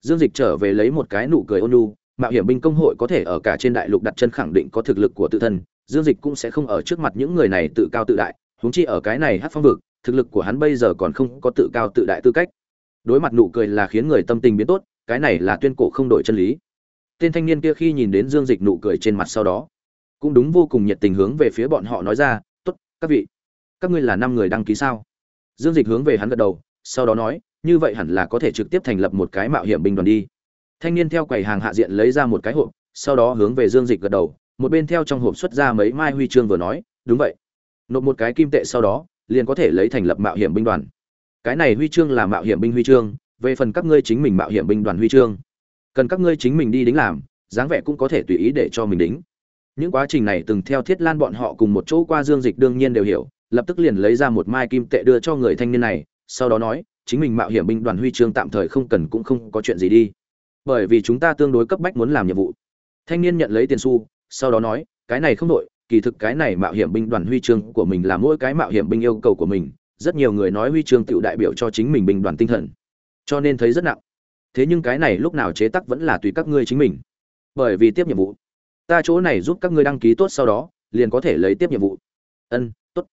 dương dịch trở về lấy một cái nụ cười ôn nhu, mạo hiểm binh công hội có thể ở cả trên đại lục đặt chân khẳng định có thực lực của tự thân, dương dịch cũng sẽ không ở trước mặt những người này tự cao tự đại, huống chi ở cái này hát phong vực, thực lực của hắn bây giờ còn không có tự cao tự đại tư cách. Đối mặt nụ cười là khiến người tâm tình biến tốt, cái này là tuyên cổ không đổi chân lý. Tên thanh niên kia khi nhìn đến dương dịch nụ cười trên mặt sau đó, cũng đúng vô cùng nhiệt tình hướng về phía bọn họ nói ra, tốt, các vị, các ngươi là năm người đăng ký sao? Dương dịch hướng về hắn gật đầu, sau đó nói như vậy hẳn là có thể trực tiếp thành lập một cái mạo hiểm binh đoàn đi. Thanh niên theo quầy hàng hạ diện lấy ra một cái hộp, sau đó hướng về dương dịch gật đầu, một bên theo trong hộp xuất ra mấy mai huy chương vừa nói, đúng vậy. Nộp một cái kim tệ sau đó, liền có thể lấy thành lập mạo hiểm binh đoàn. Cái này huy chương là mạo hiểm binh huy chương, về phần các ngươi chính mình mạo hiểm binh đoàn huy chương, cần các ngươi chính mình đi đính làm, dáng vẻ cũng có thể tùy ý để cho mình đính. Những quá trình này từng theo thiết lan bọn họ cùng một chỗ qua dương dịch đương nhiên đều hiểu, lập tức liền lấy ra một mai kim tệ đưa cho người thanh niên này, sau đó nói chính mình mạo hiểm binh đoàn huy chương tạm thời không cần cũng không có chuyện gì đi. Bởi vì chúng ta tương đối cấp bách muốn làm nhiệm vụ. Thanh niên nhận lấy tiền xu, sau đó nói, cái này không đội kỳ thực cái này mạo hiểm binh đoàn huy chương của mình là mỗi cái mạo hiểm binh yêu cầu của mình, rất nhiều người nói huy chương tự đại biểu cho chính mình binh đoàn tinh thần, cho nên thấy rất nặng. Thế nhưng cái này lúc nào chế tắc vẫn là tùy các ngươi chính mình. Bởi vì tiếp nhiệm vụ, ta chỗ này giúp các ngươi đăng ký tốt sau đó, liền có thể lấy tiếp nhiệm vụ. Ân, tốt.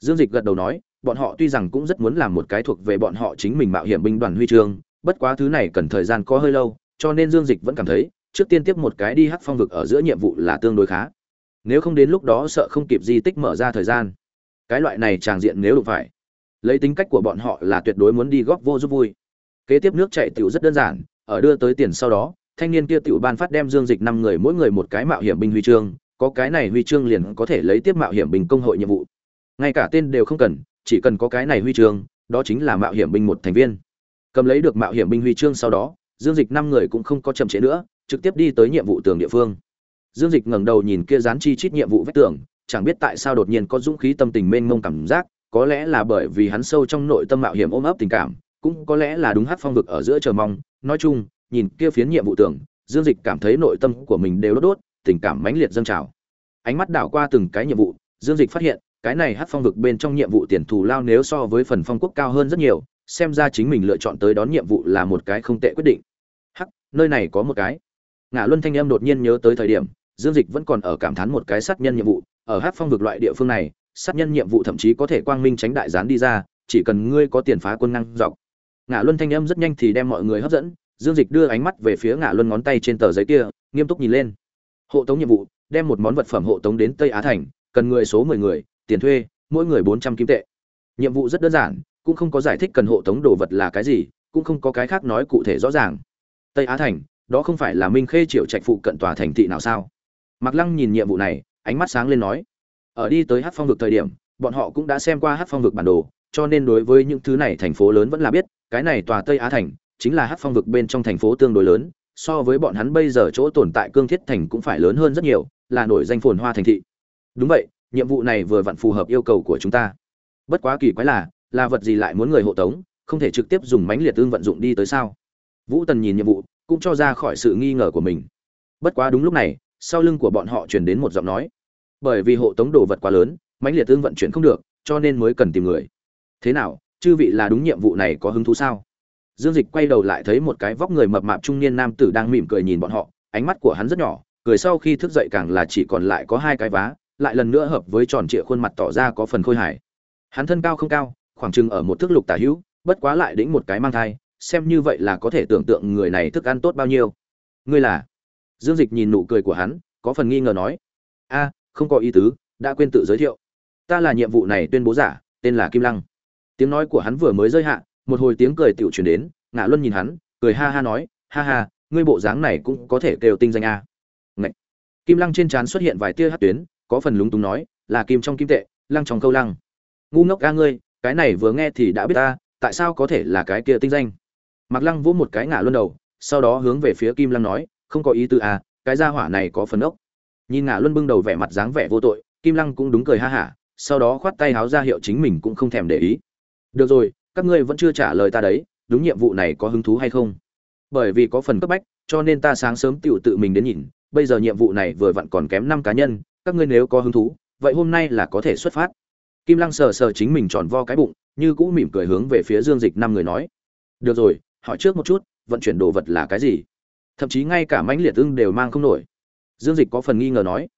Dương dịch gật đầu nói bọn họ tuy rằng cũng rất muốn làm một cái thuộc về bọn họ chính mình mạo hiểm binh đoàn huy chương, bất quá thứ này cần thời gian có hơi lâu, cho nên dương dịch vẫn cảm thấy, trước tiên tiếp một cái đi hắc phong vực ở giữa nhiệm vụ là tương đối khá. Nếu không đến lúc đó sợ không kịp di tích mở ra thời gian. Cái loại này tràng diện nếu được phải, lấy tính cách của bọn họ là tuyệt đối muốn đi góp vô giúp vui. Kế tiếp nước chạy tiểu rất đơn giản, ở đưa tới tiền sau đó, thanh niên kia tiểu ban phát đem dương dịch năm người mỗi người một cái mạo hiểm binh huy chương, có cái này huy chương liền có thể lấy tiếp mạo hiểm binh công hội nhiệm vụ. Ngay cả tên đều không cần chỉ cần có cái này huy chương, đó chính là mạo hiểm binh một thành viên. Cầm lấy được mạo hiểm binh huy chương sau đó, dương dịch năm người cũng không có chậm trễ nữa, trực tiếp đi tới nhiệm vụ tường địa phương. Dương dịch ngẩng đầu nhìn kia dán chi chít nhiệm vụ vách tường, chẳng biết tại sao đột nhiên có dũng khí tâm tình mênh mông cảm giác, có lẽ là bởi vì hắn sâu trong nội tâm mạo hiểm ôm ấp tình cảm, cũng có lẽ là đúng hát phong vực ở giữa chờ mong. Nói chung, nhìn kia phiến nhiệm vụ tường, dương dịch cảm thấy nội tâm của mình đều đốt đốt, tình cảm mãnh liệt dâng trào. Ánh mắt đảo qua từng cái nhiệm vụ, dương dịch phát hiện cái này hát phong vực bên trong nhiệm vụ tiền thù lao nếu so với phần phong quốc cao hơn rất nhiều, xem ra chính mình lựa chọn tới đón nhiệm vụ là một cái không tệ quyết định. Hắc, nơi này có một cái. Ngã luân thanh em đột nhiên nhớ tới thời điểm, dương dịch vẫn còn ở cảm thán một cái sát nhân nhiệm vụ, ở hát phong vực loại địa phương này, sát nhân nhiệm vụ thậm chí có thể quang minh tránh đại gián đi ra, chỉ cần ngươi có tiền phá quân năng dọc. Ngã luân thanh âm rất nhanh thì đem mọi người hấp dẫn, dương dịch đưa ánh mắt về phía ngã luân ngón tay trên tờ giấy kia, nghiêm túc nhìn lên. Hộ tống nhiệm vụ, đem một món vật phẩm hộ tống đến tây á thành, cần người số mười người tiền thuê, mỗi người bốn trăm kim tệ. Nhiệm vụ rất đơn giản, cũng không có giải thích cần hộ tống đồ vật là cái gì, cũng không có cái khác nói cụ thể rõ ràng. Tây á thành, đó không phải là minh khê triệu trạch phụ cận tòa thành thị nào sao? Mặc lăng nhìn nhiệm vụ này, ánh mắt sáng lên nói, ở đi tới hát phong vực thời điểm, bọn họ cũng đã xem qua hát phong vực bản đồ, cho nên đối với những thứ này thành phố lớn vẫn là biết, cái này tòa tây á thành chính là hát phong vực bên trong thành phố tương đối lớn, so với bọn hắn bây giờ chỗ tồn tại cương thiết thành cũng phải lớn hơn rất nhiều, là nổi danh phồn hoa thành thị. Đúng vậy nhiệm vụ này vừa vặn phù hợp yêu cầu của chúng ta. Bất quá kỳ quái là là vật gì lại muốn người hộ tống, không thể trực tiếp dùng mánh liệt tương vận dụng đi tới sao? Vũ tần nhìn nhiệm vụ, cũng cho ra khỏi sự nghi ngờ của mình. Bất quá đúng lúc này, sau lưng của bọn họ truyền đến một giọng nói. Bởi vì hộ tống đồ vật quá lớn, mãnh liệt tương vận chuyển không được, cho nên mới cần tìm người. Thế nào, chư vị là đúng nhiệm vụ này có hứng thú sao? Dương dịch quay đầu lại thấy một cái vóc người mập mạp trung niên nam tử đang mỉm cười nhìn bọn họ, ánh mắt của hắn rất nhỏ, cười sau khi thức dậy càng là chỉ còn lại có hai cái vá lại lần nữa hợp với tròn trịa khuôn mặt tỏ ra có phần khôi hài. Hắn thân cao không cao, khoảng chừng ở một thước lục tả hữu, bất quá lại đĩnh một cái mang thai, xem như vậy là có thể tưởng tượng người này thức ăn tốt bao nhiêu. Ngươi là? Dương dịch nhìn nụ cười của hắn, có phần nghi ngờ nói. A, không có ý tứ, đã quên tự giới thiệu. Ta là nhiệm vụ này tuyên bố giả, tên là kim lăng. Tiếng nói của hắn vừa mới rơi hạ, một hồi tiếng cười tiểu truyền đến ngã luân nhìn hắn, cười ha ha nói, ha ha, ngươi bộ dáng này cũng có thể kêu tinh danh a. Ngậy. kim lăng trên trán xuất hiện vài tia hát tuyến có phần lúng túng nói, là kim trong kim tệ, lăng trong câu lăng. Ngu ngốc ca ngươi, cái này vừa nghe thì đã biết ta, tại sao có thể là cái kia tinh danh? Mặc lăng vỗ một cái ngả luân đầu, sau đó hướng về phía kim lăng nói, không có ý tư à cái gia hỏa này có phần ốc. Nhìn ngả luân bưng đầu vẻ mặt dáng vẻ vô tội, kim lăng cũng đúng cười ha hả, sau đó khoát tay háo ra hiệu chính mình cũng không thèm để ý. Được rồi, các ngươi vẫn chưa trả lời ta đấy, đúng nhiệm vụ này có hứng thú hay không? Bởi vì có phần cấp bách, cho nên ta sáng sớm tựu tự mình đến nhìn, bây giờ nhiệm vụ này vừa vặn còn kém năm cá nhân các ngươi nếu có hứng thú, vậy hôm nay là có thể xuất phát. Kim lăng sờ sờ chính mình tròn vo cái bụng, như cũ mỉm cười hướng về phía dương dịch năm người nói. Được rồi, hỏi trước một chút, vận chuyển đồ vật là cái gì? Thậm chí ngay cả mãnh liệt ưng đều mang không nổi. Dương dịch có phần nghi ngờ nói.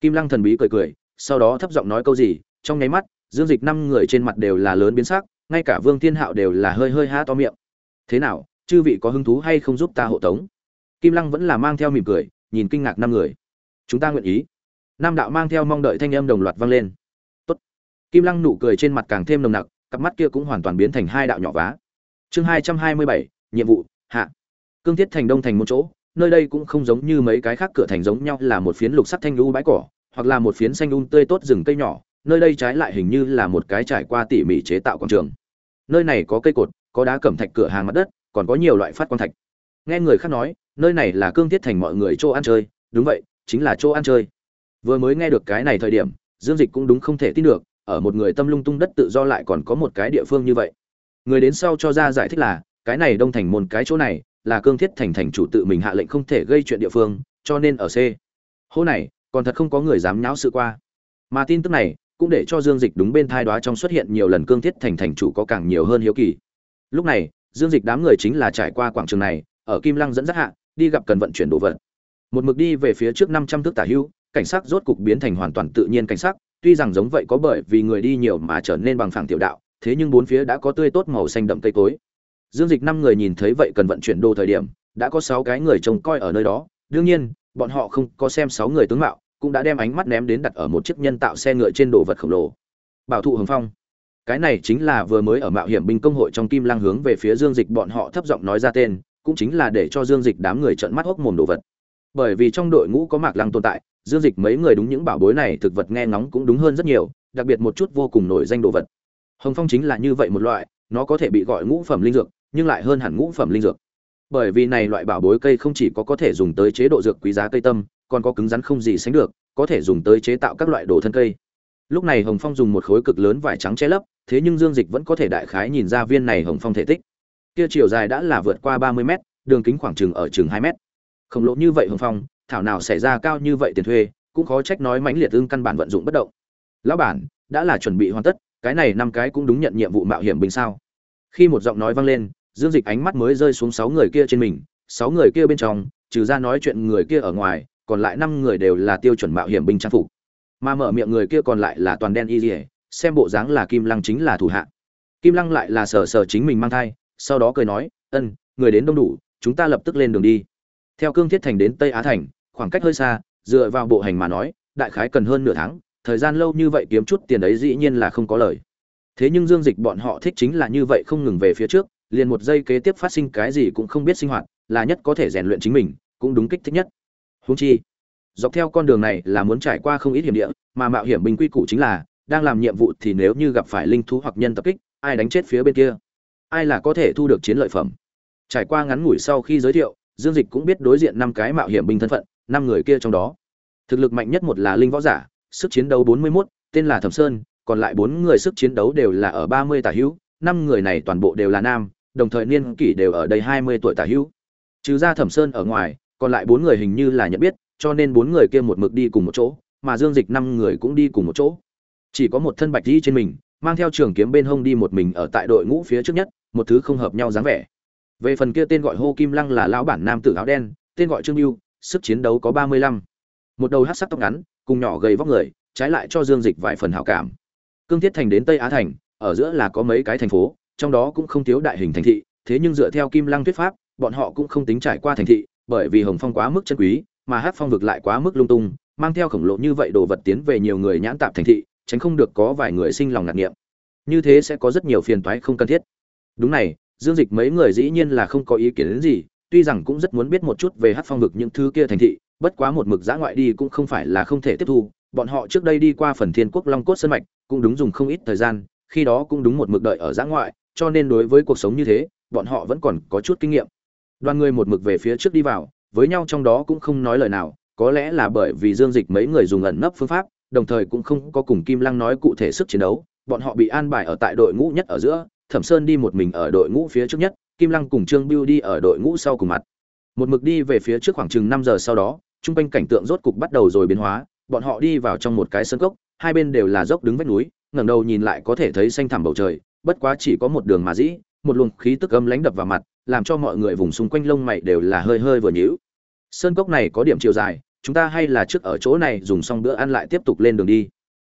Kim lăng thần bí cười cười, sau đó thấp giọng nói câu gì, trong nháy mắt, dương dịch năm người trên mặt đều là lớn biến sắc, ngay cả vương thiên hạo đều là hơi hơi há to miệng. Thế nào, chư vị có hứng thú hay không giúp ta hộ tống? Kim lăng vẫn là mang theo mỉm cười, nhìn kinh ngạc năm người. Chúng ta nguyện ý nam đạo mang theo mong đợi thanh âm đồng loạt vang lên. Tốt. kim lăng nụ cười trên mặt càng thêm nồng nặc, cặp mắt kia cũng hoàn toàn biến thành hai đạo nhỏ vá. Chương hai trăm hai mươi bảy, nhiệm vụ, hạ. Cương thiết thành đông thành một chỗ, nơi đây cũng không giống như mấy cái khác cửa thành giống nhau là một phiến lục sắt thanh lưu bãi cỏ, hoặc là một phiến xanh um tươi tốt rừng cây nhỏ, nơi đây trái lại hình như là một cái trải qua tỉ mỉ chế tạo quảng trường. Nơi này có cây cột, có đá cẩm thạch cửa hàng mặt đất, còn có nhiều loại phát quang thạch. Nghe người khác nói, nơi này là cương thiết thành mọi người chỗ ăn chơi, đúng vậy, chính là chỗ ăn chơi vừa mới nghe được cái này thời điểm, dương dịch cũng đúng không thể tin được, ở một người tâm lung tung đất tự do lại còn có một cái địa phương như vậy. Người đến sau cho ra giải thích là, cái này đông thành môn cái chỗ này là cương thiết thành thành chủ tự mình hạ lệnh không thể gây chuyện địa phương, cho nên ở c. Hô này, còn thật không có người dám nháo sự qua. Mà tin tức này cũng để cho dương dịch đúng bên thai đoá trong xuất hiện nhiều lần cương thiết thành thành chủ có càng nhiều hơn hiếu kỳ. Lúc này, dương dịch đám người chính là trải qua quảng trường này, ở kim lăng dẫn dắt hạ, đi gặp cần vận chuyển đồ vật. Một mực đi về phía trước năm trăm thước tả hưu cảnh sắc rốt cục biến thành hoàn toàn tự nhiên cảnh sắc, tuy rằng giống vậy có bởi vì người đi nhiều mà trở nên bằng phẳng tiểu đạo, thế nhưng bốn phía đã có tươi tốt màu xanh đậm cây cối. Dương dịch năm người nhìn thấy vậy cần vận chuyển đồ thời điểm, đã có sáu cái người trông coi ở nơi đó, đương nhiên, bọn họ không có xem sáu người tướng mạo, cũng đã đem ánh mắt ném đến đặt ở một chiếc nhân tạo xe ngựa trên đồ vật khổng lồ. Bảo thụ hồng phong. Cái này chính là vừa mới ở mạo hiểm binh công hội trong kim lang hướng về phía dương dịch bọn họ thấp giọng nói ra tên, cũng chính là để cho dương dịch đám người trợn mắt hốc mồm đồ vật. Bởi vì trong đội ngũ có mạc lăng tồn tại dương dịch mấy người đúng những bảo bối này thực vật nghe ngóng cũng đúng hơn rất nhiều, đặc biệt một chút vô cùng nổi danh đồ vật. Hồng phong chính là như vậy một loại, nó có thể bị gọi ngũ phẩm linh dược, nhưng lại hơn hẳn ngũ phẩm linh dược. Bởi vì này loại bảo bối cây không chỉ có có thể dùng tới chế độ dược quý giá cây tâm, còn có cứng rắn không gì sánh được, có thể dùng tới chế tạo các loại đồ thân cây. Lúc này hồng phong dùng một khối cực lớn vải trắng che lấp, thế nhưng dương dịch vẫn có thể đại khái nhìn ra viên này hồng phong thể tích. Kia chiều dài đã là vượt qua ba mươi mét, đường kính khoảng chừng ở chừng hai mét. Khổng lồ như vậy hồng phong thảo nào xảy ra cao như vậy tiền thuê, cũng khó trách nói mãnh liệt ưng căn bản vận dụng bất động. Lão bản, đã là chuẩn bị hoàn tất, cái này năm cái cũng đúng nhận nhiệm vụ mạo hiểm binh sao. Khi một giọng nói vang lên, dương dịch ánh mắt mới rơi xuống sáu người kia trên mình, sáu người kia bên trong, trừ ra nói chuyện người kia ở ngoài, còn lại năm người đều là tiêu chuẩn mạo hiểm binh trang phục. Mà mở miệng người kia còn lại là toàn đen y dỉa xem bộ dáng là kim lăng chính là thủ hạ. Kim lăng lại là sở sở chính mình mang thai, sau đó cười nói, ân, người đến đông đủ, chúng ta lập tức lên đường đi. Theo cương thiết thành đến tây á thành khoảng cách hơi xa, dựa vào bộ hành mà nói, đại khái cần hơn nửa tháng, thời gian lâu như vậy kiếm chút tiền ấy dĩ nhiên là không có lời. Thế nhưng dương dịch bọn họ thích chính là như vậy không ngừng về phía trước, liền một giây kế tiếp phát sinh cái gì cũng không biết sinh hoạt, là nhất có thể rèn luyện chính mình, cũng đúng kích thích nhất. Húng chi, dọc theo con đường này là muốn trải qua không ít hiểm địa, mà mạo hiểm bình quy củ chính là, đang làm nhiệm vụ thì nếu như gặp phải linh thú hoặc nhân tập kích, ai đánh chết phía bên kia, ai là có thể thu được chiến lợi phẩm. Trải qua ngắn ngủi sau khi giới thiệu, dương dịch cũng biết đối diện năm cái mạo hiểm binh thân phận năm người kia trong đó. Thực lực mạnh nhất một là linh võ giả sức chiến đấu bốn mươi 41, tên là thẩm sơn còn lại bốn người sức chiến đấu đều là ở ba mươi tả hữu năm người này toàn bộ đều là nam đồng thời niên kỷ đều ở đây hai mươi tuổi tả hữu. Trừ ra thẩm sơn ở ngoài còn lại bốn người hình như là nhận biết cho nên bốn người kia một mực đi cùng một chỗ mà dương dịch năm người cũng đi cùng một chỗ. Chỉ có một thân bạch đi trên mình mang theo trường kiếm bên hông đi một mình ở tại đội ngũ phía trước nhất một thứ không hợp nhau dáng vẻ. Về phần kia tên gọi hô kim lăng là lão bản nam tử áo đen tên gọi trương lưu sức chiến đấu có ba mươi lăm. Một đầu hát sắc tóc ngắn, cùng nhỏ gầy vóc người, trái lại cho dương dịch vài phần hảo cảm. Cương thiết thành đến tây á thành, ở giữa là có mấy cái thành phố, trong đó cũng không thiếu đại hình thành thị, thế nhưng dựa theo kim lăng thuyết pháp, bọn họ cũng không tính trải qua thành thị, bởi vì hồng phong quá mức chân quý, mà hát phong vực lại quá mức lung tung, mang theo khổng lồ như vậy đồ vật tiến về nhiều người nhãn tạp thành thị, tránh không được có vài người sinh lòng ngạc nghiệm như thế sẽ có rất nhiều phiền toái không cần thiết. Đúng này, dương dịch mấy người dĩ nhiên là không có ý kiến đến gì tuy rằng cũng rất muốn biết một chút về hát phong vực những thứ kia thành thị, bất quá một mực giã ngoại đi cũng không phải là không thể tiếp thu. Bọn họ trước đây đi qua phần thiên quốc long cốt sân mạch, cũng đúng dùng không ít thời gian, khi đó cũng đúng một mực đợi ở giã ngoại, cho nên đối với cuộc sống như thế, bọn họ vẫn còn có chút kinh nghiệm. Đoàn người một mực về phía trước đi vào, với nhau trong đó cũng không nói lời nào, có lẽ là bởi vì dương dịch mấy người dùng ẩn nấp phương pháp, đồng thời cũng không có cùng kim lăng nói cụ thể sức chiến đấu, bọn họ bị an bài ở tại đội ngũ nhất ở giữa, thẩm sơn đi một mình ở đội ngũ phía trước nhất kim lăng cùng trương Bưu đi ở đội ngũ sau cùng mặt. Một mực đi về phía trước khoảng chừng năm giờ sau đó trung quanh cảnh tượng rốt cục bắt đầu rồi biến hóa, bọn họ đi vào trong một cái sân cốc, hai bên đều là dốc đứng vách núi, ngẩng đầu nhìn lại có thể thấy xanh thẳm bầu trời, bất quá chỉ có một đường mà dĩ, một luồng khí tức âm lãnh đập vào mặt, làm cho mọi người vùng xung quanh lông mày đều là hơi hơi vừa nhíu. Sơn cốc này có điểm chiều dài, chúng ta hay là trước ở chỗ này dùng xong bữa ăn lại tiếp tục lên đường đi.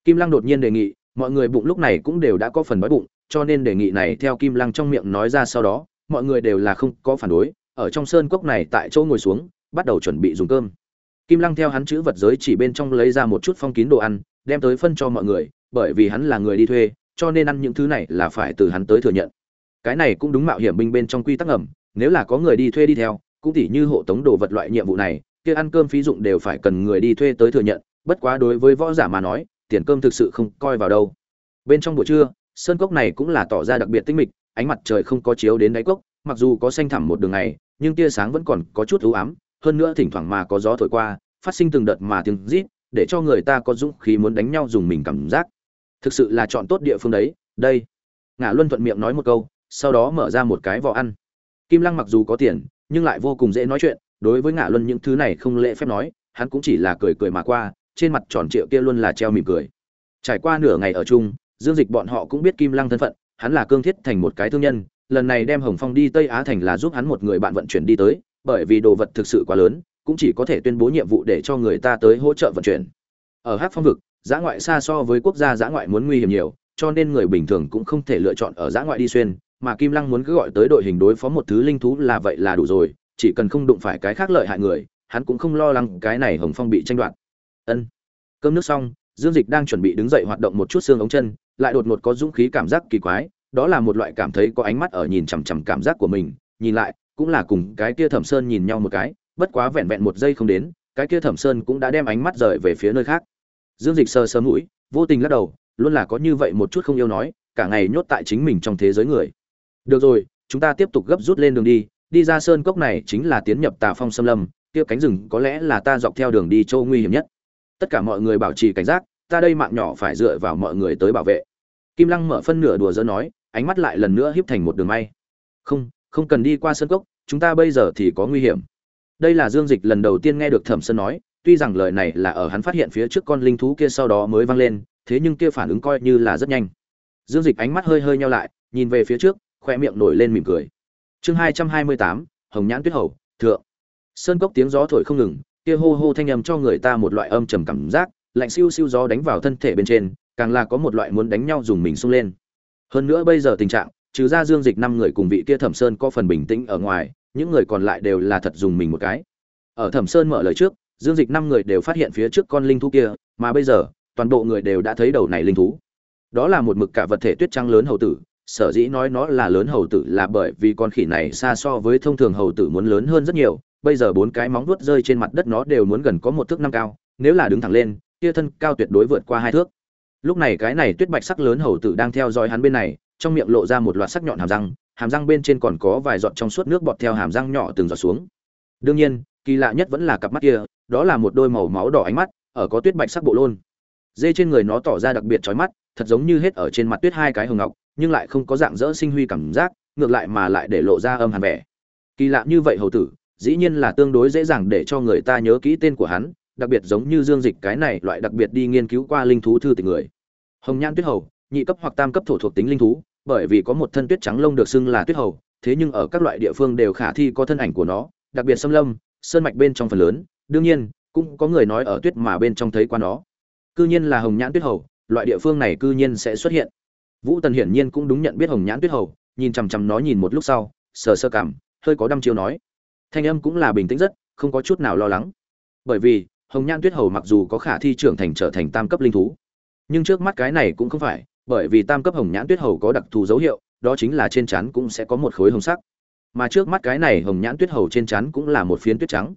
Kim lăng đột nhiên đề nghị, mọi người bụng lúc này cũng đều đã có phần đói bụng, cho nên đề nghị này theo kim lăng trong miệng nói ra sau đó mọi người đều là không có phản đối, ở trong sơn cốc này tại chỗ ngồi xuống, bắt đầu chuẩn bị dùng cơm. Kim lăng theo hắn chữ vật giới chỉ bên trong lấy ra một chút phong kín đồ ăn, đem tới phân cho mọi người, bởi vì hắn là người đi thuê, cho nên ăn những thứ này là phải từ hắn tới thừa nhận. Cái này cũng đúng mạo hiểm binh bên trong quy tắc ẩm nếu là có người đi thuê đi theo, cũng tỉ như hộ tống đồ vật loại nhiệm vụ này, kia ăn cơm phí dụng đều phải cần người đi thuê tới thừa nhận, bất quá đối với võ giả mà nói, tiền cơm thực sự không coi vào đâu. Bên trong buổi trưa, sơn cốc này cũng là tỏ ra đặc biệt tinh mịch ánh mặt trời không có chiếu đến đáy cốc, mặc dù có xanh thẳm một đường ngày, nhưng tia sáng vẫn còn có chút u ám, hơn nữa thỉnh thoảng mà có gió thổi qua, phát sinh từng đợt mà tiếng rít, để cho người ta có dũng khí muốn đánh nhau dùng mình cảm giác. Thực sự là chọn tốt địa phương đấy, đây. Ngã luân thuận miệng nói một câu, sau đó mở ra một cái vỏ ăn. Kim lăng mặc dù có tiền, nhưng lại vô cùng dễ nói chuyện, đối với ngã luân những thứ này không lễ phép nói, hắn cũng chỉ là cười cười mà qua, trên mặt tròn trịa kia luôn là treo mỉm cười. Trải qua nửa ngày ở chung, dương dịch bọn họ cũng biết kim lăng thân phận hắn là cương thiết thành một cái thương nhân, lần này đem hồng phong đi tây á thành là giúp hắn một người bạn vận chuyển đi tới, bởi vì đồ vật thực sự quá lớn, cũng chỉ có thể tuyên bố nhiệm vụ để cho người ta tới hỗ trợ vận chuyển. Ở hát phong vực, giã ngoại xa so với quốc gia giã ngoại muốn nguy hiểm nhiều, cho nên người bình thường cũng không thể lựa chọn ở giã ngoại đi xuyên, mà kim lăng muốn cứ gọi tới đội hình đối phó một thứ linh thú là vậy là đủ rồi, chỉ cần không đụng phải cái khác lợi hại người, hắn cũng không lo lắng cái này hồng phong bị tranh đoạt. Ân. Cơm nước xong dương dịch đang chuẩn bị đứng dậy hoạt động một chút xương ống chân, lại đột ngột có dũng khí cảm giác kỳ quái, đó là một loại cảm thấy có ánh mắt ở nhìn chằm chằm cảm giác của mình, nhìn lại, cũng là cùng cái kia thẩm sơn nhìn nhau một cái, bất quá vẹn vẹn một giây không đến, cái kia thẩm sơn cũng đã đem ánh mắt rời về phía nơi khác. Dương dịch sờ sờ mũi, vô tình lắc đầu, luôn là có như vậy một chút không yêu nói, cả ngày nhốt tại chính mình trong thế giới người. Được rồi, chúng ta tiếp tục gấp rút lên đường đi đi ra sơn cốc này chính là tiến nhập tà phong xâm lâm, kia cánh rừng có lẽ là ta dọc theo đường đi châu nguy hiểm nhất tất cả mọi người bảo trì cảnh giác, ta đây mạng nhỏ phải dựa vào mọi người tới bảo vệ. Kim lăng mở phân nửa đùa dỡ nói, ánh mắt lại lần nữa híp thành một đường may. Không không cần đi qua sơn cốc, chúng ta bây giờ thì có nguy hiểm. Đây là dương dịch lần đầu tiên nghe được thẩm sơn nói, tuy rằng lời này là ở hắn phát hiện phía trước con linh thú kia sau đó mới vang lên, thế nhưng kia phản ứng coi như là rất nhanh. Dương dịch ánh mắt hơi hơi nhau lại, nhìn về phía trước khoe miệng nổi lên mỉm cười. Chương hai trăm hai mươi tám, hồng nhãn tuyết hầu, thượng. Sơn cốc tiếng gió thổi không ngừng kia hô hô thanh âm cho người ta một loại âm trầm cảm giác, lạnh siêu siêu gió đánh vào thân thể bên trên, càng là có một loại muốn đánh nhau dùng mình xung lên. Hơn nữa bây giờ tình trạng, trừ ra dương dịch năm người cùng vị kia thẩm sơn có phần bình tĩnh ở ngoài, những người còn lại đều là thật dùng mình một cái. Ở thẩm sơn mở lời trước, dương dịch năm người đều phát hiện phía trước con linh thú kia, mà bây giờ, toàn bộ người đều đã thấy đầu này linh thú. Đó là một mực cả vật thể tuyết trắng lớn hầu tử, sở dĩ nói nó là lớn hầu tử là bởi vì con khỉ này xa so với thông thường hầu tử muốn lớn hơn rất nhiều bây giờ bốn cái móng vuốt rơi trên mặt đất nó đều muốn gần có một thước năm cao, nếu là đứng thẳng lên, kia thân cao tuyệt đối vượt qua hai thước. Lúc này cái này tuyết bạch sắc lớn hầu tử đang theo dõi hắn bên này, trong miệng lộ ra một loạt sắc nhọn hàm răng hàm răng bên trên còn có vài giọt trong suốt nước bọt theo hàm răng nhỏ từng giọt xuống. Đương nhiên, kỳ lạ nhất vẫn là cặp mắt kia, đó là một đôi màu máu đỏ ánh mắt, ở có tuyết bạch sắc bộ lôn. Dê trên người nó tỏ ra đặc biệt chói mắt, thật giống như hết ở trên mặt tuyết hai cái hồng ngọc, nhưng lại không có dạng dỡ sinh huy cảm giác, ngược lại mà lại để lộ ra âm hàn vẻ. Kỳ lạ như vậy hầu tử dĩ nhiên là tương đối dễ dàng để cho người ta nhớ kỹ tên của hắn, đặc biệt giống như dương dịch cái này loại đặc biệt đi nghiên cứu qua linh thú thư tình người. Hồng nhan tuyết hầu, nhị cấp hoặc tam cấp thổ thuộc tính linh thú, bởi vì có một thân tuyết trắng lông được xưng là tuyết hầu, thế nhưng ở các loại địa phương đều khả thi có thân ảnh của nó, đặc biệt xâm lâm, sơn mạch bên trong phần lớn. Đương nhiên, cũng có người nói ở tuyết mà bên trong thấy qua nó. Cư nhiên là hồng nhãn tuyết hầu, loại địa phương này cư nhiên sẽ xuất hiện. Vũ tần hiển nhiên cũng đúng nhận biết hồng nhãn tuyết hầu, nhìn chằm chằm nó nhìn một lúc sau, sờ sơ cảm, hơi có đăm chiêu nói thanh âm cũng là bình tĩnh rất, không có chút nào lo lắng. Bởi vì, hồng nhãn tuyết hầu mặc dù có khả thi trưởng thành trở thành tam cấp linh thú, nhưng trước mắt cái này cũng không phải, bởi vì tam cấp hồng nhãn tuyết hầu có đặc thù dấu hiệu, đó chính là trên trán cũng sẽ có một khối hồng sắc. Mà trước mắt cái này hồng nhãn tuyết hầu trên trán cũng là một phiến tuyết trắng.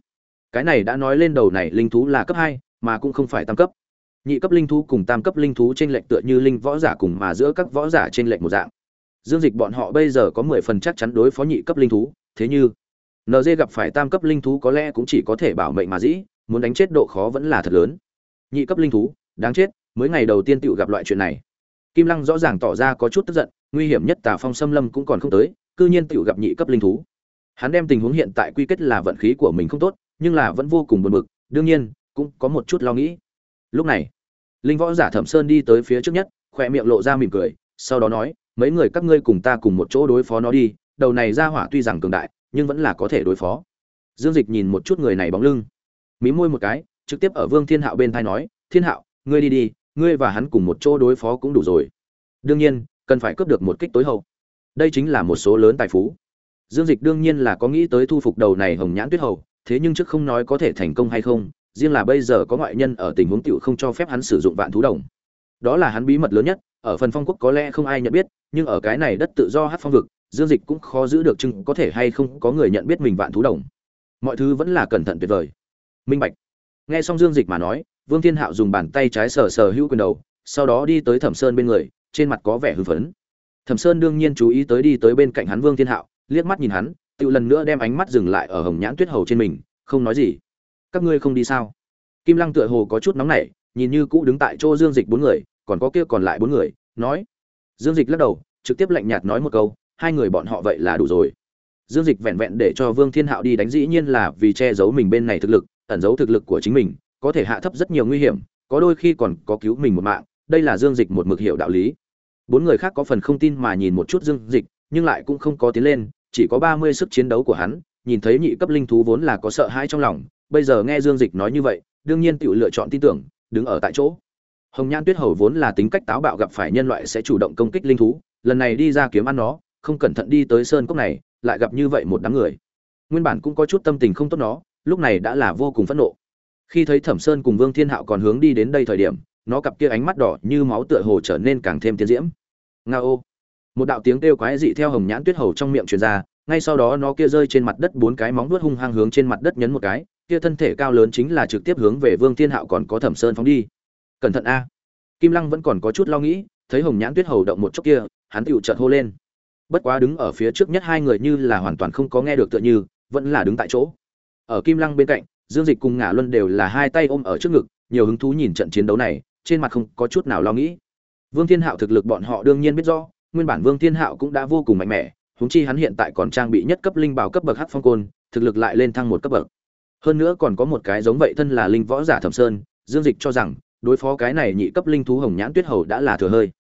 Cái này đã nói lên đầu này linh thú là cấp hai, mà cũng không phải tam cấp. Nhị cấp linh thú cùng tam cấp linh thú trên lệnh tựa như linh võ giả cùng mà giữa các võ giả trên lệnh một dạng. Dương dịch bọn họ bây giờ có mười phần chắc chắn đối phó nhị cấp linh thú, thế như nd gặp phải tam cấp linh thú có lẽ cũng chỉ có thể bảo mệnh mà dĩ, muốn đánh chết độ khó vẫn là thật lớn. Nhị cấp linh thú, đáng chết, mới ngày đầu tiên tựu gặp loại chuyện này. Kim lăng rõ ràng tỏ ra có chút tức giận, nguy hiểm nhất tà phong xâm lâm cũng còn không tới, cư nhiên tựu gặp nhị cấp linh thú. Hắn đem tình huống hiện tại quy kết là vận khí của mình không tốt, nhưng là vẫn vô cùng buồn bực, đương nhiên, cũng có một chút lo nghĩ. Lúc này, linh võ giả thẩm sơn đi tới phía trước nhất, khỏe miệng lộ ra mỉm cười, sau đó nói, mấy người các ngươi cùng ta cùng một chỗ đối phó nó đi, đầu này ra hỏa tuy rằng cường đại nhưng vẫn là có thể đối phó. Dương dịch nhìn một chút người này bóng lưng. Mí môi một cái, trực tiếp ở vương thiên hạo bên thai nói, thiên hạo, ngươi đi đi, ngươi và hắn cùng một chỗ đối phó cũng đủ rồi. Đương nhiên, cần phải cướp được một kích tối hậu. Đây chính là một số lớn tài phú. Dương dịch đương nhiên là có nghĩ tới thu phục đầu này hồng nhãn tuyết hầu, thế nhưng trước không nói có thể thành công hay không, riêng là bây giờ có ngoại nhân ở tình huống tiểu không cho phép hắn sử dụng vạn thú đồng. Đó là hắn bí mật lớn nhất, ở phần phong quốc có lẽ không ai nhận biết, nhưng ở cái này đất tự do hát phong vực dương dịch cũng khó giữ được chừng có thể hay không có người nhận biết mình vạn thú đồng. Mọi thứ vẫn là cẩn thận tuyệt vời. Minh bạch. Nghe xong dương dịch mà nói, vương thiên hạo dùng bàn tay trái sờ sờ hữu quyền đầu, sau đó đi tới thẩm sơn bên người, trên mặt có vẻ hưng phấn. Thẩm sơn đương nhiên chú ý tới đi tới bên cạnh hắn vương thiên hạo, liếc mắt nhìn hắn, tự lần nữa đem ánh mắt dừng lại ở hồng nhãn tuyết hầu trên mình, không nói gì. Các ngươi không đi sao? Kim lăng tựa hồ có chút nóng nảy, nhìn như cũ đứng tại chỗ dương dịch bốn người, còn có kia còn lại bốn người, nói. Dương dịch lắc đầu, trực tiếp lạnh nhạt nói một câu hai người bọn họ vậy là đủ rồi. Dương dịch vẹn vẹn để cho vương thiên hạo đi đánh dĩ nhiên là vì che giấu mình bên này thực lực, ẩn giấu thực lực của chính mình, có thể hạ thấp rất nhiều nguy hiểm, có đôi khi còn có cứu mình một mạng, đây là dương dịch một mực hiệu đạo lý. Bốn người khác có phần không tin mà nhìn một chút dương dịch, nhưng lại cũng không có tiến lên, chỉ có ba mươi sức chiến đấu của hắn, nhìn thấy nhị cấp linh thú vốn là có sợ hãi trong lòng, bây giờ nghe dương dịch nói như vậy, đương nhiên tự lựa chọn tin tưởng, đứng ở tại chỗ. Hồng nhan tuyết hầu vốn là tính cách táo bạo gặp phải nhân loại sẽ chủ động công kích linh thú, lần này đi ra kiếm ăn nó không cẩn thận đi tới sơn cốc này, lại gặp như vậy một đám người. Nguyên bản cũng có chút tâm tình không tốt nó, lúc này đã là vô cùng phẫn nộ. Khi thấy thẩm sơn cùng vương thiên hạo còn hướng đi đến đây thời điểm, nó cặp kia ánh mắt đỏ như máu tựa hồ trở nên càng thêm tiến diễm. Nga ô. Một đạo tiếng kêu quái dị theo hồng nhãn tuyết hầu trong miệng truyền ra, ngay sau đó nó kia rơi trên mặt đất bốn cái móng vuốt hung hăng hướng trên mặt đất nhấn một cái, kia thân thể cao lớn chính là trực tiếp hướng về vương thiên hạo còn có thẩm sơn phóng đi. Cẩn thận a. Kim lăng vẫn còn có chút lo nghĩ, thấy hồng nhãn tuyết hầu động một chốc kia, hắn tựu chợt hô lên bất quá đứng ở phía trước nhất hai người như là hoàn toàn không có nghe được tựa như, vẫn là đứng tại chỗ. Ở kim lăng bên cạnh, dương dịch cùng ngả luân đều là hai tay ôm ở trước ngực, nhiều hứng thú nhìn trận chiến đấu này, trên mặt không có chút nào lo nghĩ. Vương thiên hạo thực lực bọn họ đương nhiên biết rõ, nguyên bản vương thiên hạo cũng đã vô cùng mạnh mẽ, huống chi hắn hiện tại còn trang bị nhất cấp linh bảo cấp bậc hắc phong côn, thực lực lại lên thăng một cấp bậc. Hơn nữa còn có một cái giống vậy thân là linh võ giả thẩm sơn, dương dịch cho rằng, đối phó cái này nhị cấp linh thú hồng nhãn tuyết hầu đã là thừa hơi.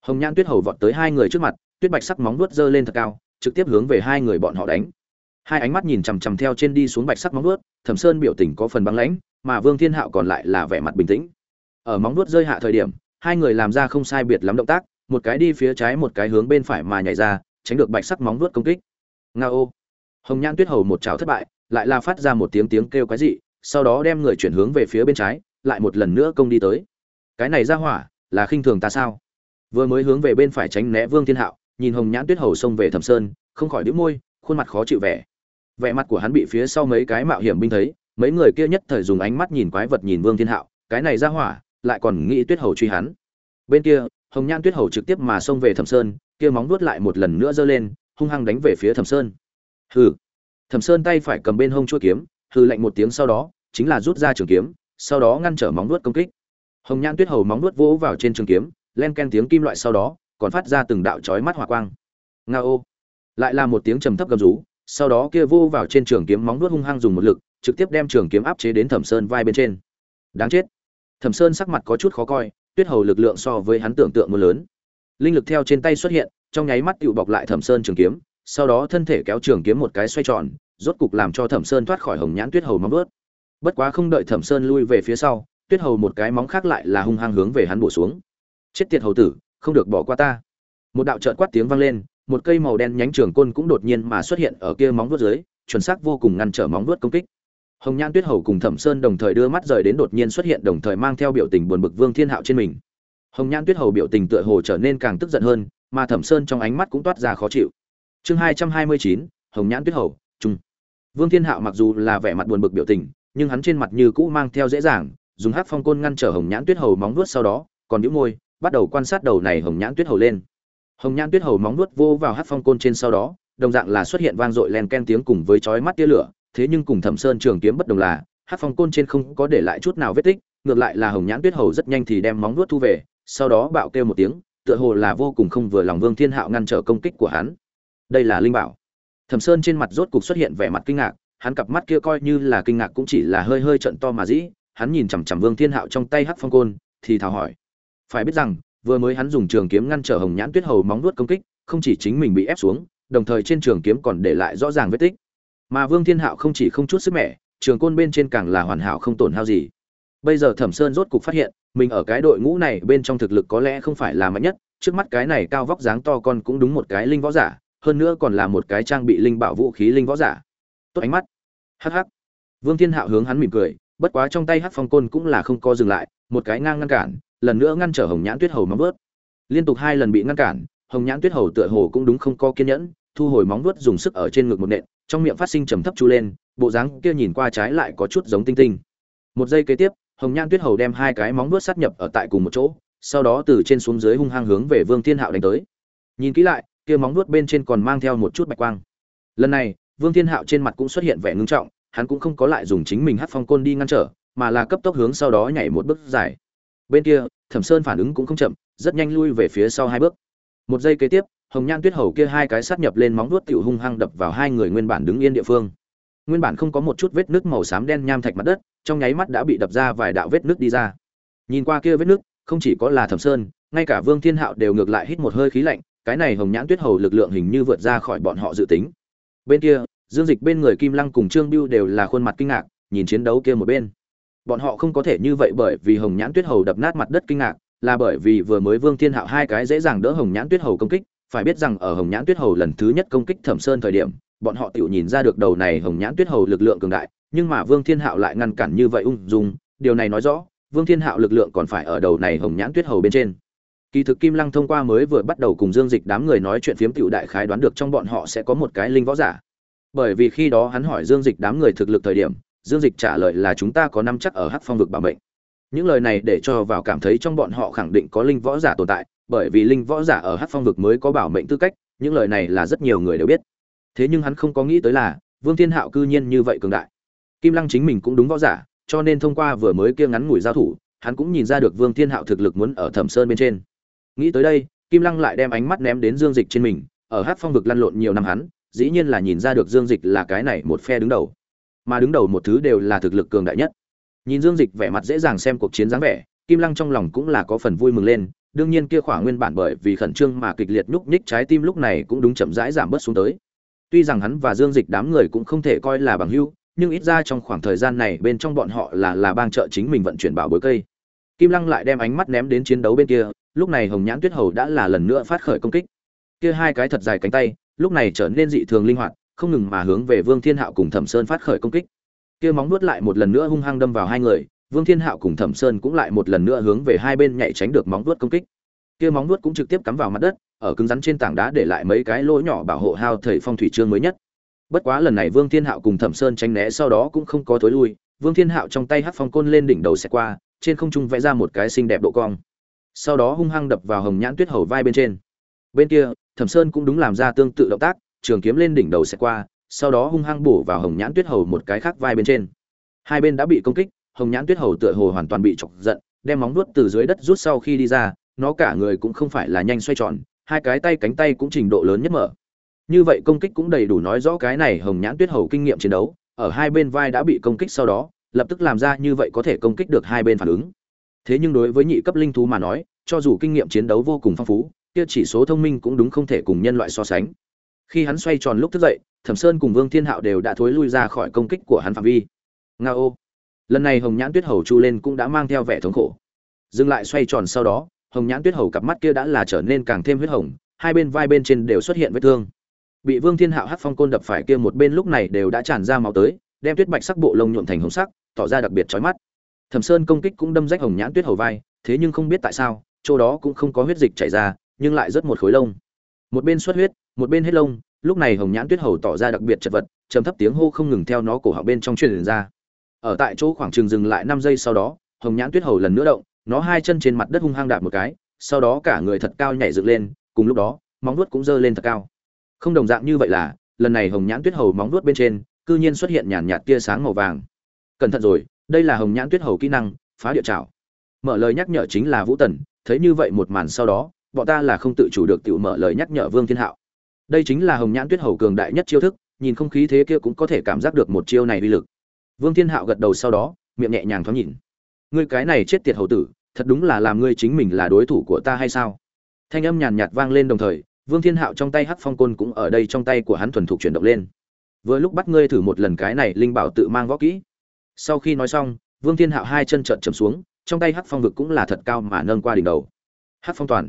Hồng nhãn tuyết hầu vọt tới hai người trước mặt tuyết bạch sắc móng vuốt giơ lên thật cao trực tiếp hướng về hai người bọn họ đánh. Hai ánh mắt nhìn chằm chằm theo trên đi xuống bạch sắc móng vuốt thẩm sơn biểu tình có phần băng lãnh mà vương thiên hạo còn lại là vẻ mặt bình tĩnh. Ở móng vuốt rơi hạ thời điểm hai người làm ra không sai biệt lắm động tác một cái đi phía trái một cái hướng bên phải mà nhảy ra tránh được bạch sắc móng vuốt công kích. Ngao, hồng nhãn tuyết hầu một chảo thất bại lại là phát ra một tiếng tiếng kêu quái dị sau đó đem người chuyển hướng về phía bên trái lại một lần nữa công đi tới. Cái này ra hỏa là khinh thường ta sao? Vừa mới hướng về bên phải tránh né vương thiên hạo nhìn hồng nhãn tuyết hầu xông về thẩm sơn, không khỏi đĩu môi, khuôn mặt khó chịu vẻ. Vẻ mặt của hắn bị phía sau mấy cái mạo hiểm binh thấy, mấy người kia nhất thời dùng ánh mắt nhìn quái vật nhìn vương thiên hạo, cái này ra hỏa, lại còn nghĩ tuyết hầu truy hắn. Bên kia, hồng nhãn tuyết hầu trực tiếp mà xông về thẩm sơn, kia móng vuốt lại một lần nữa giơ lên, hung hăng đánh về phía thẩm sơn. Hừ. Thẩm sơn tay phải cầm bên hông chuôi kiếm, hừ lạnh một tiếng sau đó, chính là rút ra trường kiếm, sau đó ngăn trở móng vuốt công kích. Hồng nhãn tuyết hầu móng vuốt vỗ vào trên trường kiếm, len ken tiếng kim loại sau đó còn phát ra từng đạo chói mắt hỏa quang. Nga ô. Lại là một tiếng trầm thấp gầm rú, sau đó kia vô vào trên trường kiếm móng vuốt hung hăng dùng một lực, trực tiếp đem trường kiếm áp chế đến thẩm sơn vai bên trên. Đáng chết. Thẩm sơn sắc mặt có chút khó coi, tuyết hầu lực lượng so với hắn tưởng tượng mưa lớn. Linh lực theo trên tay xuất hiện, trong nháy mắt tụ bọc lại thẩm sơn trường kiếm, sau đó thân thể kéo trường kiếm một cái xoay tròn, rốt cục làm cho thẩm sơn thoát khỏi hồng nhãn tuyết hầu móng vuốt. Bất quá không đợi thẩm sơn lui về phía sau, tuyết hầu một cái móng khác lại là hung hăng hướng về hắn bổ xuống. Chết tiệt hầu tử không được bỏ qua ta. Một đạo trợn quát tiếng vang lên, một cây màu đen nhánh trường côn cũng đột nhiên mà xuất hiện ở kia móng vuốt dưới, chuẩn xác vô cùng ngăn trở móng vuốt công kích. Hồng nhan tuyết hầu cùng thẩm sơn đồng thời đưa mắt rời đến đột nhiên xuất hiện đồng thời mang theo biểu tình buồn bực vương thiên hạo trên mình. Hồng nhan tuyết hầu biểu tình tựa hồ trở nên càng tức giận hơn, mà thẩm sơn trong ánh mắt cũng toát ra khó chịu. Chương hai trăm hai mươi chín, hồng nhãn tuyết hầu trung vương thiên hạo mặc dù là vẻ mặt buồn bực biểu tình, nhưng hắn trên mặt như cũ mang theo dễ dàng, dùng hát phong côn ngăn trở hồng nhãn tuyết hầu móng vuốt sau đó, còn những môi bắt đầu quan sát đầu này hồng nhãn tuyết hầu lên. Hồng nhãn tuyết hầu móng nuốt vô vào hát phong côn trên sau đó, đồng dạng là xuất hiện vang dội len ken tiếng cùng với chói mắt tia lửa, thế nhưng cùng thẩm sơn trường kiếm bất đồng là, hát phong côn trên không có để lại chút nào vết tích, ngược lại là hồng nhãn tuyết hầu rất nhanh thì đem móng nuốt thu về, sau đó bạo kêu một tiếng, tựa hồ là vô cùng không vừa lòng vương thiên hạo ngăn trở công kích của hắn. Đây là linh bảo. Thẩm sơn trên mặt rốt cục xuất hiện vẻ mặt kinh ngạc, hắn cặp mắt kia coi như là kinh ngạc cũng chỉ là hơi hơi trận to mà dĩ, hắn nhìn chằm chằm vương thiên hạo trong tay hắc phong côn, thì thào hỏi phải biết rằng, vừa mới hắn dùng trường kiếm ngăn trở hồng nhãn tuyết hầu móng nuốt công kích, không chỉ chính mình bị ép xuống, đồng thời trên trường kiếm còn để lại rõ ràng vết tích. Mà vương thiên hạo không chỉ không chút sức mẻ, trường côn bên trên càng là hoàn hảo không tổn hao gì. Bây giờ thẩm sơn rốt cục phát hiện, mình ở cái đội ngũ này bên trong thực lực có lẽ không phải là mạnh nhất, trước mắt cái này cao vóc dáng to con cũng đúng một cái linh võ giả, hơn nữa còn là một cái trang bị linh bảo vũ khí linh võ giả. Tốt ánh mắt. Hh vương thiên hạo hướng hắn mỉm cười, bất quá trong tay hát phong côn cũng là không co dừng lại, một cái ngang ngăn cản lần nữa ngăn trở hồng nhãn tuyết hầu móng vớt liên tục hai lần bị ngăn cản, hồng nhãn tuyết hầu tựa hồ cũng đúng không có kiên nhẫn, thu hồi móng vuốt dùng sức ở trên ngực một nện, trong miệng phát sinh trầm thấp chu lên, bộ dáng kia nhìn qua trái lại có chút giống tinh tinh. Một giây kế tiếp, hồng nhãn tuyết hầu đem hai cái móng vuốt sát nhập ở tại cùng một chỗ, sau đó từ trên xuống dưới hung hăng hướng về vương thiên hạo đánh tới. Nhìn kỹ lại, kia móng vuốt bên trên còn mang theo một chút bạch quang. Lần này, vương thiên hạo trên mặt cũng xuất hiện vẻ ngưng trọng, hắn cũng không có lại dùng chính mình hát phong côn đi ngăn trở, mà là cấp tốc hướng sau đó nhảy một bước dài bên kia, thẩm sơn phản ứng cũng không chậm, rất nhanh lui về phía sau hai bước. Một giây kế tiếp, hồng nhan tuyết hầu kia hai cái sát nhập lên móng vuốt tiểu hung hăng đập vào hai người nguyên bản đứng yên địa phương. Nguyên bản không có một chút vết nước màu xám đen nham thạch mặt đất, trong nháy mắt đã bị đập ra vài đạo vết nước đi ra. Nhìn qua kia vết nước, không chỉ có là thẩm sơn, ngay cả vương thiên hạo đều ngược lại hít một hơi khí lạnh, cái này hồng nhãn tuyết hầu lực lượng hình như vượt ra khỏi bọn họ dự tính. Bên kia, dương dịch bên người kim lăng cùng trương biêu đều là khuôn mặt kinh ngạc, nhìn chiến đấu kia một bên bọn họ không có thể như vậy bởi vì hồng nhãn tuyết hầu đập nát mặt đất kinh ngạc, là bởi vì vừa mới vương thiên hạo hai cái dễ dàng đỡ hồng nhãn tuyết hầu công kích, phải biết rằng ở hồng nhãn tuyết hầu lần thứ nhất công kích thẩm sơn thời điểm, bọn họ tự nhìn ra được đầu này hồng nhãn tuyết hầu lực lượng cường đại, nhưng mà vương thiên hạo lại ngăn cản như vậy ung dung, điều này nói rõ, vương thiên hạo lực lượng còn phải ở đầu này hồng nhãn tuyết hầu bên trên. Kỳ thực kim lăng thông qua mới vừa bắt đầu cùng dương dịch đám người nói chuyện phiếm tiểu đại khái đoán được trong bọn họ sẽ có một cái linh võ giả. Bởi vì khi đó hắn hỏi dương dịch đám người thực lực thời điểm dương dịch trả lời là chúng ta có năm chắc ở hắc phong vực bảo mệnh. Những lời này để cho vào cảm thấy trong bọn họ khẳng định có linh võ giả tồn tại, bởi vì linh võ giả ở hắc phong vực mới có bảo mệnh tư cách, những lời này là rất nhiều người đều biết. Thế nhưng hắn không có nghĩ tới là, vương thiên hạo cư nhiên như vậy cường đại. Kim lăng chính mình cũng đúng võ giả, cho nên thông qua vừa mới kia ngắn ngủi giao thủ, hắn cũng nhìn ra được vương thiên hạo thực lực muốn ở thẩm sơn bên trên. Nghĩ tới đây, kim lăng lại đem ánh mắt ném đến dương dịch trên mình, ở hát phong vực lăn lộn nhiều năm hắn, dĩ nhiên là nhìn ra được dương dịch là cái này một phe đứng đầu mà đứng đầu một thứ đều là thực lực cường đại nhất. Nhìn dương dịch vẻ mặt dễ dàng xem cuộc chiến dáng vẻ, kim lăng trong lòng cũng là có phần vui mừng lên, đương nhiên kia khỏa nguyên bản bởi vì khẩn trương mà kịch liệt nhúc nhích trái tim lúc này cũng đúng chậm rãi giảm bớt xuống tới. Tuy rằng hắn và dương dịch đám người cũng không thể coi là bằng hữu, nhưng ít ra trong khoảng thời gian này bên trong bọn họ là là bang trợ chính mình vận chuyển bảo bối cây. Kim lăng lại đem ánh mắt ném đến chiến đấu bên kia, lúc này hồng nhãn tuyết hầu đã là lần nữa phát khởi công kích. Kia hai cái thật dài cánh tay, lúc này trở nên dị thường linh hoạt không ngừng mà hướng về vương thiên hạo cùng thẩm sơn phát khởi công kích. Kia móng vuốt lại một lần nữa hung hăng đâm vào hai người, vương thiên hạo cùng thẩm sơn cũng lại một lần nữa hướng về hai bên nhảy tránh được móng vuốt công kích. Kia móng vuốt cũng trực tiếp cắm vào mặt đất, ở cứng rắn trên tảng đá để lại mấy cái lỗ nhỏ bảo hộ hao thầy phong thủy trương mới nhất. Bất quá lần này vương thiên hạo cùng thẩm sơn tránh né sau đó cũng không có tối lui, vương thiên hạo trong tay hắc phong côn lên đỉnh đầu xe qua, trên không trung vẽ ra một cái xinh đẹp độ cong. Sau đó hung hăng đập vào hồng nhãn tuyết hầu vai bên trên. Bên kia, thẩm sơn cũng đúng làm ra tương tự động tác trường kiếm lên đỉnh đầu xe qua, sau đó hung hăng bổ vào hồng nhãn tuyết hầu một cái khác vai bên trên. Hai bên đã bị công kích, hồng nhãn tuyết hầu tựa hồ hoàn toàn bị chọc giận, đem móng vuốt từ dưới đất rút sau khi đi ra, nó cả người cũng không phải là nhanh xoay tròn, hai cái tay cánh tay cũng trình độ lớn nhất mở. Như vậy công kích cũng đầy đủ nói rõ cái này hồng nhãn tuyết hầu kinh nghiệm chiến đấu, ở hai bên vai đã bị công kích sau đó, lập tức làm ra như vậy có thể công kích được hai bên phản ứng. Thế nhưng đối với nhị cấp linh thú mà nói, cho dù kinh nghiệm chiến đấu vô cùng phong phú, kia chỉ số thông minh cũng đúng không thể cùng nhân loại so sánh khi hắn xoay tròn lúc thức dậy, thẩm sơn cùng vương thiên hạo đều đã thối lui ra khỏi công kích của hắn phạm vi. Nga ô. Lần này hồng nhãn tuyết hầu chu lên cũng đã mang theo vẻ thống khổ. Dừng lại xoay tròn sau đó, hồng nhãn tuyết hầu cặp mắt kia đã là trở nên càng thêm huyết hồng, hai bên vai bên trên đều xuất hiện vết thương. Bị vương thiên hạo hát phong côn đập phải kia một bên lúc này đều đã tràn ra máu tới, đem tuyết bạch sắc bộ lông nhuộm thành hồng sắc, tỏ ra đặc biệt chói mắt. Thẩm sơn công kích cũng đâm rách hồng nhãn tuyết hầu vai, thế nhưng không biết tại sao, chỗ đó cũng không có huyết dịch chảy ra, nhưng lại rất một khối lông. Một bên xuất huyết một bên hết lông, lúc này hồng nhãn tuyết hầu tỏ ra đặc biệt chật vật, trầm thấp tiếng hô không ngừng theo nó cổ họng bên trong truyền ra. Ở tại chỗ khoảng trường dừng lại năm giây sau đó, hồng nhãn tuyết hầu lần nữa động, nó hai chân trên mặt đất hung hăng đạp một cái, sau đó cả người thật cao nhảy dựng lên, cùng lúc đó, móng vuốt cũng giơ lên thật cao. Không đồng dạng như vậy là, lần này hồng nhãn tuyết hầu móng vuốt bên trên, cư nhiên xuất hiện nhàn nhạt tia sáng màu vàng. Cẩn thận rồi, đây là hồng nhãn tuyết hầu kỹ năng, phá địa trảo. Mở lời nhắc nhở chính là vũ tần, thấy như vậy một màn sau đó, bọn ta là không tự chủ được tự mở lời nhắc nhở vương thiên hạo đây chính là hồng nhãn tuyết hầu cường đại nhất chiêu thức, nhìn không khí thế kia cũng có thể cảm giác được một chiêu này uy lực. Vương thiên hạo gật đầu sau đó, miệng nhẹ nhàng thoáng nhìn. Ngươi cái này chết tiệt hầu tử, thật đúng là làm ngươi chính mình là đối thủ của ta hay sao? Thanh âm nhàn nhạt vang lên đồng thời, vương thiên hạo trong tay hắc phong côn cũng ở đây trong tay của hắn thuần thục chuyển động lên. Vừa lúc bắt ngươi thử một lần cái này linh bảo tự mang võ kỹ. Sau khi nói xong, vương thiên hạo hai chân trợn trầm xuống, trong tay hắc phong vực cũng là thật cao mà nâng qua đỉnh đầu. Hắc phong toàn.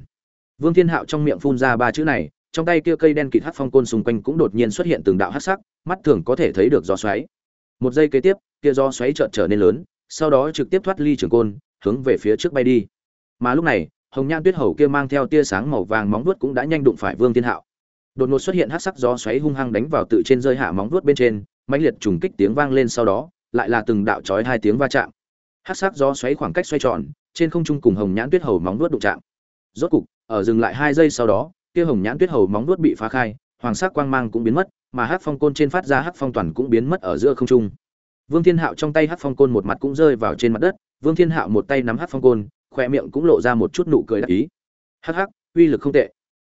Vương thiên hạo trong miệng phun ra ba chữ này trong tay kia cây đen kịt hắc phong côn xung quanh cũng đột nhiên xuất hiện từng đạo hắc sắc, mắt thường có thể thấy được gió xoáy. Một giây kế tiếp, kia gió xoáy chợt trở nên lớn, sau đó trực tiếp thoát ly trường côn, hướng về phía trước bay đi. Mà lúc này, hồng nhan tuyết hầu kia mang theo tia sáng màu vàng móng vuốt cũng đã nhanh đụng phải vương thiên hạo. Đột ngột xuất hiện hắc sắc gió xoáy hung hăng đánh vào tự trên rơi hạ móng vuốt bên trên, mãnh liệt trùng kích tiếng vang lên sau đó, lại là từng đạo chói hai tiếng va chạm. Hắc sắc gió xoáy khoảng cách xoay tròn, trên không trung cùng hồng nhãn tuyết hầu móng vuốt đụng chạm. Rốt cục, ở dừng lại hai giây sau đó kia hồng nhãn tuyết hầu móng vuốt bị phá khai, hoàng sắc quang mang cũng biến mất, mà hắc phong côn trên phát ra hắc phong toàn cũng biến mất ở giữa không trung. Vương thiên hạo trong tay hắc phong côn một mặt cũng rơi vào trên mặt đất, vương thiên hạo một tay nắm hắc phong côn khoe miệng cũng lộ ra một chút nụ cười đắc ý. Hắc hắc, uy lực không tệ.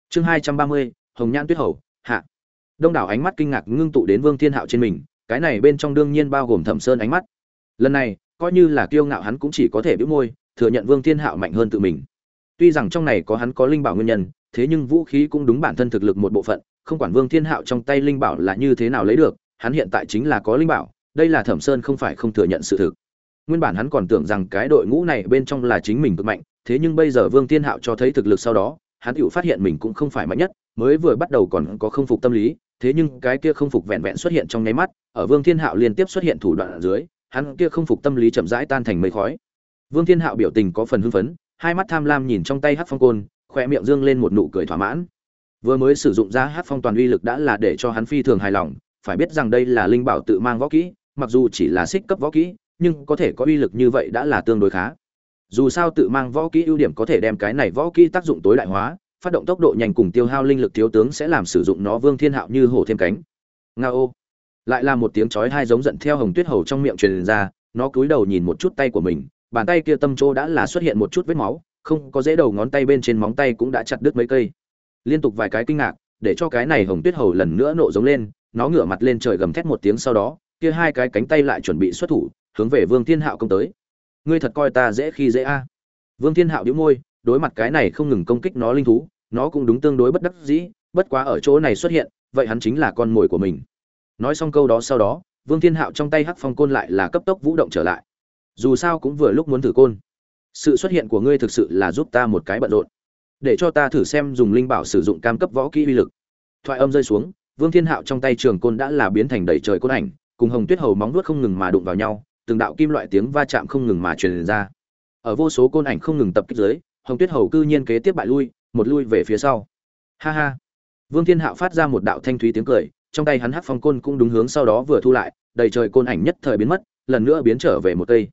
Chương hai trăm ba mươi, hồng nhãn tuyết hầu, hạ. Đông đảo ánh mắt kinh ngạc ngưng tụ đến vương thiên hạo trên mình, cái này bên trong đương nhiên bao gồm thẩm sơn ánh mắt. Lần này, coi như là kiêu ngạo hắn cũng chỉ có thể bĩu môi, thừa nhận vương thiên hạo mạnh hơn tự mình. Tuy rằng trong này có hắn có linh bảo nguyên nhân thế nhưng vũ khí cũng đúng bản thân thực lực một bộ phận, không quản vương thiên hạo trong tay linh bảo là như thế nào lấy được, hắn hiện tại chính là có linh bảo, đây là thẩm sơn không phải không thừa nhận sự thực. Nguyên bản hắn còn tưởng rằng cái đội ngũ này bên trong là chính mình cực mạnh, thế nhưng bây giờ vương thiên hạo cho thấy thực lực sau đó, hắn tự phát hiện mình cũng không phải mạnh nhất, mới vừa bắt đầu còn có không phục tâm lý, thế nhưng cái kia không phục vẹn vẹn xuất hiện trong nháy mắt, ở vương thiên hạo liên tiếp xuất hiện thủ đoạn ở dưới, hắn kia không phục tâm lý chậm rãi tan thành mây khói. Vương thiên hạo biểu tình có phần hưng phấn, hai mắt tham lam nhìn trong tay hát phong côn khoe miệng dương lên một nụ cười thỏa mãn. Vừa mới sử dụng ra hát phong toàn uy lực đã là để cho hắn phi thường hài lòng, phải biết rằng đây là linh bảo tự mang võ kỹ, mặc dù chỉ là xích cấp võ kỹ, nhưng có thể có uy lực như vậy đã là tương đối khá. Dù sao tự mang võ kỹ ưu điểm có thể đem cái này võ kỹ tác dụng tối đại hóa, phát động tốc độ nhanh cùng tiêu hao linh lực thiếu tướng sẽ làm sử dụng nó vương thiên hạo như hổ thêm cánh. Nga ô. Lại là một tiếng chói hai giống giận theo hồng tuyết hầu trong miệng truyền ra, nó cúi đầu nhìn một chút tay của mình, bàn tay kia tâm chỗ đã là xuất hiện một chút vết máu không có dễ đầu ngón tay bên trên móng tay cũng đã chặt đứt mấy cây. Liên tục vài cái kinh ngạc, để cho cái này hồng tuyết hầu lần nữa nộ giống lên, nó ngửa mặt lên trời gầm thét một tiếng sau đó, kia hai cái cánh tay lại chuẩn bị xuất thủ, hướng về vương thiên hạo công tới. Ngươi thật coi ta dễ khi dễ a. Vương thiên hạo đĩu môi, đối mặt cái này không ngừng công kích nó linh thú, nó cũng đúng tương đối bất đắc dĩ, bất quá ở chỗ này xuất hiện, vậy hắn chính là con mồi của mình. Nói xong câu đó sau đó, vương thiên hạo trong tay hắc phong côn lại là cấp tốc vũ động trở lại. Dù sao cũng vừa lúc muốn thử côn sự xuất hiện của ngươi thực sự là giúp ta một cái bận rộn. Để cho ta thử xem dùng linh bảo sử dụng cam cấp võ kỹ uy lực. Thoại âm rơi xuống, vương thiên hạo trong tay trường côn đã là biến thành đầy trời côn ảnh, cùng hồng tuyết hầu móng nuốt không ngừng mà đụng vào nhau, từng đạo kim loại tiếng va chạm không ngừng mà truyền ra. Ở vô số côn ảnh không ngừng tập kích dưới, hồng tuyết hầu cư nhiên kế tiếp bại lui, một lui về phía sau. Ha ha. Vương thiên hạo phát ra một đạo thanh thúy tiếng cười, trong tay hắn hắc phong côn cũng đúng hướng sau đó vừa thu lại, đầy trời côn ảnh nhất thời biến mất, lần nữa biến trở về một cây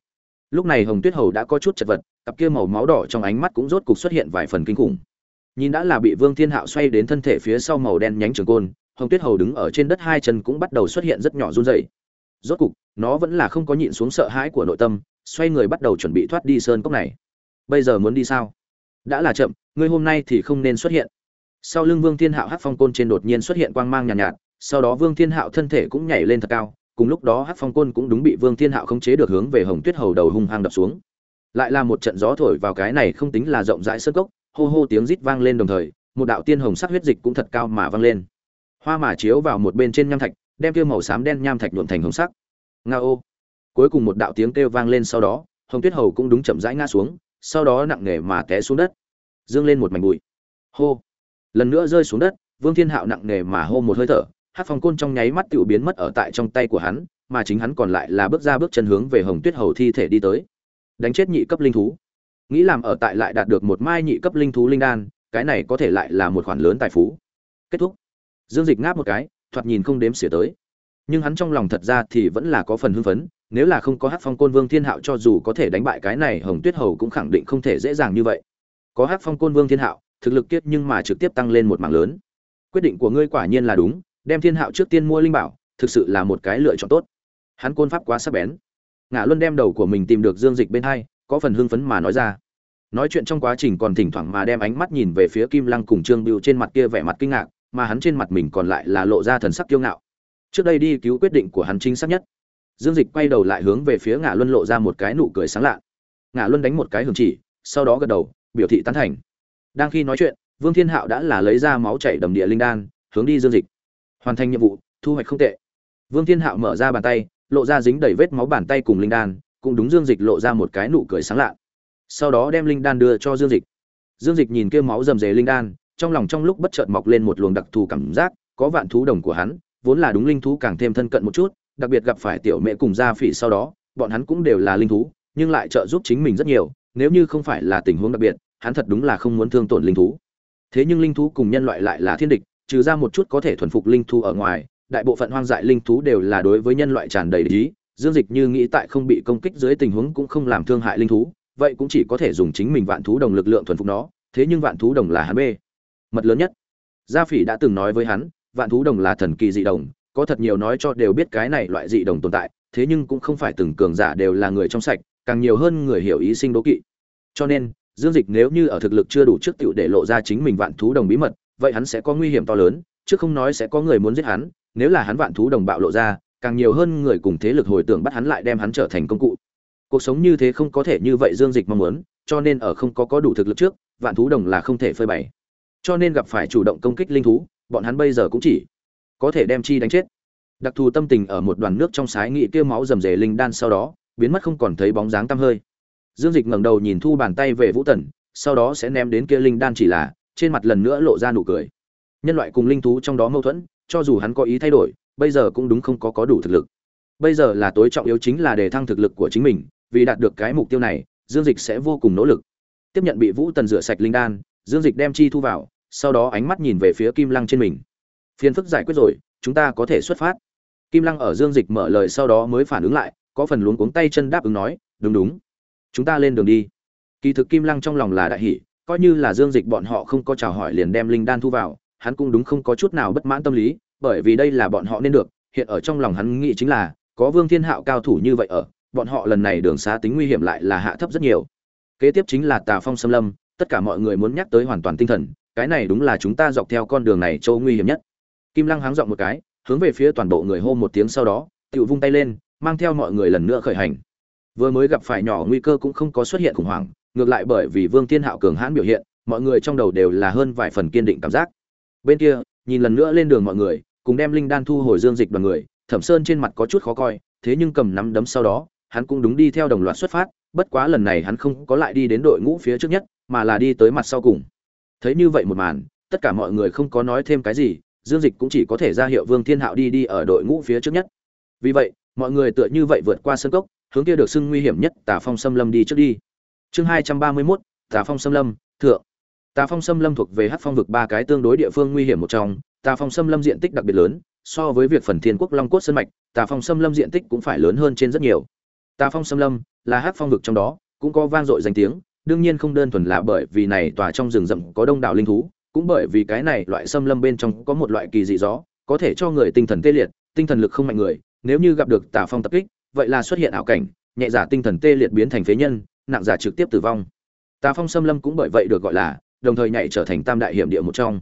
lúc này hồng tuyết hầu đã có chút chật vật cặp kia màu máu đỏ trong ánh mắt cũng rốt cục xuất hiện vài phần kinh khủng. Nhìn đã là bị vương thiên hạo xoay đến thân thể phía sau màu đen nhánh trường côn hồng tuyết hầu đứng ở trên đất hai chân cũng bắt đầu xuất hiện rất nhỏ run rẩy. Rốt cục nó vẫn là không có nhịn xuống sợ hãi của nội tâm xoay người bắt đầu chuẩn bị thoát đi sơn cốc này. Bây giờ muốn đi sao? Đã là chậm ngươi hôm nay thì không nên xuất hiện. Sau lưng vương thiên hạo hát phong côn trên đột nhiên xuất hiện quang mang nhàn nhạt, nhạt sau đó vương thiên hạo thân thể cũng nhảy lên thật cao cùng lúc đó hát phong côn cũng đúng bị vương thiên hạo khống chế được hướng về hồng tuyết hầu đầu hung hăng đập xuống. Lại là một trận gió thổi vào cái này không tính là rộng rãi sơn cốc, hô hô tiếng rít vang lên đồng thời, một đạo tiên hồng sắc huyết dịch cũng thật cao mà vang lên. Hoa mà chiếu vào một bên trên nham thạch, đem kia màu xám đen nham thạch nhuộm thành hồng sắc. Nga ô. Cuối cùng một đạo tiếng kêu vang lên sau đó, hồng tuyết hầu cũng đúng chậm rãi ngã xuống, sau đó nặng nề mà té xuống đất. Dương lên một mảnh bụi. Hô. Lần nữa rơi xuống đất, vương thiên hạo nặng nề mà hô một hơi thở hát phong côn trong nháy mắt tự biến mất ở tại trong tay của hắn, mà chính hắn còn lại là bước ra bước chân hướng về hồng tuyết hầu thi thể đi tới. Đánh chết nhị cấp linh thú. Nghĩ làm ở tại lại đạt được một mai nhị cấp linh thú linh đan, cái này có thể lại là một khoản lớn tài phú. Kết thúc. Dương dịch ngáp một cái, thoạt nhìn không đếm xỉa tới. Nhưng hắn trong lòng thật ra thì vẫn là có phần hưng phấn, nếu là không có hát phong côn vương thiên hạo cho dù có thể đánh bại cái này, hồng tuyết hầu cũng khẳng định không thể dễ dàng như vậy. Có hát phong côn vương thiên hạo, thực lực kiết nhưng mà trực tiếp tăng lên một mảng lớn. Quyết định của ngươi quả nhiên là đúng đem thiên hạo trước tiên mua linh bảo, thực sự là một cái lựa chọn tốt. Hắn côn pháp quá sắc bén. Ngã luân đem đầu của mình tìm được dương dịch bên hai, có phần hưng phấn mà nói ra. Nói chuyện trong quá trình còn thỉnh thoảng mà đem ánh mắt nhìn về phía kim lăng cùng trương bưu trên mặt kia vẻ mặt kinh ngạc, mà hắn trên mặt mình còn lại là lộ ra thần sắc kiêu ngạo. Trước đây đi cứu quyết định của hắn chính xác nhất. Dương dịch quay đầu lại hướng về phía ngã luân lộ ra một cái nụ cười sáng lạ. Ngã luân đánh một cái hưởng chỉ, sau đó gật đầu, biểu thị tán thành. Đang khi nói chuyện, vương thiên hạo đã là lấy ra máu chảy đầm địa linh đan, hướng đi dương dịch hoàn thành nhiệm vụ, thu hoạch không tệ. Vương thiên hạo mở ra bàn tay, lộ ra dính đầy vết máu bàn tay cùng linh đan, cũng đúng dương dịch lộ ra một cái nụ cười sáng lạ. Sau đó đem linh đan đưa cho dương dịch. Dương dịch nhìn kia máu rầm rề linh đan, trong lòng trong lúc bất chợt mọc lên một luồng đặc thù cảm giác, có vạn thú đồng của hắn, vốn là đúng linh thú càng thêm thân cận một chút, đặc biệt gặp phải tiểu mẹ cùng gia phỉ sau đó, bọn hắn cũng đều là linh thú, nhưng lại trợ giúp chính mình rất nhiều, nếu như không phải là tình huống đặc biệt, hắn thật đúng là không muốn thương tổn linh thú. Thế nhưng linh thú cùng nhân loại lại là thiên địch trừ ra một chút có thể thuần phục linh thú ở ngoài, đại bộ phận hoang dại linh thú đều là đối với nhân loại tràn đầy lý dương dịch như nghĩ tại không bị công kích dưới tình huống cũng không làm thương hại linh thú, vậy cũng chỉ có thể dùng chính mình vạn thú đồng lực lượng thuần phục nó, thế nhưng vạn thú đồng là hắn bê. Mật lớn nhất. Gia phỉ đã từng nói với hắn, vạn thú đồng là thần kỳ dị đồng, có thật nhiều nói cho đều biết cái này loại dị đồng tồn tại, thế nhưng cũng không phải từng cường giả đều là người trong sạch, càng nhiều hơn người hiểu ý sinh đố kỵ. Cho nên, dương dịch nếu như ở thực lực chưa đủ trước tiểu để lộ ra chính mình vạn thú đồng bí mật vậy hắn sẽ có nguy hiểm to lớn, chứ không nói sẽ có người muốn giết hắn, nếu là hắn vạn thú đồng bạo lộ ra, càng nhiều hơn người cùng thế lực hồi tưởng bắt hắn lại đem hắn trở thành công cụ. Cuộc sống như thế không có thể như vậy dương dịch mong muốn, cho nên ở không có có đủ thực lực trước, vạn thú đồng là không thể phơi bày. Cho nên gặp phải chủ động công kích linh thú, bọn hắn bây giờ cũng chỉ có thể đem chi đánh chết. Đặc thù tâm tình ở một đoàn nước trong sái nghị kia máu rầm rề linh đan sau đó, biến mất không còn thấy bóng dáng tăm hơi. Dương dịch ngẩng đầu nhìn thu bàn tay về vũ tần, sau đó sẽ ném đến kia linh đan chỉ là trên mặt lần nữa lộ ra nụ cười. Nhân loại cùng linh thú trong đó mâu thuẫn, cho dù hắn có ý thay đổi, bây giờ cũng đúng không có có đủ thực lực. Bây giờ là tối trọng yếu chính là đề thăng thực lực của chính mình, vì đạt được cái mục tiêu này, dương dịch sẽ vô cùng nỗ lực. Tiếp nhận bị vũ tần rửa sạch linh đan, dương dịch đem chi thu vào, sau đó ánh mắt nhìn về phía kim lăng trên mình. Phiền phức giải quyết rồi, chúng ta có thể xuất phát. Kim lăng ở dương dịch mở lời sau đó mới phản ứng lại, có phần luống cuống tay chân đáp ứng nói, đúng đúng. Chúng ta lên đường đi. Kỳ thực kim lăng trong lòng là đại hỷ coi như là dương dịch bọn họ không có chào hỏi liền đem linh đan thu vào, hắn cũng đúng không có chút nào bất mãn tâm lý, bởi vì đây là bọn họ nên được, hiện ở trong lòng hắn nghĩ chính là, có vương thiên hạo cao thủ như vậy ở, bọn họ lần này đường xá tính nguy hiểm lại là hạ thấp rất nhiều. Kế tiếp chính là tà phong xâm lâm, tất cả mọi người muốn nhắc tới hoàn toàn tinh thần, cái này đúng là chúng ta dọc theo con đường này châu nguy hiểm nhất. Kim lăng háng dọn một cái, hướng về phía toàn bộ người hô một tiếng sau đó, tiểu vung tay lên, mang theo mọi người lần nữa khởi hành. Vừa mới gặp phải nhỏ nguy cơ cũng không có xuất hiện khủng hoảng ngược lại bởi vì vương thiên hạo cường hãn biểu hiện, mọi người trong đầu đều là hơn vài phần kiên định cảm giác. Bên kia, nhìn lần nữa lên đường mọi người, cùng đem linh đan thu hồi dương dịch đoàn người, thẩm sơn trên mặt có chút khó coi, thế nhưng cầm nắm đấm sau đó, hắn cũng đúng đi theo đồng loạt xuất phát, bất quá lần này hắn không có lại đi đến đội ngũ phía trước nhất, mà là đi tới mặt sau cùng. Thấy như vậy một màn, tất cả mọi người không có nói thêm cái gì, dương dịch cũng chỉ có thể ra hiệu vương thiên hạo đi đi ở đội ngũ phía trước nhất. Vì vậy, mọi người tựa như vậy vượt qua sân cốc, hướng kia được xưng nguy hiểm nhất tà phong xâm lâm đi trước đi chương hai trăm ba mươi mốt, tà phong xâm lâm, thượng. Tà phong xâm lâm thuộc về hát phong vực ba cái tương đối địa phương nguy hiểm một trong. Tà phong xâm lâm diện tích đặc biệt lớn, so với việc phần thiên quốc long cốt sơn mạch, tà phong xâm lâm diện tích cũng phải lớn hơn trên rất nhiều. Tà phong xâm lâm là hát phong vực trong đó, cũng có vang dội danh tiếng, đương nhiên không đơn thuần là bởi vì này tòa trong rừng rậm có đông đảo linh thú, cũng bởi vì cái này loại xâm lâm bên trong có một loại kỳ dị gió, có thể cho người tinh thần tê liệt, tinh thần lực không mạnh người. Nếu như gặp được tà phong tập kích, vậy là xuất hiện ảo cảnh, nhẹ giả tinh thần tê liệt biến thành phế nhân nặng giả trực tiếp tử vong. Tà phong xâm lâm cũng bởi vậy được gọi là, đồng thời nhảy trở thành tam đại hiểm địa một trong.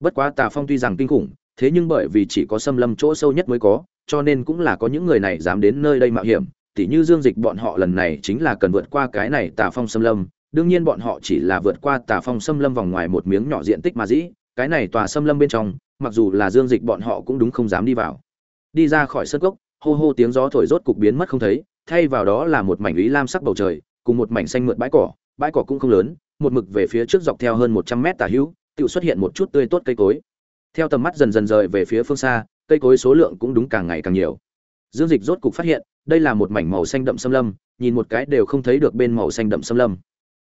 Bất quá tà phong tuy rằng kinh khủng, thế nhưng bởi vì chỉ có xâm lâm chỗ sâu nhất mới có, cho nên cũng là có những người này dám đến nơi đây mạo hiểm. Tỉ như dương dịch bọn họ lần này chính là cần vượt qua cái này tà phong xâm lâm. Đương nhiên bọn họ chỉ là vượt qua tà phong xâm lâm vòng ngoài một miếng nhỏ diện tích mà dĩ. Cái này tòa xâm lâm bên trong, mặc dù là dương dịch bọn họ cũng đúng không dám đi vào. Đi ra khỏi sân gốc, hô hô tiếng gió thổi rốt cục biến mất không thấy, thay vào đó là một mảnh ý lam sắc bầu trời cùng một mảnh xanh mượt bãi cỏ bãi cỏ cũng không lớn, một mực về phía trước dọc theo hơn một trăm mét tà hữu tự xuất hiện một chút tươi tốt cây cối. Theo tầm mắt dần dần rời về phía phương xa, cây cối số lượng cũng đúng càng ngày càng nhiều. Dương dịch rốt cục phát hiện, đây là một mảnh màu xanh đậm xâm lâm, nhìn một cái đều không thấy được bên màu xanh đậm xâm lâm.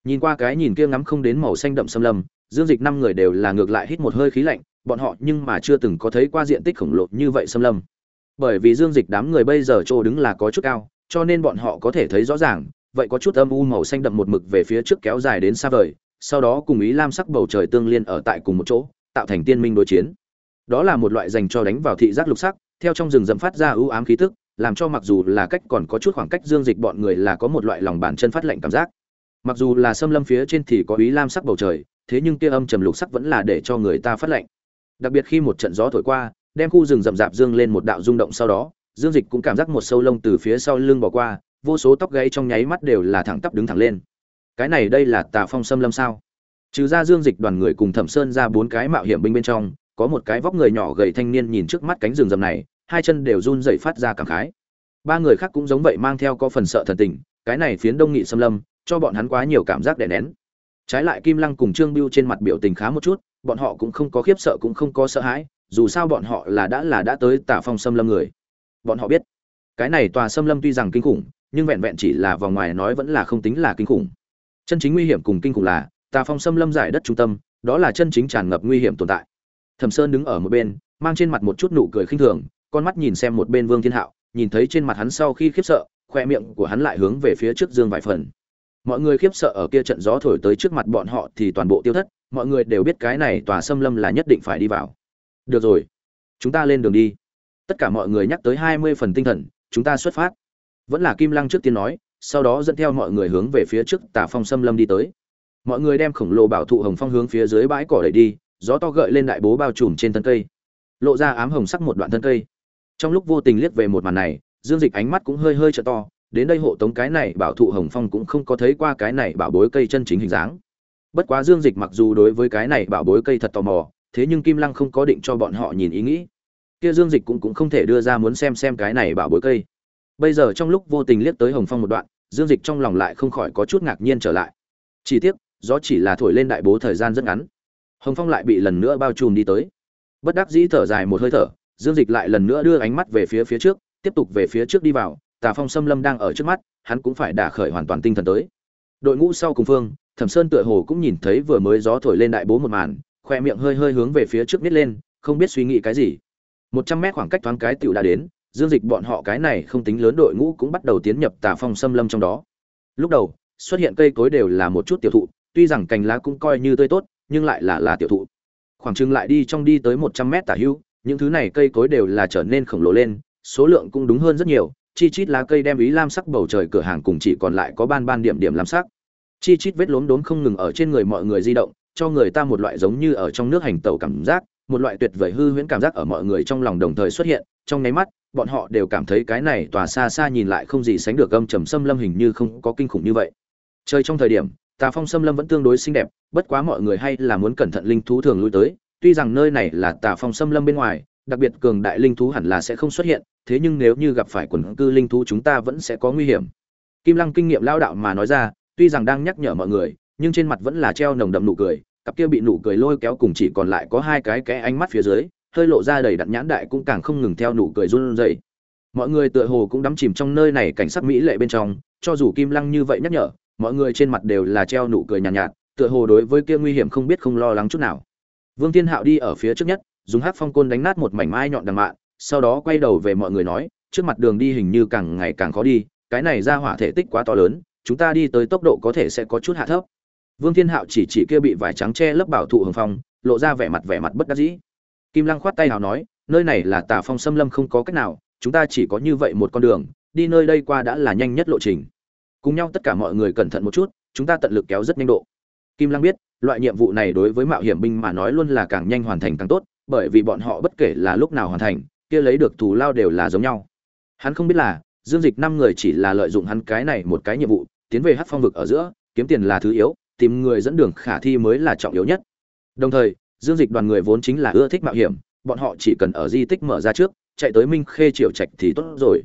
Nhìn qua cái nhìn kia ngắm không đến màu xanh đậm xâm lâm, dương dịch năm người đều là ngược lại hít một hơi khí lạnh, bọn họ nhưng mà chưa từng có thấy qua diện tích khổng lồ như vậy xâm lâm. Bởi vì dương dịch đám người bây giờ chỗ đứng là có chút cao, cho nên bọn họ có thể thấy rõ ràng vậy có chút âm u màu xanh đậm một mực về phía trước kéo dài đến xa vời, sau đó cùng ý lam sắc bầu trời tương liên ở tại cùng một chỗ, tạo thành tiên minh đối chiến. Đó là một loại dành cho đánh vào thị giác lục sắc, theo trong rừng rậm phát ra u ám khí tức, làm cho mặc dù là cách còn có chút khoảng cách dương dịch bọn người là có một loại lòng bàn chân phát lạnh cảm giác. Mặc dù là xâm lâm phía trên thì có ý lam sắc bầu trời, thế nhưng kia âm trầm lục sắc vẫn là để cho người ta phát lạnh. Đặc biệt khi một trận gió thổi qua, đem khu rừng rậm rạp dương lên một đạo rung động sau đó, dương dịch cũng cảm giác một sâu lông từ phía sau lưng bỏ qua vô số tóc gãy trong nháy mắt đều là thẳng tắp đứng thẳng lên. Cái này đây là tà phong xâm lâm sao? Trừ ra dương dịch đoàn người cùng thẩm sơn ra bốn cái mạo hiểm binh bên trong, có một cái vóc người nhỏ gầy thanh niên nhìn trước mắt cánh rừng rầm này, hai chân đều run rẩy phát ra cảm khái. Ba người khác cũng giống vậy mang theo có phần sợ thần tình, cái này phiến đông nghị xâm lâm, cho bọn hắn quá nhiều cảm giác đè nén. Trái lại kim lăng cùng trương biêu trên mặt biểu tình khá một chút, bọn họ cũng không có khiếp sợ cũng không có sợ hãi, dù sao bọn họ là đã là đã tới tà phong xâm lâm người. Bọn họ biết, cái này tòa xâm lâm tuy rằng kinh khủng nhưng vẹn vẹn chỉ là vòng ngoài nói vẫn là không tính là kinh khủng. Chân chính nguy hiểm cùng kinh khủng là, tà phong xâm lâm giải đất trung tâm, đó là chân chính tràn ngập nguy hiểm tồn tại. Thẩm sơn đứng ở một bên, mang trên mặt một chút nụ cười khinh thường, con mắt nhìn xem một bên vương thiên hạo, nhìn thấy trên mặt hắn sau khi khiếp sợ, khoe miệng của hắn lại hướng về phía trước dương vài phần. Mọi người khiếp sợ ở kia trận gió thổi tới trước mặt bọn họ thì toàn bộ tiêu thất, mọi người đều biết cái này tòa xâm lâm là nhất định phải đi vào. Được rồi, chúng ta lên đường đi. Tất cả mọi người nhắc tới hai mươi phần tinh thần, chúng ta xuất phát vẫn là kim lăng trước tiên nói, sau đó dẫn theo mọi người hướng về phía trước tà phong xâm lâm đi tới. Mọi người đem khổng lồ bảo thụ hồng phong hướng phía dưới bãi cỏ đẩy đi, gió to gợi lên đại bố bao trùm trên thân cây. Lộ ra ám hồng sắc một đoạn thân cây. Trong lúc vô tình liếc về một màn này, dương dịch ánh mắt cũng hơi hơi trợ to, đến đây hộ tống cái này bảo thụ hồng phong cũng không có thấy qua cái này bảo bối cây chân chính hình dáng. Bất quá dương dịch mặc dù đối với cái này bảo bối cây thật tò mò, thế nhưng kim lăng không có định cho bọn họ nhìn ý nghĩ. Kia dương dịch cũng cũng không thể đưa ra muốn xem xem cái này bảo bối cây bây giờ trong lúc vô tình liếc tới hồng phong một đoạn, dương dịch trong lòng lại không khỏi có chút ngạc nhiên trở lại. Chỉ tiếc, gió chỉ là thổi lên đại bố thời gian rất ngắn. Hồng phong lại bị lần nữa bao trùm đi tới. Bất đắc dĩ thở dài một hơi thở, dương dịch lại lần nữa đưa ánh mắt về phía phía trước, tiếp tục về phía trước đi vào, tà phong xâm lâm đang ở trước mắt, hắn cũng phải đả khởi hoàn toàn tinh thần tới. Đội ngũ sau cùng phương, thẩm sơn tựa hồ cũng nhìn thấy vừa mới gió thổi lên đại bố một màn, khoe miệng hơi hơi hướng về phía trước nít lên, không biết suy nghĩ cái gì. Một trăm mét khoảng cách thoáng cái tựu đã đến dương dịch bọn họ cái này không tính lớn đội ngũ cũng bắt đầu tiến nhập tà phong xâm lâm trong đó. Lúc đầu, xuất hiện cây cối đều là một chút tiểu thụ, tuy rằng cành lá cũng coi như tươi tốt, nhưng lại là là tiểu thụ. Khoảng chừng lại đi trong đi tới một trăm mét tả hữu những thứ này cây cối đều là trở nên khổng lồ lên, số lượng cũng đúng hơn rất nhiều, chi chít lá cây đem ý lam sắc bầu trời cửa hàng cùng chỉ còn lại có ban ban điểm điểm lam sắc. Chi chít vết lốm đốm không ngừng ở trên người mọi người di động, cho người ta một loại giống như ở trong nước hành tẩu cảm giác, một loại tuyệt vời hư huyễn cảm giác ở mọi người trong lòng đồng thời xuất hiện, trong nháy mắt bọn họ đều cảm thấy cái này tòa xa xa nhìn lại không gì sánh được âm trầm xâm lâm hình như không có kinh khủng như vậy. Trời trong thời điểm, tà phong xâm lâm vẫn tương đối xinh đẹp, bất quá mọi người hay là muốn cẩn thận linh thú thường lui tới, tuy rằng nơi này là tà phong xâm lâm bên ngoài, đặc biệt cường đại linh thú hẳn là sẽ không xuất hiện, thế nhưng nếu như gặp phải quần cư linh thú chúng ta vẫn sẽ có nguy hiểm. Kim lăng kinh nghiệm lao đạo mà nói ra, tuy rằng đang nhắc nhở mọi người, nhưng trên mặt vẫn là treo nồng đậm nụ cười, cặp kia bị nụ cười lôi kéo cùng chỉ còn lại có hai cái kẽ ánh mắt phía dưới hơi lộ ra đầy đặn nhãn đại cũng càng không ngừng theo nụ cười run rẩy. Mọi người tựa hồ cũng đắm chìm trong nơi này cảnh sắc mỹ lệ bên trong cho dù kim lăng như vậy nhắc nhở mọi người trên mặt đều là treo nụ cười nhàn nhạt, nhạt tựa hồ đối với kia nguy hiểm không biết không lo lắng chút nào. Vương thiên hạo đi ở phía trước nhất dùng hắc phong côn đánh nát một mảnh mai nhọn đằng mạn sau đó quay đầu về mọi người nói trước mặt đường đi hình như càng ngày càng khó đi cái này ra hỏa thể tích quá to lớn chúng ta đi tới tốc độ có thể sẽ có chút hạ thấp. Vương thiên hạo chỉ chỉ kia bị vải trắng che lớp bảo thụ hồng phong lộ ra vẻ mặt vẻ mặt bất đắc dĩ kim lăng khoát tay nào nói, nơi này là tà phong xâm lâm không có cách nào, chúng ta chỉ có như vậy một con đường, đi nơi đây qua đã là nhanh nhất lộ trình. Cùng nhau tất cả mọi người cẩn thận một chút, chúng ta tận lực kéo rất nhanh độ. Kim lăng biết, loại nhiệm vụ này đối với mạo hiểm binh mà nói luôn là càng nhanh hoàn thành càng tốt, bởi vì bọn họ bất kể là lúc nào hoàn thành, kia lấy được thù lao đều là giống nhau. Hắn không biết là, dương dịch năm người chỉ là lợi dụng hắn cái này một cái nhiệm vụ, tiến về hát phong vực ở giữa, kiếm tiền là thứ yếu, tìm người dẫn đường khả thi mới là trọng yếu nhất. Đồng thời dương dịch đoàn người vốn chính là ưa thích mạo hiểm, bọn họ chỉ cần ở di tích mở ra trước, chạy tới minh khê triều trạch thì tốt rồi.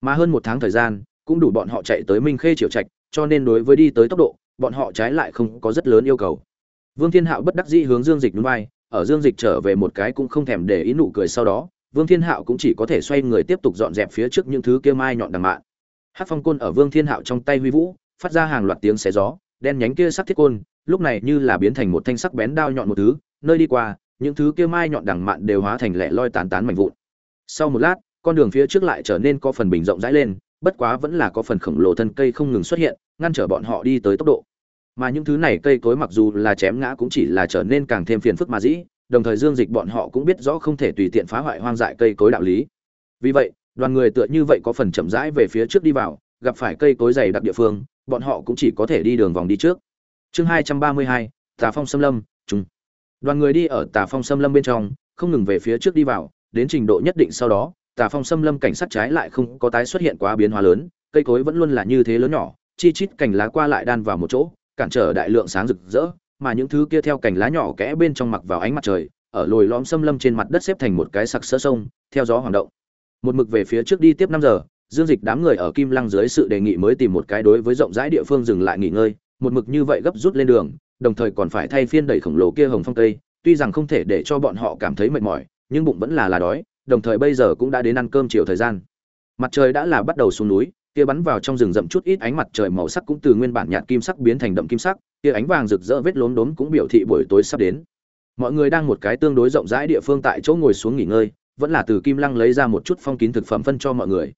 Mà hơn một tháng thời gian, cũng đủ bọn họ chạy tới minh khê triều trạch, cho nên đối với đi tới tốc độ, bọn họ trái lại không có rất lớn yêu cầu. Vương thiên hạo bất đắc dĩ hướng dương dịch núi bay, ở dương dịch trở về một cái cũng không thèm để ý nụ cười sau đó, vương thiên hạo cũng chỉ có thể xoay người tiếp tục dọn dẹp phía trước những thứ kia mai nhọn đằng mạn. Hát phong côn ở vương thiên hạo trong tay huy vũ, phát ra hàng loạt tiếng xé gió, đen nhánh kia sắc thiết côn, lúc này như là biến thành một thanh sắc bén đao nhọn một thứ nơi đi qua, những thứ kia mai nhọn đằng mạn đều hóa thành lẻ loi tán tán mảnh vụn. Sau một lát, con đường phía trước lại trở nên có phần bình rộng rãi lên, bất quá vẫn là có phần khổng lồ thân cây không ngừng xuất hiện, ngăn trở bọn họ đi tới tốc độ. Mà những thứ này cây cối mặc dù là chém ngã cũng chỉ là trở nên càng thêm phiền phức mà dĩ, đồng thời dương dịch bọn họ cũng biết rõ không thể tùy tiện phá hoại hoang dại cây cối đạo lý. Vì vậy, đoàn người tựa như vậy có phần chậm rãi về phía trước đi vào, gặp phải cây cối dày đặc địa phương, bọn họ cũng chỉ có thể đi đường vòng đi trước. Chương hai trăm ba mươi hai, tà phong xâm lâm chúng đoàn người đi ở tà phong xâm lâm bên trong, không ngừng về phía trước đi vào, đến trình độ nhất định sau đó, tà phong xâm lâm cảnh sát trái lại không có tái xuất hiện quá biến hóa lớn, cây cối vẫn luôn là như thế lớn nhỏ, chi chít cành lá qua lại đan vào một chỗ, cản trở đại lượng sáng rực rỡ, mà những thứ kia theo cành lá nhỏ kẽ bên trong mặc vào ánh mặt trời, ở lồi lõm xâm lâm trên mặt đất xếp thành một cái sặc sỡ sông, theo gió hoạt động. Một mực về phía trước đi tiếp năm giờ, dương dịch đám người ở kim lăng dưới sự đề nghị mới tìm một cái đối với rộng rãi địa phương dừng lại nghỉ ngơi, một mực như vậy gấp rút lên đường đồng thời còn phải thay phiên đẩy khổng lồ kia hồng phong tây tuy rằng không thể để cho bọn họ cảm thấy mệt mỏi, nhưng bụng vẫn là là đói, đồng thời bây giờ cũng đã đến ăn cơm chiều thời gian. Mặt trời đã là bắt đầu xuống núi, kia bắn vào trong rừng rậm chút ít ánh mặt trời màu sắc cũng từ nguyên bản nhạt kim sắc biến thành đậm kim sắc, kia ánh vàng rực rỡ vết lốm đốm cũng biểu thị buổi tối sắp đến. Mọi người đang một cái tương đối rộng rãi địa phương tại chỗ ngồi xuống nghỉ ngơi, vẫn là từ kim lăng lấy ra một chút phong kín thực phẩm phân cho mọi người.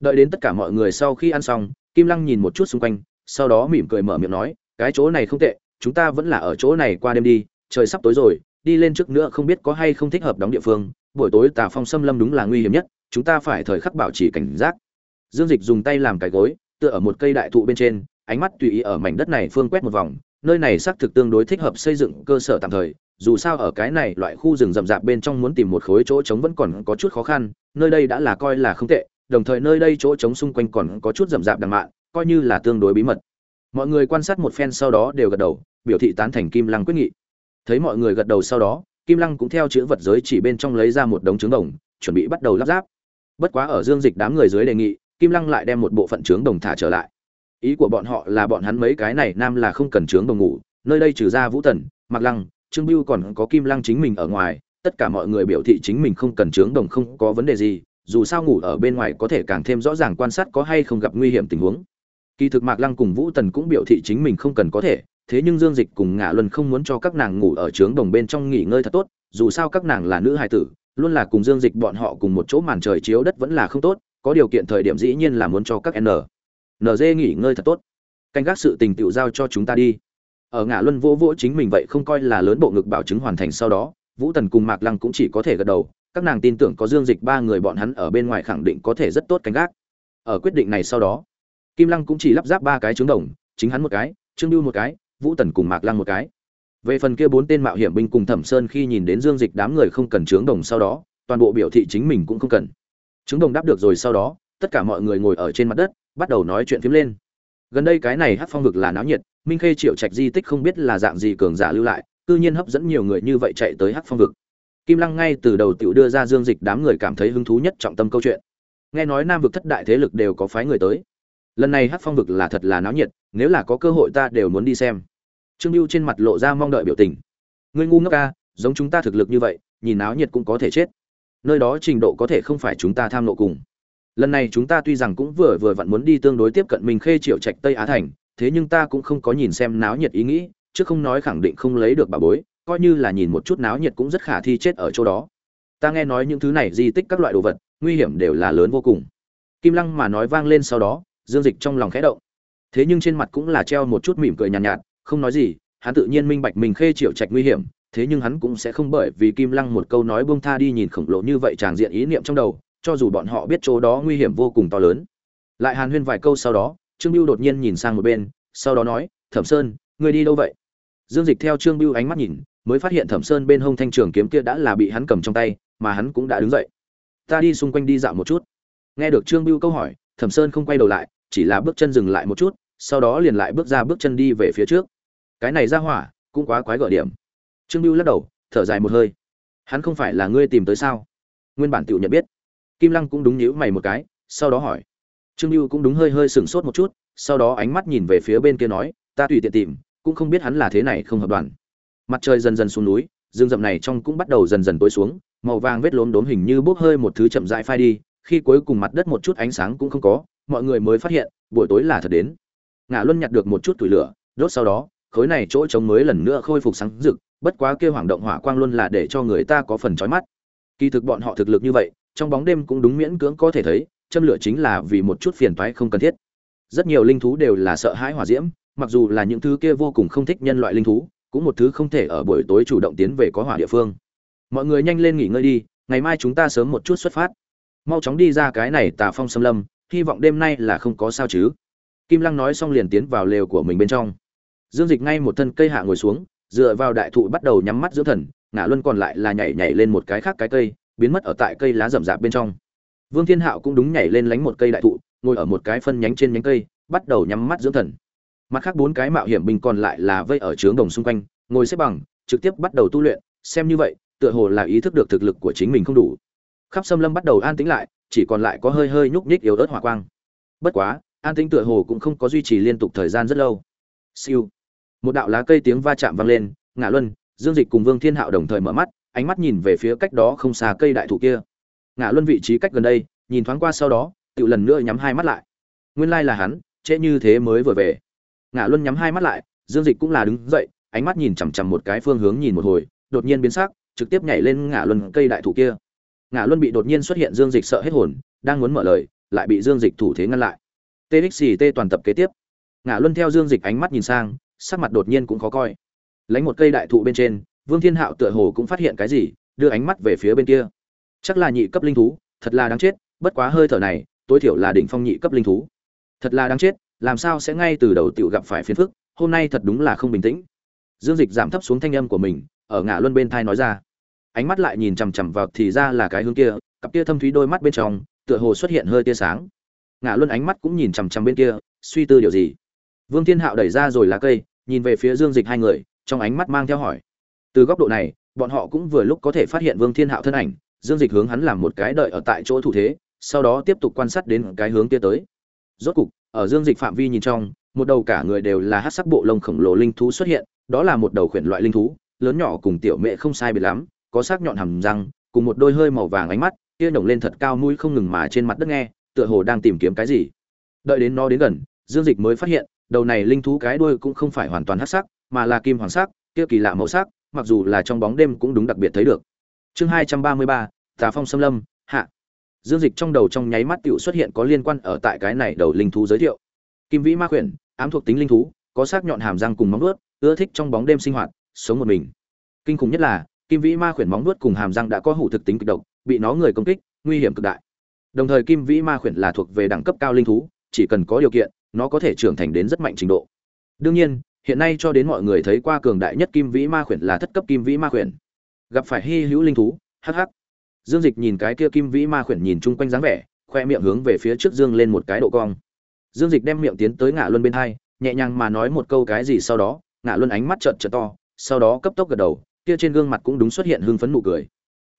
Đợi đến tất cả mọi người sau khi ăn xong, kim lăng nhìn một chút xung quanh, sau đó mỉm cười mở miệng nói, cái chỗ này không tệ chúng ta vẫn là ở chỗ này qua đêm đi, trời sắp tối rồi, đi lên trước nữa không biết có hay không thích hợp đóng địa phương, buổi tối tà phong xâm lâm đúng là nguy hiểm nhất, chúng ta phải thời khắc bảo trì cảnh giác. Dương dịch dùng tay làm cái gối, tựa ở một cây đại thụ bên trên, ánh mắt tùy ý ở mảnh đất này phương quét một vòng, nơi này xác thực tương đối thích hợp xây dựng cơ sở tạm thời, dù sao ở cái này loại khu rừng rậm rạp bên trong muốn tìm một khối chỗ trống vẫn còn có chút khó khăn, nơi đây đã là coi là không tệ, đồng thời nơi đây chỗ trống xung quanh còn có chút rậm rạp đằng mạn, coi như là tương đối bí mật mọi người quan sát một phen sau đó đều gật đầu, biểu thị tán thành kim lăng quyết nghị. Thấy mọi người gật đầu sau đó, kim lăng cũng theo chữ vật giới chỉ bên trong lấy ra một đống trứng đồng, chuẩn bị bắt đầu lắp ráp. Bất quá ở dương dịch đám người dưới đề nghị, kim lăng lại đem một bộ phận trướng đồng thả trở lại. Ý của bọn họ là bọn hắn mấy cái này nam là không cần trướng đồng ngủ, nơi đây trừ ra vũ tần mặc lăng, trương biêu còn có kim lăng chính mình ở ngoài, tất cả mọi người biểu thị chính mình không cần trướng đồng không có vấn đề gì, dù sao ngủ ở bên ngoài có thể càng thêm rõ ràng quan sát có hay không gặp nguy hiểm tình huống kỳ thực mạc lăng cùng vũ tần cũng biểu thị chính mình không cần có thể, thế nhưng dương dịch cùng ngạ luân không muốn cho các nàng ngủ ở trướng đồng bên trong nghỉ ngơi thật tốt, dù sao các nàng là nữ hài tử, luôn là cùng dương dịch bọn họ cùng một chỗ màn trời chiếu đất vẫn là không tốt, có điều kiện thời điểm dĩ nhiên là muốn cho các n NZ nghỉ ngơi thật tốt. Canh gác sự tình tựu giao cho chúng ta đi. Ở ngã luân vỗ vỗ chính mình vậy không coi là lớn bộ ngực bảo chứng hoàn thành sau đó, vũ tần cùng mạc lăng cũng chỉ có thể gật đầu, các nàng tin tưởng có dương dịch ba người bọn hắn ở bên ngoài khẳng định có thể rất tốt canh gác. Ở quyết định này sau đó kim lăng cũng chỉ lắp ráp ba cái trứng đồng, chính hắn một cái, trương lưu một cái, vũ tần cùng mạc lăng một cái. Về phần kia bốn tên mạo hiểm binh cùng thẩm sơn khi nhìn đến dương dịch đám người không cần trướng đồng sau đó, toàn bộ biểu thị chính mình cũng không cần. Trứng đồng đáp được rồi sau đó, tất cả mọi người ngồi ở trên mặt đất, bắt đầu nói chuyện phím lên. Gần đây cái này hát phong vực là náo nhiệt, minh khê, triệu trạch, di tích không biết là dạng gì cường giả lưu lại, cư nhiên hấp dẫn nhiều người như vậy chạy tới hát phong vực. Kim lăng ngay từ đầu tiểu đưa ra dương dịch đám người cảm thấy hứng thú nhất trọng tâm câu chuyện. Nghe nói nam vực thất đại thế lực đều có phái người tới lần này hát phong vực là thật là náo nhiệt, nếu là có cơ hội ta đều muốn đi xem. Trương lưu trên mặt lộ ra mong đợi biểu tình. Ngươi ngu ngốc ca, giống chúng ta thực lực như vậy, nhìn náo nhiệt cũng có thể chết. Nơi đó trình độ có thể không phải chúng ta tham lộ cùng. Lần này chúng ta tuy rằng cũng vừa vừa vặn muốn đi tương đối tiếp cận mình khê triệu trạch tây á thành, thế nhưng ta cũng không có nhìn xem náo nhiệt ý nghĩ, chứ không nói khẳng định không lấy được bà bối, coi như là nhìn một chút náo nhiệt cũng rất khả thi chết ở chỗ đó. Ta nghe nói những thứ này di tích các loại đồ vật, nguy hiểm đều là lớn vô cùng. Kim lăng mà nói vang lên sau đó dương dịch trong lòng khẽ động. Thế nhưng trên mặt cũng là treo một chút mỉm cười nhàn nhạt, nhạt không nói gì hắn tự nhiên minh bạch mình khê triệu trạch nguy hiểm thế nhưng hắn cũng sẽ không bởi vì kim lăng một câu nói buông tha đi nhìn khổng lồ như vậy tràn diện ý niệm trong đầu cho dù bọn họ biết chỗ đó nguy hiểm vô cùng to lớn. Lại hàn huyên vài câu sau đó trương biêu đột nhiên nhìn sang một bên sau đó nói thẩm sơn người đi đâu vậy? Dương dịch theo trương biêu ánh mắt nhìn mới phát hiện thẩm sơn bên hông thanh trường kiếm kia đã là bị hắn cầm trong tay mà hắn cũng đã đứng dậy. Ta đi xung quanh đi dạo một chút. Nghe được trương biêu câu hỏi thẩm sơn không quay đầu lại chỉ là bước chân dừng lại một chút, sau đó liền lại bước ra bước chân đi về phía trước. Cái này ra hỏa, cũng quá quái gở điểm. Trương lưu lắc đầu, thở dài một hơi. Hắn không phải là ngươi tìm tới sao? Nguyên bản tiểu nhận biết. Kim lăng cũng đúng nhíu mày một cái, sau đó hỏi. Trương lưu cũng đúng hơi hơi sửng sốt một chút, sau đó ánh mắt nhìn về phía bên kia nói, ta tùy tiện tìm, cũng không biết hắn là thế này không hợp đoàn. Mặt trời dần dần xuống núi, rừng rậm này trong cũng bắt đầu dần dần tối xuống, màu vàng vết lốm đốm hình như bốc hơi một thứ chậm rãi phai đi, khi cuối cùng mặt đất một chút ánh sáng cũng không có mọi người mới phát hiện, buổi tối là thật đến. Ngã luân nhặt được một chút tuổi lửa, đốt sau đó, khối này chỗ trống mới lần nữa khôi phục sáng rực, bất quá kêu hoàng động hỏa quang luôn là để cho người ta có phần chói mắt. Kỳ thực bọn họ thực lực như vậy, trong bóng đêm cũng đúng miễn cưỡng có thể thấy, châm lửa chính là vì một chút phiền toái không cần thiết. Rất nhiều linh thú đều là sợ hãi hỏa diễm, mặc dù là những thứ kia vô cùng không thích nhân loại linh thú, cũng một thứ không thể ở buổi tối chủ động tiến về có hỏa địa phương. Mọi người nhanh lên nghỉ ngơi đi, ngày mai chúng ta sớm một chút xuất phát. Mau chóng đi ra cái này tà phong xâm lâm hy vọng đêm nay là không có sao chứ. Kim lăng nói xong liền tiến vào lều của mình bên trong. Dương dịch ngay một thân cây hạ ngồi xuống, dựa vào đại thụ bắt đầu nhắm mắt dưỡng thần ngã luân còn lại là nhảy nhảy lên một cái khác cái cây, biến mất ở tại cây lá rậm rạp bên trong. Vương thiên hạo cũng đúng nhảy lên lánh một cây đại thụ, ngồi ở một cái phân nhánh trên nhánh cây, bắt đầu nhắm mắt dưỡng thần. Mặt khác bốn cái mạo hiểm binh còn lại là vây ở trướng đồng xung quanh, ngồi xếp bằng, trực tiếp bắt đầu tu luyện. Xem như vậy, tựa hồ là ý thức được thực lực của chính mình không đủ. Khắp xâm lâm bắt đầu an tĩnh lại chỉ còn lại có hơi hơi nhúc nhích yếu ớt hỏa quang. Bất quá, an tĩnh tựa hồ cũng không có duy trì liên tục thời gian rất lâu. Siêu. Một đạo lá cây tiếng va chạm vang lên ngã luân, dương dịch cùng vương thiên hạo đồng thời mở mắt, ánh mắt nhìn về phía cách đó không xa cây đại thụ kia. Ngã luân vị trí cách gần đây, nhìn thoáng qua sau đó tự lần nữa nhắm hai mắt lại. Nguyên lai là hắn, trễ như thế mới vừa về. Ngã luân nhắm hai mắt lại, dương dịch cũng là đứng dậy, ánh mắt nhìn chằm chằm một cái phương hướng nhìn một hồi, đột nhiên biến sắc, trực tiếp nhảy lên ngã luân cây đại thụ kia ngã luân bị đột nhiên xuất hiện dương dịch sợ hết hồn, đang muốn mở lời, lại bị dương dịch thủ thế ngăn lại. Txt toàn tập kế tiếp. Ngã luân theo dương dịch ánh mắt nhìn sang, sắc mặt đột nhiên cũng khó coi. Lấy một cây đại thụ bên trên, vương thiên hạo tựa hồ cũng phát hiện cái gì, đưa ánh mắt về phía bên kia. Chắc là nhị cấp linh thú, thật là đáng chết, bất quá hơi thở này, tối thiểu là đỉnh phong nhị cấp linh thú. Thật là đáng chết, làm sao sẽ ngay từ đầu tiểu gặp phải phiền phức, hôm nay thật đúng là không bình tĩnh. Dương dịch giảm thấp xuống thanh âm của mình, ở ngã luân bên thai nói ra ánh mắt lại nhìn chằm chằm vào thì ra là cái hướng kia, cặp kia thâm thúy đôi mắt bên trong, tựa hồ xuất hiện hơi tia sáng. Ngã luân ánh mắt cũng nhìn chằm chằm bên kia, suy tư điều gì? Vương thiên hạo đẩy ra rồi lá cây, nhìn về phía dương dịch hai người, trong ánh mắt mang theo hỏi. Từ góc độ này, bọn họ cũng vừa lúc có thể phát hiện vương thiên hạo thân ảnh, dương dịch hướng hắn làm một cái đợi ở tại chỗ thủ thế, sau đó tiếp tục quan sát đến cái hướng kia tới. Rốt cục, ở dương dịch phạm vi nhìn trong, một đầu cả người đều là hát sắc bộ lông khổng lồ linh thú xuất hiện, đó là một đầu khuyển loại linh thú, lớn nhỏ cùng tiểu mẹ không sai biệt lắm có sắc nhọn hầm răng cùng một đôi hơi màu vàng ánh mắt kia nồng lên thật cao mũi không ngừng mà trên mặt đất nghe tựa hồ đang tìm kiếm cái gì. Đợi đến nó đến gần dương dịch mới phát hiện đầu này linh thú cái đuôi cũng không phải hoàn toàn hắc sắc mà là kim hoàng sắc kia kỳ lạ màu sắc mặc dù là trong bóng đêm cũng đúng đặc biệt thấy được. Chương hai trăm ba mươi ba tà phong sâm lâm hạ. Dương dịch trong đầu trong nháy mắt tựu xuất hiện có liên quan ở tại cái này đầu linh thú giới thiệu. Kim vĩ ma quyền, ám thuộc tính linh thú có sắc nhọn hàm răng cùng móng vuốt ưa thích trong bóng đêm sinh hoạt sống một mình. Kinh khủng nhất là kim vĩ ma khuyển móng vuốt cùng hàm răng đã có hủ thực tính cực độc, bị nó người công kích, nguy hiểm cực đại. Đồng thời kim vĩ ma khuyển là thuộc về đẳng cấp cao linh thú, chỉ cần có điều kiện, nó có thể trưởng thành đến rất mạnh trình độ. Đương nhiên, hiện nay cho đến mọi người thấy qua cường đại nhất kim vĩ ma khuyển là thất cấp kim vĩ ma khuyển. Gặp phải hy hữu linh thú hh dương dịch nhìn cái kia kim vĩ ma khuyển nhìn chung quanh dáng vẻ, khoe miệng hướng về phía trước dương lên một cái độ cong. Dương dịch đem miệng tiến tới ngã luân bên hai, nhẹ nhàng mà nói một câu cái gì sau đó ngã luân ánh mắt trợn trợn to, sau đó cấp tốc gật đầu kia trên gương mặt cũng đúng xuất hiện hưng phấn nụ cười.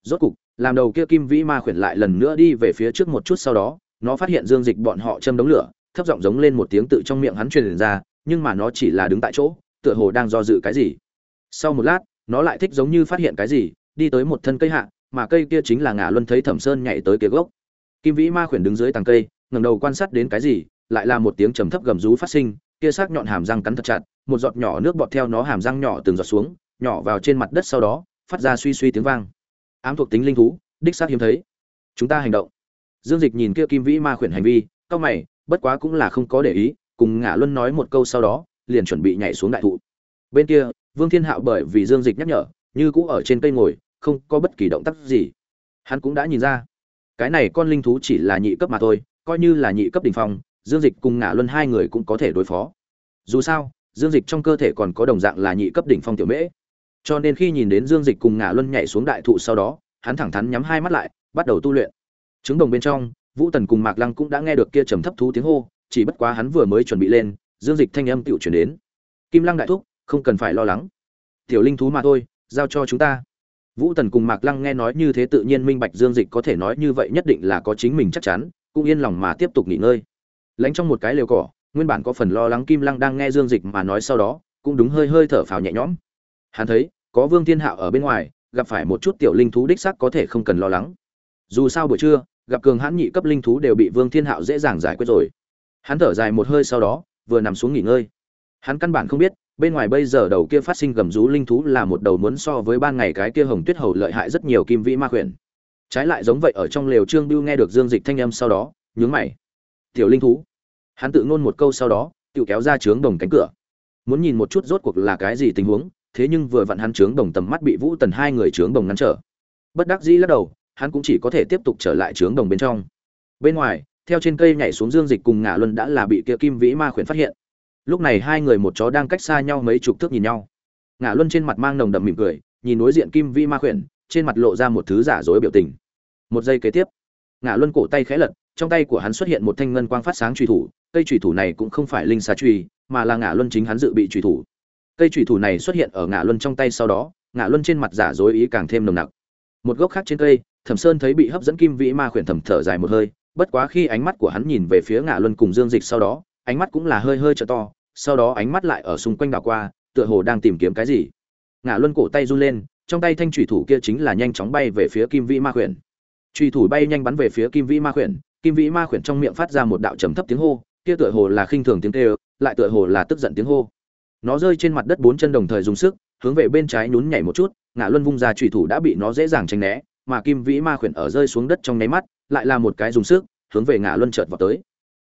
Rốt cục, làm đầu kia kim vĩ ma khuyển lại lần nữa đi về phía trước một chút sau đó, nó phát hiện dương dịch bọn họ châm đống lửa, thấp giọng giống lên một tiếng tự trong miệng hắn truyền ra, nhưng mà nó chỉ là đứng tại chỗ, tựa hồ đang do dự cái gì. Sau một lát, nó lại thích giống như phát hiện cái gì, đi tới một thân cây hạ, mà cây kia chính là ngã luân thấy thẩm sơn nhảy tới kia gốc. Kim vĩ ma khuyển đứng dưới tàng cây, ngẩng đầu quan sát đến cái gì, lại là một tiếng trầm thấp gầm rú phát sinh, kia sắc nhọn hàm răng cắn thật chặt, một giọt nhỏ nước bọt theo nó hàm răng nhỏ từng giọt xuống nhỏ vào trên mặt đất sau đó, phát ra suy suy tiếng vang. Ám thuộc tính linh thú, đích xác hiếm thấy. Chúng ta hành động. Dương dịch nhìn kia kim vĩ ma khuyển hành vi cao mày, bất quá cũng là không có để ý, cùng ngã luân nói một câu sau đó, liền chuẩn bị nhảy xuống đại thụ. Bên kia, vương thiên hạo bởi vì dương dịch nhắc nhở, như cũ ở trên cây ngồi, không có bất kỳ động tác gì. Hắn cũng đã nhìn ra. Cái này con linh thú chỉ là nhị cấp mà thôi, coi như là nhị cấp đ ỉ n h phong, dương dịch cùng ngã luân hai người cũng có thể đối phó. Dù sao, dương dịch trong cơ thể còn có đồng dạng là nhị cấp đỉnh phong tiểu mễ cho nên khi nhìn đến dương dịch cùng ngã luân nhảy xuống đại thụ sau đó, hắn thẳng thắn nhắm hai mắt lại, bắt đầu tu luyện. Trứng đồng bên trong, vũ tần cùng mạc lăng cũng đã nghe được kia trầm thấp thú tiếng hô, chỉ bất quá hắn vừa mới chuẩn bị lên, dương dịch thanh âm tựu chuyển đến. Kim lăng đại thúc, không cần phải lo lắng. Tiểu linh thú mà thôi, giao cho chúng ta. Vũ tần cùng mạc lăng nghe nói như thế tự nhiên minh bạch dương dịch có thể nói như vậy nhất định là có chính mình chắc chắn, cũng yên lòng mà tiếp tục nghỉ ngơi. Lánh trong một cái lều cỏ, nguyên bản có phần lo lắng kim lăng đang nghe dương dịch mà nói sau đó, cũng đúng hơi hơi thở phào nhẹ nhõm hắn thấy, có vương thiên hạo ở bên ngoài, gặp phải một chút tiểu linh thú đích sắc có thể không cần lo lắng. Dù sao buổi trưa, gặp cường hãn nhị cấp linh thú đều bị vương thiên hạo dễ dàng giải quyết rồi. Hắn thở dài một hơi sau đó, vừa nằm xuống nghỉ ngơi. Hắn căn bản không biết, bên ngoài bây giờ đầu kia phát sinh gầm rú linh thú là một đầu muốn so với ban ngày cái kia hồng tuyết hầu lợi hại rất nhiều kim vĩ ma khuyển. Trái lại giống vậy ở trong lều trương Bưu nghe được dương dịch thanh âm sau đó, nhướng mày. Tiểu linh thú. Hắn tự nôn một câu sau đó, tự kéo ra trướng đồng cánh cửa. Muốn nhìn một chút rốt cuộc là cái gì tình huống thế nhưng vừa vặn hắn trướng đồng tầm mắt bị vũ tần hai người trướng đồng ngăn trở. Bất đắc dĩ lắc đầu, hắn cũng chỉ có thể tiếp tục trở lại trướng đồng bên trong. Bên ngoài, theo trên cây nhảy xuống dương dịch cùng ngạ luân đã là bị kia kim vĩ ma khuyển phát hiện. Lúc này hai người một chó đang cách xa nhau mấy chục thước nhìn nhau. Ngạ luân trên mặt mang nồng đậm mỉm cười, nhìn đối diện kim vĩ ma khuyển, trên mặt lộ ra một thứ giả dối biểu tình. Một giây kế tiếp, ngạ luân cổ tay khẽ lật, trong tay của hắn xuất hiện một thanh ngân quang phát sáng truy thủ, cây truy thủ này cũng không phải linh xà truy mà là ngạ luân chính hắn dự bị truy thủ cây thủy thủ này xuất hiện ở ngã luân trong tay sau đó ngã luân trên mặt giả dối ý càng thêm nồng nặc. Một gốc khác trên cây, thẩm sơn thấy bị hấp dẫn kim vĩ ma khuyển thẩm thở dài một hơi, bất quá khi ánh mắt của hắn nhìn về phía ngã luân cùng dương dịch sau đó, ánh mắt cũng là hơi hơi trợ to, sau đó ánh mắt lại ở xung quanh đảo qua, tựa hồ đang tìm kiếm cái gì. Ngã luân cổ tay run lên, trong tay thanh thủy thủ kia chính là nhanh chóng bay về phía kim vĩ ma khuyển. Truy thủ bay nhanh bắn về phía kim vĩ ma khuyển, kim vĩ ma khuyển trong miệng phát ra một đạo trầm thấp tiếng hô, kia tựa hồ là khinh thường tiếng kêu, lại tựa hồ là tức giận tiếng hô nó rơi trên mặt đất bốn chân đồng thời dùng sức, hướng về bên trái nhún nhảy một chút ngã luân vung ra trùy thủ đã bị nó dễ dàng tránh né, mà kim vĩ ma khuyển ở rơi xuống đất trong nháy mắt, lại là một cái dùng sức, hướng về ngã luân chợt vào tới.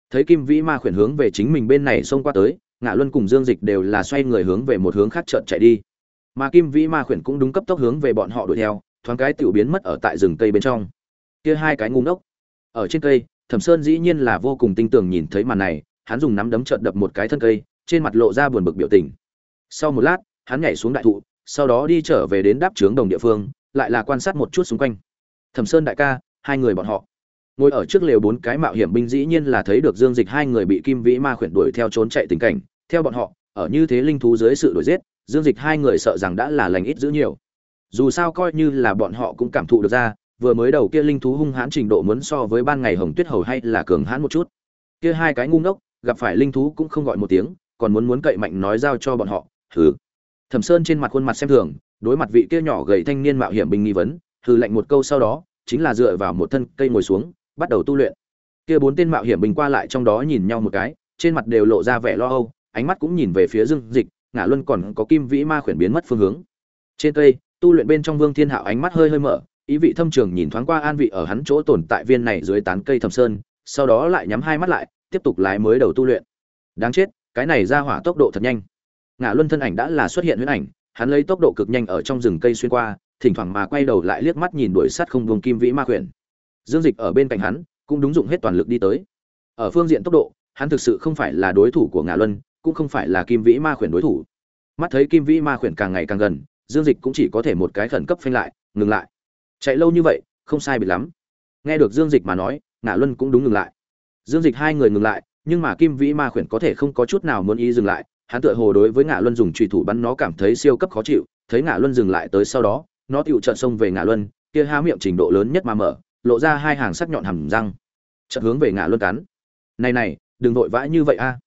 Thấy kim vĩ ma khuyển hướng về chính mình bên này xông qua tới ngã luân cùng dương dịch đều là xoay người hướng về một hướng khác chợt chạy đi. Mà kim vĩ ma khuyển cũng đúng cấp tốc hướng về bọn họ đuổi theo, thoáng cái tiểu biến mất ở tại rừng cây bên trong. Kia hai cái ngu ngốc. Ở trên cây, thẩm sơn dĩ nhiên là vô cùng tinh tường nhìn thấy màn này, hắn dùng nắm đấm chợt đập một cái thân cây trên mặt lộ ra buồn bực biểu tình. Sau một lát, hắn nhảy xuống đại thụ, sau đó đi trở về đến đáp trướng đồng địa phương, lại là quan sát một chút xung quanh. Thẩm sơn đại ca, hai người bọn họ. Ngồi ở trước lều bốn cái mạo hiểm binh dĩ nhiên là thấy được dương dịch hai người bị kim vĩ ma khuyển đuổi theo trốn chạy tình cảnh. Theo bọn họ, ở như thế linh thú dưới sự đuổi giết, dương dịch hai người sợ rằng đã là lành ít giữ nhiều. Dù sao coi như là bọn họ cũng cảm thụ được ra, vừa mới đầu kia linh thú hung hãn trình độ muốn so với ban ngày hồng tuyết hầu hay là cường hãn một chút. Kia hai cái ngu ngốc, gặp phải linh thú cũng không gọi một tiếng còn muốn muốn cậy mạnh nói giao cho bọn họ, hừ. Thẩm sơn trên mặt khuôn mặt xem thường, đối mặt vị kia nhỏ gầy thanh niên mạo hiểm bình nghi vấn, hừ lạnh một câu sau đó, chính là dựa vào một thân cây ngồi xuống, bắt đầu tu luyện. Kia bốn tên mạo hiểm bình qua lại trong đó nhìn nhau một cái, trên mặt đều lộ ra vẻ lo âu, ánh mắt cũng nhìn về phía dương dịch ngã luân còn có kim vĩ ma khuyển biến mất phương hướng. Trên cây, tu luyện bên trong vương thiên hạo ánh mắt hơi hơi mở, ý vị thâm trường nhìn thoáng qua an vị ở hắn chỗ tồn tại viên này dưới tán cây thầm sơn, sau đó lại nhắm hai mắt lại, tiếp tục lái mới đầu tu luyện. Đáng chết cái này ra hỏa tốc độ thật nhanh. Ngã luân thân ảnh đã là xuất hiện huyễn ảnh, hắn lấy tốc độ cực nhanh ở trong rừng cây xuyên qua, thỉnh thoảng mà quay đầu lại liếc mắt nhìn đuổi sát không vùng kim vĩ ma quyển dương dịch ở bên cạnh hắn, cũng đúng dụng hết toàn lực đi tới. Ở phương diện tốc độ, hắn thực sự không phải là đối thủ của ngã luân, cũng không phải là kim vĩ ma quyển đối thủ. Mắt thấy kim vĩ ma quyển càng ngày càng gần, dương dịch cũng chỉ có thể một cái khẩn cấp phanh lại, ngừng lại. Chạy lâu như vậy, không sai biệt lắm. Nghe được dương dịch mà nói ngã luân cũng đúng ngừng lại. Dương dịch hai người ngừng lại nhưng mà kim vĩ ma khuyển có thể không có chút nào muốn ý dừng lại, hắn tựa hồ đối với ngạ luân dùng trùy thủ bắn nó cảm thấy siêu cấp khó chịu, thấy ngạ luân dừng lại tới sau đó, nó tựu trợn xông về ngạ luân, kia há miệng trình độ lớn nhất mà mở, lộ ra hai hàng sắc nhọn hầm răng. Chợt hướng về ngạ luân cắn. Này này, đừng vội vã như vậy a.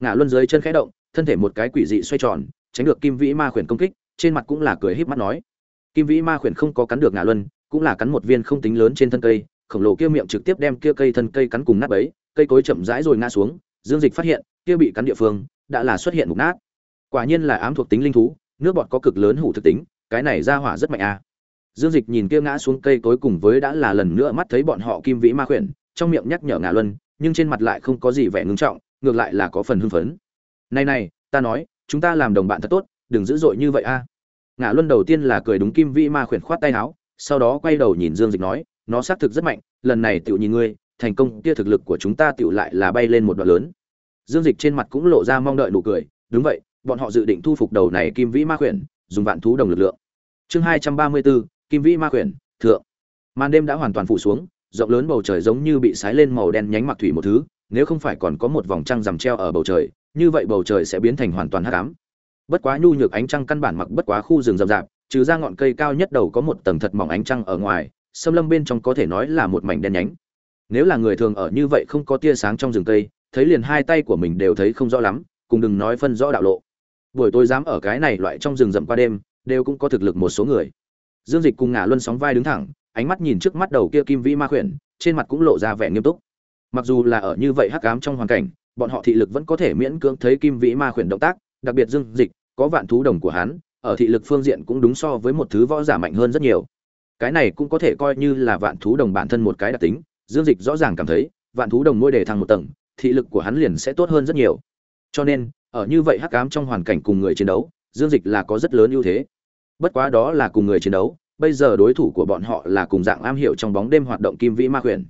Ngạ luân dưới chân khẽ động, thân thể một cái quỷ dị xoay tròn, tránh được kim vĩ ma khuyển công kích, trên mặt cũng là cười híp mắt nói. Kim vĩ ma khuyển không có cắn được ngạ luân, cũng là cắn một viên không tính lớn trên thân cây, khổng lồ kia miệng trực tiếp đem kia cây thân cây cắn cùng nát ấy cây cối chậm rãi rồi ngã xuống, dương dịch phát hiện, kia bị cắn địa phương, đã là xuất hiện mục nát. Quả nhiên là ám thuộc tính linh thú, nước bọt có cực lớn hủ thực tính, cái này ra hỏa rất mạnh a dương dịch nhìn kia ngã xuống cây cối cùng với đã là lần nữa mắt thấy bọn họ kim vĩ ma khuyển, trong miệng nhắc nhở ngã luân, nhưng trên mặt lại không có gì vẻ ngưng trọng, ngược lại là có phần hưng phấn. Này này, ta nói, chúng ta làm đồng bạn thật tốt, đừng dữ dội như vậy à. a ngã luân đầu tiên là cười đúng kim vĩ ma khuyển khoát tay áo, sau đó quay đầu nhìn dương dịch nói, nó xác thực rất mạnh, lần này tiểu nhìn ngươi thành công, kia thực lực của chúng ta tiểu lại là bay lên một đoạn lớn. Dương dịch trên mặt cũng lộ ra mong đợi nụ cười. Đúng vậy, bọn họ dự định thu phục đầu này kim vĩ ma khuyển, dùng vạn thú đồng lực lượng. Chương hai trăm ba mươi bốn, kim vĩ ma khuyển, thượng. Màn đêm đã hoàn toàn phủ xuống, rộng lớn bầu trời giống như bị sái lên màu đen nhánh mặc thủy một thứ, nếu không phải còn có một vòng trăng rằm treo ở bầu trời, như vậy bầu trời sẽ biến thành hoàn toàn hắc ám. Bất quá nhu nhược ánh trăng căn bản mặc bất quá khu rừng rậm rạp, trừ ra ngọn cây cao nhất đầu có một tầng thật mỏng ánh trăng ở ngoài, xâm lâm bên trong có thể nói là một mảnh đen nhánh nếu là người thường ở như vậy không có tia sáng trong rừng cây, thấy liền hai tay của mình đều thấy không rõ lắm, cùng đừng nói phân rõ đạo lộ. Buổi tối dám ở cái này loại trong rừng rậm qua đêm, đều cũng có thực lực một số người. Dương dịch cùng ngả luân sóng vai đứng thẳng, ánh mắt nhìn trước mắt đầu kia kim vĩ ma khuyển, trên mặt cũng lộ ra vẻ nghiêm túc. Mặc dù là ở như vậy hắc ám trong hoàn cảnh, bọn họ thị lực vẫn có thể miễn cưỡng thấy kim vĩ ma khuyển động tác, đặc biệt dương dịch, có vạn thú đồng của hắn, ở thị lực phương diện cũng đúng so với một thứ võ giả mạnh hơn rất nhiều. Cái này cũng có thể coi như là vạn thú đồng bản thân một cái đặc tính dương dịch rõ ràng cảm thấy, vạn thú đồng môi đề thăng một tầng, thị lực của hắn liền sẽ tốt hơn rất nhiều. Cho nên, ở như vậy hắc ám trong hoàn cảnh cùng người chiến đấu, dương dịch là có rất lớn ưu thế. Bất quá đó là cùng người chiến đấu, bây giờ đối thủ của bọn họ là cùng dạng am hiểu trong bóng đêm hoạt động kim vĩ ma khuyển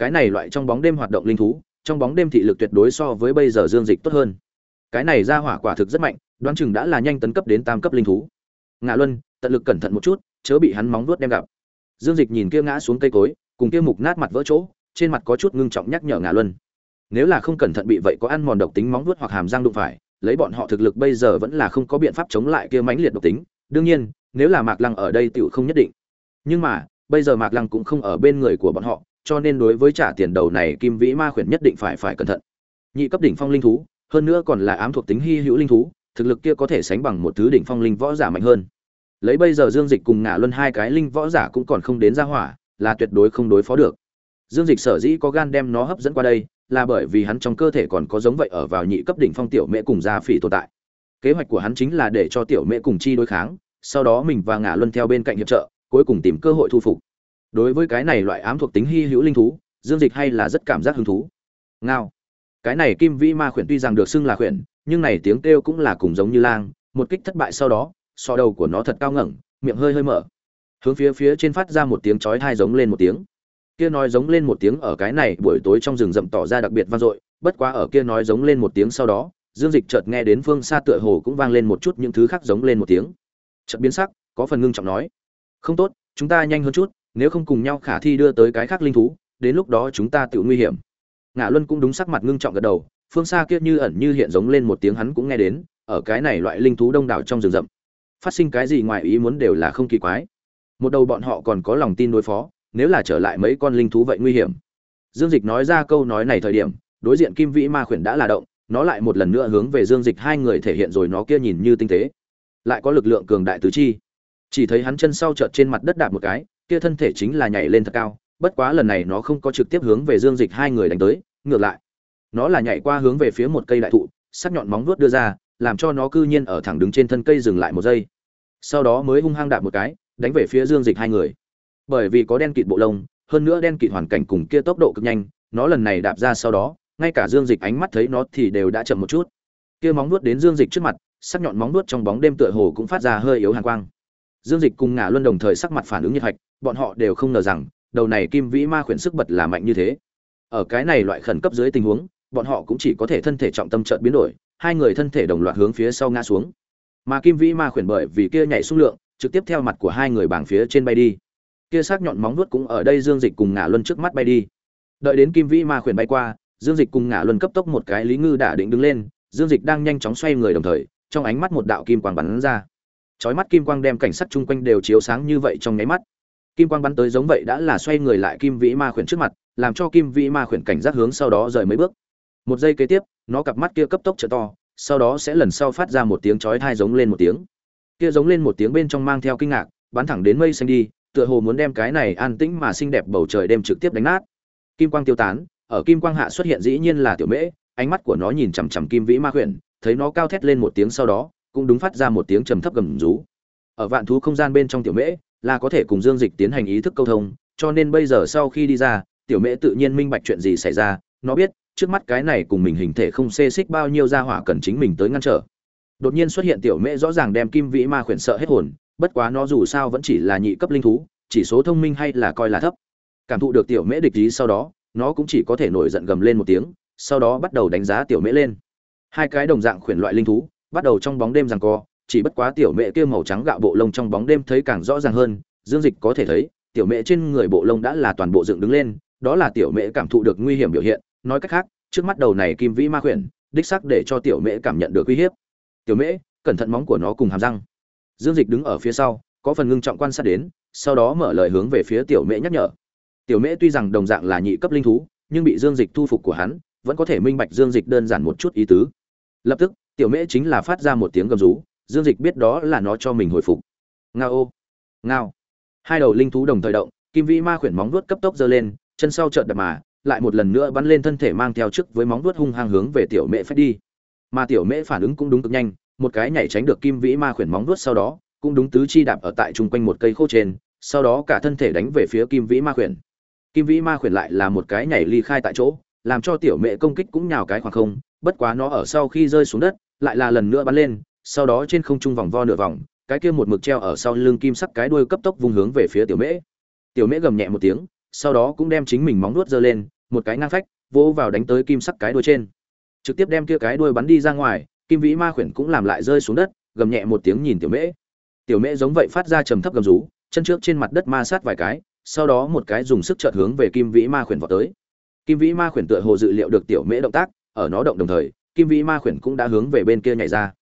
cái này loại trong bóng đêm hoạt động linh thú, trong bóng đêm thị lực tuyệt đối so với bây giờ dương dịch tốt hơn. Cái này ra hỏa quả thực rất mạnh, đoán chừng đã là nhanh tấn cấp đến tam cấp linh thú. Ngạ luân, tận lực cẩn thận một chút, chớ bị hắn móng vuốt đem gặp. Dương dịch nhìn kia ngã xuống cây cối cùng kia mục nát mặt vỡ chỗ, trên mặt có chút ngưng trọng nhắc nhở ngạ luân. Nếu là không cẩn thận bị vậy có ăn mòn độc tính móng vuốt hoặc hàm răng đụng phải, lấy bọn họ thực lực bây giờ vẫn là không có biện pháp chống lại kia mãnh liệt độc tính. Đương nhiên, nếu là mạc lăng ở đây tựu không nhất định. Nhưng mà, bây giờ mạc lăng cũng không ở bên người của bọn họ, cho nên đối với trả tiền đầu này kim vĩ ma khuyển nhất định phải phải cẩn thận. Nhị cấp đỉnh phong linh thú, hơn nữa còn là ám thuộc tính hy hữu linh thú, thực lực kia có thể sánh bằng một thứ đỉnh phong linh võ giả mạnh hơn. Lấy bây giờ dương dịch cùng ngả luân hai cái linh võ giả cũng còn không đến ra hỏa là tuyệt đối không đối phó được. Dương dịch sở dĩ có gan đem nó hấp dẫn qua đây, là bởi vì hắn trong cơ thể còn có giống vậy ở vào nhị cấp đỉnh phong tiểu mẹ cùng gia phỉ tồn tại. Kế hoạch của hắn chính là để cho tiểu mẹ cùng chi đối kháng, sau đó mình và ngả luân theo bên cạnh hiệp trợ, cuối cùng tìm cơ hội thu phục. Đối với cái này loại ám thuộc tính hy hữu linh thú, dương dịch hay là rất cảm giác hứng thú. Ngao. Cái này kim vĩ ma khuyển tuy rằng được xưng là khuyển, nhưng này tiếng kêu cũng là cùng giống như lang, một kích thất bại sau đó, so đầu của nó thật cao ngẩng, miệng hơi hơi mở hướng phía phía trên phát ra một tiếng chói thai giống lên một tiếng. Kia nói giống lên một tiếng ở cái này buổi tối trong rừng rậm tỏ ra đặc biệt vang dội, bất quá ở kia nói giống lên một tiếng sau đó, dương dịch chợt nghe đến phương xa tựa hồ cũng vang lên một chút những thứ khác giống lên một tiếng. Chợt biến sắc, có phần ngưng trọng nói, không tốt, chúng ta nhanh hơn chút, nếu không cùng nhau khả thi đưa tới cái khác linh thú, đến lúc đó chúng ta tự nguy hiểm. Ngã luân cũng đúng sắc mặt ngưng trọng gật đầu, phương xa kia như ẩn như hiện giống lên một tiếng hắn cũng nghe đến, ở cái này loại linh thú đông đảo trong rừng rậm, phát sinh cái gì ngoài ý muốn đều là không kỳ quái một đầu bọn họ còn có lòng tin đối phó, nếu là trở lại mấy con linh thú vậy nguy hiểm. Dương dịch nói ra câu nói này thời điểm, đối diện kim vĩ ma khuyển đã là động, nó lại một lần nữa hướng về dương dịch hai người thể hiện rồi nó kia nhìn như tinh tế. Lại có lực lượng cường đại tứ chi. Chỉ thấy hắn chân sau chợt trên mặt đất đạp một cái, kia thân thể chính là nhảy lên thật cao, bất quá lần này nó không có trực tiếp hướng về dương dịch hai người đánh tới, ngược lại. Nó là nhảy qua hướng về phía một cây đại thụ, sắc nhọn móng vuốt đưa ra, làm cho nó cư nhiên ở thẳng đứng trên thân cây dừng lại một giây. Sau đó mới hung hăng đạp một cái đánh về phía dương dịch hai người. Bởi vì có đen kịt bộ lông, hơn nữa đen kịt hoàn cảnh cùng kia tốc độ cực nhanh, nó lần này đạp ra sau đó, ngay cả dương dịch ánh mắt thấy nó thì đều đã chậm một chút. Kia móng nuốt đến dương dịch trước mặt, sắc nhọn móng nuốt trong bóng đêm tựa hồ cũng phát ra hơi yếu hàn quang. Dương dịch cùng ngả luân đồng thời sắc mặt phản ứng nhiệt hạch, bọn họ đều không ngờ rằng, đầu này kim vĩ ma khuyển sức bật là mạnh như thế. Ở cái này loại khẩn cấp dưới tình huống, bọn họ cũng chỉ có thể thân thể trọng tâm chợt biến đổi, hai người thân thể đồng loạt hướng phía sau ngã xuống. Mà kim vĩ ma khuyển bởi vì kia nhảy xung lượng trực tiếp theo mặt của hai người bảng phía trên bay đi. Kia sắc nhọn móng vuốt cũng ở đây dương dịch cùng ngả luân trước mắt bay đi. Đợi đến kim vĩ ma khuyển bay qua, dương dịch cùng ngả luân cấp tốc một cái lý ngư đã định đứng lên, dương dịch đang nhanh chóng xoay người đồng thời, trong ánh mắt một đạo kim quang bắn ra. Chói mắt kim quang đem cảnh sắc chung quanh đều chiếu sáng như vậy trong nháy mắt. Kim quang bắn tới giống vậy đã là xoay người lại kim vĩ ma khuyển trước mặt, làm cho kim vĩ ma khuyển cảnh giác hướng sau đó rời mấy bước. Một giây kế tiếp, nó cặp mắt kia cấp tốc trở to, sau đó sẽ lần sau phát ra một tiếng chói thai giống lên một tiếng kia giống lên một tiếng bên trong mang theo kinh ngạc, bắn thẳng đến mây xanh đi, tựa hồ muốn đem cái này an tĩnh mà xinh đẹp bầu trời đem trực tiếp đánh nát. Kim quang tiêu tán, ở kim quang hạ xuất hiện dĩ nhiên là tiểu mễ, ánh mắt của nó nhìn chằm chằm kim vĩ ma khuyển, thấy nó cao thét lên một tiếng sau đó, cũng đúng phát ra một tiếng trầm thấp gầm rú. Ở vạn thú không gian bên trong tiểu mễ, là có thể cùng dương dịch tiến hành ý thức câu thông, cho nên bây giờ sau khi đi ra, tiểu mễ tự nhiên minh bạch chuyện gì xảy ra, nó biết, trước mắt cái này cùng mình hình thể không xê xích bao nhiêu ra hỏa cần chính mình tới ngăn trở đột nhiên xuất hiện tiểu mễ rõ ràng đem kim vĩ ma khuyển sợ hết hồn, bất quá nó dù sao vẫn chỉ là nhị cấp linh thú, chỉ số thông minh hay là coi là thấp. Cảm thụ được tiểu mễ địch ý sau đó, nó cũng chỉ có thể nổi giận gầm lên một tiếng, sau đó bắt đầu đánh giá tiểu mễ lên. Hai cái đồng dạng khuyển loại linh thú, bắt đầu trong bóng đêm rằng co, chỉ bất quá tiểu mễ kia màu trắng gạo bộ lông trong bóng đêm thấy càng rõ ràng hơn, dương dịch có thể thấy, tiểu mễ trên người bộ lông đã là toàn bộ dựng đứng lên, đó là tiểu mễ cảm thụ được nguy hiểm biểu hiện, nói cách khác, trước mắt đầu này kim vĩ ma khuyển, đích sắc để cho tiểu mễ cảm nhận được uy hiếp tiểu mễ, cẩn thận móng của nó cùng hàm răng. Dương dịch đứng ở phía sau, có phần ngưng trọng quan sát đến, sau đó mở lời hướng về phía tiểu mễ nhắc nhở. Tiểu mễ tuy rằng đồng dạng là nhị cấp linh thú, nhưng bị dương dịch thu phục của hắn, vẫn có thể minh bạch dương dịch đơn giản một chút ý tứ. Lập tức, tiểu mễ chính là phát ra một tiếng gầm rú, dương dịch biết đó là nó cho mình hồi phục. Ngao. Ô ngao. Hai đầu linh thú đồng thời động, kim vĩ ma khuyển móng vuốt cấp tốc giơ lên, chân sau trợn đập mà, lại một lần nữa bắn lên thân thể mang theo trước với móng vuốt hung hăng hướng về tiểu mễ phách đi mà tiểu mễ phản ứng cũng đúng cực nhanh, một cái nhảy tránh được kim vĩ ma khuyển móng vuốt sau đó, cũng đúng tứ chi đạp ở tại chung quanh một cây khô trên, sau đó cả thân thể đánh về phía kim vĩ ma khuyển. Kim vĩ ma khuyển lại là một cái nhảy ly khai tại chỗ, làm cho tiểu mễ công kích cũng nhào cái khoảng không, bất quá nó ở sau khi rơi xuống đất, lại là lần nữa bắn lên, sau đó trên không trung vòng vo nửa vòng, cái kia một mực treo ở sau lưng kim sắc cái đuôi cấp tốc vung hướng về phía tiểu mễ. Tiểu mễ gầm nhẹ một tiếng, sau đó cũng đem chính mình móng nuốt giơ lên, một cái ngang phách, vỗ vào đánh tới kim sắc cái đuôi trên trực tiếp đem kia cái đuôi bắn đi ra ngoài, kim vĩ ma khuyển cũng làm lại rơi xuống đất, gầm nhẹ một tiếng nhìn tiểu mễ. Tiểu mễ giống vậy phát ra trầm thấp gầm rú, chân trước trên mặt đất ma sát vài cái, sau đó một cái dùng sức chợt hướng về kim vĩ ma khuyển vào tới. Kim vĩ ma khuyển tựa hồ dự liệu được tiểu mễ động tác, ở nó động đồng thời, kim vĩ ma khuyển cũng đã hướng về bên kia nhảy ra.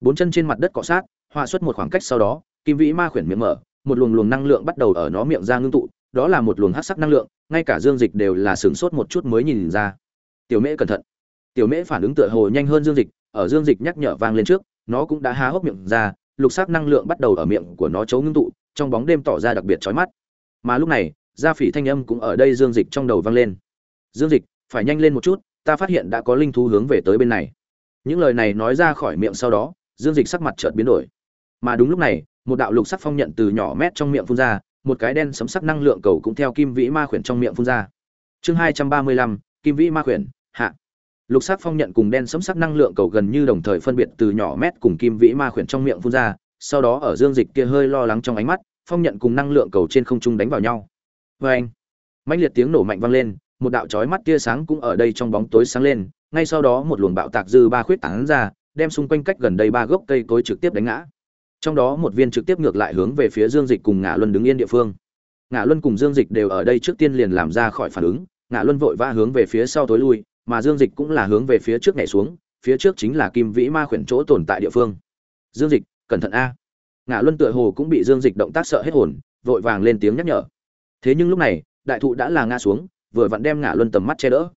Bốn chân trên mặt đất cọ sát, họa xuất một khoảng cách sau đó, kim vĩ ma khuyển miệng mở, một luồng luồng năng lượng bắt đầu ở nó miệng ra ngưng tụ, đó là một luồng hát sắc năng lượng, ngay cả dương dịch đều là sửng sốt một chút mới nhìn ra. Tiểu mễ cẩn thận tiểu mễ phản ứng tựa hồ nhanh hơn dương dịch, ở dương dịch nhắc nhở vang lên trước, nó cũng đã há hốc miệng ra, lục sắc năng lượng bắt đầu ở miệng của nó chấu ngưng tụ, trong bóng đêm tỏ ra đặc biệt chói mắt. Mà lúc này, gia phỉ thanh âm cũng ở đây dương dịch trong đầu vang lên. Dương dịch, phải nhanh lên một chút, ta phát hiện đã có linh thú hướng về tới bên này. Những lời này nói ra khỏi miệng sau đó, dương dịch sắc mặt chợt biến đổi. Mà đúng lúc này, một đạo lục sắc phong nhận từ nhỏ mét trong miệng phun ra, một cái đen sấm sắc năng lượng cầu cũng theo kim vĩ ma khuyển trong miệng phun ra. Chương hai trăm ba mươi lăm, kim vĩ ma khuyển, hạ lục sắc phong nhận cùng đen sấm sắc năng lượng cầu gần như đồng thời phân biệt từ nhỏ mét cùng kim vĩ ma khuyển trong miệng phun ra, sau đó ở dương dịch kia hơi lo lắng trong ánh mắt, phong nhận cùng năng lượng cầu trên không trung đánh vào nhau. Vê anh, mãnh liệt tiếng nổ mạnh vang lên, một đạo chói mắt tia sáng cũng ở đây trong bóng tối sáng lên, ngay sau đó một luồng bạo tạc dư ba khuyết tán ra, đem xung quanh cách gần đây ba gốc cây cối trực tiếp đánh ngã. Trong đó một viên trực tiếp ngược lại hướng về phía dương dịch cùng ngã luân đứng yên địa phương. Ngã luân cùng dương dịch đều ở đây trước tiên liền làm ra khỏi phản ứng ngã luân vội vã hướng về phía sau tối lui mà dương dịch cũng là hướng về phía trước nhảy xuống, phía trước chính là kim vĩ ma khuyển chỗ tồn tại địa phương. Dương dịch, cẩn thận a. Ngã luân tựa hồ cũng bị dương dịch động tác sợ hết hồn, vội vàng lên tiếng nhắc nhở. Thế nhưng lúc này, đại thụ đã là ngã xuống, vừa vặn đem ngã luân tầm mắt che đỡ.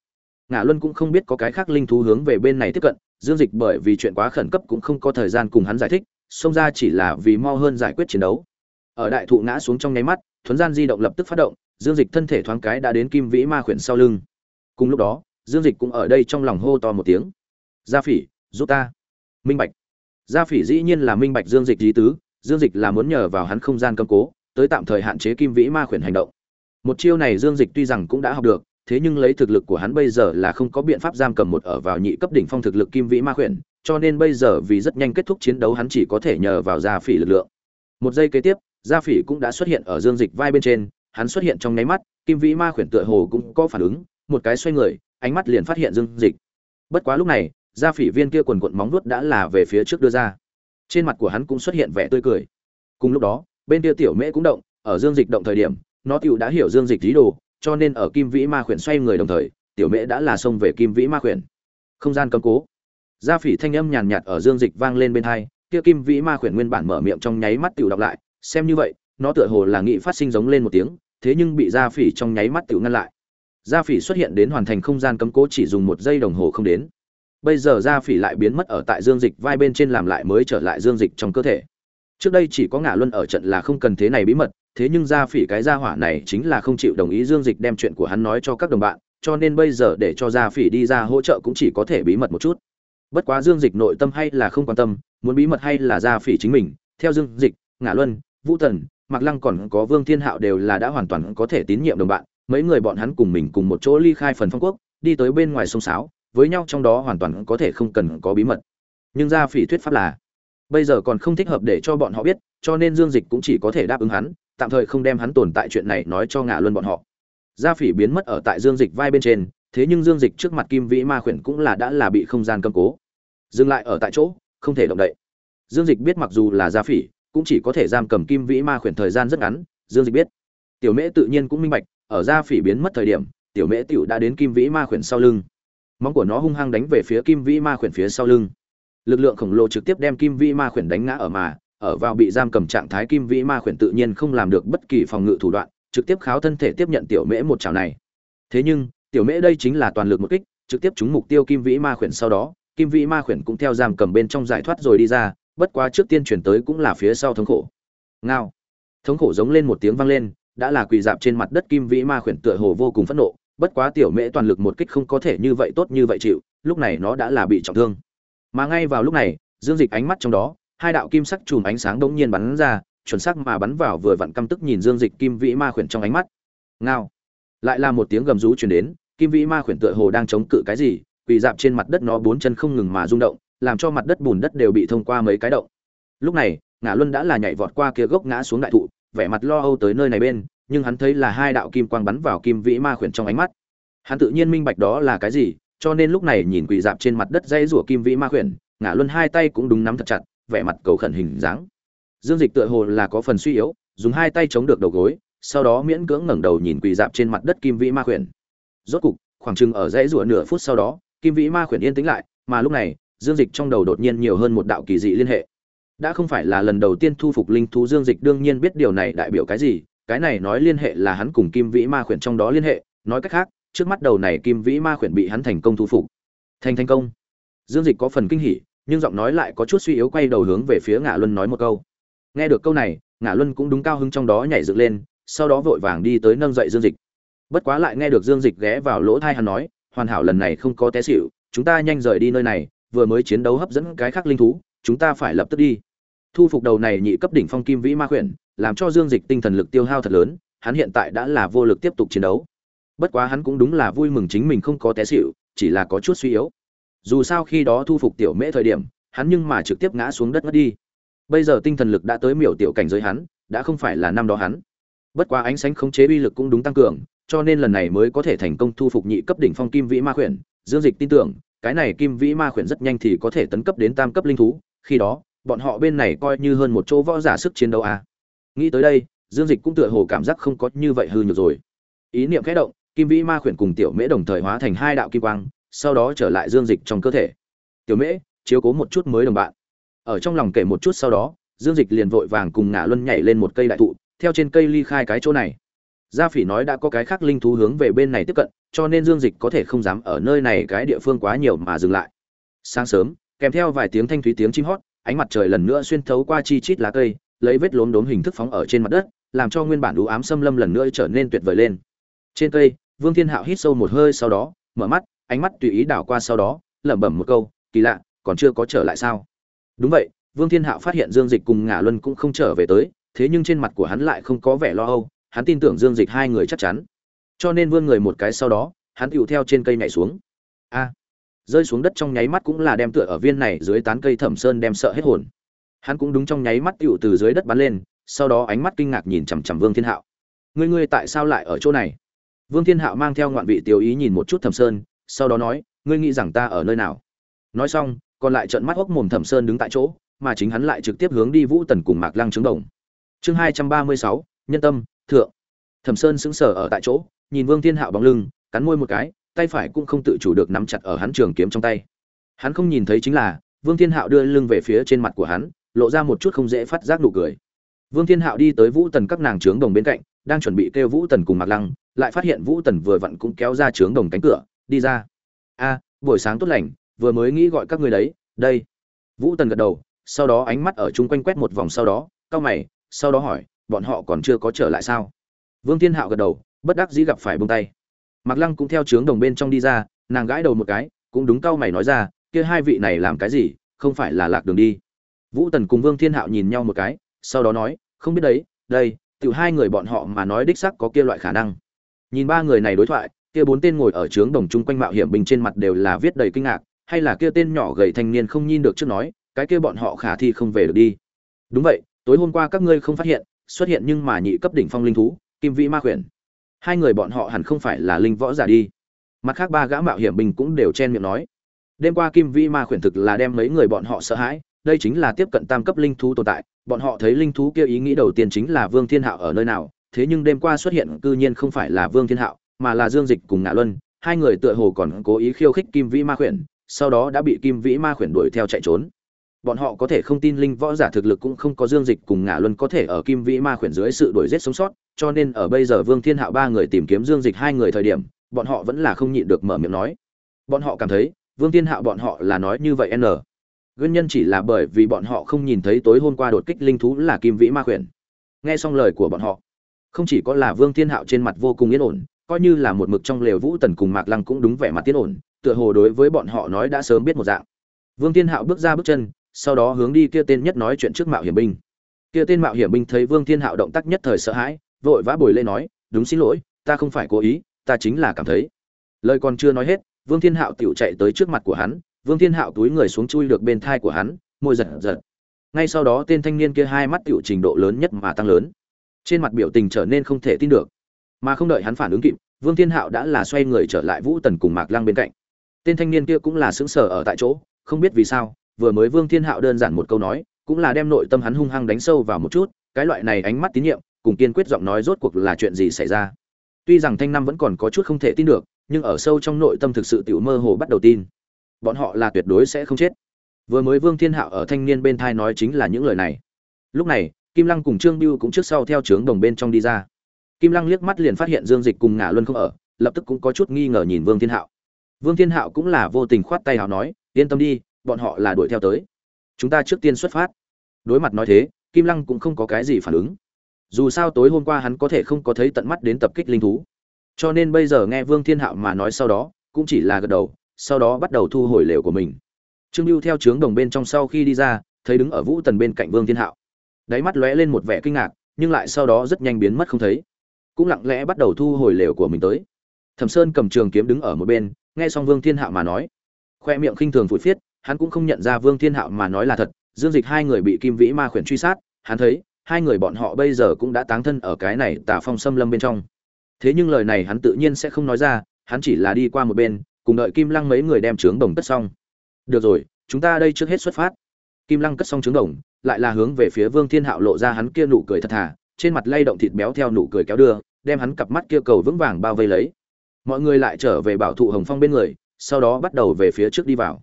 Ngã luân cũng không biết có cái khác linh thú hướng về bên này tiếp cận, dương dịch bởi vì chuyện quá khẩn cấp cũng không có thời gian cùng hắn giải thích, xông ra chỉ là vì mau hơn giải quyết chiến đấu. Ở đại thụ ngã xuống trong nháy mắt thuần gian di động lập tức phát động, dương dịch thân thể thoáng cái đã đến kim vĩ ma khuyển sau lưng. Cùng lúc đó dương dịch cũng ở đây trong lòng hô to một tiếng. Gia phỉ, giúp ta. Minh bạch. Gia phỉ dĩ nhiên là minh bạch dương dịch lý tứ, dương dịch là muốn nhờ vào hắn không gian cầm cố, tới tạm thời hạn chế kim vĩ ma khuyển hành động. Một chiêu này dương dịch tuy rằng cũng đã học được, thế nhưng lấy thực lực của hắn bây giờ là không có biện pháp giam cầm một ở vào nhị cấp đỉnh phong thực lực kim vĩ ma khuyển, cho nên bây giờ vì rất nhanh kết thúc chiến đấu hắn chỉ có thể nhờ vào gia phỉ lực lượng. Một giây kế tiếp, gia phỉ cũng đã xuất hiện ở dương dịch vai bên trên, hắn xuất hiện trong nháy mắt, kim vĩ ma khuyển tựa hồ cũng có phản ứng, một cái xoay người ánh mắt liền phát hiện dương dịch. Bất quá lúc này, gia phỉ viên kia quần quận móng vuốt đã là về phía trước đưa ra. Trên mặt của hắn cũng xuất hiện vẻ tươi cười. Cùng lúc đó, bên kia tiểu mễ cũng động, ở dương dịch động thời điểm, nó tựu đã hiểu dương dịch ý đồ, cho nên ở kim vĩ ma khuyển xoay người đồng thời, tiểu mễ đã là xông về kim vĩ ma khuyển. Không gian cấm cố. Gia phỉ thanh âm nhàn nhạt ở dương dịch vang lên bên hai, kia kim vĩ ma khuyển nguyên bản mở miệng trong nháy mắt tiểu đọc lại, xem như vậy, nó tựa hồ là nghĩ phát sinh giống lên một tiếng, thế nhưng bị gia phỉ trong nháy mắt tiểu ngăn lại gia phỉ xuất hiện đến hoàn thành không gian cấm cố chỉ dùng một giây đồng hồ không đến. Bây giờ gia phỉ lại biến mất ở tại dương dịch vai bên trên làm lại mới trở lại dương dịch trong cơ thể. Trước đây chỉ có ngả luân ở trận là không cần thế này bí mật thế nhưng gia phỉ cái gia hỏa này chính là không chịu đồng ý dương dịch đem chuyện của hắn nói cho các đồng bạn cho nên bây giờ để cho gia phỉ đi ra hỗ trợ cũng chỉ có thể bí mật một chút. Bất quá dương dịch nội tâm hay là không quan tâm muốn bí mật hay là gia phỉ chính mình theo dương dịch ngả luân vũ Thần, mạc lăng còn có vương thiên hạo đều là đã hoàn toàn có thể tín nhiệm đồng bạn mấy người bọn hắn cùng mình cùng một chỗ ly khai phần phong quốc, đi tới bên ngoài sông sáo, với nhau trong đó hoàn toàn có thể không cần có bí mật. Nhưng gia phỉ thuyết pháp là, bây giờ còn không thích hợp để cho bọn họ biết, cho nên dương dịch cũng chỉ có thể đáp ứng hắn, tạm thời không đem hắn tồn tại chuyện này nói cho ngạ luân bọn họ. Gia phỉ biến mất ở tại dương dịch vai bên trên, thế nhưng dương dịch trước mặt kim vĩ ma khuyển cũng là đã là bị không gian cầm cố. Dừng lại ở tại chỗ, không thể động đậy. Dương dịch biết mặc dù là gia phỉ, cũng chỉ có thể giam cầm kim vĩ ma khuyển thời gian rất ngắn, dương dịch biết. Tiểu mễ tự nhiên cũng minh bạch ở gia phỉ biến mất thời điểm, tiểu mễ tiểu đã đến kim vĩ ma khuyển sau lưng. Móng của nó hung hăng đánh về phía kim vĩ ma khuyển phía sau lưng. Lực lượng khổng lồ trực tiếp đem kim vĩ ma khuyển đánh ngã ở mà, ở vào bị giam cầm trạng thái kim vĩ ma khuyển tự nhiên không làm được bất kỳ phòng ngự thủ đoạn, trực tiếp kháo thân thể tiếp nhận tiểu mễ một chảo này. Thế nhưng, tiểu mễ đây chính là toàn lực một kích, trực tiếp trúng mục tiêu kim vĩ ma khuyển sau đó, kim vĩ ma khuyển cũng theo giam cầm bên trong giải thoát rồi đi ra, bất quá trước tiên chuyển tới cũng là phía sau thống khổ. Ngao. Thống khổ giống lên một tiếng vang lên đã là quỳ dạp trên mặt đất kim vĩ ma khuyển tựa hồ vô cùng phẫn nộ, bất quá tiểu mễ toàn lực một kích không có thể như vậy tốt như vậy chịu, lúc này nó đã là bị trọng thương. Mà ngay vào lúc này, dương dịch ánh mắt trong đó, hai đạo kim sắc chùm ánh sáng đống nhiên bắn ra, chuẩn xác mà bắn vào vừa vặn căm tức nhìn dương dịch kim vĩ ma khuyển trong ánh mắt. Ngao! Lại là một tiếng gầm rú truyền đến, kim vĩ ma khuyển tựa hồ đang chống cự cái gì, quỳ dạp trên mặt đất nó bốn chân không ngừng mà rung động, làm cho mặt đất bùn đất đều bị thông qua mấy cái động. Lúc này ngã luân đã là nhảy vọt qua kia gốc ngã xuống đại thụ vẻ mặt lo âu tới nơi này bên, nhưng hắn thấy là hai đạo kim quang bắn vào kim vĩ ma khuyển trong ánh mắt. Hắn tự nhiên minh bạch đó là cái gì, cho nên lúc này nhìn quỳ dạp trên mặt đất dây rủa kim vĩ ma khuyển ngã luân hai tay cũng đúng nắm thật chặt, vẻ mặt cầu khẩn hình dáng. Dương dịch tựa hồ là có phần suy yếu, dùng hai tay chống được đầu gối, sau đó miễn cưỡng ngẩng đầu nhìn quỳ dạp trên mặt đất kim vĩ ma khuyển. Rốt cục, khoảng chừng ở dãy rủa nửa phút sau đó, kim vĩ ma khuyển yên tĩnh lại, mà lúc này, dương dịch trong đầu đột nhiên nhiều hơn một đạo kỳ dị liên hệ đã không phải là lần đầu tiên thu phục linh thú dương dịch, đương nhiên biết điều này đại biểu cái gì, cái này nói liên hệ là hắn cùng kim vĩ ma khuyển trong đó liên hệ, nói cách khác, trước mắt đầu này kim vĩ ma khuyển bị hắn thành công thu phục. Thành thành công. Dương dịch có phần kinh hỉ, nhưng giọng nói lại có chút suy yếu quay đầu hướng về phía ngã luân nói một câu. Nghe được câu này ngã luân cũng đúng cao hứng trong đó nhảy dựng lên, sau đó vội vàng đi tới nâng dậy dương dịch. Bất quá lại nghe được dương dịch ghé vào lỗ thai hắn nói, hoàn hảo lần này không có té xịu chúng ta nhanh rời đi nơi này, vừa mới chiến đấu hấp dẫn cái khác linh thú, chúng ta phải lập tức đi thu phục đầu này nhị cấp đỉnh phong kim vĩ ma khuyển, làm cho dương dịch tinh thần lực tiêu hao thật lớn, hắn hiện tại đã là vô lực tiếp tục chiến đấu. Bất quá hắn cũng đúng là vui mừng chính mình không có té xịu chỉ là có chút suy yếu. Dù sao khi đó thu phục tiểu mễ thời điểm, hắn nhưng mà trực tiếp ngã xuống đất ngất đi. Bây giờ tinh thần lực đã tới miểu tiểu cảnh giới hắn, đã không phải là năm đó hắn. Bất quá ánh sáng khống chế uy lực cũng đúng tăng cường, cho nên lần này mới có thể thành công thu phục nhị cấp đỉnh phong kim vĩ ma khuyển. Dương dịch tin tưởng, cái này kim vĩ ma khuyển rất nhanh thì có thể tấn cấp đến tam cấp linh thú, khi đó bọn họ bên này coi như hơn một chỗ võ giả sức chiến đấu à. nghĩ tới đây, dương dịch cũng tựa hồ cảm giác không có như vậy hư nhược rồi. Ý niệm khẽ động, kim vĩ ma khuyển cùng tiểu mễ đồng thời hóa thành hai đạo kim quang, sau đó trở lại dương dịch trong cơ thể. Tiểu mễ, chiếu cố một chút mới đồng bạn. Ở trong lòng kể một chút sau đó, dương dịch liền vội vàng cùng ngả luân nhảy lên một cây đại thụ, theo trên cây ly khai cái chỗ này. Gia phỉ nói đã có cái khác linh thú hướng về bên này tiếp cận, cho nên dương dịch có thể không dám ở nơi này cái địa phương quá nhiều mà dừng lại. Sáng sớm, kèm theo vài tiếng thanh thúy tiếng chim hót ánh mặt trời lần nữa xuyên thấu qua chi chít lá cây, lấy vết lốm đốm hình thức phóng ở trên mặt đất, làm cho nguyên bản đủ ám xâm lâm lần nữa trở nên tuyệt vời lên. Trên cây, vương thiên hạo hít sâu một hơi sau đó, mở mắt, ánh mắt tùy ý đảo qua sau đó, lẩm bẩm một câu, kỳ lạ, còn chưa có trở lại sao? Đúng vậy, vương thiên hạo phát hiện dương dịch cùng ngả luân cũng không trở về tới, thế nhưng trên mặt của hắn lại không có vẻ lo âu, hắn tin tưởng dương dịch hai người chắc chắn. Cho nên vươn người một cái sau đó, hắn tựu theo trên cây nhảy xuống. A! Rơi xuống đất trong nháy mắt cũng là đem tựa ở viên này dưới tán cây thẩm sơn đem sợ hết hồn. Hắn cũng đúng trong nháy mắt tựu từ dưới đất bắn lên, sau đó ánh mắt kinh ngạc nhìn chằm chằm vương thiên hạo. Ngươi ngươi tại sao lại ở chỗ này? Vương thiên hạo mang theo ngoạn vị tiểu ý nhìn một chút thẩm sơn, sau đó nói, ngươi nghĩ rằng ta ở nơi nào? Nói xong, còn lại trợn mắt hốc mồm thẩm sơn đứng tại chỗ, mà chính hắn lại trực tiếp hướng đi vũ tần cùng mạc lăng trứng đồng. Chương hai trăm ba mươi sáu, nhân tâm, thượng. Thẩm sơn sững sờ ở tại chỗ, nhìn vương thiên hạo bóng lưng, cắn môi một cái tay phải cũng không tự chủ được nắm chặt ở hắn trường kiếm trong tay. Hắn không nhìn thấy chính là, vương thiên hạo đưa lưng về phía trên mặt của hắn, lộ ra một chút không dễ phát giác nụ cười. Vương thiên hạo đi tới vũ tần các nàng trướng đồng bên cạnh, đang chuẩn bị kêu vũ tần cùng mạc lăng, lại phát hiện vũ tần vừa vặn cũng kéo ra trướng đồng cánh cửa, đi ra. A, buổi sáng tốt lành, vừa mới nghĩ gọi các người đấy, đây. Vũ tần gật đầu, sau đó ánh mắt ở chung quanh quét một vòng sau đó, cau mày, sau đó hỏi, bọn họ còn chưa có trở lại sao? Vương thiên hạo gật đầu, bất đắc dĩ gặp phải bông tay mạc lăng cũng theo trướng đồng bên trong đi ra, nàng gãi đầu một cái, cũng đúng cau mày nói ra, kia hai vị này làm cái gì, không phải là lạc đường đi? Vũ tần cùng vương thiên hạo nhìn nhau một cái, sau đó nói, không biết đấy, đây, tiểu hai người bọn họ mà nói đích xác có kia loại khả năng. Nhìn ba người này đối thoại, kia bốn tên ngồi ở trướng đồng chung quanh mạo hiểm bình trên mặt đều là viết đầy kinh ngạc, hay là kia tên nhỏ gầy thanh niên không nhìn được trước nói, cái kia bọn họ khả thi không về được đi. Đúng vậy, tối hôm qua các ngươi không phát hiện, xuất hiện nhưng mà nhị cấp đỉnh phong linh thú, kim vĩ ma Huyền hai người bọn họ hẳn không phải là linh võ giả đi. Mặt khác ba gã mạo hiểm bình cũng đều chen miệng nói. Đêm qua kim vĩ ma khuyển thực là đem mấy người bọn họ sợ hãi, đây chính là tiếp cận tam cấp linh thú tồn tại. Bọn họ thấy linh thú kia ý nghĩ đầu tiên chính là vương thiên hạo ở nơi nào, thế nhưng đêm qua xuất hiện cư nhiên không phải là vương thiên hạo, mà là dương dịch cùng ngạ luân. Hai người tựa hồ còn cố ý khiêu khích kim vĩ ma khuyển, sau đó đã bị kim vĩ ma khuyển đuổi theo chạy trốn. Bọn họ có thể không tin linh võ giả thực lực cũng không có dương dịch cùng ngạ luân có thể ở kim vĩ ma khuyển dưới sự đuổi giết sống sót cho nên ở bây giờ vương thiên hạo ba người tìm kiếm dương dịch hai người thời điểm, bọn họ vẫn là không nhịn được mở miệng nói. Bọn họ cảm thấy, vương thiên hạo bọn họ là nói như vậy n. Nguyên nhân chỉ là bởi vì bọn họ không nhìn thấy tối hôm qua đột kích linh thú là kim vĩ ma Huyền nghe xong lời của bọn họ, không chỉ có là vương thiên hạo trên mặt vô cùng yên ổn, coi như là một mực trong lều vũ tần cùng mạc lăng cũng đúng vẻ mặt tiến ổn, tựa hồ đối với bọn họ nói đã sớm biết một dạng. Vương thiên hạo bước ra bước chân, sau đó hướng đi kia tên nhất nói chuyện trước mạo hiểm binh. Kia tên mạo hiểm binh thấy vương thiên hạo động tác nhất thời sợ hãi vội vã bồi lê nói, đúng xin lỗi, ta không phải cố ý, ta chính là cảm thấy. Lời còn chưa nói hết, vương thiên hạo tựu chạy tới trước mặt của hắn, vương thiên hạo túi người xuống chui được bên thai của hắn, môi giật giật. Ngay sau đó tên thanh niên kia hai mắt tựu trình độ lớn nhất mà tăng lớn. Trên mặt biểu tình trở nên không thể tin được. Mà không đợi hắn phản ứng kịp, vương thiên hạo đã là xoay người trở lại vũ tần cùng mạc lăng bên cạnh. Tên thanh niên kia cũng là xứng sở ở tại chỗ, không biết vì sao, vừa mới vương thiên hạo đơn giản một câu nói, cũng là đem nội tâm hắn hung hăng đánh sâu vào một chút, cái loại này ánh mắt tín nhiệm cùng kiên quyết giọng nói rốt cuộc là chuyện gì xảy ra. Tuy rằng thanh năm vẫn còn có chút không thể tin được, nhưng ở sâu trong nội tâm thực sự tiểu mơ hồ bắt đầu tin. Bọn họ là tuyệt đối sẽ không chết. Vừa mới vương thiên hạo ở thanh niên bên thai nói chính là những lời này. Lúc này, kim lăng cùng trương biêu cũng trước sau theo trướng đồng bên trong đi ra. Kim lăng liếc mắt liền phát hiện dương dịch cùng ngả luân không ở, lập tức cũng có chút nghi ngờ nhìn vương thiên hạo. Vương thiên hạo cũng là vô tình khoát tay hào nói, yên tâm đi, bọn họ là đuổi theo tới. Chúng ta trước tiên xuất phát. Đối mặt nói thế, kim lăng cũng không có cái gì phản ứng dù sao tối hôm qua hắn có thể không có thấy tận mắt đến tập kích linh thú. Cho nên bây giờ nghe vương thiên hạo mà nói sau đó, cũng chỉ là gật đầu, sau đó bắt đầu thu hồi lều của mình. Trương lưu theo trướng đồng bên trong sau khi đi ra, thấy đứng ở vũ tần bên cạnh vương thiên hạo. Đáy mắt lóe lên một vẻ kinh ngạc, nhưng lại sau đó rất nhanh biến mất không thấy. Cũng lặng lẽ bắt đầu thu hồi lều của mình tới. Thẩm sơn cầm trường kiếm đứng ở một bên, nghe xong vương thiên hạo mà nói. Khoe miệng khinh thường phụi phiết, hắn cũng không nhận ra vương thiên hạo mà nói là thật. Dương dịch hai người bị kim vĩ ma khuyển truy sát, hắn thấy hai người bọn họ bây giờ cũng đã táng thân ở cái này tà phong xâm lâm bên trong. Thế nhưng lời này hắn tự nhiên sẽ không nói ra, hắn chỉ là đi qua một bên, cùng đợi kim lăng mấy người đem trướng đồng cất xong. Được rồi, chúng ta đây trước hết xuất phát. Kim lăng cất xong trướng đồng, lại là hướng về phía vương thiên hạo lộ ra hắn kia nụ cười thật thà, trên mặt lay động thịt béo theo nụ cười kéo đưa, đem hắn cặp mắt kia cầu vững vàng bao vây lấy. Mọi người lại trở về bảo thụ hồng phong bên người, sau đó bắt đầu về phía trước đi vào.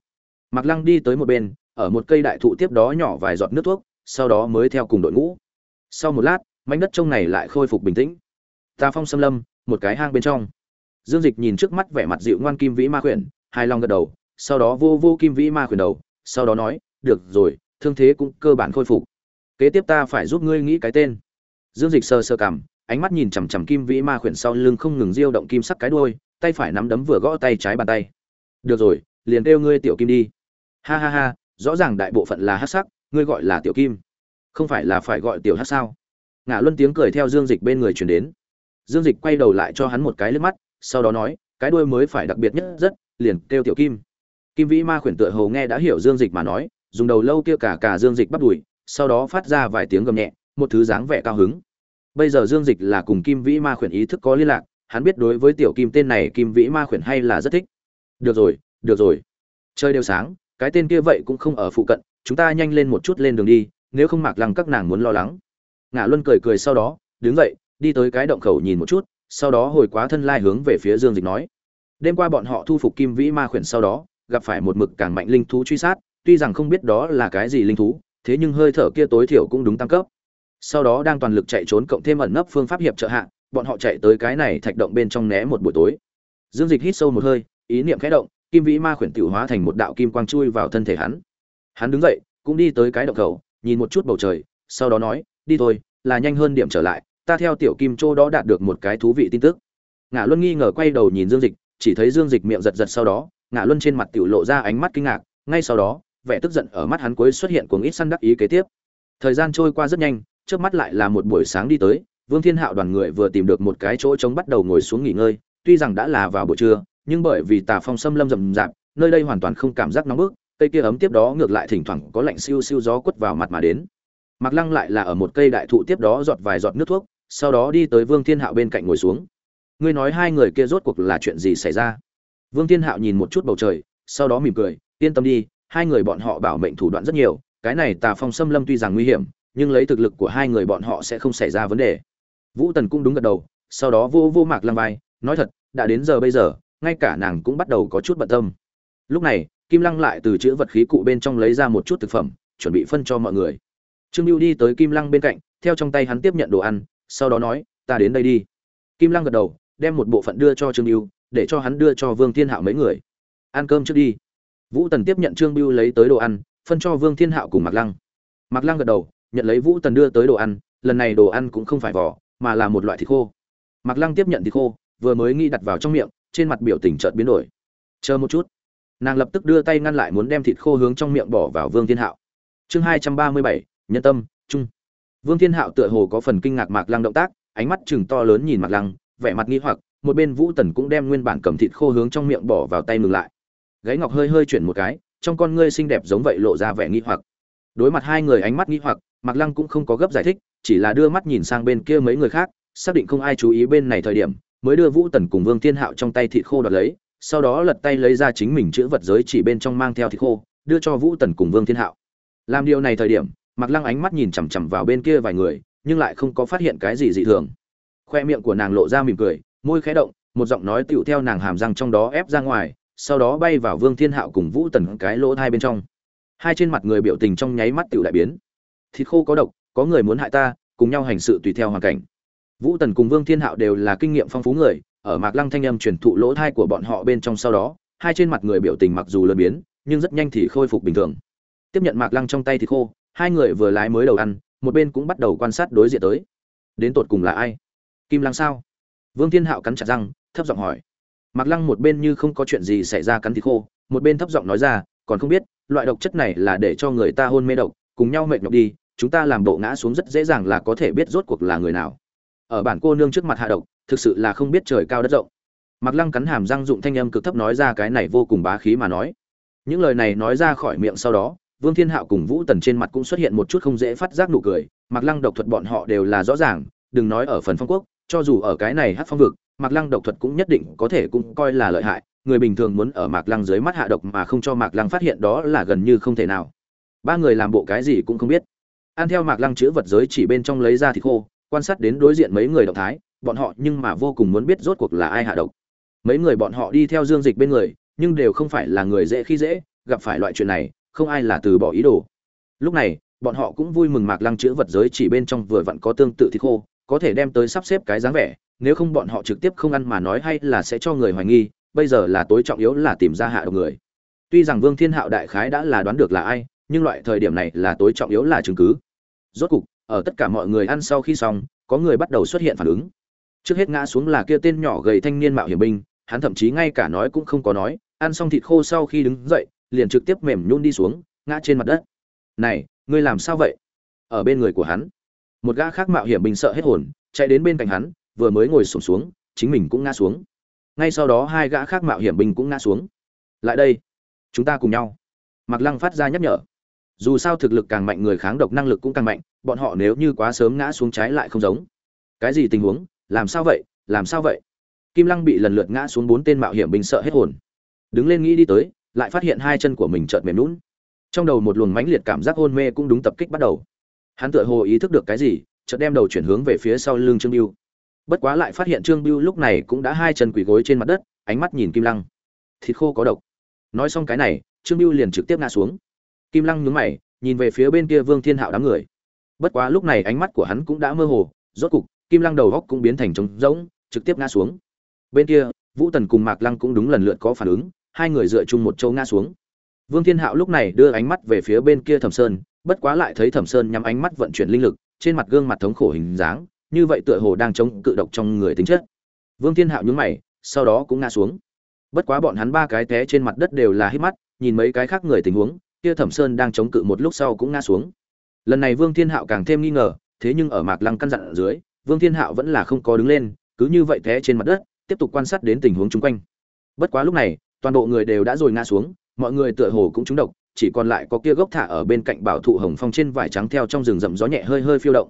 Mặc lăng đi tới một bên, ở một cây đại thụ tiếp đó nhỏ vài giọt nước thuốc, sau đó mới theo cùng đội ngũ sau một lát, mảnh đất trông này lại khôi phục bình tĩnh. Tà phong xâm lâm, một cái hang bên trong. Dương dịch nhìn trước mắt vẻ mặt dịu ngoan kim vĩ ma khuyển hai lòng gật đầu, sau đó vô vô kim vĩ ma khuyển đầu, sau đó nói, được rồi, thương thế cũng cơ bản khôi phục. Kế tiếp ta phải giúp ngươi nghĩ cái tên. Dương dịch sơ sơ cảm ánh mắt nhìn chằm chằm kim vĩ ma khuyển sau lưng không ngừng diêu động kim sắc cái đuôi, tay phải nắm đấm vừa gõ tay trái bàn tay. Được rồi, liền kêu ngươi tiểu kim đi. Ha ha ha, rõ ràng đại bộ phận là hát sắc, ngươi gọi là tiểu kim không phải là phải gọi tiểu hát sao? Ngã luân tiếng cười theo dương dịch bên người chuyển đến. Dương dịch quay đầu lại cho hắn một cái lướt mắt, sau đó nói, cái đuôi mới phải đặc biệt nhất rất, liền kêu tiểu kim. Kim vĩ ma khuyển tựa hầu nghe đã hiểu dương dịch mà nói, dùng đầu lâu kia cả cả dương dịch bắt đùi, sau đó phát ra vài tiếng gầm nhẹ, một thứ dáng vẻ cao hứng. Bây giờ dương dịch là cùng kim vĩ ma khuyển ý thức có liên lạc, hắn biết đối với tiểu kim tên này kim vĩ ma khuyển hay là rất thích. Được rồi được rồi. Chơi đều sáng, cái tên kia vậy cũng không ở phụ cận, chúng ta nhanh lên một chút lên đường đi nếu không mạc lăng các nàng muốn lo lắng. Ngã luân cười cười sau đó, đứng dậy, đi tới cái động khẩu nhìn một chút, sau đó hồi quá thân lai hướng về phía dương dịch nói. Đêm qua bọn họ thu phục kim vĩ ma khuyển sau đó, gặp phải một mực càng mạnh linh thú truy sát, tuy rằng không biết đó là cái gì linh thú, thế nhưng hơi thở kia tối thiểu cũng đúng tăng cấp. Sau đó đang toàn lực chạy trốn cộng thêm ẩn nấp phương pháp hiệp trợ hạ, bọn họ chạy tới cái này thạch động bên trong né một buổi tối. Dương dịch hít sâu một hơi, ý niệm khẽ động, kim vĩ ma khuyển tiểu hóa thành một đạo kim quang chui vào thân thể hắn. Hắn đứng dậy, cũng đi tới cái động khẩu nhìn một chút bầu trời, sau đó nói, đi thôi, là nhanh hơn điểm trở lại, ta theo tiểu kim châu đó đạt được một cái thú vị tin tức. Ngã luân nghi ngờ quay đầu nhìn dương dịch, chỉ thấy dương dịch miệng giật giật sau đó ngã luân trên mặt tiểu lộ ra ánh mắt kinh ngạc, ngay sau đó, vẻ tức giận ở mắt hắn cuối xuất hiện cuồng ít săn đắc ý kế tiếp. Thời gian trôi qua rất nhanh, trước mắt lại là một buổi sáng đi tới, vương thiên hạo đoàn người vừa tìm được một cái chỗ trống bắt đầu ngồi xuống nghỉ ngơi, tuy rằng đã là vào buổi trưa, nhưng bởi vì tà phong xâm lâm rậm rạp, nơi đây hoàn toàn không cảm giác nóng bức cây kia ấm tiếp đó ngược lại thỉnh thoảng có lạnh siêu siêu gió quất vào mặt mà đến. Mặc lăng lại là ở một cây đại thụ tiếp đó giọt vài giọt nước thuốc, sau đó đi tới vương thiên hạo bên cạnh ngồi xuống. Ngươi nói hai người kia rốt cuộc là chuyện gì xảy ra? Vương thiên hạo nhìn một chút bầu trời, sau đó mỉm cười, yên tâm đi, hai người bọn họ bảo mệnh thủ đoạn rất nhiều, cái này tà phong xâm lâm tuy rằng nguy hiểm, nhưng lấy thực lực của hai người bọn họ sẽ không xảy ra vấn đề. Vũ tần cũng đúng gật đầu, sau đó vô vô mạc lăng vai, nói thật, đã đến giờ bây giờ, ngay cả nàng cũng bắt đầu có chút bận tâm. Lúc này kim lăng lại từ chữ vật khí cụ bên trong lấy ra một chút thực phẩm, chuẩn bị phân cho mọi người. Trương lưu đi tới kim lăng bên cạnh, theo trong tay hắn tiếp nhận đồ ăn, sau đó nói, ta đến đây đi. Kim lăng gật đầu, đem một bộ phận đưa cho trương lưu để cho hắn đưa cho vương thiên hạo mấy người. Ăn cơm trước đi. Vũ tần tiếp nhận trương lưu lấy tới đồ ăn, phân cho vương thiên hạo cùng mạc lăng. Mạc lăng gật đầu, nhận lấy vũ tần đưa tới đồ ăn, lần này đồ ăn cũng không phải vỏ, mà là một loại thịt khô. Mạc lăng tiếp nhận thịt khô, vừa mới nghĩ đặt vào trong miệng, trên mặt biểu tình chợt biến đổi. Chờ một chút nàng lập tức đưa tay ngăn lại muốn đem thịt khô hướng trong miệng bỏ vào vương thiên hạo. Chương hai trăm ba mươi bảy, nhân tâm trung vương thiên hạo tựa hồ có phần kinh ngạc mạc lăng động tác, ánh mắt chừng to lớn nhìn mạc lăng, vẻ mặt nghi hoặc, một bên vũ tần cũng đem nguyên bản cầm thịt khô hướng trong miệng bỏ vào tay ngừng lại. Gáy ngọc hơi hơi chuyển một cái, trong con ngươi xinh đẹp giống vậy lộ ra vẻ nghi hoặc. Đối mặt hai người ánh mắt nghi hoặc, mạc lăng cũng không có gấp giải thích, chỉ là đưa mắt nhìn sang bên kia mấy người khác, xác định không ai chú ý bên này thời điểm, mới đưa vũ tần cùng vương thiên hạo trong tay thịt khô đoạt lấy sau đó lật tay lấy ra chính mình chữ vật giới chỉ bên trong mang theo thịt khô, đưa cho vũ tần cùng vương thiên hạo. Làm điều này thời điểm mặc lăng ánh mắt nhìn chằm chằm vào bên kia vài người, nhưng lại không có phát hiện cái gì dị thường. Khoe miệng của nàng lộ ra mỉm cười, môi khẽ động, một giọng nói tựu theo nàng hàm răng trong đó ép ra ngoài, sau đó bay vào vương thiên hạo cùng vũ tần cái lỗ thai bên trong. Hai trên mặt người biểu tình trong nháy mắt tựu đại biến. Thịt khô có độc, có người muốn hại ta, cùng nhau hành sự tùy theo hoàn cảnh. Vũ tần cùng vương thiên hạo đều là kinh nghiệm phong phú người ở mạc lăng thanh âm truyền thụ lỗ thai của bọn họ bên trong sau đó, hai trên mặt người biểu tình mặc dù lớn biến, nhưng rất nhanh thì khôi phục bình thường. Tiếp nhận mạc lăng trong tay thì khô, hai người vừa lái mới đầu ăn, một bên cũng bắt đầu quan sát đối diện tới. Đến tột cùng là ai? Kim lăng sao? Vương thiên hạo cắn chặt răng, thấp giọng hỏi. Mạc lăng một bên như không có chuyện gì xảy ra cắn thịt khô, một bên thấp giọng nói ra, còn không biết, loại độc chất này là để cho người ta hôn mê độc, cùng nhau mệt nhọc đi, chúng ta làm bộ ngã xuống rất dễ dàng là có thể biết rốt cuộc là người nào. Ở bản cô nương trước mặt hạ độc thực sự là không biết trời cao đất rộng Mạc Lăng cắn hàm răng dụng thanh âm cực thấp nói ra cái này vô cùng bá khí mà nói. Những lời này nói ra khỏi miệng sau đó, Vương Thiên Hạo cùng Vũ Tần trên mặt cũng xuất hiện một chút không dễ phát giác nụ cười, Mạc Lăng độc thuật bọn họ đều là rõ ràng, đừng nói ở phần phong quốc, cho dù ở cái này hát phong vực, Mạc Lăng độc thuật cũng nhất định có thể cũng coi là lợi hại, người bình thường muốn ở Mạc Lăng dưới mắt hạ độc mà không cho Mạc Lăng phát hiện đó là gần như không thể nào. Ba người làm bộ cái gì cũng không biết. An theo Mạc Lăng chứa vật giới chỉ bên trong lấy ra thịt khô, quan sát đến đối diện mấy người động thái, bọn họ nhưng mà vô cùng muốn biết rốt cuộc là ai hạ độc. Mấy người bọn họ đi theo dương dịch bên người, nhưng đều không phải là người dễ khi dễ, gặp phải loại chuyện này, không ai là từ bỏ ý đồ. Lúc này, bọn họ cũng vui mừng mạc lăng chữ vật giới chỉ bên trong vừa vặn có tương tự thịt khô, có thể đem tới sắp xếp cái dáng vẻ, nếu không bọn họ trực tiếp không ăn mà nói hay là sẽ cho người hoài nghi, bây giờ là tối trọng yếu là tìm ra hạ độc người. Tuy rằng vương thiên hạo đại khái đã là đoán được là ai, nhưng loại thời điểm này là tối trọng yếu là chứng cứ. Rốt cục, ở tất cả mọi người ăn sau khi xong, có người bắt đầu xuất hiện phản ứng trước hết ngã xuống là kia tên nhỏ gầy thanh niên mạo hiểm binh hắn thậm chí ngay cả nói cũng không có nói ăn xong thịt khô sau khi đứng dậy liền trực tiếp mềm nhún đi xuống ngã trên mặt đất. Này ngươi làm sao vậy? Ở bên người của hắn một gã khác mạo hiểm bình sợ hết hồn chạy đến bên cạnh hắn vừa mới ngồi sụp xuống, xuống chính mình cũng ngã xuống. Ngay sau đó hai gã khác mạo hiểm binh cũng ngã xuống. Lại đây chúng ta cùng nhau. Mặc lăng phát ra nhắc nhở. Dù sao thực lực càng mạnh người kháng độc năng lực cũng càng mạnh bọn họ nếu như quá sớm ngã xuống trái lại không giống. Cái gì tình huống? Làm sao vậy, làm sao vậy? Kim lăng bị lần lượt ngã xuống bốn tên mạo hiểm binh sợ hết hồn. Đứng lên nghĩ đi tới, lại phát hiện hai chân của mình chợt mềm lún trong đầu một luồng mãnh liệt cảm giác hôn mê cũng đúng tập kích bắt đầu. Hắn tựa hồ ý thức được cái gì, chợt đem đầu chuyển hướng về phía sau lưng trương biêu bất quá lại phát hiện trương biêu lúc này cũng đã hai chân quỳ gối trên mặt đất, ánh mắt nhìn kim lăng. Thịt khô có độc. Nói xong cái này, trương biêu liền trực tiếp ngã xuống. Kim lăng nhướng mày, nhìn về phía bên kia vương thiên hạo đám người. Bất quá lúc này ánh mắt của hắn cũng đã mơ hồ, rốt cục kim lăng đầu góc cũng biến thành trống rỗng, trực tiếp ngã xuống. Bên kia, vũ tần cùng mạc lăng cũng đúng lần lượt có phản ứng, hai người dựa chung một châu ngã xuống. Vương thiên hạo lúc này đưa ánh mắt về phía bên kia thẩm sơn, bất quá lại thấy thẩm sơn nhắm ánh mắt vận chuyển linh lực, trên mặt gương mặt thống khổ hình dáng, như vậy tựa hồ đang chống cự độc trong người tính chất. Vương thiên hạo nhúng mày, sau đó cũng ngã xuống. Bất quá bọn hắn ba cái té trên mặt đất đều là hít mắt, nhìn mấy cái khác người tình huống, kia thẩm sơn đang chống cự một lúc sau cũng ngã xuống. Lần này vương thiên hạo càng thêm nghi ngờ, thế nhưng ở mạc lăng căn dặn ở dưới vương thiên hạo vẫn là không có đứng lên, cứ như vậy té trên mặt đất, tiếp tục quan sát đến tình huống chung quanh. Bất quá lúc này, toàn bộ người đều đã rồi ngã xuống, mọi người tựa hồ cũng trúng độc, chỉ còn lại có kia gốc thả ở bên cạnh bảo thụ hồng phong trên vải trắng theo trong rừng rậm gió nhẹ hơi hơi phiêu động.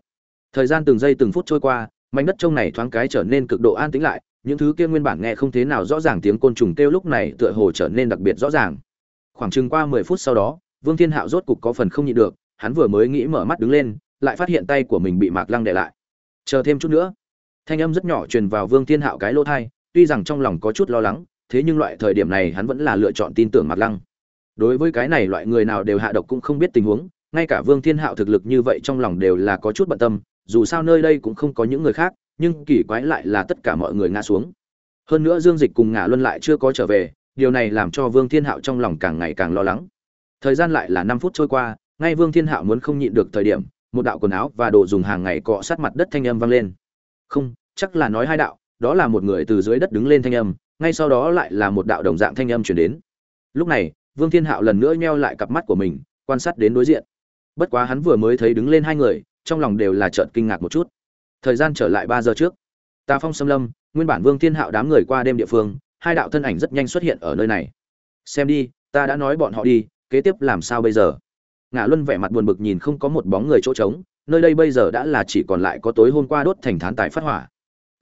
Thời gian từng giây từng phút trôi qua, mảnh đất trông này thoáng cái trở nên cực độ an tĩnh lại, những thứ kia nguyên bản nghe không thế nào rõ ràng tiếng côn trùng kêu lúc này tựa hồ trở nên đặc biệt rõ ràng. Khoảng chừng qua mười phút sau đó, vương thiên hạo rốt cục có phần không nhịn được, hắn vừa mới nghĩ mở mắt đứng lên, lại phát hiện tay của mình bị mạc lăng để lại chờ thêm chút nữa. Thanh âm rất nhỏ truyền vào vương thiên hạo cái lỗ thai tuy rằng trong lòng có chút lo lắng, thế nhưng loại thời điểm này hắn vẫn là lựa chọn tin tưởng mạc lăng. Đối với cái này loại người nào đều hạ độc cũng không biết tình huống, ngay cả vương thiên hạo thực lực như vậy trong lòng đều là có chút bận tâm, dù sao nơi đây cũng không có những người khác, nhưng kỳ quái lại là tất cả mọi người ngã xuống. Hơn nữa dương dịch cùng ngả luân lại chưa có trở về, điều này làm cho vương thiên hạo trong lòng càng ngày càng lo lắng. Thời gian lại là năm phút trôi qua, ngay vương thiên hạo muốn không nhịn được thời điểm một đạo quần áo và đồ dùng hàng ngày cọ sát mặt đất thanh âm vang lên. Không, chắc là nói hai đạo, đó là một người từ dưới đất đứng lên thanh âm, ngay sau đó lại là một đạo đồng dạng thanh âm chuyển đến. Lúc này, vương thiên hạo lần nữa nheo lại cặp mắt của mình, quan sát đến đối diện. Bất quá hắn vừa mới thấy đứng lên hai người, trong lòng đều là trợn kinh ngạc một chút. Thời gian trở lại ba giờ trước. Tà phong xâm lâm, nguyên bản vương thiên hạo đám người qua đêm địa phương, hai đạo thân ảnh rất nhanh xuất hiện ở nơi này. Xem đi, ta đã nói bọn họ đi, kế tiếp làm sao bây giờ? Ngã luân vẻ mặt buồn bực nhìn không có một bóng người chỗ trống, nơi đây bây giờ đã là chỉ còn lại có tối hôm qua đốt thành thán tài phát hỏa.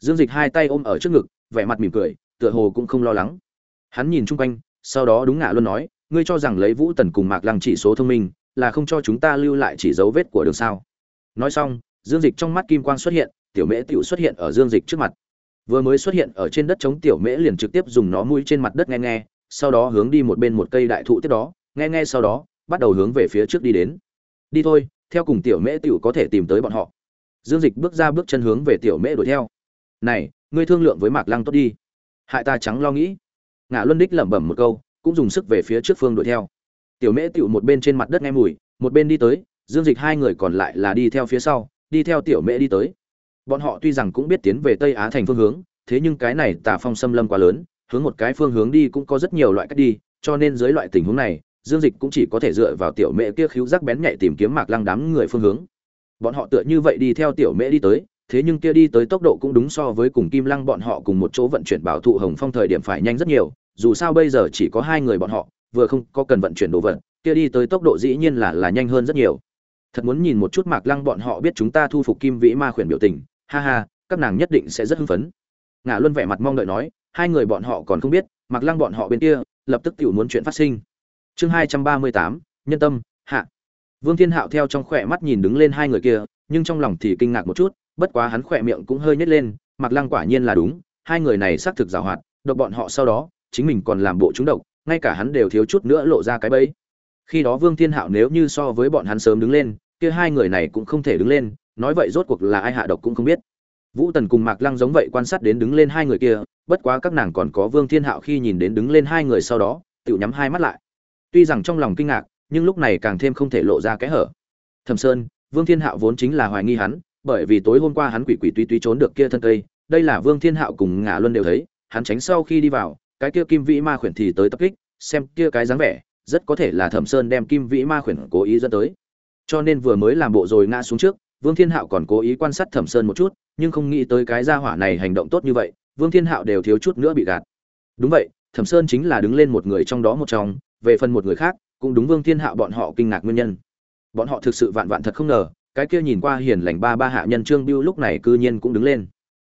Dương dịch hai tay ôm ở trước ngực, vẻ mặt mỉm cười, tựa hồ cũng không lo lắng. Hắn nhìn chung quanh, sau đó đúng ngã luân nói, ngươi cho rằng lấy vũ tần cùng mạc lăng chỉ số thông minh, là không cho chúng ta lưu lại chỉ dấu vết của đường sao? Nói xong, dương dịch trong mắt kim quang xuất hiện, tiểu mễ tiểu xuất hiện ở dương dịch trước mặt. Vừa mới xuất hiện ở trên đất chống tiểu mễ liền trực tiếp dùng nó mũi trên mặt đất nghe nghe, sau đó hướng đi một bên một cây đại thụ tiếp đó, nghe nghe sau đó bắt đầu hướng về phía trước đi đến. Đi thôi, theo cùng tiểu mễ tiểu có thể tìm tới bọn họ. Dương dịch bước ra bước chân hướng về tiểu mễ đuổi theo. Này, ngươi thương lượng với mạc lăng tốt đi. Hại ta trắng lo nghĩ. Ngã luân đích lẩm bẩm một câu, cũng dùng sức về phía trước phương đuổi theo. Tiểu mễ tiểu một bên trên mặt đất nghe mùi, một bên đi tới, dương dịch hai người còn lại là đi theo phía sau, đi theo tiểu mễ đi tới. Bọn họ tuy rằng cũng biết tiến về tây á thành phương hướng, thế nhưng cái này tà phong xâm lâm quá lớn, hướng một cái phương hướng đi cũng có rất nhiều loại cách đi, cho nên dưới loại tình huống này dương dịch cũng chỉ có thể dựa vào tiểu mễ kia khíu giác bén nhạy tìm kiếm mạc lăng đám người phương hướng. Bọn họ tựa như vậy đi theo tiểu mễ đi tới, thế nhưng kia đi tới tốc độ cũng đúng so với cùng kim lăng bọn họ cùng một chỗ vận chuyển bảo thụ hồng phong thời điểm phải nhanh rất nhiều, dù sao bây giờ chỉ có hai người bọn họ, vừa không có cần vận chuyển đồ vật, kia đi tới tốc độ dĩ nhiên là là nhanh hơn rất nhiều. Thật muốn nhìn một chút mạc lăng bọn họ biết chúng ta thu phục kim vĩ ma khuyển biểu tình, ha ha, các nàng nhất định sẽ rất hưng phấn. Ngã luôn vẻ mặt mong đợi nói, hai người bọn họ còn không biết, mạc lăng bọn họ bên kia, lập tức tự muốn chuyện phát sinh chương hai trăm ba mươi tám, nhân tâm, hạ. Vương thiên hạo theo trong khỏe mắt nhìn đứng lên hai người kia, nhưng trong lòng thì kinh ngạc một chút, bất quá hắn khỏe miệng cũng hơi nhét lên, mạc lăng quả nhiên là đúng, hai người này xác thực giảo hoạt, độc bọn họ sau đó, chính mình còn làm bộ chúng độc, ngay cả hắn đều thiếu chút nữa lộ ra cái bẫy. Khi đó vương thiên hạo nếu như so với bọn hắn sớm đứng lên, kia hai người này cũng không thể đứng lên, nói vậy rốt cuộc là ai hạ độc cũng không biết. Vũ tần cùng mạc lăng giống vậy quan sát đến đứng lên hai người kia, bất quá các nàng còn có vương thiên hạo khi nhìn đến đứng lên hai người sau đó tự nhắm hai mắt lại tuy rằng trong lòng kinh ngạc, nhưng lúc này càng thêm không thể lộ ra cái hở. Thẩm sơn, vương thiên hạo vốn chính là hoài nghi hắn, bởi vì tối hôm qua hắn quỷ quỷ tuy tuy trốn được kia thân cây, đây là vương thiên hạo cùng ngả luân đều thấy, hắn tránh sau khi đi vào, cái kia kim vĩ ma khuyển thì tới tập kích, xem kia cái dáng vẻ, rất có thể là thẩm sơn đem kim vĩ ma khuyển cố ý dẫn tới. Cho nên vừa mới làm bộ rồi ngã xuống trước, vương thiên hạo còn cố ý quan sát thẩm sơn một chút, nhưng không nghĩ tới cái gia hỏa này hành động tốt như vậy, vương thiên hạo đều thiếu chút nữa bị gạt. Đúng vậy, thẩm sơn chính là đứng lên một người trong đó một trong về phần một người khác, cũng đúng vương thiên hạo bọn họ kinh ngạc nguyên nhân. Bọn họ thực sự vạn vạn thật không ngờ, cái kia nhìn qua hiền lành ba ba hạ nhân trương biêu lúc này cư nhiên cũng đứng lên.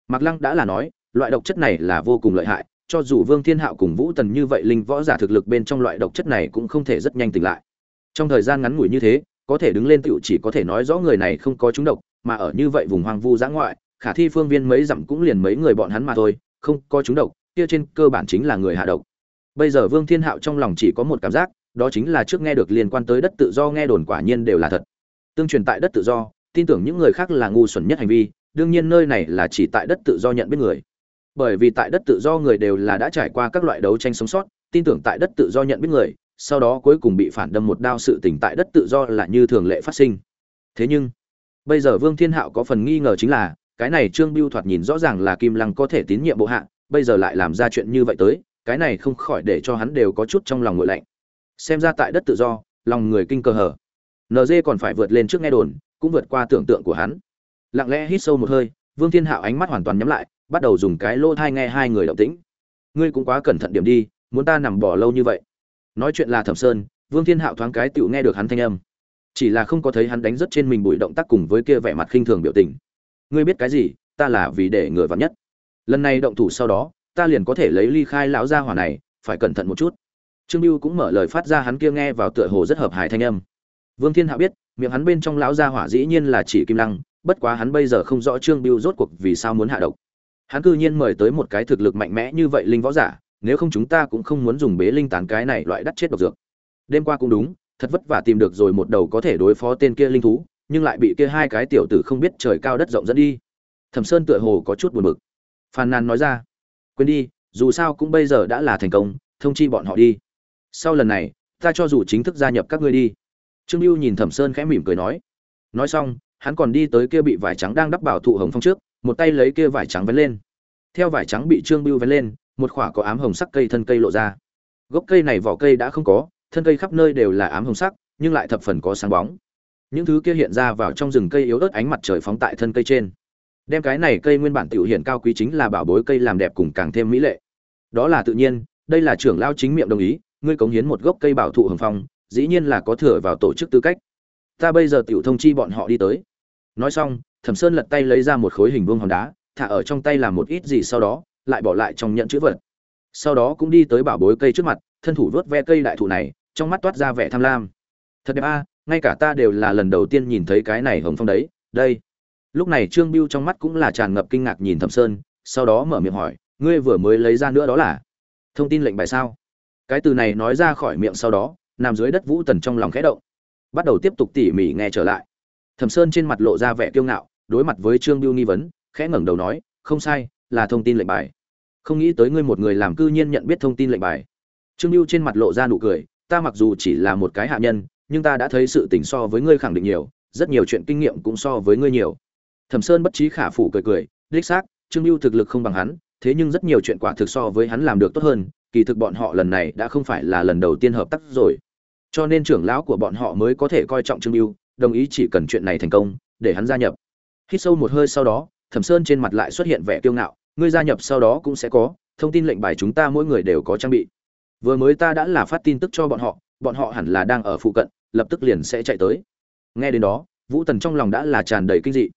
Mạc lăng đã là nói, loại độc chất này là vô cùng lợi hại, cho dù vương thiên hạo cùng vũ tần như vậy linh võ giả thực lực bên trong loại độc chất này cũng không thể rất nhanh tỉnh lại. Trong thời gian ngắn ngủi như thế, có thể đứng lên tựu chỉ có thể nói rõ người này không có trúng độc, mà ở như vậy vùng hoang vu giã ngoại, khả thi phương viên mấy dặm cũng liền mấy người bọn hắn mà thôi, không có trúng độc, kia trên cơ bản chính là người hạ độc bây giờ vương thiên hạo trong lòng chỉ có một cảm giác, đó chính là trước nghe được liên quan tới đất tự do nghe đồn quả nhiên đều là thật. Tương truyền tại đất tự do, tin tưởng những người khác là ngu xuẩn nhất hành vi, đương nhiên nơi này là chỉ tại đất tự do nhận biết người. Bởi vì tại đất tự do người đều là đã trải qua các loại đấu tranh sống sót, tin tưởng tại đất tự do nhận biết người, sau đó cuối cùng bị phản đâm một đao sự tỉnh tại đất tự do là như thường lệ phát sinh. Thế nhưng, bây giờ vương thiên hạo có phần nghi ngờ chính là, cái này trương biêu thoạt nhìn rõ ràng là kim lăng có thể tín nhiệm bộ hạ, bây giờ lại làm ra chuyện như vậy tới cái này không khỏi để cho hắn đều có chút trong lòng nguội lạnh. Xem ra tại đất tự do, lòng người kinh cơ hở. Nd còn phải vượt lên trước nghe đồn, cũng vượt qua tưởng tượng của hắn. Lặng lẽ hít sâu một hơi, vương thiên hạo ánh mắt hoàn toàn nhắm lại, bắt đầu dùng cái lỗ thai nghe hai người động tĩnh. Ngươi cũng quá cẩn thận điểm đi, muốn ta nằm bỏ lâu như vậy. Nói chuyện là thẩm sơn, vương thiên hạo thoáng cái tựu nghe được hắn thanh âm. Chỉ là không có thấy hắn đánh rất trên mình bụi động tác cùng với kia vẻ mặt khinh thường biểu tình. Ngươi biết cái gì, ta là vì để người vặn nhất. Lần này động thủ sau đó ta liền có thể lấy ly khai lão gia hỏa này, phải cẩn thận một chút. Trương lưu cũng mở lời phát ra hắn kia nghe vào tựa hồ rất hợp hài thanh âm. Vương thiên hạo biết, miệng hắn bên trong lão gia hỏa dĩ nhiên là chỉ kim lăng, bất quá hắn bây giờ không rõ trương lưu rốt cuộc vì sao muốn hạ độc. Hắn cư nhiên mời tới một cái thực lực mạnh mẽ như vậy linh võ giả, nếu không chúng ta cũng không muốn dùng bế linh tán cái này loại đắt chết độc dược. Đêm qua cũng đúng, thật vất vả tìm được rồi một đầu có thể đối phó tên kia linh thú, nhưng lại bị kia hai cái tiểu tử không biết trời cao đất rộng dẫn đi. Thẩm sơn tựa hồ có chút buồn bực. Phàn nàn nói ra quên đi, dù sao cũng bây giờ đã là thành công, thông chi bọn họ đi. Sau lần này, ta cho dù chính thức gia nhập các ngươi đi. Trương lưu nhìn thẩm sơn khẽ mỉm cười nói. Nói xong, hắn còn đi tới kia bị vải trắng đang đắp bảo thụ hồng phong trước, một tay lấy kia vải trắng vén lên. Theo vải trắng bị trương lưu vén lên, một khỏa có ám hồng sắc cây thân cây lộ ra. Gốc cây này vỏ cây đã không có, thân cây khắp nơi đều là ám hồng sắc, nhưng lại thập phần có sáng bóng. Những thứ kia hiện ra vào trong rừng cây yếu ớt ánh mặt trời phóng tại thân cây trên đem cái này cây nguyên bản tiểu hiện cao quý chính là bảo bối cây làm đẹp cùng càng thêm mỹ lệ. Đó là tự nhiên, đây là trưởng lao chính miệng đồng ý, ngươi cống hiến một gốc cây bảo thụ hồng phong, dĩ nhiên là có thừa vào tổ chức tư cách. Ta bây giờ tiểu thông chi bọn họ đi tới. Nói xong, thẩm sơn lật tay lấy ra một khối hình vuông hòn đá, thả ở trong tay làm một ít gì sau đó, lại bỏ lại trong nhận chữ vật. Sau đó cũng đi tới bảo bối cây trước mặt, thân thủ vớt ve cây đại thụ này, trong mắt toát ra vẻ tham lam. Thật đẹp a, ngay cả ta đều là lần đầu tiên nhìn thấy cái này hồng phong đấy, đây lúc này trương biêu trong mắt cũng là tràn ngập kinh ngạc nhìn thẩm sơn, sau đó mở miệng hỏi, ngươi vừa mới lấy ra nữa đó là? Thông tin lệnh bài sao? Cái từ này nói ra khỏi miệng sau đó, nằm dưới đất vũ tần trong lòng khẽ động, bắt đầu tiếp tục tỉ mỉ nghe trở lại. Thẩm sơn trên mặt lộ ra vẻ kiêu ngạo, đối mặt với trương biêu nghi vấn, khẽ ngẩng đầu nói, không sai, là thông tin lệnh bài. Không nghĩ tới ngươi một người làm cư nhiên nhận biết thông tin lệnh bài. Trương biêu trên mặt lộ ra nụ cười, ta mặc dù chỉ là một cái hạ nhân, nhưng ta đã thấy sự tình so với ngươi khẳng định nhiều, rất nhiều chuyện kinh nghiệm cũng so với ngươi nhiều thẩm sơn bất trí khả phủ cười cười, đích xác, trương lưu thực lực không bằng hắn, thế nhưng rất nhiều chuyện quả thực so với hắn làm được tốt hơn, kỳ thực bọn họ lần này đã không phải là lần đầu tiên hợp tác rồi. Cho nên trưởng lão của bọn họ mới có thể coi trọng trương lưu đồng ý chỉ cần chuyện này thành công, để hắn gia nhập. Hít sâu một hơi sau đó, thẩm sơn trên mặt lại xuất hiện vẻ kiêu ngạo, ngươi gia nhập sau đó cũng sẽ có, thông tin lệnh bài chúng ta mỗi người đều có trang bị. Vừa mới ta đã là phát tin tức cho bọn họ bọn họ hẳn là đang ở phụ cận, lập tức liền sẽ chạy tới. Nghe đến đó, vũ tần trong lòng đã là tràn đầy kinh dị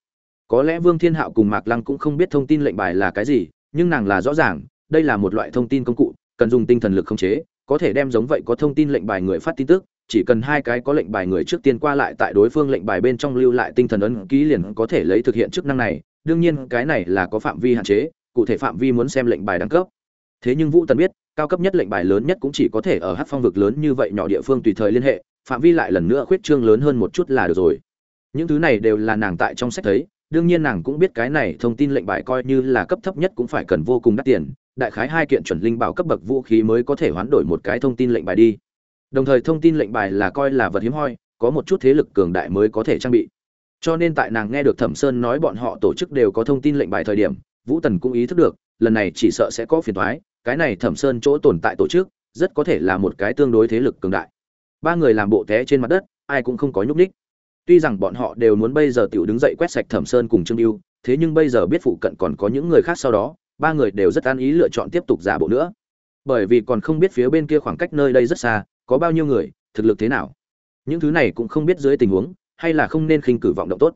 có lẽ vương thiên hạo cùng mạc lăng cũng không biết thông tin lệnh bài là cái gì, nhưng nàng là rõ ràng, đây là một loại thông tin công cụ, cần dùng tinh thần lực khống chế, có thể đem giống vậy có thông tin lệnh bài người phát tin tức, chỉ cần hai cái có lệnh bài người trước tiên qua lại tại đối phương lệnh bài bên trong lưu lại tinh thần ấn ký liền có thể lấy thực hiện chức năng này, đương nhiên cái này là có phạm vi hạn chế, cụ thể phạm vi muốn xem lệnh bài đẳng cấp. Thế nhưng vũ tần biết, cao cấp nhất lệnh bài lớn nhất cũng chỉ có thể ở hát phong vực lớn như vậy nhỏ địa phương tùy thời liên hệ, phạm vi lại lần nữa khuyết trương lớn hơn một chút là được rồi. Những thứ này đều là nàng tại trong sách thấy đương nhiên nàng cũng biết cái này thông tin lệnh bài coi như là cấp thấp nhất cũng phải cần vô cùng đắt tiền, đại khái hai kiện chuẩn linh bảo cấp bậc vũ khí mới có thể hoán đổi một cái thông tin lệnh bài đi. Đồng thời thông tin lệnh bài là coi là vật hiếm hoi, có một chút thế lực cường đại mới có thể trang bị. Cho nên tại nàng nghe được thẩm sơn nói bọn họ tổ chức đều có thông tin lệnh bài thời điểm, vũ tần cũng ý thức được, lần này chỉ sợ sẽ có phiền thoái cái này thẩm sơn chỗ tồn tại tổ chức, rất có thể là một cái tương đối thế lực cường đại. Ba người làm bộ té trên mặt đất, ai cũng không có nhúc ních tuy rằng bọn họ đều muốn bây giờ tiểu đứng dậy quét sạch thẩm sơn cùng trương lưu thế nhưng bây giờ biết phụ cận còn có những người khác sau đó, ba người đều rất an ý lựa chọn tiếp tục giả bộ nữa. Bởi vì còn không biết phía bên kia khoảng cách nơi đây rất xa, có bao nhiêu người, thực lực thế nào. Những thứ này cũng không biết dưới tình huống, hay là không nên khinh cử vọng động tốt.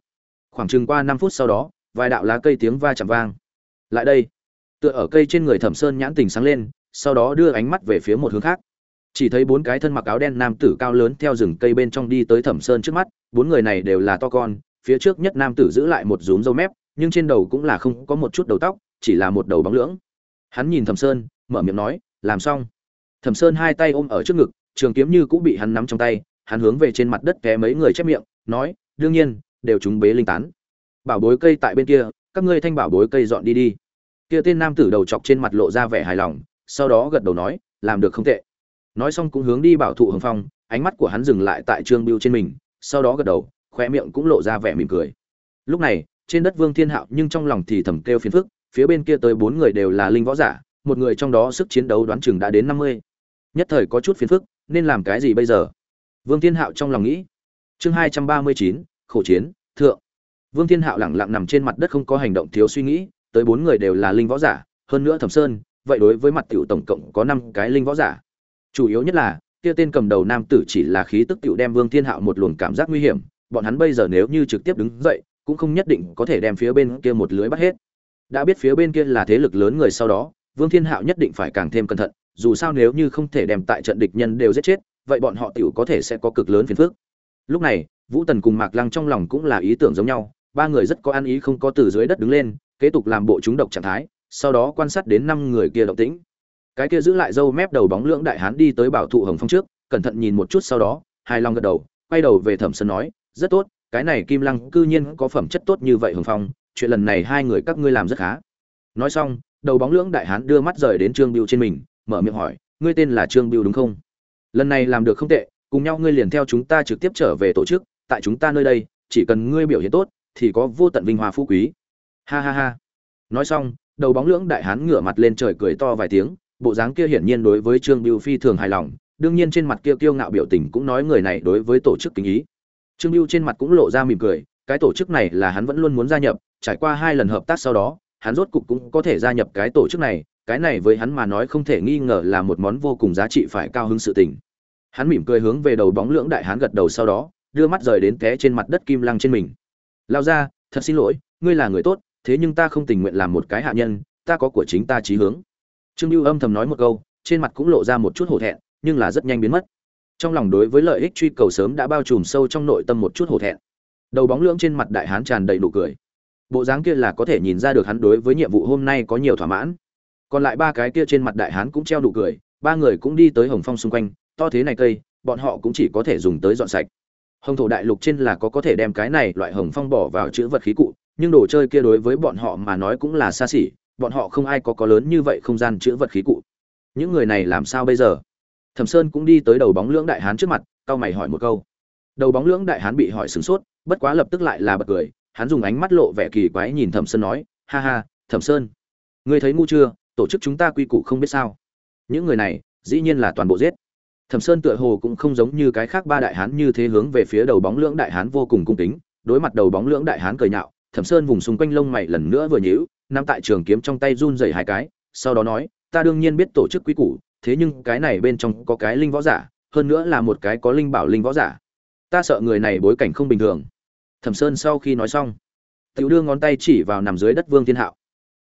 Khoảng chừng qua năm phút sau đó, vài đạo lá cây tiếng va chạm vang. Lại đây, tựa ở cây trên người thẩm sơn nhãn tình sáng lên, sau đó đưa ánh mắt về phía một hướng khác chỉ thấy bốn cái thân mặc áo đen nam tử cao lớn theo rừng cây bên trong đi tới thẩm sơn trước mắt, bốn người này đều là to con, phía trước nhất nam tử giữ lại một rúm râu mép, nhưng trên đầu cũng là không có một chút đầu tóc, chỉ là một đầu bóng lưỡng. Hắn nhìn thẩm sơn, mở miệng nói, làm xong. Thẩm sơn hai tay ôm ở trước ngực, trường kiếm như cũng bị hắn nắm trong tay, hắn hướng về trên mặt đất té mấy người chép miệng, nói, đương nhiên, đều chúng bế linh tán. Bảo bối cây tại bên kia, các ngươi thanh bảo bối cây dọn đi đi. Kia tên nam tử đầu chọc trên mặt lộ ra vẻ hài lòng, sau đó gật đầu nói, làm được không tệ nói xong cũng hướng đi bảo thụ hồng phong, ánh mắt của hắn dừng lại tại trương biêu trên mình, sau đó gật đầu khoe miệng cũng lộ ra vẻ mỉm cười. Lúc này, trên đất vương thiên hạo nhưng trong lòng thì thầm kêu phiền phức, phía bên kia tới bốn người đều là linh võ giả, một người trong đó sức chiến đấu đoán chừng đã đến năm mươi. Nhất thời có chút phiền phức, nên làm cái gì bây giờ? Vương thiên hạo trong lòng nghĩ. Chương hai trăm ba mươi chín, khổ chiến, thượng. Vương thiên hạo lẳng lặng nằm trên mặt đất không có hành động thiếu suy nghĩ, tới bốn người đều là linh võ giả, hơn nữa thẩm sơn, vậy đối với mặt tiểu tổng cộng có năm cái linh võ giả chủ yếu nhất là, kia tên cầm đầu nam tử chỉ là khí tức tiểu đem vương thiên hạo một luồng cảm giác nguy hiểm, bọn hắn bây giờ nếu như trực tiếp đứng dậy, cũng không nhất định có thể đem phía bên kia một lưới bắt hết. Đã biết phía bên kia là thế lực lớn người sau đó, vương thiên hạo nhất định phải càng thêm cẩn thận, dù sao nếu như không thể đem tại trận địch nhân đều giết chết, vậy bọn họ tiểu có thể sẽ có cực lớn phiền phức. Lúc này, vũ tần cùng mạc lăng trong lòng cũng là ý tưởng giống nhau, ba người rất có ăn ý không có từ dưới đất đứng lên, kế tục làm bộ chúng độc trạng thái, sau đó quan sát đến năm người kia động tĩnh cái kia giữ lại dâu mép đầu bóng lưỡng đại hán đi tới bảo thụ hồng phong trước, cẩn thận nhìn một chút sau đó, hài lòng gật đầu, quay đầu về thẩm sơn nói, rất tốt, cái này kim lăng cư nhiên có phẩm chất tốt như vậy hồng phong, chuyện lần này hai người các ngươi làm rất khá. Nói xong, đầu bóng lưỡng đại hán đưa mắt rời đến trương biêu trên mình, mở miệng hỏi, ngươi tên là trương biêu đúng không? Lần này làm được không tệ, cùng nhau ngươi liền theo chúng ta trực tiếp trở về tổ chức, tại chúng ta nơi đây, chỉ cần ngươi biểu hiện tốt, thì có vô tận vinh hoa phú quý. Ha ha ha. Nói xong, đầu bóng lưỡng đại hán ngửa mặt lên trời cười to vài tiếng bộ dáng kia hiển nhiên đối với trương biêu phi thường hài lòng, đương nhiên trên mặt kia kiêu ngạo biểu tình cũng nói người này đối với tổ chức kính ý. Trương biêu trên mặt cũng lộ ra mỉm cười, cái tổ chức này là hắn vẫn luôn muốn gia nhập, trải qua hai lần hợp tác sau đó, hắn rốt cục cũng có thể gia nhập cái tổ chức này, cái này với hắn mà nói không thể nghi ngờ là một món vô cùng giá trị phải cao hứng sự tình. Hắn mỉm cười hướng về đầu bóng lưỡng đại hán gật đầu sau đó, đưa mắt rời đến té trên mặt đất kim lăng trên mình. Lao ra thật xin lỗi, ngươi là người tốt, thế nhưng ta không tình nguyện làm một cái hạ nhân, ta có của chính ta trí hướng trương lưu âm thầm nói một câu, trên mặt cũng lộ ra một chút hổ thẹn, nhưng là rất nhanh biến mất. Trong lòng đối với lợi ích truy cầu sớm đã bao trùm sâu trong nội tâm một chút hổ thẹn. Đầu bóng lưỡng trên mặt đại hán tràn đầy nụ cười. Bộ dáng kia là có thể nhìn ra được hắn đối với nhiệm vụ hôm nay có nhiều thỏa mãn. Còn lại ba cái kia trên mặt đại hán cũng treo nụ cười, ba người cũng đi tới hồng phong xung quanh, to thế này cây, bọn họ cũng chỉ có thể dùng tới dọn sạch. Hồng thổ đại lục trên là có có thể đem cái này loại hồng phong bỏ vào chữ vật khí cụ, nhưng đồ chơi kia đối với bọn họ mà nói cũng là xa xỉ bọn họ không ai có có lớn như vậy không gian chứa vật khí cụ. Những người này làm sao bây giờ? Thẩm sơn cũng đi tới đầu bóng lưỡng đại hán trước mặt, cau mày hỏi một câu. Đầu bóng lưỡng đại hán bị hỏi sửng sốt, bất quá lập tức lại là bật cười, hắn dùng ánh mắt lộ vẻ kỳ quái nhìn thẩm sơn nói, ha ha, thẩm sơn, ngươi thấy ngu chưa? Tổ chức chúng ta quy củ không biết sao. Những người này, dĩ nhiên là toàn bộ giết. Thẩm sơn tựa hồ cũng không giống như cái khác ba đại hán như thế hướng về phía đầu bóng lưỡng đại hán vô cùng cung kính, đối mặt đầu bóng lưỡng đại hán cười nhạo, thẩm sơn vùng xung quanh lông mày lần nữa vừa nhíu nắm tại trường kiếm trong tay run rẩy hai cái, sau đó nói, ta đương nhiên biết tổ chức quý củ, thế nhưng cái này bên trong có cái linh võ giả, hơn nữa là một cái có linh bảo linh võ giả. Ta sợ người này bối cảnh không bình thường. Thẩm sơn sau khi nói xong, tiểu đưa ngón tay chỉ vào nằm dưới đất vương thiên hạo.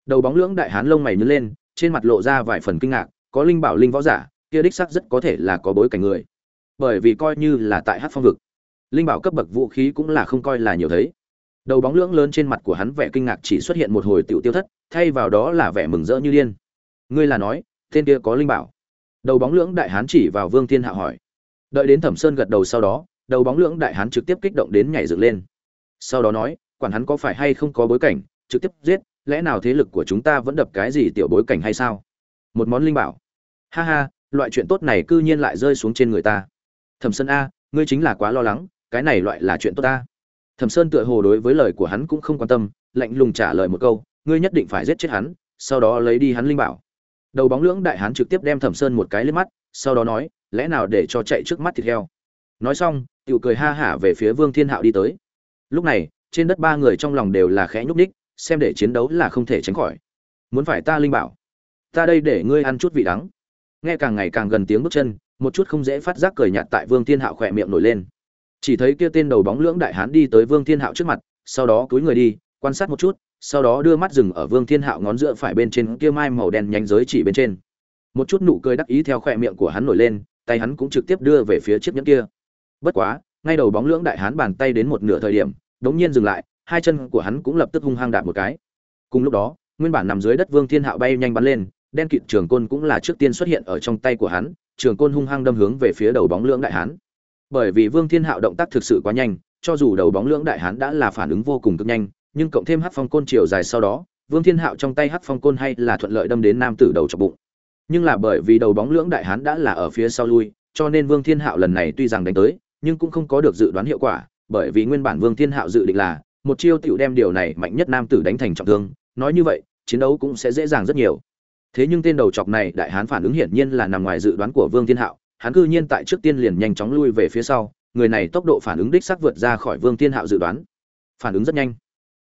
Đầu bóng lưỡng đại hán lông mày nhướng lên, trên mặt lộ ra vài phần kinh ngạc, có linh bảo linh võ giả, kia đích xác rất có thể là có bối cảnh người. Bởi vì coi như là tại hát phong vực, linh bảo cấp bậc vũ khí cũng là không coi là nhiều thấy đầu bóng lưỡng lớn trên mặt của hắn vẻ kinh ngạc chỉ xuất hiện một hồi tiểu tiêu thất, thay vào đó là vẻ mừng rỡ như điên. Ngươi là nói, tên kia có linh bảo. Đầu bóng lưỡng đại hán chỉ vào vương thiên hạ hỏi. Đợi đến thẩm sơn gật đầu sau đó, đầu bóng lưỡng đại hán trực tiếp kích động đến nhảy dựng lên. Sau đó nói, quản hắn có phải hay không có bối cảnh, trực tiếp giết, lẽ nào thế lực của chúng ta vẫn đập cái gì tiểu bối cảnh hay sao? Một món linh bảo. Ha ha, loại chuyện tốt này cư nhiên lại rơi xuống trên người ta. Thẩm sơn a, ngươi chính là quá lo lắng, cái này loại là chuyện tốt ta thẩm sơn tựa hồ đối với lời của hắn cũng không quan tâm, lạnh lùng trả lời một câu, ngươi nhất định phải giết chết hắn, sau đó lấy đi hắn linh bảo. Đầu bóng lưỡng đại hán trực tiếp đem thẩm sơn một cái lên mắt, sau đó nói, lẽ nào để cho chạy trước mắt thịt heo? Nói xong, tiểu cười ha hả về phía vương thiên hạo đi tới. Lúc này, trên đất ba người trong lòng đều là khẽ nhúc ních xem để chiến đấu là không thể tránh khỏi. Muốn phải ta linh bảo? Ta đây để ngươi ăn chút vị đắng. Nghe càng ngày càng gần tiếng bước chân, một chút không dễ phát giác cười nhạt tại vương thiên hạo khỏe miệng nổi lên chỉ thấy kia tên đầu bóng lưỡng đại hán đi tới vương thiên hạo trước mặt, sau đó cúi người đi, quan sát một chút, sau đó đưa mắt dừng ở vương thiên hạo ngón giữa phải bên trên kia mai màu đen nhánh giới chỉ bên trên. Một chút nụ cười đắc ý theo khoe miệng của hắn nổi lên, tay hắn cũng trực tiếp đưa về phía chiếc nhẫn kia. Bất quá, ngay đầu bóng lưỡng đại hán bàn tay đến một nửa thời điểm, đống nhiên dừng lại, hai chân của hắn cũng lập tức hung hăng đạp một cái. Cùng lúc đó, nguyên bản nằm dưới đất vương thiên hạo bay nhanh bắn lên, đen kịt trường côn cũng là trước tiên xuất hiện ở trong tay của hắn, trường côn hung hăng đâm hướng về phía đầu bóng lưỡng đại hán bởi vì vương thiên hạo động tác thực sự quá nhanh, cho dù đầu bóng lưỡng đại hán đã là phản ứng vô cùng cực nhanh, nhưng cộng thêm hắc phong côn chiều dài sau đó, vương thiên hạo trong tay hắc phong côn hay là thuận lợi đâm đến nam tử đầu chọc bụng. Nhưng là bởi vì đầu bóng lưỡng đại hán đã là ở phía sau lui, cho nên vương thiên hạo lần này tuy rằng đánh tới, nhưng cũng không có được dự đoán hiệu quả, bởi vì nguyên bản vương thiên hạo dự định là, một chiêu tiểu đem điều này mạnh nhất nam tử đánh thành trọng thương, nói như vậy, chiến đấu cũng sẽ dễ dàng rất nhiều. Thế nhưng tên đầu chọc này đại hán phản ứng hiển nhiên là nằm ngoài dự đoán của vương thiên hạo hắn cư nhiên tại trước tiên liền nhanh chóng lui về phía sau, người này tốc độ phản ứng đích sắc vượt ra khỏi vương thiên hạo dự đoán. Phản ứng rất nhanh.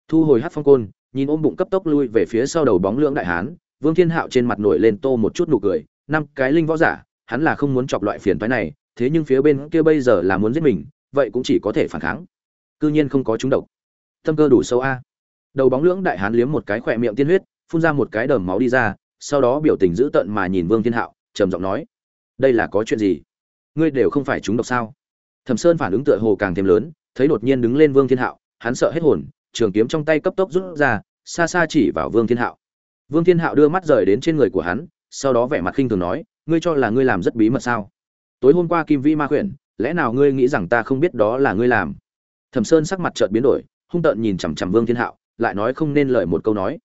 Thu hồi hát phong côn, nhìn ôm bụng cấp tốc lui về phía sau đầu bóng lưỡng đại hán, vương thiên hạo trên mặt nổi lên tô một chút nụ cười, năm cái linh võ giả, hắn là không muốn chọc loại phiền phái này, thế nhưng phía bên kia bây giờ là muốn giết mình, vậy cũng chỉ có thể phản kháng. Cư nhiên không có chúng độc. Tâm cơ đủ sâu a. Đầu bóng lưỡng đại hán liếm một cái khỏe miệng tiên huyết, phun ra một cái đờm máu đi ra, sau đó biểu tình dữ tợn mà nhìn vương thiên hạo, trầm giọng nói đây là có chuyện gì? Ngươi đều không phải chúng độc sao? Thẩm sơn phản ứng tựa hồ càng thêm lớn, thấy đột nhiên đứng lên vương thiên hạo, hắn sợ hết hồn, trường kiếm trong tay cấp tốc rút ra, xa xa chỉ vào vương thiên hạo. Vương thiên hạo đưa mắt rời đến trên người của hắn, sau đó vẻ mặt khinh thường nói, ngươi cho là ngươi làm rất bí mật sao? Tối hôm qua kim vĩ ma khuyển, lẽ nào ngươi nghĩ rằng ta không biết đó là ngươi làm? Thẩm sơn sắc mặt chợt biến đổi, hung tợn nhìn chằm chằm vương thiên hạo, lại nói không nên lời một câu nói.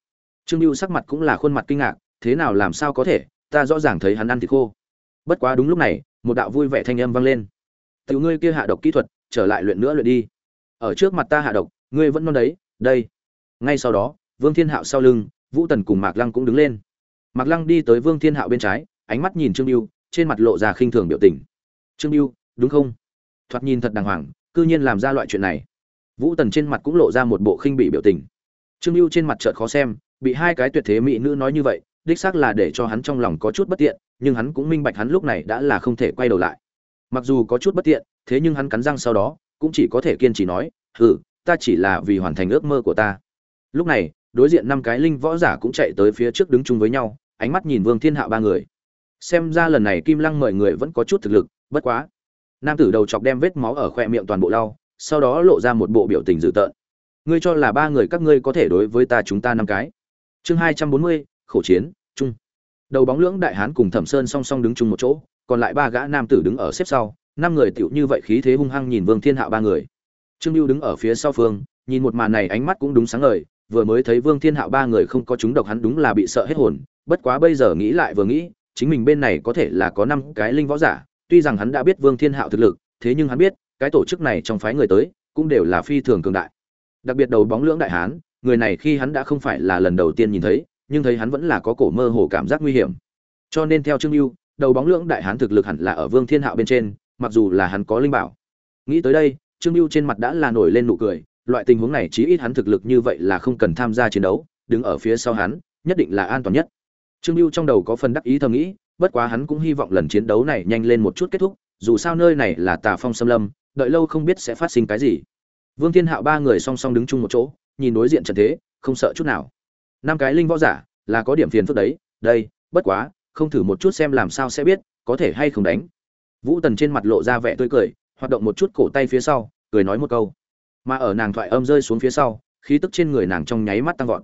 Trương lưu sắc mặt cũng là khuôn mặt kinh ngạc, thế nào làm sao có thể? Ta rõ ràng thấy hắn ăn thịt khô bất quá đúng lúc này, một đạo vui vẻ thanh âm vang lên. Tiểu ngươi kia hạ độc kỹ thuật, trở lại luyện nữa luyện đi. Ở trước mặt ta hạ độc, ngươi vẫn non đấy, đây. Ngay sau đó, vương thiên hạo sau lưng, vũ tần cùng mạc lăng cũng đứng lên. Mạc lăng đi tới vương thiên hạo bên trái, ánh mắt nhìn trương lưu trên mặt lộ ra khinh thường biểu tình. Trương lưu đúng không? Thoạt nhìn thật đàng hoàng, cư nhiên làm ra loại chuyện này. Vũ tần trên mặt cũng lộ ra một bộ khinh bị biểu tình. Trương lưu trên mặt chợt khó xem, bị hai cái tuyệt thế mỹ nữ nói như vậy đích xác là để cho hắn trong lòng có chút bất tiện, nhưng hắn cũng minh bạch hắn lúc này đã là không thể quay đầu lại. Mặc dù có chút bất tiện, thế nhưng hắn cắn răng sau đó, cũng chỉ có thể kiên trì nói, hừ, ta chỉ là vì hoàn thành ước mơ của ta. Lúc này, đối diện năm cái linh võ giả cũng chạy tới phía trước đứng chung với nhau, ánh mắt nhìn vương thiên hạo ba người. Xem ra lần này kim lăng mời người vẫn có chút thực lực, bất quá. Nam tử đầu chọc đem vết máu ở khoe miệng toàn bộ lau, sau đó lộ ra một bộ biểu tình dữ tợn. Ngươi cho là ba người các ngươi có thể đối với ta chúng ta năm cái? Chương hai trăm bốn mươi khẩu chiến, chung. Đầu bóng lưỡng đại hán cùng thẩm sơn song song đứng chung một chỗ, còn lại ba gã nam tử đứng ở xếp sau, năm người tựu như vậy khí thế hung hăng nhìn vương thiên hạo ba người. Trương lưu đứng ở phía sau phương, nhìn một màn này ánh mắt cũng đúng sáng ngời, vừa mới thấy vương thiên hạo ba người không có chúng độc hắn đúng là bị sợ hết hồn, bất quá bây giờ nghĩ lại vừa nghĩ, chính mình bên này có thể là có năm cái linh võ giả, tuy rằng hắn đã biết vương thiên hạo thực lực, thế nhưng hắn biết, cái tổ chức này trong phái người tới, cũng đều là phi thường cường đại. Đặc biệt đầu bóng lưỡng đại hán, người này khi hắn đã không phải là lần đầu tiên nhìn thấy nhưng thấy hắn vẫn là có cổ mơ hồ cảm giác nguy hiểm. Cho nên theo trương lưu đầu bóng lưỡng đại hán thực lực hẳn là ở vương thiên hạo bên trên, mặc dù là hắn có linh bảo. Nghĩ tới đây, trương lưu trên mặt đã là nổi lên nụ cười, loại tình huống này chí ít hắn thực lực như vậy là không cần tham gia chiến đấu, đứng ở phía sau hắn, nhất định là an toàn nhất. Trương lưu trong đầu có phần đắc ý thầm nghĩ, bất quá hắn cũng hy vọng lần chiến đấu này nhanh lên một chút kết thúc, dù sao nơi này là tà phong xâm lâm, đợi lâu không biết sẽ phát sinh cái gì. Vương thiên hạo ba người song song đứng chung một chỗ, nhìn đối diện trận thế, không sợ chút nào năm cái linh võ giả, là có điểm phiền phức đấy, đây, bất quá, không thử một chút xem làm sao sẽ biết, có thể hay không đánh. Vũ tần trên mặt lộ ra vẻ tươi cười, hoạt động một chút cổ tay phía sau, cười nói một câu. Mà ở nàng thoại âm rơi xuống phía sau, khí tức trên người nàng trong nháy mắt tăng vọt.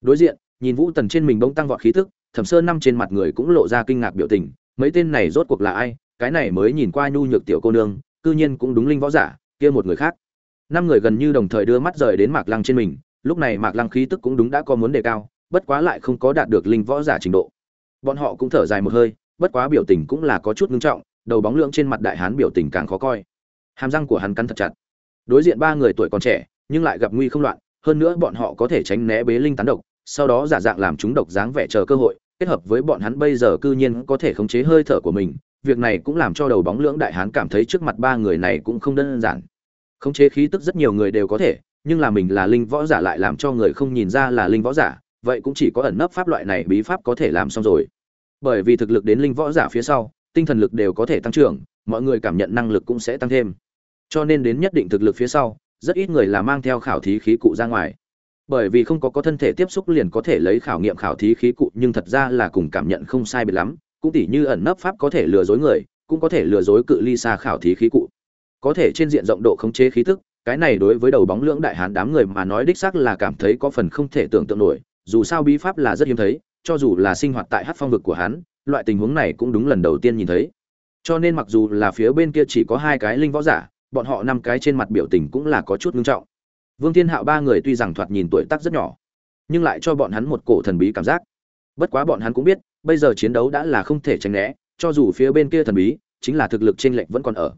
Đối diện, nhìn vũ tần trên mình bỗng tăng vọt khí tức, thẩm sơn năm trên mặt người cũng lộ ra kinh ngạc biểu tình, mấy tên này rốt cuộc là ai? Cái này mới nhìn qua nhu nhược tiểu cô nương, cư nhiên cũng đúng linh võ giả, kia một người khác. Năm người gần như đồng thời đưa mắt rời đến mạc lăng trên mình lúc này mạc lăng khí tức cũng đúng đã có muốn đề cao, bất quá lại không có đạt được linh võ giả trình độ. Bọn họ cũng thở dài một hơi, bất quá biểu tình cũng là có chút ngưng trọng, đầu bóng lượng trên mặt đại hán biểu tình càng khó coi. Hàm răng của hắn cắn thật chặt. Đối diện ba người tuổi còn trẻ, nhưng lại gặp nguy không loạn, hơn nữa bọn họ có thể tránh né bế linh tán độc, sau đó giả dạng làm chúng độc dáng vẻ chờ cơ hội, kết hợp với bọn hắn bây giờ cư nhiên có thể khống chế hơi thở của mình, việc này cũng làm cho đầu bóng lưỡng đại hán cảm thấy trước mặt ba người này cũng không đơn giản. Khống chế khí tức rất nhiều người đều có thể nhưng là mình là linh võ giả lại làm cho người không nhìn ra là linh võ giả, vậy cũng chỉ có ẩn nấp pháp loại này bí pháp có thể làm xong rồi. Bởi vì thực lực đến linh võ giả phía sau, tinh thần lực đều có thể tăng trưởng, mọi người cảm nhận năng lực cũng sẽ tăng thêm. Cho nên đến nhất định thực lực phía sau, rất ít người là mang theo khảo thí khí cụ ra ngoài. Bởi vì không có có thân thể tiếp xúc liền có thể lấy khảo nghiệm khảo thí khí cụ, nhưng thật ra là cùng cảm nhận không sai biệt lắm, cũng tỉ như ẩn nấp pháp có thể lừa dối người, cũng có thể lừa dối cự ly xa khảo thí khí cụ. Có thể trên diện rộng độ khống chế khí tức cái này đối với đầu bóng lưỡng đại hán đám người mà nói đích xác là cảm thấy có phần không thể tưởng tượng nổi, dù sao bí pháp là rất hiếm thấy, cho dù là sinh hoạt tại hát phong vực của hắn, loại tình huống này cũng đúng lần đầu tiên nhìn thấy. Cho nên mặc dù là phía bên kia chỉ có hai cái linh võ giả, bọn họ năm cái trên mặt biểu tình cũng là có chút ngưng trọng. Vương thiên hạo ba người tuy rằng thoạt nhìn tuổi tác rất nhỏ, nhưng lại cho bọn hắn một cổ thần bí cảm giác. Bất quá bọn hắn cũng biết, bây giờ chiến đấu đã là không thể tránh né, cho dù phía bên kia thần bí, chính là thực lực t r ê n lệch vẫn còn ở.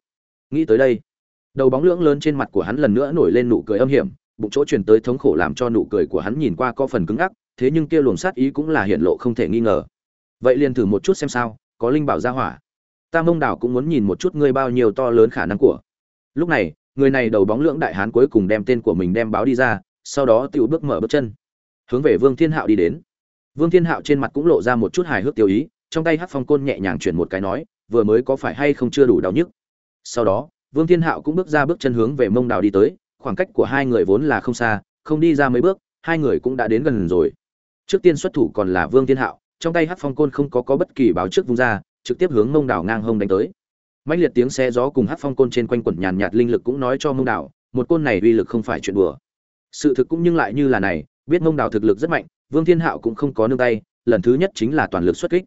Nghĩ tới đây đầu bóng lưỡng lớn trên mặt của hắn lần nữa nổi lên nụ cười âm hiểm, bụng chỗ truyền tới thống khổ làm cho nụ cười của hắn nhìn qua có phần cứng ngắc, thế nhưng kia luồng sát ý cũng là hiện lộ không thể nghi ngờ. Vậy liền thử một chút xem sao, có linh bảo ra hỏa. Ta mông đảo cũng muốn nhìn một chút ngươi bao nhiêu to lớn khả năng của. Lúc này, người này đầu bóng lưỡng đại hán cuối cùng đem tên của mình đem báo đi ra, sau đó tự bước mở bước chân. Hướng về vương thiên hạo đi đến. Vương thiên hạo trên mặt cũng lộ ra một chút hài hước tiêu ý, trong tay hát phong côn nhẹ nhàng chuyển một cái nói, vừa mới có phải hay không chưa đủ đau nhức. Sau đó vương thiên hạo cũng bước ra bước chân hướng về mông đào đi tới, khoảng cách của hai người vốn là không xa, không đi ra mấy bước, hai người cũng đã đến gần rồi. Trước tiên xuất thủ còn là vương thiên hạo, trong tay hát phong côn không có có bất kỳ báo trước vung ra, trực tiếp hướng mông đào ngang hông đánh tới. Mạnh liệt tiếng xe gió cùng hát phong côn trên quanh quẩn nhàn nhạt linh lực cũng nói cho mông đào một côn này uy lực không phải chuyện đùa. Sự thực cũng nhưng lại như là này, biết mông đào thực lực rất mạnh, vương thiên hạo cũng không có nương tay, lần thứ nhất chính là toàn lực xuất kích.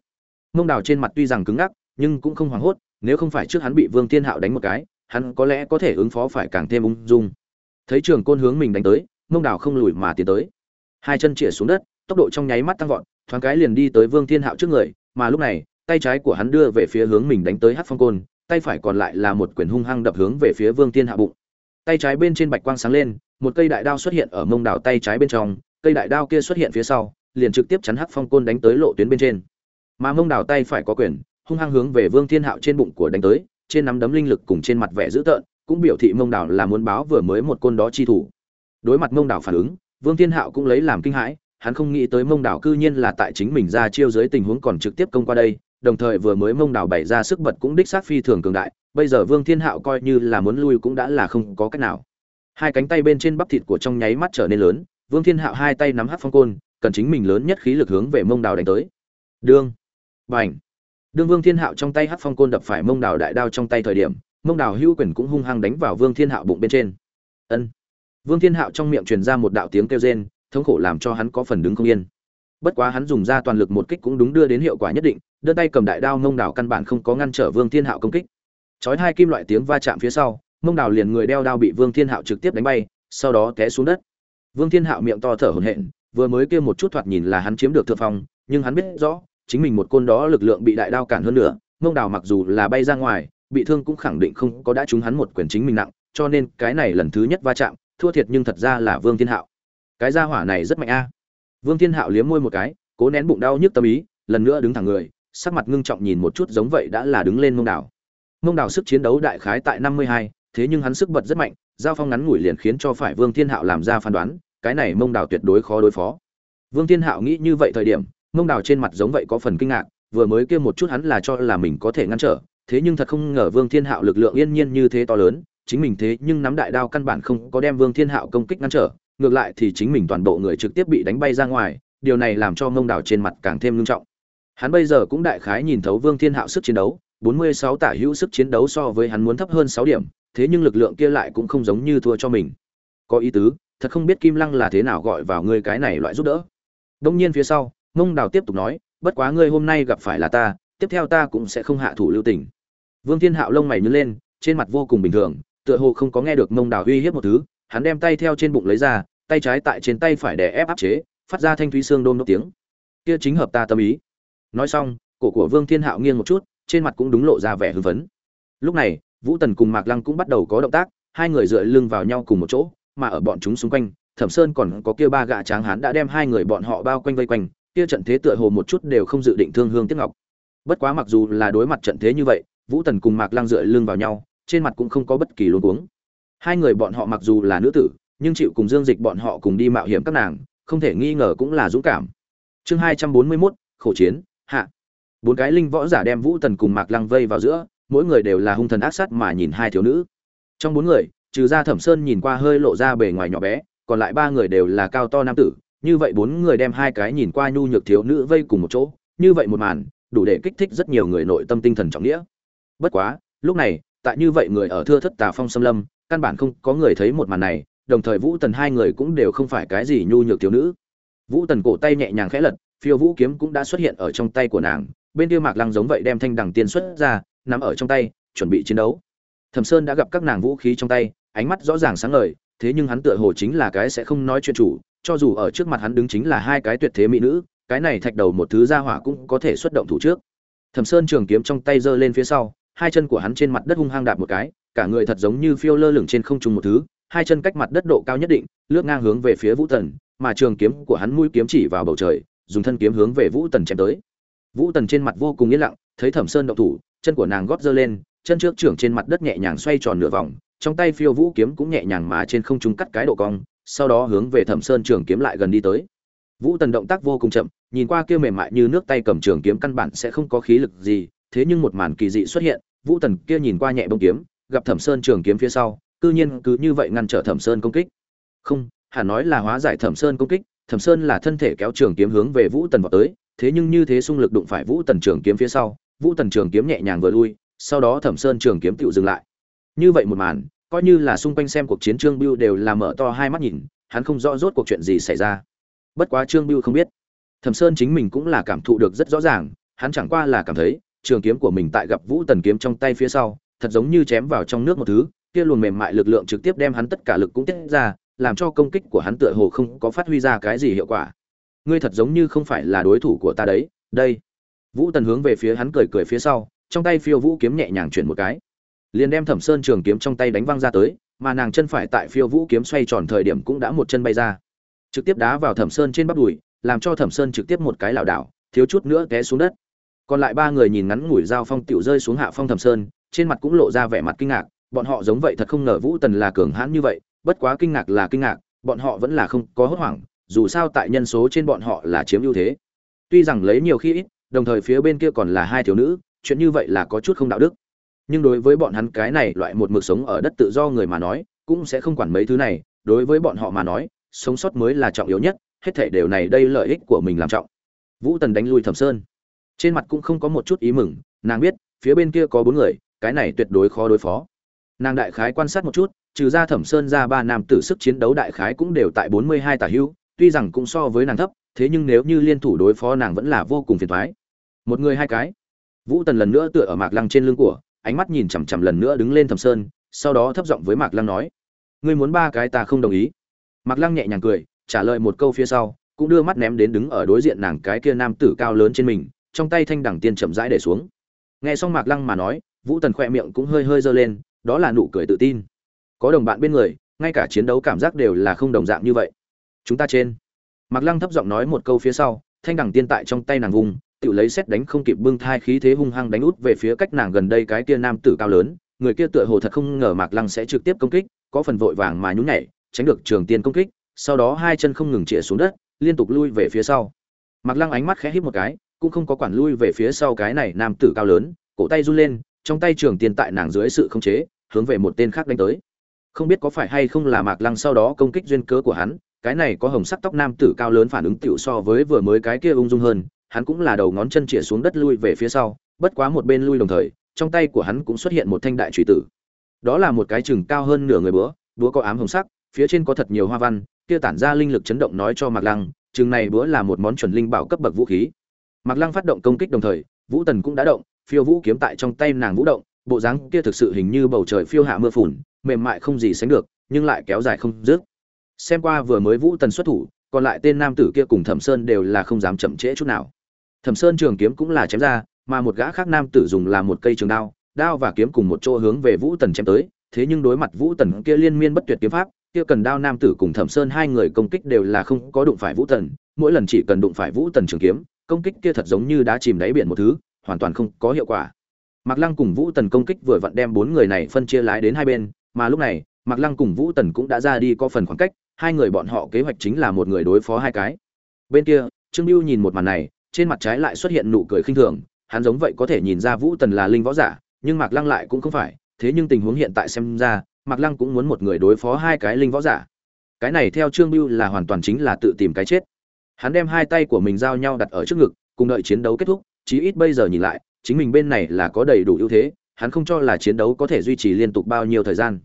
Mông đào trên mặt tuy rằng cứng ngắc, nhưng cũng không hoảng hốt, nếu không phải trước hắn bị vương thiên hạo đánh một cái hắn có lẽ có thể ứng phó phải càng thêm ung dung. Thấy trường côn hướng mình đánh tới, mông đào không lùi mà tiến tới. Hai chân chĩa xuống đất, tốc độ trong nháy mắt tăng vọt, thoáng cái liền đi tới vương thiên hạo trước người, mà lúc này, tay trái của hắn đưa về phía hướng mình đánh tới hát phong côn, tay phải còn lại là một quyền hung hăng đập hướng về phía vương thiên hạ bụng. Tay trái bên trên bạch quang sáng lên, một cây đại đao xuất hiện ở mông đảo tay trái bên trong, cây đại đao kia xuất hiện phía sau, liền trực tiếp chắn hắc phong côn đánh tới lộ tuyến bên trên. Mà mông đảo tay phải có quyền, hung hăng hướng về vương thiên hạo trên bụng của đánh tới trên nắm đấm linh lực cùng trên mặt vẻ dữ tợn, cũng biểu thị mông đảo là muốn báo vừa mới một côn đó chi thủ. Đối mặt mông đảo phản ứng, vương thiên hạo cũng lấy làm kinh hãi, hắn không nghĩ tới mông đảo cư nhiên là tại chính mình ra chiêu dưới tình huống còn trực tiếp công qua đây, đồng thời vừa mới mông đảo bày ra sức bật cũng đích xác phi thường cường đại, bây giờ vương thiên hạo coi như là muốn lui cũng đã là không có cách nào. Hai cánh tay bên trên bắp thịt của trong nháy mắt trở nên lớn, vương thiên hạo hai tay nắm hắc phong côn, cần chính mình lớn nhất khí lực hướng về mông đảo đánh tới. Đương. Bành đương vương thiên hạo trong tay hát phong côn đập phải mông đào đại đao trong tay thời điểm, mông đào hữu quyền cũng hung hăng đánh vào vương thiên hạo bụng bên trên. Ân. Vương thiên hạo trong miệng truyền ra một đạo tiếng kêu rên, thống khổ làm cho hắn có phần đứng không yên. Bất quá hắn dùng ra toàn lực một kích cũng đúng đưa đến hiệu quả nhất định đơn tay cầm đại đao mông đào căn bản không có ngăn trở vương thiên hạo công kích. Chói hai kim loại tiếng va chạm phía sau, mông đào liền người đeo đao bị vương thiên hạo trực tiếp đánh bay, sau đó té xuống đất. Vương thiên hạo miệng to thở hổn hển, vừa mới kia một chút thoạt nhìn là hắn chiếm được thượng phong, nhưng hắn biết rõ chính mình một côn đó lực lượng bị đại đao cản hơn nữa mông đào mặc dù là bay ra ngoài, bị thương cũng khẳng định không có đã trúng hắn một quyền chính mình nặng, cho nên cái này lần thứ nhất va chạm, thua thiệt nhưng thật ra là vương thiên hạo. Cái gia hỏa này rất mạnh a. À. Vương thiên hạo liếm môi một cái, cố nén bụng đau nhức tâm ý, lần nữa đứng thẳng người, sắc mặt ngưng trọng nhìn một chút giống vậy đã là đứng lên mông đảo mông đảo sức chiến đấu đại khái tại năm mươi hai, thế nhưng hắn sức bật rất mạnh, giao phong ngắn ngủi liền khiến cho phải vương thiên hạo làm ra phán đoán, cái này mông đảo tuyệt đối khó đối phó. Vương thiên hạo nghĩ như vậy thời điểm mông đảo trên mặt giống vậy có phần kinh ngạc, vừa mới kia một chút hắn là cho là mình có thể ngăn trở, thế nhưng thật không ngờ vương thiên hạo lực lượng yên nhiên như thế to lớn, chính mình thế nhưng nắm đại đao căn bản không có đem vương thiên hạo công kích ngăn trở, ngược lại thì chính mình toàn bộ người trực tiếp bị đánh bay ra ngoài, điều này làm cho mông đảo trên mặt càng thêm ngưng trọng. Hắn bây giờ cũng đại khái nhìn thấu vương thiên hạo sức chiến đấu 46 tả hữu sức chiến đấu so với hắn muốn thấp hơn 6 điểm, thế nhưng lực lượng kia lại cũng không giống như thua cho mình. Có ý tứ, thật không biết kim lăng là thế nào gọi vào ngươi cái này loại giúp đỡ. Đông nhiên phía sau mông đào tiếp tục nói, bất quá ngươi hôm nay gặp phải là ta, tiếp theo ta cũng sẽ không hạ thủ lưu tình. Vương thiên hạo lông mày nhướng lên, trên mặt vô cùng bình thường, tựa hồ không có nghe được mông đào uy hiếp một thứ. Hắn đem tay theo trên bụng lấy ra, tay trái tại trên tay phải đè ép áp chế, phát ra thanh thúy xương đôm nốt tiếng. Kia chính hợp ta tâm ý. Nói xong, cổ của vương thiên hạo nghiêng một chút, trên mặt cũng đúng lộ ra vẻ hưng phấn. Lúc này, vũ tần cùng mạc lăng cũng bắt đầu có động tác, hai người dựa lưng vào nhau cùng một chỗ, mà ở bọn chúng xung quanh, thẩm sơn còn có kia ba gạ tráng hán đã đem hai người bọn họ bao quanh vây quanh kia trận thế tựa hồ một chút đều không dự định thương hương tiếc ngọc. Bất quá mặc dù là đối mặt trận thế như vậy, vũ tần cùng mạc lang dựa lưng vào nhau, trên mặt cũng không có bất kỳ luống cuống. Hai người bọn họ mặc dù là nữ tử, nhưng chịu cùng dương dịch bọn họ cùng đi mạo hiểm các nàng, không thể nghi ngờ cũng là dũng cảm. Chương hai trăm bốn mươi mốt khẩu chiến, hạ. Bốn cái linh võ giả đem vũ tần cùng mạc lăng vây vào giữa, mỗi người đều là hung thần ác sát mà nhìn hai thiếu nữ. Trong bốn người, trừ ra thẩm sơn nhìn qua hơi lộ ra bề ngoài nhỏ bé, còn lại ba người đều là cao to nam tử như vậy bốn người đem hai cái nhìn qua nhu nhược thiếu nữ vây cùng một chỗ, như vậy một màn, đủ để kích thích rất nhiều người nội tâm tinh thần trọng nghĩa. Bất quá, lúc này, tại như vậy người ở thưa thất tà phong xâm lâm, căn bản không có người thấy một màn này, đồng thời vũ tần hai người cũng đều không phải cái gì nhu nhược thiếu nữ. Vũ tần cổ tay nhẹ nhàng khẽ lật, phiêu vũ kiếm cũng đã xuất hiện ở trong tay của nàng, bên kia mạc lăng giống vậy đem thanh đằng tiên xuất ra, nắm ở trong tay, chuẩn bị chiến đấu. Thẩm sơn đã gặp các nàng vũ khí trong tay, ánh mắt rõ ràng sáng ngời, thế nhưng hắn tựa hồ chính là cái sẽ không nói chuyện chủ cho dù ở trước mặt hắn đứng chính là hai cái tuyệt thế mỹ nữ, cái này thạch đầu một thứ ra hỏa cũng có thể xuất động thủ trước. Thẩm sơn trường kiếm trong tay giơ lên phía sau, hai chân của hắn trên mặt đất hung hăng đạp một cái, cả người thật giống như phiêu lơ lửng trên không trung một thứ, hai chân cách mặt đất độ cao nhất định, lướt ngang hướng về phía vũ tần, mà trường kiếm của hắn mũi kiếm chỉ vào bầu trời, dùng thân kiếm hướng về vũ tần chém tới. Vũ tần trên mặt vô cùng yên lặng, thấy thẩm sơn động thủ, chân của nàng gót giơ lên, chân trước trưởng trên mặt đất nhẹ nhàng xoay tròn nửa vòng, trong tay phiêu vũ kiếm cũng nhẹ nhàng mà trên không trung cắt cái độ cong sau đó hướng về thẩm sơn trường kiếm lại gần đi tới. Vũ tần động tác vô cùng chậm, nhìn qua kia mềm mại như nước tay cầm trường kiếm căn bản sẽ không có khí lực gì, thế nhưng một màn kỳ dị xuất hiện, vũ tần kia nhìn qua nhẹ bông kiếm, gặp thẩm sơn trường kiếm phía sau, cư nhiên cứ như vậy ngăn trở thẩm sơn công kích. Không, hẳn nói là hóa giải thẩm sơn công kích, thẩm sơn là thân thể kéo trường kiếm hướng về vũ tần vào tới, thế nhưng như thế xung lực đụng phải vũ tần trường kiếm phía sau, vũ tần trường kiếm nhẹ nhàng vừa lui, sau đó thẩm sơn trường kiếm tựu dừng lại. Như vậy một màn coi như là xung quanh xem cuộc chiến trương biêu đều là mở to hai mắt nhìn, hắn không rõ rốt cuộc chuyện gì xảy ra. Bất quá trương biêu không biết. Thẩm sơn chính mình cũng là cảm thụ được rất rõ ràng, hắn chẳng qua là cảm thấy, trường kiếm của mình tại gặp vũ tần kiếm trong tay phía sau, thật giống như chém vào trong nước một thứ, kia luồng mềm mại lực lượng trực tiếp đem hắn tất cả lực cũng tiết ra, làm cho công kích của hắn tựa hồ không có phát huy ra cái gì hiệu quả. Ngươi thật giống như không phải là đối thủ của ta đấy, đây. Vũ tần hướng về phía hắn cười cười phía sau, trong tay phiêu vũ kiếm nhẹ nhàng chuyển một cái liền đem thẩm sơn trường kiếm trong tay đánh văng ra tới, mà nàng chân phải tại phiêu vũ kiếm xoay tròn thời điểm cũng đã một chân bay ra. Trực tiếp đá vào thẩm sơn trên bắp đùi, làm cho thẩm sơn trực tiếp một cái lảo đảo, thiếu chút nữa té xuống đất. Còn lại ba người nhìn ngắn ngủi dao phong tiểu rơi xuống hạ phong thẩm sơn, trên mặt cũng lộ ra vẻ mặt kinh ngạc, bọn họ giống vậy thật không ngờ vũ tần là cường hãn như vậy, bất quá kinh ngạc là kinh ngạc, bọn họ vẫn là không có hốt hoảng, dù sao tại nhân số trên bọn họ là chiếm ưu thế. Tuy rằng lấy nhiều khi ít, đồng thời phía bên kia còn là hai thiếu nữ, chuyện như vậy là có chút không đạo đức nhưng đối với bọn hắn cái này loại một mực sống ở đất tự do người mà nói, cũng sẽ không quản mấy thứ này. Đối với bọn họ mà nói, sống sót mới là trọng yếu nhất, hết thể đều này đây lợi ích của mình làm trọng. Vũ tần đánh lui thẩm sơn. Trên mặt cũng không có một chút ý mừng, nàng biết, phía bên kia có bốn người, cái này tuyệt đối khó đối phó. Nàng đại khái quan sát một chút, trừ ra thẩm sơn ra ba nam tử sức chiến đấu đại khái cũng đều tại bốn mươi hai tả hưu tuy rằng cũng so với nàng thấp, thế nhưng nếu như liên thủ đối phó nàng vẫn là vô cùng phiền toái một người hai cái. Vũ tần lần nữa tựa ở mạc lăng trên lưng của ánh mắt nhìn chằm chằm lần nữa đứng lên thầm sơn, sau đó thấp giọng với mạc lăng nói, ngươi muốn ba cái ta không đồng ý. Mạc lăng nhẹ nhàng cười, trả lời một câu phía sau, cũng đưa mắt ném đến đứng ở đối diện nàng cái kia nam tử cao lớn trên mình, trong tay thanh đẳng tiên chậm rãi để xuống. Nghe xong mạc lăng mà nói, vũ tần khoe miệng cũng hơi hơi giơ lên, đó là nụ cười tự tin. Có đồng bạn bên người, ngay cả chiến đấu cảm giác đều là không đồng dạng như vậy. Chúng ta trên. Mạc lăng thấp giọng nói một câu phía sau, thanh đẳng tiên tại trong tay nàng vùng tự lấy xét đánh không kịp bưng thai khí thế hung hăng đánh út về phía cách nàng gần đây cái kia nam tử cao lớn, người kia tựa hồ thật không ngờ mạc lăng sẽ trực tiếp công kích, có phần vội vàng mà nhún nhảy, tránh được trường tiên công kích, sau đó hai chân không ngừng chĩa xuống đất, liên tục lui về phía sau. Mạc lăng ánh mắt khẽ híp một cái, cũng không có quản lui về phía sau cái này nam tử cao lớn, cổ tay run lên, trong tay trường tiên tại nàng dưới sự khống chế, hướng về một tên khác đánh tới. Không biết có phải hay không là mạc lăng sau đó công kích duyên cớ của hắn, cái này có hồng sắc tóc nam tử cao lớn phản ứng tựu so với vừa mới cái kia ung dung hơn hắn cũng là đầu ngón chân chĩa xuống đất lui về phía sau, bất quá một bên lui đồng thời, trong tay của hắn cũng xuất hiện một thanh đại trùy tử. Đó là một cái chừng cao hơn nửa người búa búa có ám hồng sắc, phía trên có thật nhiều hoa văn, kia tản ra linh lực chấn động nói cho mạc lăng, chừng này búa là một món chuẩn linh bảo cấp bậc vũ khí. Mạc lăng phát động công kích đồng thời, vũ tần cũng đã động, phiêu vũ kiếm tại trong tay nàng vũ động, bộ dáng kia thực sự hình như bầu trời phiêu hạ mưa phùn, mềm mại không gì sánh được, nhưng lại kéo dài không dứt. Xem qua vừa mới vũ tần xuất thủ, còn lại tên nam tử kia cùng thẩm sơn đều là không dám chậm trễ chút nào thẩm sơn trường kiếm cũng là chém ra, mà một gã khác nam tử dùng là một cây trường đao đao và kiếm cùng một chỗ hướng về vũ tần chém tới. Thế nhưng đối mặt vũ tần kia liên miên bất tuyệt kiếm pháp, kia cần đao nam tử cùng thẩm sơn hai người công kích đều là không có đụng phải vũ tần. Mỗi lần chỉ cần đụng phải vũ tần trường kiếm, công kích kia thật giống như đá chìm đáy biển một thứ, hoàn toàn không có hiệu quả. Mạc lăng cùng vũ tần công kích vừa vặn đem bốn người này phân chia lái đến hai bên, mà lúc này, mạc lăng cùng vũ tần cũng đã ra đi có phần khoảng cách, hai người bọn họ kế hoạch chính là một người đối phó hai cái. Bên kia, trương biêu nhìn một màn này trên mặt trái lại xuất hiện nụ cười khinh thường, hắn giống vậy có thể nhìn ra vũ tần là linh võ giả, nhưng mạc lăng lại cũng không phải, thế nhưng tình huống hiện tại xem ra, mạc lăng cũng muốn một người đối phó hai cái linh võ giả. Cái này theo trương mưu là hoàn toàn chính là tự tìm cái chết. Hắn đem hai tay của mình giao nhau đặt ở trước ngực, cùng đợi chiến đấu kết thúc, chí ít bây giờ nhìn lại, chính mình bên này là có đầy đủ ưu thế, hắn không cho là chiến đấu có thể duy trì liên tục bao nhiêu thời gian.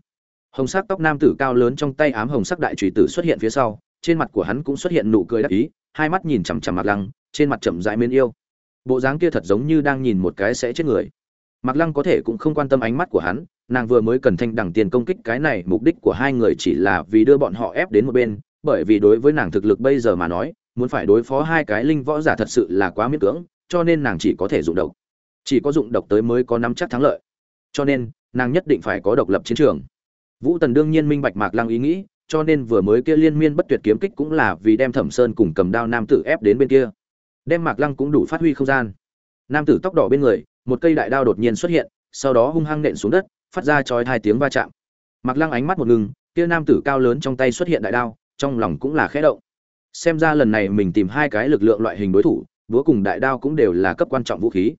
Hồng sắc tóc nam tử cao lớn trong tay ám hồng sắc đại trùy tử xuất hiện phía sau, trên mặt của hắn cũng xuất hiện nụ cười đắc ý, hai mắt nhìn chằm chằm mặt lăng trên mặt chậm rãi mến yêu. Bộ dáng kia thật giống như đang nhìn một cái sẽ chết người. Mạc lăng có thể cũng không quan tâm ánh mắt của hắn, nàng vừa mới cần thanh đẳng tiền công kích cái này, mục đích của hai người chỉ là vì đưa bọn họ ép đến một bên, bởi vì đối với nàng thực lực bây giờ mà nói, muốn phải đối phó hai cái linh võ giả thật sự là quá miễn cưỡng, cho nên nàng chỉ có thể dụng độc. Chỉ có dụng độc tới mới có nắm chắc thắng lợi. Cho nên, nàng nhất định phải có độc lập chiến trường. Vũ tần đương nhiên minh bạch mạc lăng ý nghĩ, cho nên vừa mới kia liên miên bất tuyệt kiếm kích cũng là vì đem thẩm sơn cùng cầm đao nam tử ép đến bên kia đem mạc lăng cũng đủ phát huy không gian. Nam tử tóc đỏ bên người, một cây đại đao đột nhiên xuất hiện, sau đó hung hăng nện xuống đất, phát ra chói hai tiếng va chạm. Mạc lăng ánh mắt một ngừng, kia nam tử cao lớn trong tay xuất hiện đại đao, trong lòng cũng là khẽ động. Xem ra lần này mình tìm hai cái lực lượng loại hình đối thủ, búa cùng đại đao cũng đều là cấp quan trọng vũ khí.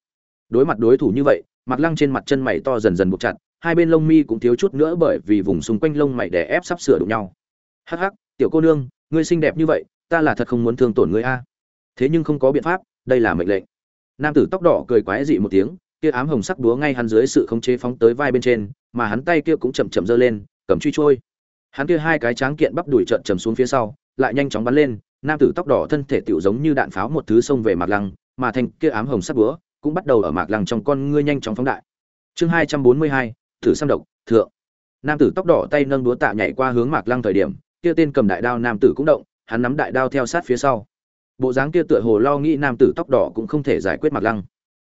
Đối mặt đối thủ như vậy, mạc lăng trên mặt chân mày to dần dần buộc chặt, hai bên lông mi cũng thiếu chút nữa bởi vì vùng xung quanh lông mày đè ép sắp sửa đụng nhau. Hắc hắc, tiểu cô nương, ngươi xinh đẹp như vậy, ta là thật không muốn thương tổn ngươi a thế nhưng không có biện pháp, đây là mệnh lệnh. Nam tử tóc đỏ cười quái dị một tiếng, kia ám hồng sắc búa ngay hắn dưới sự khống chế phóng tới vai bên trên, mà hắn tay kia cũng chậm chậm giơ lên, cầm truy trôi. Hắn kia hai cái tráng kiện bắp đùi trợn trầm xuống phía sau, lại nhanh chóng bắn lên, nam tử tóc đỏ thân thể tựu giống như đạn pháo một thứ xông về mạc lăng, mà thành kia ám hồng sắc búa cũng bắt đầu ở mạc lăng trong con ngươi nhanh chóng phóng đại. Chương hai trăm bốn mươi hai, thử xăm độc, thượng. Nam tử tóc đỏ tay nâng đúa tạ nhảy qua hướng mạc lăng thời điểm, kia tên cầm đại đao nam tử cũng động, hắn nắm đại đao theo sát phía sau bộ dáng kia tựa hồ lo nghĩ nam tử tóc đỏ cũng không thể giải quyết mặt lăng.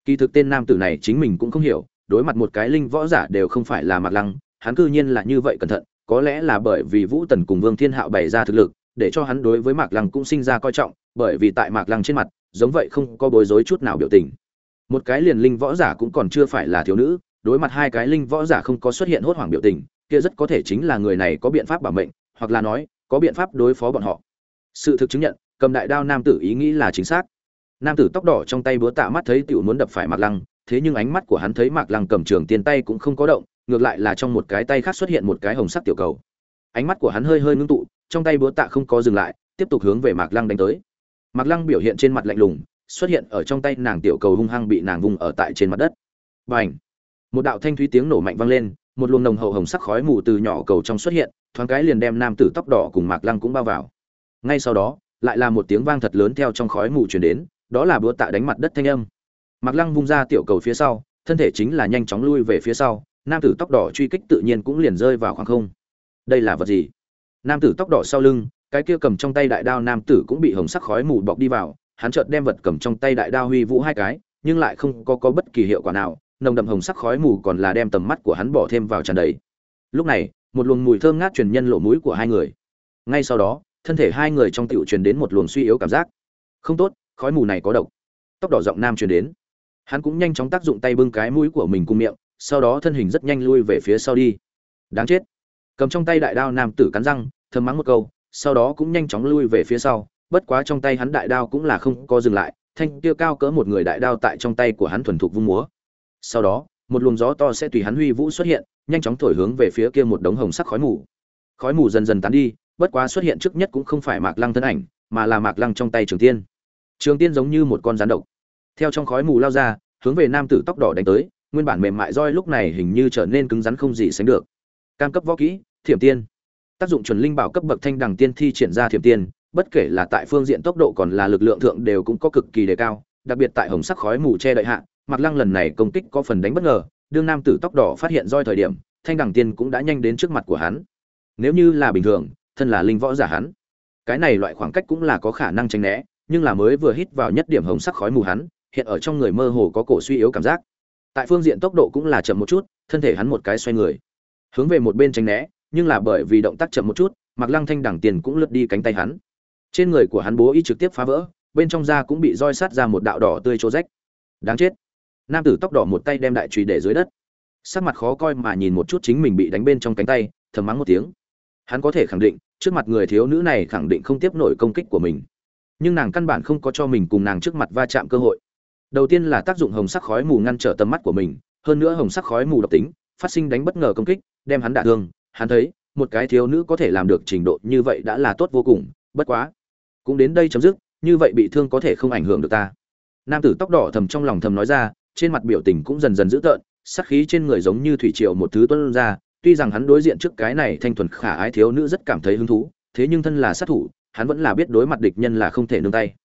Kỳ thực tên nam tử này chính mình cũng không hiểu, đối mặt một cái linh võ giả đều không phải là mặt lăng, hắn cư nhiên là như vậy cẩn thận, có lẽ là bởi vì vũ tần cùng vương thiên hạo bày ra thực lực, để cho hắn đối với mạc lăng cũng sinh ra coi trọng, bởi vì tại mạc lăng trên mặt, giống vậy không có bối rối chút nào biểu tình. Một cái liền linh võ giả cũng còn chưa phải là thiếu nữ, đối mặt hai cái linh võ giả không có xuất hiện hốt hoảng biểu tình, kia rất có thể chính là người này có biện pháp bảo mệnh, hoặc là nói, có biện pháp đối phó bọn họ. Sự thực chứng nhận cầm đại đao nam tử ý nghĩ là chính xác. Nam tử tóc đỏ trong tay búa tạ mắt thấy tiểu muốn đập phải mạc lăng, thế nhưng ánh mắt của hắn thấy mạc lăng cầm trường tiền tay cũng không có động, ngược lại là trong một cái tay khác xuất hiện một cái hồng sắc tiểu cầu. Ánh mắt của hắn hơi hơi ngưng tụ, trong tay búa tạ không có dừng lại, tiếp tục hướng về mạc lăng đánh tới. Mạc lăng biểu hiện trên mặt lạnh lùng, xuất hiện ở trong tay nàng tiểu cầu hung hăng bị nàng vùng ở tại trên mặt đất. B à n h một đạo thanh thúy tiếng nổ mạnh vang lên, một luồng nồng hậu hồng sắc khói mù từ nhỏ cầu trong xuất hiện, thoáng cái liền đem nam tử tóc đỏ cùng mạc lăng cũng bao vào. Ngay sau đó lại là một tiếng vang thật lớn theo trong khói mù truyền đến đó là búa tạ đánh mặt đất thanh âm Mạc Lăng vung ra tiểu cầu phía sau, thân thể chính là nhanh chóng lui về phía sau, nam tử tóc đỏ truy kích tự nhiên cũng liền rơi vào khoảng không. Đây là vật gì? Nam tử tóc đỏ sau lưng, cái kia cầm trong tay đại đao nam tử cũng bị hồng sắc khói mù bọc đi vào, hắn chợt đem vật cầm trong tay đại đao huy vũ hai cái, nhưng lại không có có bất kỳ hiệu quả nào, nồng đậm hồng sắc khói mù còn là đem tầm mắt của hắn bỏ thêm vào tràn đầy. Lúc này, một luồng mùi thơm ngát truyền nhân lộ mũi của hai người. Ngay sau đó, thân thể hai người trong tiểu truyền đến một luồng suy yếu cảm giác. Không tốt, khói mù này có độc. Tóc đỏ giọng nam truyền đến. Hắn cũng nhanh chóng tác dụng tay bưng cái mũi của mình cùng miệng sau đó thân hình rất nhanh lui về phía sau đi. Đáng chết. Cầm trong tay đại đao nam tử cắn răng thầm mắng một câu sau đó cũng nhanh chóng lui về phía sau. Bất quá trong tay hắn đại đao cũng là không có dừng lại thanh kia cao cỡ một người đại đao tại trong tay của hắn thuần thục vung múa. Sau đó một luồng gió to sẽ tùy hắn huy vũ xuất hiện nhanh chóng thổi hướng về phía kia một đống hồng sắc khói mù. Khói mù dần dần tán đi bất quá xuất hiện trước nhất cũng không phải mạc lăng thân ảnh, mà là mạc lăng trong tay trường tiên. Trường tiên giống như một con rắn độc. Theo trong khói mù lao ra, hướng về nam tử tóc đỏ đánh tới, nguyên bản mềm mại roi lúc này hình như trở nên cứng rắn không gì sánh được. Cam cấp võ kỹ, thiểm tiên. Tác dụng chuẩn linh bảo cấp bậc thanh đẳng tiên thi triển ra thiểm tiên, bất kể là tại phương diện tốc độ còn là lực lượng thượng đều cũng có cực kỳ đề cao, đặc biệt tại hồng sắc khói mù che đợi hạ, mạc lăng lần này công kích có phần đánh bất ngờ, đương nam tử tóc đỏ phát hiện roi thời điểm, thanh đẳng tiên cũng đã nhanh đến trước mặt của hắn. Nếu như là bình thường thân là linh võ giả hắn. Cái này loại khoảng cách cũng là có khả năng tránh né, nhưng là mới vừa hít vào nhất điểm hồng sắc khói mù hắn, hiện ở trong người mơ hồ có cổ suy yếu cảm giác. Tại phương diện tốc độ cũng là chậm một chút, thân thể hắn một cái xoay người. Hướng về một bên tránh né, nhưng là bởi vì động tác chậm một chút mặc lăng thanh đẳng tiền cũng lướt đi cánh tay hắn. Trên người của hắn bố y trực tiếp phá vỡ, bên trong da cũng bị roi sát ra một đạo đỏ tươi chỗ rách. Đáng chết. Nam tử tóc đỏ một tay đem đại trùy để dưới đất. Sắc mặt khó coi mà nhìn một chút chính mình bị đánh bên trong cánh tay, thầm mắng một tiếng hắn có thể khẳng định, trước mặt người thiếu nữ này khẳng định không tiếp nổi công kích của mình. Nhưng nàng căn bản không có cho mình cùng nàng trước mặt va chạm cơ hội. Đầu tiên là tác dụng hồng sắc khói mù ngăn trở tầm mắt của mình, hơn nữa hồng sắc khói mù độc tính, phát sinh đánh bất ngờ công kích, đem hắn đả thương. Hắn thấy, một cái thiếu nữ có thể làm được trình độ như vậy đã là tốt vô cùng, bất quá. Cũng đến đây chấm dứt, như vậy bị thương có thể không ảnh hưởng được ta. Nam tử tóc đỏ thầm trong lòng thầm nói ra, trên mặt biểu tình cũng dần dần dữ tợn, sắc khí trên người giống như thủy triều một thứ tuân ra tuy rằng hắn đối diện trước cái này thanh thuần khả ái thiếu nữ rất cảm thấy hứng thú, thế nhưng thân là sát thủ, hắn vẫn là biết đối mặt địch nhân là không thể nương tay.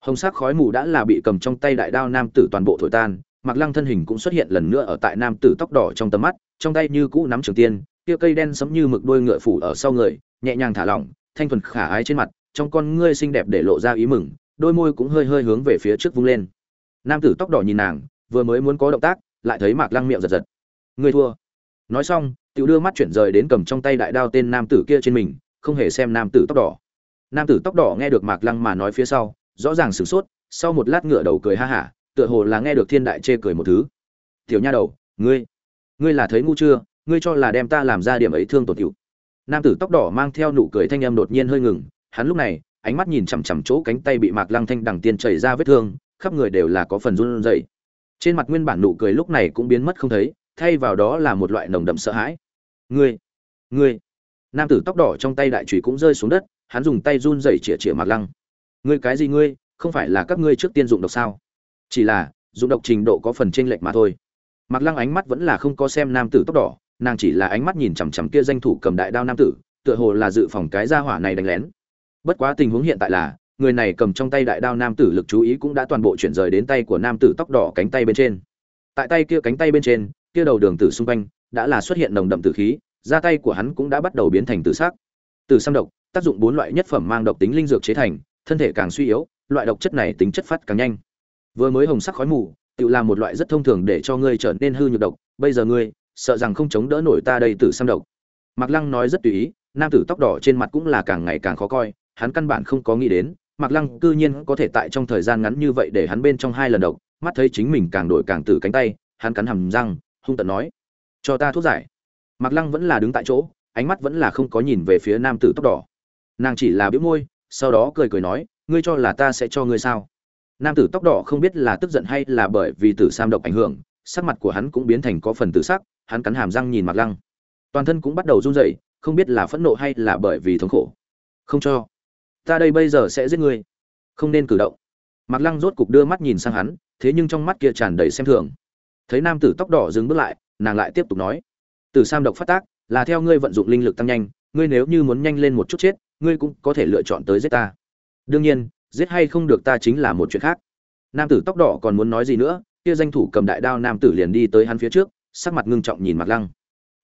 Hồng sắc khói mù đã là bị cầm trong tay đại đao nam tử toàn bộ thổi tan mặc lăng thân hình cũng xuất hiện lần nữa ở tại nam tử tóc đỏ trong tầm mắt, trong tay như cũ nắm trường tiên, kia cây đen sẫm như mực đuôi ngựa phủ ở sau người, nhẹ nhàng thả lỏng, thanh thuần khả ái trên mặt, trong con ngươi xinh đẹp để lộ ra ý mừng, đôi môi cũng hơi hơi hướng về phía trước vung lên. Nam tử tóc đỏ nhìn nàng, vừa mới muốn có động tác, lại thấy mạc lăng miệng giật giật. Ngươi thua. Nói xong tiểu đưa mắt chuyển rời đến cầm trong tay đại đao tên nam tử kia trên mình, không hề xem nam tử tóc đỏ. Nam tử tóc đỏ nghe được mạc lăng mà nói phía sau, rõ ràng sửng sốt, sau một lát ngửa đầu cười ha hả, tựa hồ là nghe được thiên đại chê cười một thứ. Tiểu nha đầu, ngươi ngươi là thấy ngu chưa? Ngươi cho là đem ta làm ra điểm ấy thương tổn tiểu. Nam tử tóc đỏ mang theo nụ cười thanh em đột nhiên hơi ngừng, hắn lúc này, ánh mắt nhìn chằm chằm chỗ cánh tay bị mạc lăng thanh đằng tiên chảy ra vết thương, khắp người đều là có phần run rẩy. Trên mặt nguyên bản nụ cười lúc này cũng biến mất không thấy, thay vào đó là một loại nồng đậm sợ hãi ngươi ngươi. Nam tử tóc đỏ trong tay đại trùy cũng rơi xuống đất, hắn dùng tay run rẩy chĩa chĩa mạc lăng. Ngươi cái gì ngươi, không phải là các ngươi trước tiên dụng độc sao? Chỉ là, dụng độc trình độ có phần chênh lệch mà thôi. Mạc lăng ánh mắt vẫn là không có xem nam tử tóc đỏ, nàng chỉ là ánh mắt nhìn chằm chằm kia danh thủ cầm đại đao nam tử, tựa hồ là dự phòng cái gia hỏa này đánh lén. Bất quá tình huống hiện tại là, người này cầm trong tay đại đao nam tử lực chú ý cũng đã toàn bộ chuyển rời đến tay của nam tử tóc đỏ cánh tay bên trên. Tại tay kia cánh tay bên trên, kia đầu đường tử xung quanh đã là xuất hiện nồng đậm tử khí ra tay của hắn cũng đã bắt đầu biến thành tử sắc. Từ xăm độc, tác dụng bốn loại nhất phẩm mang độc tính linh dược chế thành, thân thể càng suy yếu, loại độc chất này tính chất phát càng nhanh. Vừa mới hồng sắc khói mù, tự làm một loại rất thông thường để cho ngươi trở nên hư nhược độc, bây giờ ngươi, sợ rằng không chống đỡ nổi ta đây tử xăm độc. Mạc lăng nói rất tùy ý, nam tử tóc đỏ trên mặt cũng là càng ngày càng khó coi, hắn căn bản không có nghĩ đến, mạc lăng cư nhiên có thể tại trong thời gian ngắn như vậy để hắn bên trong hai lần độc, mắt thấy chính mình càng đổi càng tử cánh tay, hắn cắn hầm răng, hung tợn nói cho ta thuốc giải. Mạc lăng vẫn là đứng tại chỗ, ánh mắt vẫn là không có nhìn về phía nam tử tóc đỏ. Nàng chỉ là biếu môi, sau đó cười cười nói, ngươi cho là ta sẽ cho ngươi sao? Nam tử tóc đỏ không biết là tức giận hay là bởi vì tử sam độc ảnh hưởng, sắc mặt của hắn cũng biến thành có phần tự sắc, hắn cắn hàm răng nhìn mặc lăng. Toàn thân cũng bắt đầu run rẩy, không biết là phẫn nộ hay là bởi vì thống khổ. Không cho. Ta đây bây giờ sẽ giết ngươi. Không nên cử động. Mặc lăng rốt cục đưa mắt nhìn sang hắn, thế nhưng trong mắt kia tràn đầy xem thường. Thấy nam tử tóc đỏ dừng bước lại nàng lại tiếp tục nói, từ sam độc phát tác, là theo ngươi vận dụng linh lực tăng nhanh, ngươi nếu như muốn nhanh lên một chút chết, ngươi cũng có thể lựa chọn tới giết ta. Đương nhiên, giết hay không được ta chính là một chuyện khác. Nam tử tóc đỏ còn muốn nói gì nữa, kia danh thủ cầm đại đao nam tử liền đi tới hắn phía trước, sắc mặt ngưng trọng nhìn mặt lăng.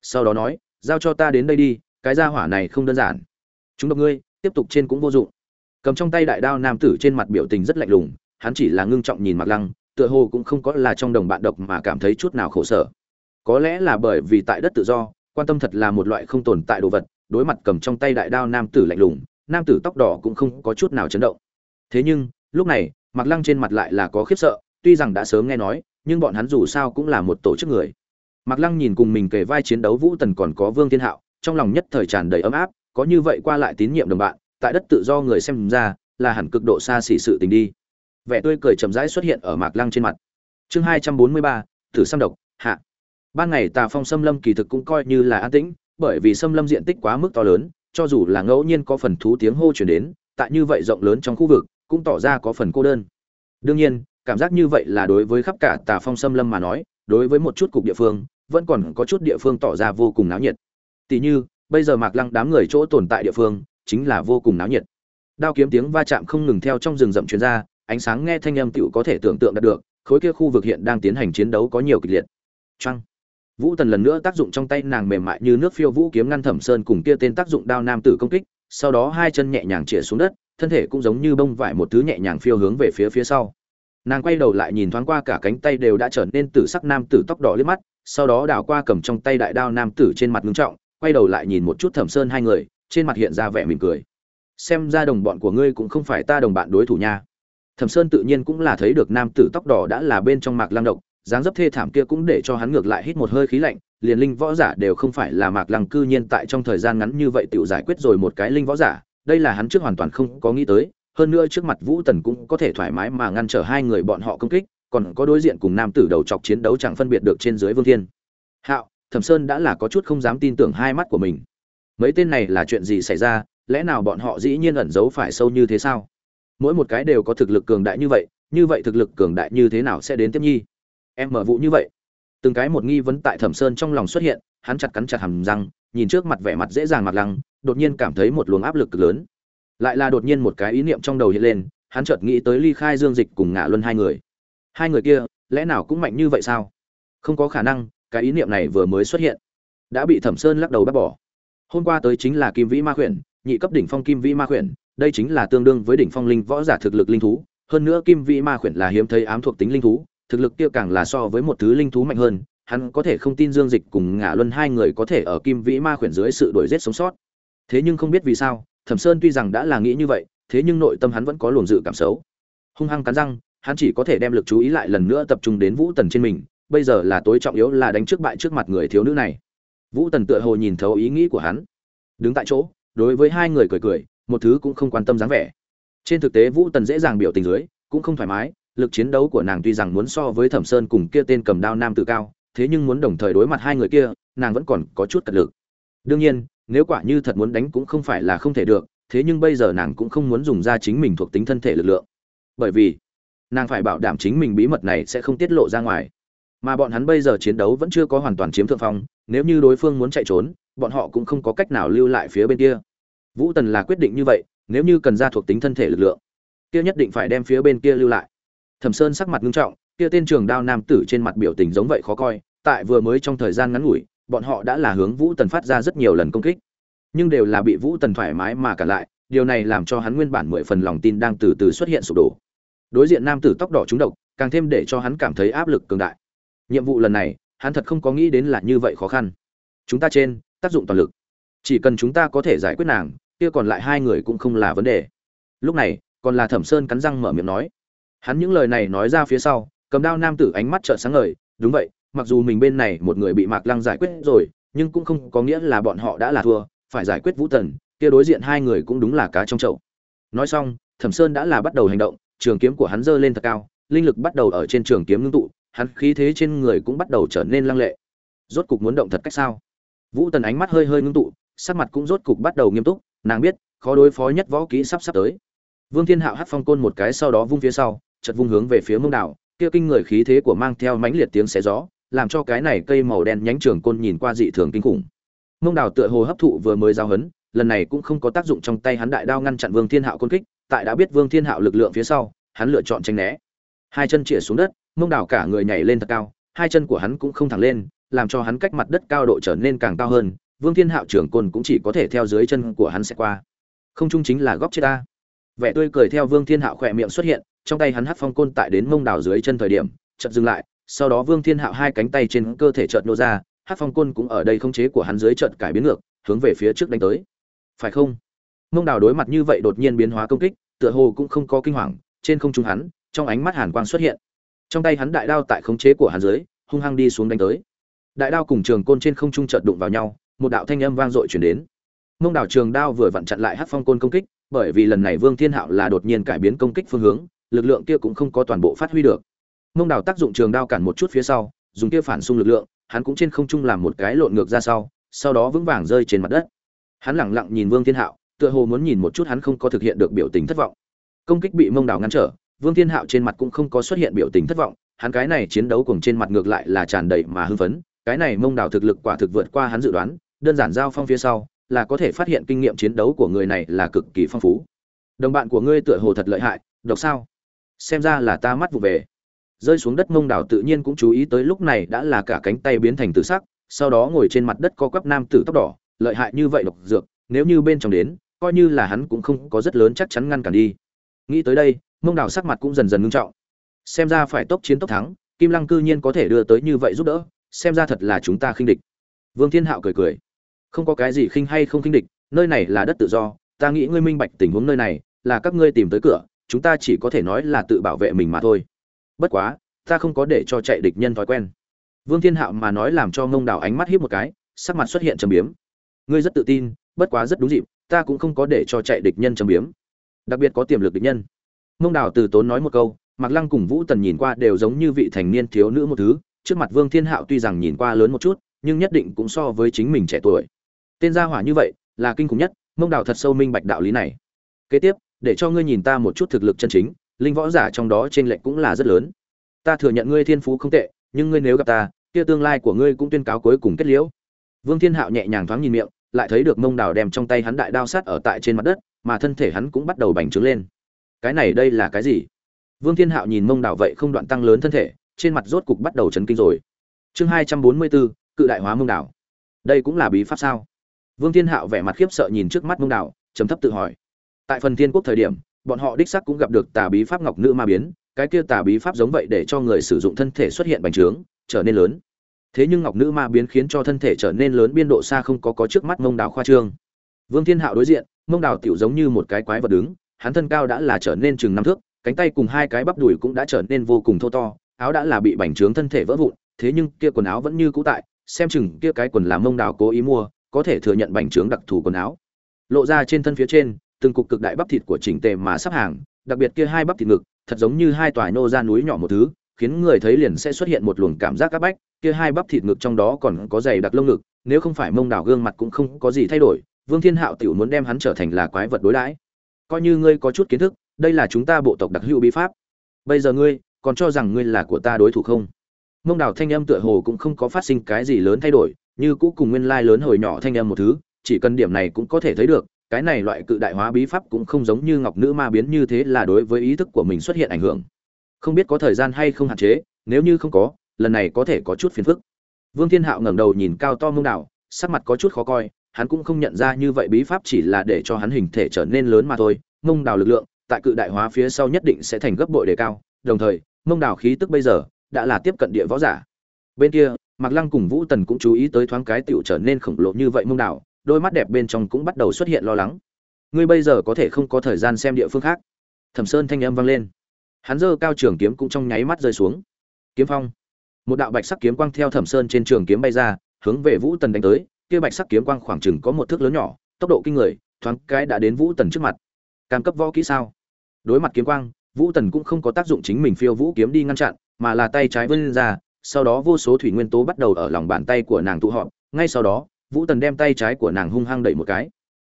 Sau đó nói, giao cho ta đến đây đi, cái gia hỏa này không đơn giản. Chúng độc ngươi, tiếp tục trên cũng vô dụng. Cầm trong tay đại đao nam tử trên mặt biểu tình rất lạnh lùng, hắn chỉ là ngưng trọng nhìn mặt lăng, tựa hồ cũng không có là trong đồng bạn độc mà cảm thấy chút nào khổ sở có lẽ là bởi vì tại đất tự do, quan tâm thật là một loại không tồn tại đồ vật, đối mặt cầm trong tay đại đao nam tử lạnh lùng, nam tử tóc đỏ cũng không có chút nào chấn động. Thế nhưng, lúc này mặc lăng trên mặt lại là có khiếp sợ, tuy rằng đã sớm nghe nói, nhưng bọn hắn dù sao cũng là một tổ chức người. Mặc lăng nhìn cùng mình kề vai chiến đấu vũ tần còn có vương thiên hạo, trong lòng nhất thời tràn đầy ấm áp, có như vậy qua lại tín nhiệm đồng bạn, tại đất tự do người xem ra, là hẳn cực độ xa xỉ sự tình đi. Vẻ tươi cười chậm rãi xuất hiện ở mạc lăng trên mặt. Chương hai trăm bốn mươi ba thử xăm độc, hạ ban ngày tà phong xâm lâm kỳ thực cũng coi như là an tĩnh, bởi vì xâm lâm diện tích quá mức to lớn, cho dù là ngẫu nhiên có phần thú tiếng hô chuyển đến, tại như vậy rộng lớn trong khu vực, cũng tỏ ra có phần cô đơn. Đương nhiên, cảm giác như vậy là đối với khắp cả tà phong xâm lâm mà nói, đối với một chút cục địa phương, vẫn còn có chút địa phương tỏ ra vô cùng náo nhiệt. Tỷ như, bây giờ mạc lăng đám người chỗ tồn tại địa phương, chính là vô cùng náo nhiệt. Đao kiếm tiếng va chạm không ngừng theo trong rừng rậm chuyên ra, ánh sáng nghe thanh âm tựu có thể tưởng tượng đạt được, khối kia khu vực hiện đang tiến hành chiến đấu có nhiều kịch liệt. Trăng vũ tần lần nữa tác dụng trong tay nàng mềm mại như nước phiêu vũ kiếm ngăn thẩm sơn cùng kia tên tác dụng đao nam tử công kích, sau đó hai chân nhẹ nhàng chĩa xuống đất, thân thể cũng giống như bông vải một thứ nhẹ nhàng phiêu hướng về phía phía sau. Nàng quay đầu lại nhìn thoáng qua cả cánh tay đều đã trở nên tử sắc nam tử tóc đỏ liếc mắt, sau đó đảo qua cầm trong tay đại đao nam tử trên mặt ngưng trọng, quay đầu lại nhìn một chút thẩm sơn hai người, trên mặt hiện ra vẻ mỉm cười. Xem ra đồng bọn của ngươi cũng không phải ta đồng bạn đối thủ nha. Thẩm sơn tự nhiên cũng là thấy được nam tử tóc đỏ đã là bên trong mạc lăng độc dáng dấp thê thảm kia cũng để cho hắn ngược lại hít một hơi khí lạnh, liền linh võ giả đều không phải là mạc lăng cư nhiên tại trong thời gian ngắn như vậy tự giải quyết rồi một cái linh võ giả, đây là hắn trước hoàn toàn không có nghĩ tới, hơn nữa trước mặt vũ tần cũng có thể thoải mái mà ngăn trở hai người bọn họ công kích, còn có đối diện cùng nam tử đầu chọc chiến đấu chẳng phân biệt được trên dưới vương thiên. Hạo, thẩm sơn đã là có chút không dám tin tưởng hai mắt của mình. Mấy tên này là chuyện gì xảy ra, lẽ nào bọn họ dĩ nhiên ẩn giấu phải sâu như thế sao? Mỗi một cái đều có thực lực cường đại như vậy như vậy thực lực cường đại như thế nào sẽ đến tiếp nhi? Em mở vụ như vậy. Từng cái một nghi vấn tại thẩm sơn trong lòng xuất hiện, hắn chặt cắn chặt hầm răng, nhìn trước mặt vẻ mặt dễ dàng mặt lăng, đột nhiên cảm thấy một luồng áp lực cực lớn. Lại là đột nhiên một cái ý niệm trong đầu hiện lên, hắn chợt nghĩ tới ly khai dương dịch cùng ngạ luân hai người. Hai người kia, lẽ nào cũng mạnh như vậy sao? Không có khả năng, cái ý niệm này vừa mới xuất hiện, đã bị thẩm sơn lắc đầu bác bỏ. Hôm qua tới chính là kim vĩ ma khuyển, nhị cấp đỉnh phong kim vĩ ma khuyển, đây chính là tương đương với đỉnh phong linh võ giả thực lực linh thú. Hơn nữa kim vĩ ma khuyển là hiếm thấy ám thuộc tính linh thú thực lực kia càng là so với một thứ linh thú mạnh hơn, hắn có thể không tin dương dịch cùng ngạ luân hai người có thể ở kim vĩ ma khuyển dưới sự đuổi giết sống sót. Thế nhưng không biết vì sao, thẩm sơn tuy rằng đã là nghĩ như vậy, thế nhưng nội tâm hắn vẫn có luồng dự cảm xấu. Hung hăng cắn răng, hắn chỉ có thể đem lực chú ý lại lần nữa tập trung đến vũ tần trên mình, bây giờ là tối trọng yếu là đánh trước bại trước mặt người thiếu nữ này. Vũ tần tựa hồ nhìn thấu ý nghĩ của hắn. Đứng tại chỗ, đối với hai người cười cười, một thứ cũng không quan tâm dáng vẻ. Trên thực tế vũ tần dễ dàng biểu tình dưới, cũng không thoải mái lực chiến đấu của nàng tuy rằng muốn so với thẩm sơn cùng kia tên cầm đao nam tự cao, thế nhưng muốn đồng thời đối mặt hai người kia, nàng vẫn còn có chút cật lực. Đương nhiên, nếu quả như thật muốn đánh cũng không phải là không thể được, thế nhưng bây giờ nàng cũng không muốn dùng ra chính mình thuộc tính thân thể lực lượng. Bởi vì, nàng phải bảo đảm chính mình bí mật này sẽ không tiết lộ ra ngoài. Mà bọn hắn bây giờ chiến đấu vẫn chưa có hoàn toàn chiếm thượng phong, nếu như đối phương muốn chạy trốn, bọn họ cũng không có cách nào lưu lại phía bên kia. Vũ tần là quyết định như vậy, nếu như cần ra thuộc tính thân thể lực lượng, kia nhất định phải đem phía bên kia lưu lại thẩm sơn sắc mặt nghiêm trọng, kia tên trường đao nam tử trên mặt biểu tình giống vậy khó coi, tại vừa mới trong thời gian ngắn ngủi, bọn họ đã là hướng vũ tần phát ra rất nhiều lần công kích. Nhưng đều là bị vũ tần thoải mái mà cả lại, điều này làm cho hắn nguyên bản mười phần lòng tin đang từ từ xuất hiện sụp đổ. Đối diện nam tử tóc đỏ trúng độc, càng thêm để cho hắn cảm thấy áp lực cường đại. Nhiệm vụ lần này, hắn thật không có nghĩ đến là như vậy khó khăn. Chúng ta trên, tác dụng toàn lực. Chỉ cần chúng ta có thể giải quyết nàng, kia còn lại hai người cũng không là vấn đề. Lúc này, còn là thẩm sơn cắn răng mở miệng nói hắn những lời này nói ra phía sau, cầm đao nam tử ánh mắt trợn sáng ngời, đúng vậy, mặc dù mình bên này một người bị mạc lăng giải quyết rồi, nhưng cũng không có nghĩa là bọn họ đã là thua, phải giải quyết vũ tần kia đối diện hai người cũng đúng là cá trong chậu. Nói xong, thẩm sơn đã là bắt đầu hành động, trường kiếm của hắn giơ lên thật cao, linh lực bắt đầu ở trên trường kiếm ngưng tụ, hắn khí thế trên người cũng bắt đầu trở nên lăng lệ. Rốt cục muốn động thật cách sao? Vũ tần ánh mắt hơi hơi ngưng tụ, sắc mặt cũng rốt cục bắt đầu nghiêm túc, nàng biết, khó đối phó nhất võ kỹ sắp sắp tới. Vương thiên hạo hất phong côn một cái sau đó vung phía sau chật vung hướng về phía mông đảo, kia kinh người khí thế của mang theo mãnh liệt tiếng xé gió, làm cho cái này cây màu đen nhánh trường côn nhìn qua dị thường kinh khủng. Mông đảo tựa hồ hấp thụ vừa mới giao hấn, lần này cũng không có tác dụng trong tay hắn đại đao ngăn chặn vương thiên hạo côn kích, tại đã biết vương thiên hạo lực lượng phía sau, hắn lựa chọn tranh né. Hai chân chĩa xuống đất, mông đảo cả người nhảy lên thật cao, hai chân của hắn cũng không thẳng lên, làm cho hắn cách mặt đất cao độ trở nên càng cao hơn, vương thiên hạo trưởng côn cũng chỉ có thể theo dưới chân của hắn sẽ qua. Không chung chính là góc chết ta vẻ tươi cười theo vương thiên hạo khỏe miệng xuất hiện, trong tay hắn hắt phong côn tại đến mông đảo dưới chân thời điểm, chợt dừng lại, sau đó vương thiên hạo hai cánh tay trên cơ thể chợt nô ra hát phong côn cũng ở đây không chế của hắn dưới chợt cải biến ngược, hướng về phía trước đánh tới. Phải không? Mông đào đối mặt như vậy đột nhiên biến hóa công kích, tựa hồ cũng không có kinh hoàng, trên không trung hắn, trong ánh mắt hàn quang xuất hiện. Trong tay hắn đại đao tại khống chế của hắn dưới, hung hăng đi xuống đánh tới. Đại đao cùng trường côn trên không trung chợt đụng vào nhau, một đạo thanh âm vang dội chuyển đến. Mông đào trường đao vừa vặn chặn lại hát phong côn công kích bởi vì lần này vương thiên hạo là đột nhiên cải biến công kích phương hướng, lực lượng kia cũng không có toàn bộ phát huy được. Mông đào tác dụng trường đao cản một chút phía sau, dùng kia phản xung lực lượng, hắn cũng trên không trung làm một cái lộn ngược ra sau sau đó vững vàng rơi trên mặt đất. Hắn lẳng lặng nhìn vương thiên hạo, tựa hồ muốn nhìn một chút hắn không có thực hiện được biểu tình thất vọng. Công kích bị mông đào ngăn trở, vương thiên hạo trên mặt cũng không có xuất hiện biểu tình thất vọng, hắn cái này chiến đấu cùng trên mặt ngược lại là tràn đầy mà hưng phấn, cái này mông đào thực lực quả thực vượt qua hắn dự đoán, đơn giản giao phong phía sau là có thể phát hiện kinh nghiệm chiến đấu của người này là cực kỳ phong phú. Đồng bạn của ngươi tựa hồ thật lợi hại, độc sao? Xem ra là ta mắt vụ về. Rơi xuống đất mông đảo tự nhiên cũng chú ý tới lúc này đã là cả cánh tay biến thành tự sắc, sau đó ngồi trên mặt đất co quắp nam tử tóc đỏ, lợi hại như vậy độc dược, nếu như bên trong đến, coi như là hắn cũng không có rất lớn chắc chắn ngăn cản đi. Nghĩ tới đây, mông đảo sắc mặt cũng dần dần ngưng trọng. Xem ra phải tốc chiến tốc thắng, kim lăng cư nhiên có thể đưa tới như vậy giúp đỡ, xem ra thật là chúng ta khinh địch. Vương thiên hạo cười cười không có cái gì khinh hay không khinh địch, nơi này là đất tự do, ta nghĩ ngươi minh bạch tình huống nơi này, là các ngươi tìm tới cửa, chúng ta chỉ có thể nói là tự bảo vệ mình mà thôi. Bất quá, ta không có để cho chạy địch nhân thói quen. Vương thiên hạo mà nói làm cho ngông đào ánh mắt hiếp một cái, sắc mặt xuất hiện trầm biếm. Ngươi rất tự tin, bất quá rất đúng dịp, ta cũng không có để cho chạy địch nhân trầm biếm. Đặc biệt có tiềm lực địch nhân. Ngông đào từ tốn nói một câu mặc lăng cùng vũ tần nhìn qua đều giống như vị thành niên thiếu nữ một thứ, trước mặt vương thiên hạo tuy rằng nhìn qua lớn một chút, nhưng nhất định cũng so với chính mình trẻ tuổi tên gia hỏa như vậy, là kinh khủng nhất, mông đào thật sâu minh bạch đạo lý này. Kế tiếp, để cho ngươi nhìn ta một chút thực lực chân chính, linh võ giả trong đó trên lệnh cũng là rất lớn. Ta thừa nhận ngươi thiên phú không tệ, nhưng ngươi nếu gặp ta, kia tương lai của ngươi cũng tuyên cáo cuối cùng kết liễu. Vương thiên hạo nhẹ nhàng thoáng nhìn miệng, lại thấy được mông đào đem trong tay hắn đại đao sát ở tại trên mặt đất, mà thân thể hắn cũng bắt đầu bành trướng lên. Cái này đây là cái gì? Vương thiên hạo nhìn mông đào vậy không đoạn tăng lớn thân thể, trên mặt rốt cục bắt đầu chấn kinh rồi. Chương hai trăm bốn mươi bốn, cự đại hóa mông đào. Đây cũng là bí pháp sao? Vương thiên hạo vẻ mặt khiếp sợ nhìn trước mắt mông đào, trầm thấp tự hỏi. Tại phần thiên quốc thời điểm, bọn họ đích xác cũng gặp được tà bí pháp ngọc nữ ma biến, cái kia tà bí pháp giống vậy để cho người sử dụng thân thể xuất hiện bành trướng, trở nên lớn. Thế nhưng ngọc nữ ma biến khiến cho thân thể trở nên lớn biên độ xa không có có trước mắt mông đào khoa trương. Vương thiên hạo đối diện, mông đào tiểu giống như một cái quái vật đứng, hắn thân cao đã là trở nên chừng năm thước, cánh tay cùng hai cái bắp đùi cũng đã trở nên vô cùng thô to, áo đã là bị bành trướng thân thể vỡ vụn, thế nhưng kia quần áo vẫn như cũ tại, xem chừng kia cái quần là mông đào cố ý mua có thể thừa nhận bành trướng đặc thù quần áo lộ ra trên thân phía trên từng cục cực đại bắp thịt của chỉnh tề mà sắp hàng, đặc biệt kia hai bắp thịt ngực, thật giống như hai tòa nô ra núi nhỏ một thứ, khiến người thấy liền sẽ xuất hiện một luồng cảm giác áp bách, kia hai bắp thịt ngực trong đó còn có dày đặc lông ngực, nếu không phải mông đảo gương mặt cũng không có gì thay đổi, Vương Thiên Hạo tiểu muốn đem hắn trở thành là quái vật đối đãi. Coi như ngươi có chút kiến thức, đây là chúng ta bộ tộc đặc hữu bí pháp. Bây giờ ngươi, còn cho rằng ngươi là của ta đối thủ không? Mông đảo thanh âm tựa hồ cũng không có phát sinh cái gì lớn thay đổi, như cũ cùng nguyên lai lớn hồi nhỏ thanh âm một thứ, chỉ cần điểm này cũng có thể thấy được, cái này loại cự đại hóa bí pháp cũng không giống như ngọc nữ ma biến như thế là đối với ý thức của mình xuất hiện ảnh hưởng. Không biết có thời gian hay không hạn chế nếu như không có lần này có thể có chút phiền phức. Vương thiên hạo ngẩng đầu nhìn cao to mông đảo sắc mặt có chút khó coi hắn cũng không nhận ra như vậy bí pháp chỉ là để cho hắn hình thể trở nên lớn mà thôi. Mông đảo lực lượng tại cự đại hóa phía sau nhất định sẽ thành gấp bội đề cao đồng thời mông đảo khí tức bây giờ đã là tiếp cận địa võ giả. Bên kia mạc lăng cùng vũ tần cũng chú ý tới thoáng cái tiểu trở nên khổng lồ như vậy mông đảo, đôi mắt đẹp bên trong cũng bắt đầu xuất hiện lo lắng. Ngươi bây giờ có thể không có thời gian xem địa phương khác. Thẩm sơn thanh âm vang lên. Hắn giơ cao trường kiếm cũng trong nháy mắt rơi xuống. Kiếm phong. Một đạo bạch sắc kiếm quang theo thẩm sơn trên trường kiếm bay ra, hướng về vũ tần đánh tới. Kia bạch sắc kiếm quang khoảng chừng có một thước lớn nhỏ, tốc độ kinh người, thoáng cái đã đến vũ tần trước mặt. Cam cấp võ kỹ sao? Đối mặt kiếm quang, vũ tần cũng không có tác dụng chính mình phiêu vũ kiếm đi ngăn chặn, mà là tay trái vươn ra sau đó vô số thủy nguyên tố bắt đầu ở lòng bàn tay của nàng tụ họp, ngay sau đó, vũ tần đem tay trái của nàng hung hăng đẩy một cái.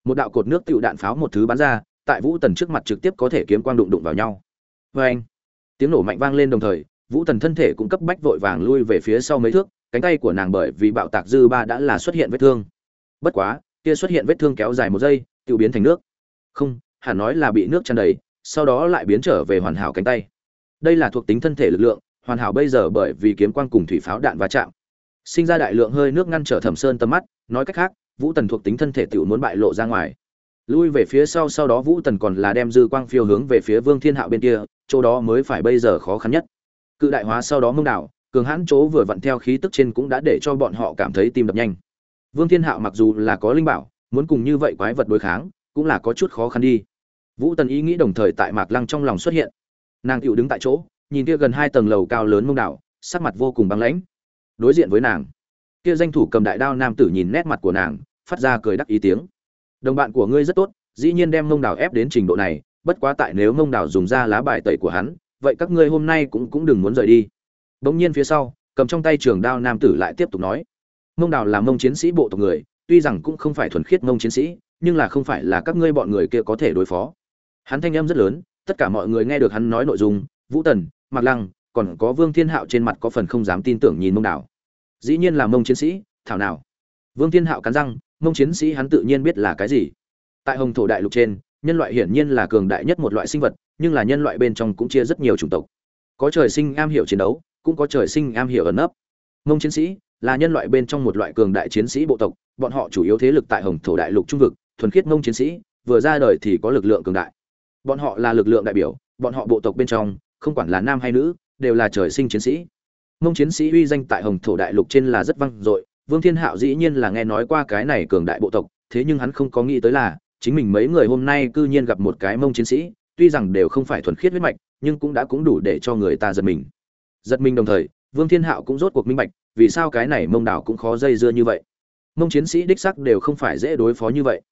Một đạo cột nước tựu đạn pháo một thứ bắn ra, tại vũ tần trước mặt trực tiếp có thể kiếm quang đụng đụng vào nhau. Vê anh tiếng nổ mạnh vang lên đồng thời, vũ tần thân thể cũng cấp bách vội vàng lui về phía sau mấy thước, cánh tay của nàng bởi vì bạo tạc dư ba đã là xuất hiện vết thương. Bất quá, kia xuất hiện vết thương kéo dài một giây tự biến thành nước. Không, hẳn nói là bị nước chăn đầy, sau đó lại biến trở về hoàn hảo cánh tay. Đây là thuộc tính thân thể lực lượng hoàn hảo bây giờ bởi vì kiếm quang cùng thủy pháo đạn va chạm. Sinh ra đại lượng hơi nước ngăn trở thẩm sơn tầm mắt, nói cách khác, vũ tần thuộc tính thân thể tiểu muốn bại lộ ra ngoài. Lui về phía sau sau đó vũ tần còn là đem dư quang phiêu hướng về phía vương thiên hạo bên kia, chỗ đó mới phải bây giờ khó khăn nhất. Cự đại hóa sau đó mông đảo, cường hãn chỗ vừa vặn theo khí tức trên cũng đã để cho bọn họ cảm thấy tim đập nhanh. Vương thiên hạo mặc dù là có linh bảo, muốn cùng như vậy quái vật đối kháng, cũng là có chút khó khăn đi. Vũ tần ý nghĩ đồng thời tại mạc lăng trong lòng xuất hiện. Nàng tựu đứng tại chỗ nhìn kia gần hai tầng lầu cao lớn mông đảo, sắc mặt vô cùng băng lãnh. Đối diện với nàng, kia danh thủ cầm đại đao nam tử nhìn nét mặt của nàng, phát ra cười đắc ý tiếng. Đồng bạn của ngươi rất tốt, dĩ nhiên đem mông đảo ép đến trình độ này, bất quá tại nếu mông đảo dùng ra lá bài tẩy của hắn, vậy các ngươi hôm nay cũng cũng đừng muốn rời đi. Bỗng nhiên phía sau, cầm trong tay trường đao nam tử lại tiếp tục nói, mông đảo là mông chiến sĩ bộ tộc người, tuy rằng cũng không phải thuần khiết mông chiến sĩ, nhưng là không phải là các ngươi bọn người kia có thể đối phó. Hắn thanh âm rất lớn, tất cả mọi người nghe được hắn nói nội dung, vũ tần mạc lăng, còn có vương thiên hạo trên mặt có phần không dám tin tưởng nhìn mông đảo. Dĩ nhiên là mông chiến sĩ, thảo nào. Vương thiên hạo cắn răng, mông chiến sĩ hắn tự nhiên biết là cái gì. Tại hồng thổ đại lục trên, nhân loại hiển nhiên là cường đại nhất một loại sinh vật, nhưng là nhân loại bên trong cũng chia rất nhiều chủng tộc. Có trời sinh am hiểu chiến đấu, cũng có trời sinh am hiểu ẩn nấp. Mông chiến sĩ là nhân loại bên trong một loại cường đại chiến sĩ bộ tộc, bọn họ chủ yếu thế lực tại hồng thổ đại lục trung vực, thuần khiết mông chiến sĩ, vừa ra đời thì có lực lượng cường đại. Bọn họ là lực lượng đại biểu, bọn họ bộ tộc bên trong không quản là nam hay nữ, đều là trời sinh chiến sĩ. Mông chiến sĩ uy danh tại hồng thổ đại lục trên là rất vang dội, vương thiên hạo dĩ nhiên là nghe nói qua cái này cường đại bộ tộc, thế nhưng hắn không có nghĩ tới là, chính mình mấy người hôm nay cư nhiên gặp một cái mông chiến sĩ, tuy rằng đều không phải thuần khiết huyết mạch, nhưng cũng đã cũng đủ để cho người ta giật mình. Giật mình đồng thời, vương thiên hạo cũng rốt cuộc minh bạch, vì sao cái này mông đảo cũng khó dây dưa như vậy. Mông chiến sĩ đích sắc đều không phải dễ đối phó như vậy.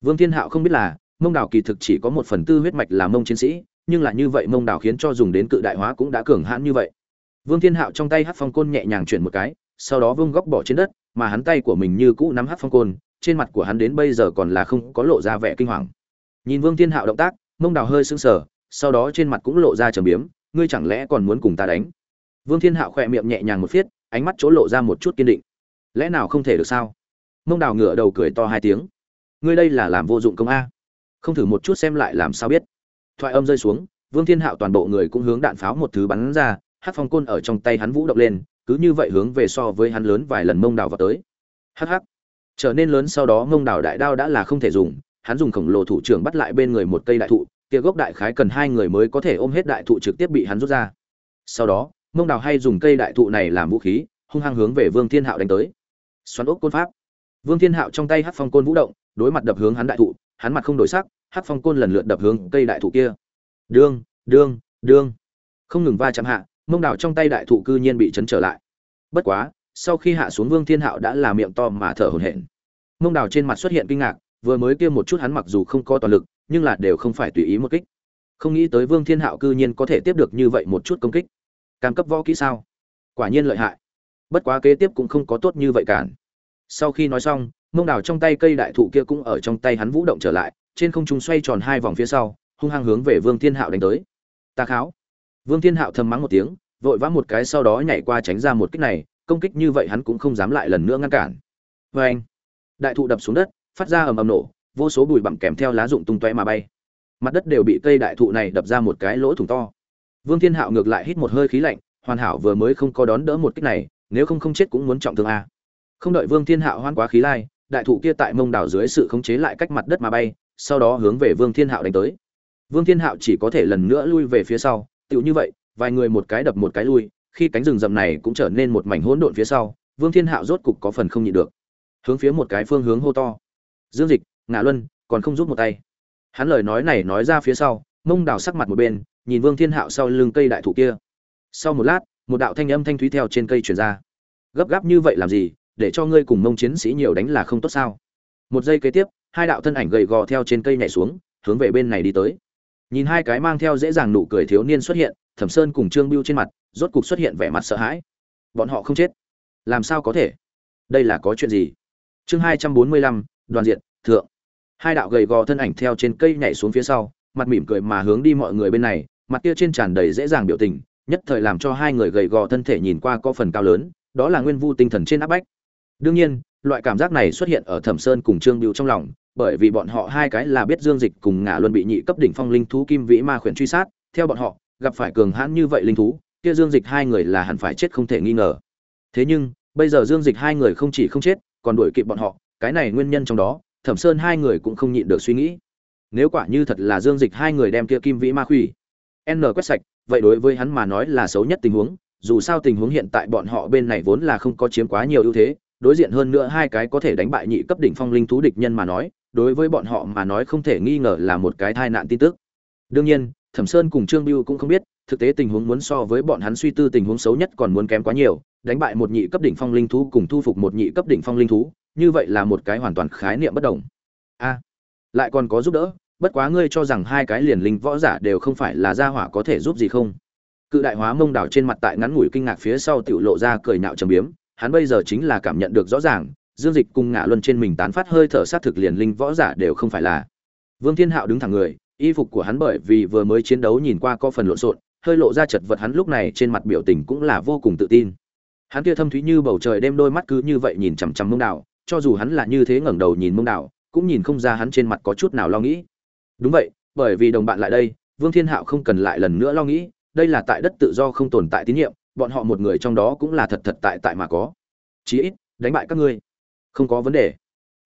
Vương thiên hạo không biết là, mông đảo kỳ thực chỉ có một phần tư huyết mạch là mông chiến sĩ nhưng là như vậy mông đảo khiến cho dùng đến cự đại hóa cũng đã cường hãn như vậy. Vương thiên hạo trong tay hát phong côn nhẹ nhàng chuyển một cái, sau đó vương góc bỏ trên đất, mà hắn tay của mình như cũ nắm hát phong côn, trên mặt của hắn đến bây giờ còn là không có lộ ra vẻ kinh hoàng. Nhìn vương thiên hạo động tác, mông đảo hơi sững sờ, sau đó trên mặt cũng lộ ra trầm biếm, ngươi chẳng lẽ còn muốn cùng ta đánh? Vương thiên hạo khỏe miệng nhẹ nhàng một phiết, ánh mắt chỗ lộ ra một chút kiên định. Lẽ nào không thể được sao? Mông đào ngửa đầu cười to hai tiếng. Ngươi đây là làm vô dụng công a. Không thử một chút xem lại làm sao biết thoại âm rơi xuống, vương thiên hạo toàn bộ người cũng hướng đạn pháo một thứ bắn ra hát phong côn ở trong tay hắn vũ động lên, cứ như vậy hướng về so với hắn lớn vài lần mông đào vào tới. Hh trở nên lớn sau đó mông đào đại đao đã là không thể dùng, hắn dùng khổng lồ thủ trưởng bắt lại bên người một cây đại thụ, kia gốc đại khái cần hai người mới có thể ôm hết đại thụ trực tiếp bị hắn rút ra. Sau đó, mông đào hay dùng cây đại thụ này làm vũ khí, hung hăng hướng về vương thiên hạo đánh tới. Xoắn ốc côn pháp. Vương thiên hạo trong tay hát phong côn vũ động, đối mặt đập hướng hắn đại thụ hắn mặt không đổi sắc hát phong côn lần lượt đập hướng cây đại thụ kia. Đương đương đương. Không ngừng va chạm hạ, mông đảo trong tay đại thụ cư nhiên bị chấn trở lại. Bất quá, sau khi hạ xuống vương thiên hạo đã là miệng to mà thở hổn hển. Mông đảo trên mặt xuất hiện kinh ngạc, vừa mới kia một chút hắn mặc dù không có toàn lực, nhưng là đều không phải tùy ý một kích. Không nghĩ tới vương thiên hạo cư nhiên có thể tiếp được như vậy một chút công kích. Cam cấp võ kỹ sao? Quả nhiên lợi hại. Bất quá kế tiếp cũng không có tốt như vậy cản. Sau khi nói xong mông đào trong tay cây đại thụ kia cũng ở trong tay hắn vũ động trở lại, trên không trung xoay tròn hai vòng phía sau, hung hăng hướng về vương thiên hạo đánh tới. Ta kháo. Vương thiên hạo thầm mắng một tiếng, vội vã một cái sau đó nhảy qua tránh ra một kích này, công kích như vậy hắn cũng không dám lại lần nữa ngăn cản. Vê anh đại thụ đập xuống đất, phát ra ầm ầm nổ, vô số bụi bặm kèm theo lá rụng tung tóe mà bay. Mặt đất đều bị cây đại thụ này đập ra một cái lỗ thủng to. Vương thiên hạo ngược lại hít một hơi khí lạnh, hoàn hảo vừa mới không có đón đỡ một kích này, nếu không không chết cũng muốn trọng thương a. Không đợi vương thiên hạo hoan quá khí lai đại thụ kia tại mông đảo dưới sự khống chế lại cách mặt đất mà bay, sau đó hướng về vương thiên hạo đánh tới. Vương thiên hạo chỉ có thể lần nữa lui về phía sau, tựu như vậy, vài người một cái đập một cái lui, khi cánh rừng rậm này cũng trở nên một mảnh hỗn độn phía sau, vương thiên hạo rốt cục có phần không nhịn được. Hướng phía một cái phương hướng hô to. Dương dịch ngã luân, còn không giúp một tay. Hắn lời nói này nói ra phía sau, mông đào sắc mặt một bên, nhìn vương thiên hạo sau lưng cây đại thụ kia. Sau một lát, một đạo thanh âm thanh thúy theo trên cây truyền ra. Gấp gáp như vậy làm gì? Để cho ngươi cùng mông chiến sĩ nhiều đánh là không tốt sao. Một giây kế tiếp, hai đạo thân ảnh gầy gò theo trên cây nhảy xuống, hướng về bên này đi tới. Nhìn hai cái mang theo dễ dàng nụ cười thiếu niên xuất hiện, thẩm sơn cùng trương biêu trên mặt, rốt cục xuất hiện vẻ mặt sợ hãi. Bọn họ không chết. Làm sao có thể? Đây là có chuyện gì? Chương hai trăm bốn mươi lăm, đoàn diện, thượng. Hai đạo gầy gò thân ảnh theo trên cây nhảy xuống phía sau, mặt mỉm cười mà hướng đi mọi người bên này, mặt kia trên tràn đầy dễ dàng biểu tình, nhất thời làm cho hai người gầy gò thân thể nhìn qua có phần cao lớn, đó là nguyên vu tinh thần trên áp bách đương nhiên loại cảm giác này xuất hiện ở thẩm sơn cùng trương Biểu trong lòng bởi vì bọn họ hai cái là biết Dương Dịch cùng ngả Luân bị nhị cấp đỉnh phong linh thú kim vĩ ma khuyển truy sát, theo bọn họ, gặp phải cường hãn như vậy linh thú, kia Dương Dịch hai người là hẳn phải chết không thể nghi ngờ. Thế nhưng, bây giờ Dương Dịch hai người không chỉ không chết, còn đuổi kịp bọn họ, cái này nguyên nhân trong đó, Thẩm Sơn hai người cũng không nhịn được suy nghĩ. Nếu quả như thật là Dương Dịch hai người đem kia kim vĩ ma khủy, N quét sạch, vậy đối với hắn mà nói là xấu nhất tình huống, dù sao tình huống hiện tại bọn họ bên này vốn là không có chiếm quá nhiều ưu thế, đối diện hơn nữa hai cái có thể đánh bại nhị cấp đỉnh phong linh thú địch nhân mà nói, đối với bọn họ mà nói không thể nghi ngờ là một cái tai nạn tin tức. Đương nhiên, Thẩm Sơn cùng Trương Bưu cũng không biết, thực tế tình huống muốn so với bọn hắn suy tư tình huống xấu nhất còn muốn kém quá nhiều, đánh bại một nhị cấp đỉnh phong linh thú cùng thu phục một nhị cấp đỉnh phong linh thú, như vậy là một cái hoàn toàn khái niệm bất đồng. A, lại còn có giúp đỡ, bất quá ngươi cho rằng hai cái liền linh võ giả đều không phải là gia hỏa có thể giúp gì không? Cự đại hóa mông đảo trên mặt tại ngắn ngủi kinh ngạc phía sau tiểu lộ ra cười nhạo trầm biếm, hắn bây giờ chính là cảm nhận được rõ ràng, Dương Dịch cùng ngạ luân trên mình tán phát hơi thở sát thực liền linh võ giả đều không phải là. Vương Thiên Hạo đứng thẳng người, y phục của hắn bởi vì vừa mới chiến đấu nhìn qua có phần lộn xộn, hơi lộ ra chật vật hắn lúc này trên mặt biểu tình cũng là vô cùng tự tin. Hắn kia thâm thúy như bầu trời đêm đôi mắt cứ như vậy nhìn chằm chằm mông đảo, cho dù hắn là như thế ngẩng đầu nhìn mông đảo, cũng nhìn không ra hắn trên mặt có chút nào lo nghĩ. Đúng vậy, bởi vì đồng bạn lại đây, Vương Thiên Hạo không cần lại lần nữa lo nghĩ, đây là tại đất tự do không tồn tại tín nhiệm, bọn họ một người trong đó cũng là thật thật tại tại mà có. Chí ít, đánh bại các ngươi, không có vấn đề.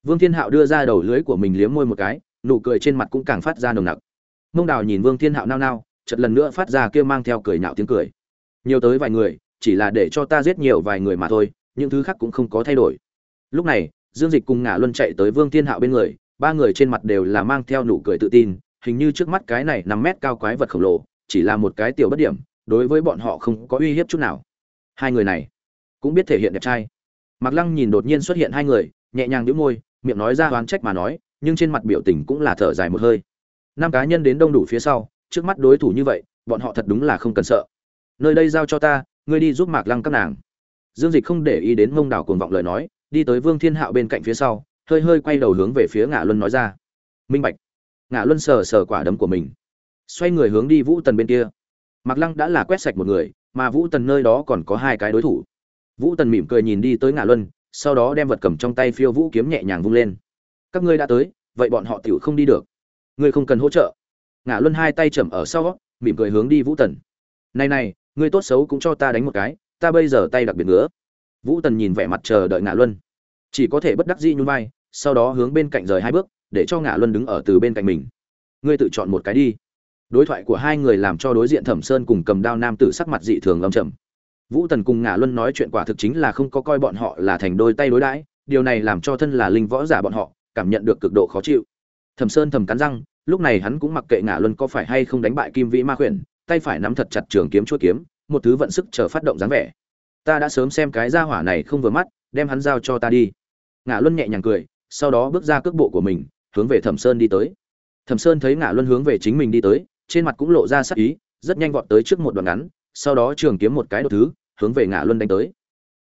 Vương Thiên Hạo đưa ra đầu lưới của mình liếm môi một cái, nụ cười trên mặt cũng càng phát ra nồng nặc. Mông Đào nhìn Vương Thiên Hạo nao nao, chợt lần nữa phát ra kia mang theo cười nhạo tiếng cười. Nhiều tới vài người, chỉ là để cho ta giết nhiều vài người mà thôi, những thứ khác cũng không có thay đổi. Lúc này, Dương Dịch cùng ngả Luân chạy tới Vương Thiên Hạo bên người, ba người trên mặt đều là mang theo nụ cười tự tin, hình như trước mắt cái này năm mét cao quái vật khổng lồ, chỉ là một cái tiểu bất điểm, đối với bọn họ không có uy hiếp chút nào. Hai người này cũng biết thể hiện đẹp trai. Mạc Lăng nhìn đột nhiên xuất hiện hai người, nhẹ nhàng nhíu môi, miệng nói ra oán trách mà nói, nhưng trên mặt biểu tình cũng là thở dài một hơi. Năm cá nhân đến đông đủ phía sau, trước mắt đối thủ như vậy, bọn họ thật đúng là không cần sợ. Nơi đây giao cho ta, ngươi đi giúp Mạc Lăng các nàng. Dương Dịch không để ý đến Mông Đảo cuồng vọng lời nói, đi tới Vương Thiên Hạo bên cạnh phía sau, hơi hơi quay đầu hướng về phía Ngạ Luân nói ra. Minh Bạch. Ngạ Luân sờ sờ quả đấm của mình, xoay người hướng đi Vũ Tần bên kia. Mạc Lăng đã là quét sạch một người, mà Vũ Tần nơi đó còn có hai cái đối thủ. Vũ Tần mỉm cười nhìn đi tới Ngạ Luân, sau đó đem vật cầm trong tay phiêu vũ kiếm nhẹ nhàng vung lên. Các ngươi đã tới, vậy bọn họ tiểu không đi được. Ngươi không cần hỗ trợ. Ngạ Luân hai tay chầm ở sau, mỉm cười hướng đi Vũ Tần. Này này, ngươi tốt xấu cũng cho ta đánh một cái, ta bây giờ tay đặc biệt ngứa. Vũ Tần nhìn vẻ mặt chờ đợi Ngạ Luân, chỉ có thể bất đắc dĩ nhún vai, sau đó hướng bên cạnh rời hai bước, để cho Ngạ Luân đứng ở từ bên cạnh mình. Ngươi tự chọn một cái đi đối thoại của hai người làm cho đối diện thẩm sơn cùng cầm đao nam tử sắc mặt dị thường âm trầm. Vũ tần cùng ngả luân nói chuyện quả thực chính là không có coi bọn họ là thành đôi tay đối đãi, điều này làm cho thân là linh võ giả bọn họ, cảm nhận được cực độ khó chịu. Thẩm sơn thầm cắn răng, lúc này hắn cũng mặc kệ ngả luân có phải hay không đánh bại kim vĩ ma khuyển, tay phải nắm thật chặt trường kiếm chuỗi kiếm, một thứ vận sức chờ phát động dáng vẻ. Ta đã sớm xem cái gia hỏa này không vừa mắt, đem hắn giao cho ta đi. Ngả luân nhẹ nhàng cười, sau đó bước ra cước bộ của mình, hướng về thẩm sơn đi tới. Thẩm sơn thấy ngả luân hướng về chính mình đi tới trên mặt cũng lộ ra sắc ý rất nhanh vọt tới trước một đoạn ngắn sau đó trường kiếm một cái đột thứ hướng về ngã luân đánh tới.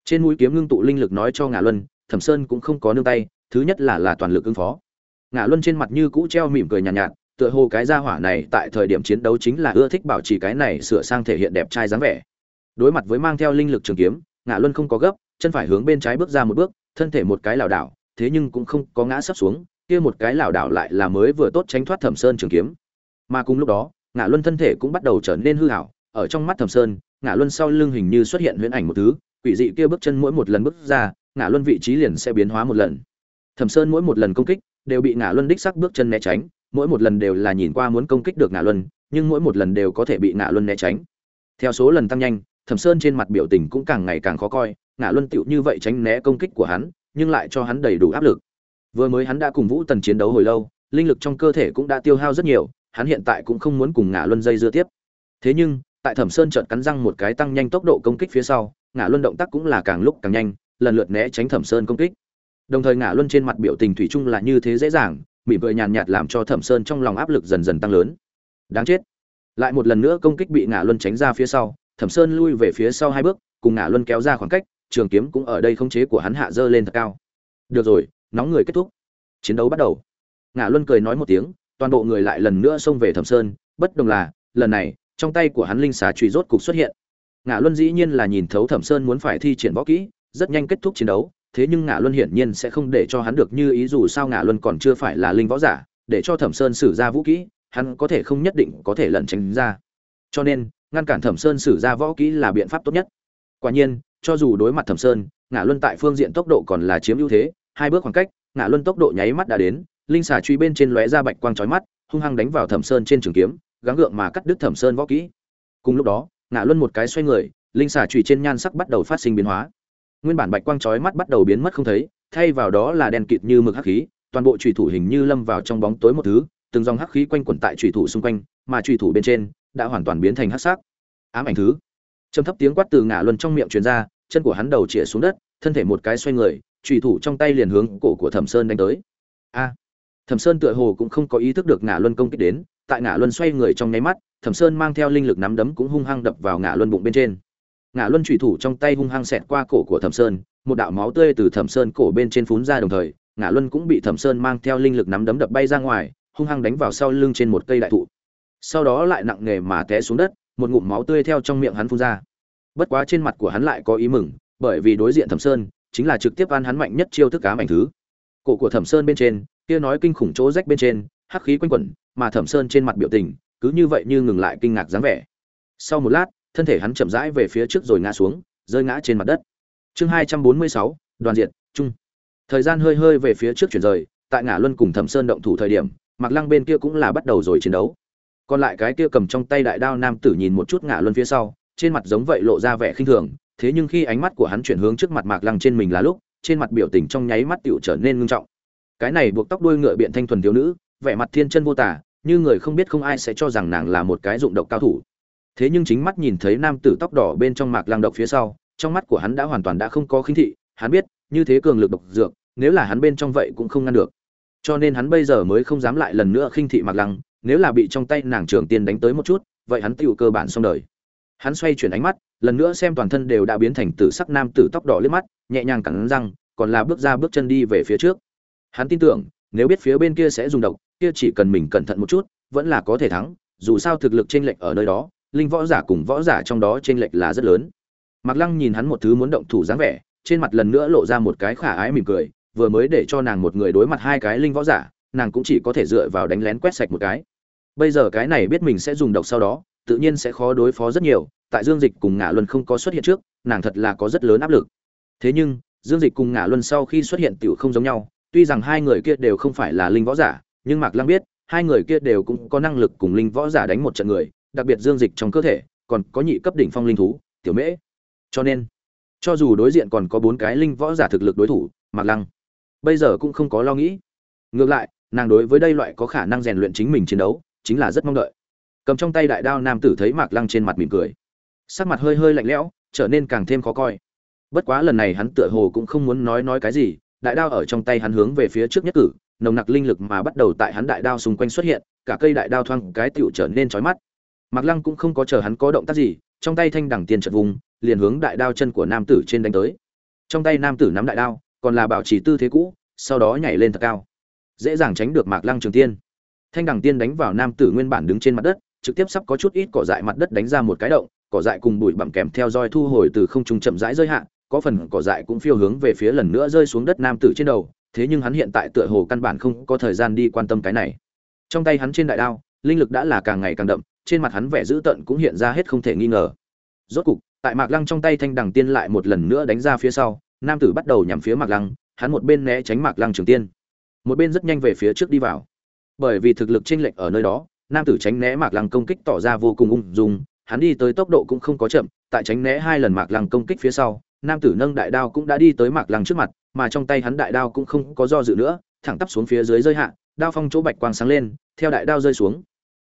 Trên mũi kiếm ngưng tụ linh lực nói cho ngã luân thẩm sơn cũng không có nương tay thứ nhất là là toàn lực ứng phó. Ngã luân trên mặt như cũ treo mỉm cười nhàn nhạt, nhạt tựa hồ cái gia hỏa này tại thời điểm chiến đấu chính là ưa thích bảo trì cái này sửa sang thể hiện đẹp trai dáng vẻ. Đối mặt với mang theo linh lực trường kiếm ngã luân không có gấp chân phải hướng bên trái bước ra một bước thân thể một cái lảo đảo thế nhưng cũng không có ngã sấp xuống kia một cái lảo đảo lại là mới vừa tốt tránh thoát thẩm sơn trường kiếm. Mà cùng lúc đó ngã luân thân thể cũng bắt đầu trở nên hư hảo ở trong mắt thẩm sơn ngã luân sau lưng hình như xuất hiện huyễn ảnh một thứ, quỷ dị kia bước chân mỗi một lần bước ra ngã luân vị trí liền sẽ biến hóa một lần. Thẩm sơn mỗi một lần công kích đều bị ngã luân đích sắc bước chân né tránh, mỗi một lần đều là nhìn qua muốn công kích được ngã luân, nhưng mỗi một lần đều có thể bị ngã luân né tránh. Theo số lần tăng nhanh, thẩm sơn trên mặt biểu tình cũng càng ngày càng khó coi ngã luân tựu như vậy tránh né công kích của hắn, nhưng lại cho hắn đầy đủ áp lực. Vừa mới hắn đã cùng vũ tần chiến đấu hồi lâu, linh lực trong cơ thể cũng đã tiêu hao rất nhiều hắn hiện tại cũng không muốn cùng ngã luân dây dưa tiếp. Thế nhưng, tại thẩm sơn chợt cắn răng một cái tăng nhanh tốc độ công kích phía sau ngã luân động tác cũng là càng lúc càng nhanh, lần lượt né tránh thẩm sơn công kích. Đồng thời ngã luân trên mặt biểu tình thủy chung là như thế dễ dàng, mỉm cười nhàn nhạt làm cho thẩm sơn trong lòng áp lực dần dần tăng lớn. Đáng chết. Lại một lần nữa công kích bị ngã luân tránh ra phía sau, thẩm sơn lui về phía sau hai bước, cùng ngã luân kéo ra khoảng cách, trường kiếm cũng ở đây khống chế của hắn hạ dơ lên thật cao. Được rồi, nóng người kết thúc. Chiến đấu bắt đầu. Ngã luân cười nói một tiếng toàn bộ người lại lần nữa xông về thẩm sơn, bất đồng là, lần này, trong tay của hắn linh xà truy rốt cục xuất hiện. Ngã luân dĩ nhiên là nhìn thấu thẩm sơn muốn phải thi triển võ kỹ, rất nhanh kết thúc chiến đấu, thế nhưng ngã luân hiển nhiên sẽ không để cho hắn được như ý dù sao ngã luân còn chưa phải là linh võ giả, để cho thẩm sơn sử ra vũ kỹ, hắn có thể không nhất định có thể lẩn tránh ra. Cho nên, ngăn cản thẩm sơn sử ra võ kỹ là biện pháp tốt nhất. Quả nhiên, cho dù đối mặt thẩm sơn, ngã luân tại phương diện tốc độ còn là chiếm ưu thế, hai bước khoảng cách, ngã luân tốc độ nháy mắt đã đến linh xà truy bên trên lóe ra bạch quang chói mắt, hung hăng đánh vào thẩm sơn trên trường kiếm, gắng gượng mà cắt đứt thẩm sơn võ kỹ. Cùng lúc đó ngã luân một cái xoay người, linh xà truy trên nhan sắc bắt đầu phát sinh biến hóa. Nguyên bản bạch quang chói mắt bắt đầu biến mất không thấy, thay vào đó là đen kịt như mực hắc khí, toàn bộ trùy thủ hình như lâm vào trong bóng tối một thứ, từng dòng hắc khí quanh quẩn tại trùy thủ xung quanh, mà trùy thủ bên trên đã hoàn toàn biến thành hắc sắc. Ám ảnh thứ. Trầm thấp tiếng quát từ ngã luân trong miệng truyền ra, chân của hắn đầu chĩa xuống đất, thân thể một cái xoay người trùy thủ trong tay liền hướng cổ của thẩm sơn đánh tới. A thẩm sơn tựa hồ cũng không có ý thức được ngã luân công kích đến, tại ngã luân xoay người trong nháy mắt, thẩm sơn mang theo linh lực nắm đấm cũng hung hăng đập vào ngã luân bụng bên trên. Ngã luân trùy thủ trong tay hung hăng xẹt qua cổ của thẩm sơn, một đạo máu tươi từ thẩm sơn cổ bên trên phún ra đồng thời ngã luân cũng bị thẩm sơn mang theo linh lực nắm đấm đập bay ra ngoài, hung hăng đánh vào sau lưng trên một cây đại thụ. Sau đó lại nặng nề mà té xuống đất, một ngụm máu tươi theo trong miệng hắn phun ra. Bất quá trên mặt của hắn lại có ý mừng, bởi vì đối diện thẩm sơn, chính là trực tiếp ăn hắn mạnh nhất chiêu thức cá mảnh thứ. Cổ của thẩm sơn bên trên kia nói kinh khủng chỗ rách bên trên, hắc khí quanh quẩn, mà thẩm sơn trên mặt biểu tình cứ như vậy như ngừng lại kinh ngạc dáng vẻ. Sau một lát, thân thể hắn chậm rãi về phía trước rồi ngã xuống, rơi ngã trên mặt đất. Chương hai trăm bốn mươi sáu, đoàn diện trung. Thời gian hơi hơi về phía trước chuyển rời, tại ngã luân cùng thẩm sơn động thủ thời điểm mặc lăng bên kia cũng là bắt đầu rồi chiến đấu. Còn lại cái kia cầm trong tay đại đao nam tử nhìn một chút ngã luân phía sau, trên mặt giống vậy lộ ra vẻ khinh thường, thế nhưng khi ánh mắt của hắn chuyển hướng trước mặt mạc lăng trên mình là lúc, trên mặt biểu tình trong nháy mắt tựu trở nên ngưng trọng cái này buộc tóc đuôi ngựa biện thanh thuần thiếu nữ, vẻ mặt thiên chân vô tả, như người không biết không ai sẽ cho rằng nàng là một cái dụng độc cao thủ. Thế nhưng chính mắt nhìn thấy nam tử tóc đỏ bên trong mạc lăng độc phía sau, trong mắt của hắn đã hoàn toàn đã không có khinh thị, hắn biết, như thế cường lực độc dược, nếu là hắn bên trong vậy cũng không ngăn được. Cho nên hắn bây giờ mới không dám lại lần nữa khinh thị mạc lăng nếu là bị trong tay nàng trường tiên đánh tới một chút, vậy hắn tựu cơ bản xong đời. Hắn xoay chuyển ánh mắt, lần nữa xem toàn thân đều đã biến thành tử sắc nam tử tóc đỏ liếc mắt, nhẹ nhàng cắn răng, còn là bước ra bước chân đi về phía trước hắn tin tưởng nếu biết phía bên kia sẽ dùng độc kia chỉ cần mình cẩn thận một chút vẫn là có thể thắng dù sao thực lực chênh lệch ở nơi đó linh võ giả cùng võ giả trong đó chênh lệch là rất lớn Mạc Lăng nhìn hắn một thứ muốn động thủ dáng vẻ, trên mặt lần nữa lộ ra một cái khả ái mỉm cười, vừa mới để cho nàng một người đối mặt hai cái linh võ giả, nàng cũng chỉ có thể dựa vào đánh lén quét sạch một cái. Bây giờ cái này biết mình sẽ dùng độc sau đó, tự nhiên sẽ khó đối phó rất nhiều, tại Dương Dịch cùng Ngạ Luân không có xuất hiện trước, nàng thật là có rất lớn áp lực. Thế nhưng, Dương Dịch cùng Ngạ Luân sau khi xuất hiện tiểu không giống nhau, tuy rằng hai người kia đều không phải là linh võ giả, nhưng Mạc Lăng biết, hai người kia đều cũng có năng lực cùng linh võ giả đánh một trận người, đặc biệt Dương Dịch trong cơ thể còn có nhị cấp đỉnh phong linh thú, tiểu mễ. Cho nên, cho dù đối diện còn có bốn cái linh võ giả thực lực đối thủ, Mạc Lăng bây giờ cũng không có lo nghĩ. Ngược lại, nàng đối với đây loại có khả năng rèn luyện chính mình chiến đấu, chính là rất mong đợi. Cầm trong tay đại đao nam tử thấy Mạc Lăng trên mặt mỉm cười, sắc mặt hơi hơi lạnh lẽo, trở nên càng thêm khó coi. Bất quá lần này hắn tựa hồ cũng không muốn nói nói cái gì, đại đao ở trong tay hắn hướng về phía trước nhất cử, nồng nặc linh lực mà bắt đầu tại hắn đại đao xung quanh xuất hiện, cả cây đại đao thoang cái tựu trở nên chói mắt. Mạc Lăng cũng không có chờ hắn có động tác gì, trong tay thanh đẳng tiền trận vùng, liền hướng đại đao chân của nam tử trên đánh tới. Trong tay nam tử nắm đại đao, còn là bảo trì tư thế cũ, sau đó nhảy lên thật cao, dễ dàng tránh được Mạc Lăng trường tiên. Thanh đẳng tiên đánh vào nam tử nguyên bản đứng trên mặt đất, trực tiếp sắp có chút ít cỏ dại mặt đất đánh ra một cái động, cỏ dại cùng bụi bặm kèm theo roi thu hồi từ không trung chậm rãi rơi hạ, có phần cỏ dại cũng phiêu hướng về phía lần nữa rơi xuống đất nam tử trên đầu, thế nhưng hắn hiện tại tựa hồ căn bản không có thời gian đi quan tâm cái này. Trong tay hắn trên đại đao, linh lực đã là càng ngày càng đậm, trên mặt hắn vẻ dữ tợn cũng hiện ra hết không thể nghi ngờ. Rốt cục, tại Mạc Lăng trong tay thanh đằng tiên lại một lần nữa đánh ra phía sau, nam tử bắt đầu nhắm phía Mạc Lăng, hắn một bên né tránh Mạc Lăng trường tiên, một bên rất nhanh về phía trước đi vào. Bởi vì thực lực chênh lệch ở nơi đó, nam tử tránh né Mạc Lăng công kích tỏ ra vô cùng ung dung, hắn đi tới tốc độ cũng không có chậm, tại tránh né hai lần Mạc Lăng công kích phía sau, nam tử nâng đại đao cũng đã đi tới Mạc Lăng trước mặt, mà trong tay hắn đại đao cũng không có do dự nữa, thẳng tắp xuống phía dưới rơi hạ, đao phong chỗ bạch quang sáng lên, theo đại đao rơi xuống.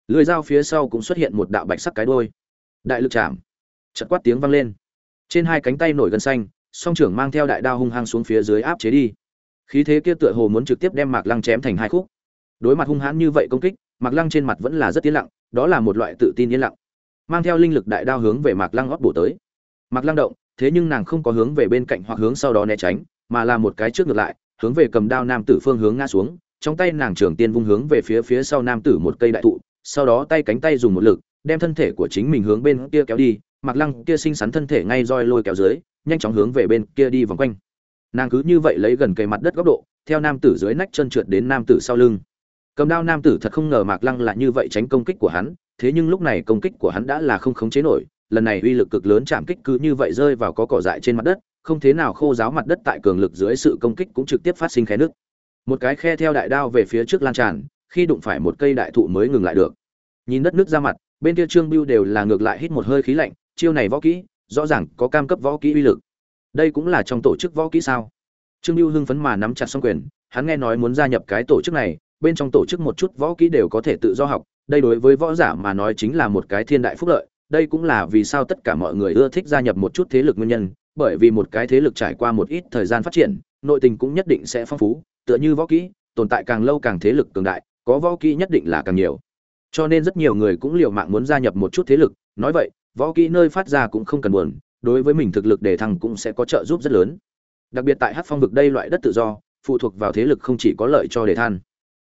Lưỡi dao phía sau cũng xuất hiện một đạo bạch sắc cái đuôi. Đại lực chạm. Chợt quát tiếng vang lên. Trên hai cánh tay nổi gân xanh, song trưởng mang theo đại đao hung hăng xuống phía dưới áp chế đi. Khí thế kia tựa hồ muốn trực tiếp đem Mạc Lăng chém thành hai khúc. Đối mặt hung hãn như vậy công kích, Mạc Lăng trên mặt vẫn là rất yên lặng, đó là một loại tự tin yên lặng. Mang theo linh lực đại đao hướng về Mạc Lăng ót bổ tới. Mạc Lăng động, thế nhưng nàng không có hướng về bên cạnh hoặc hướng sau đó né tránh, mà là một cái trước ngược lại, hướng về cầm đao nam tử phương hướng ngã xuống, trong tay nàng trường tiên vung hướng về phía phía sau nam tử một cây đại thụ, sau đó tay cánh tay dùng một lực, đem thân thể của chính mình hướng bên kia kéo đi, Mạc Lăng kia sinh sắn thân thể ngay roi lôi kéo dưới, nhanh chóng hướng về bên kia đi vòng quanh. nàng cứ như vậy lấy gần cây mặt đất góc độ theo nam tử dưới nách chân trượt đến nam tử sau lưng cầm đao nam tử thật không ngờ mạc lăng là như vậy tránh công kích của hắn thế nhưng lúc này công kích của hắn đã là không khống chế nổi lần này uy lực cực lớn chạm kích cứ như vậy rơi vào có cỏ dại trên mặt đất, không thế nào khô giáo mặt đất tại cường lực dưới sự công kích cũng trực tiếp phát sinh khe nước một cái khe theo đại đao về phía trước lan tràn, khi đụng phải một cây đại thụ mới ngừng lại được. Nhìn đất nước ra mặt, bên kia trương bưu đều là ngược lại hít một hơi khí lạnh, chiêu này võ kỹ, rõ ràng có cam cấp võ kỹ uy lực. Đây cũng là trong tổ chức võ kỹ sao? Trương bưu hưng phấn mà nắm chặt song quyền, hắn nghe nói muốn gia nhập cái tổ chức này, bên trong tổ chức một chút võ kỹ đều có thể tự do học, đây đối với võ giả mà nói chính là một cái thiên đại phúc lợi đây cũng là vì sao tất cả mọi người ưa thích gia nhập một chút thế lực nguyên nhân, bởi vì một cái thế lực trải qua một ít thời gian phát triển, nội tình cũng nhất định sẽ phong phú, tựa như võ kỹ, tồn tại càng lâu càng thế lực cường đại, có võ kỹ nhất định là càng nhiều. Cho nên rất nhiều người cũng liều mạng muốn gia nhập một chút thế lực, nói vậy, võ kỹ nơi phát ra cũng không cần buồn, đối với mình thực lực để thăng cũng sẽ có trợ giúp rất lớn. Đặc biệt tại hát phong vực đây loại đất tự do, phụ thuộc vào thế lực không chỉ có lợi cho đề than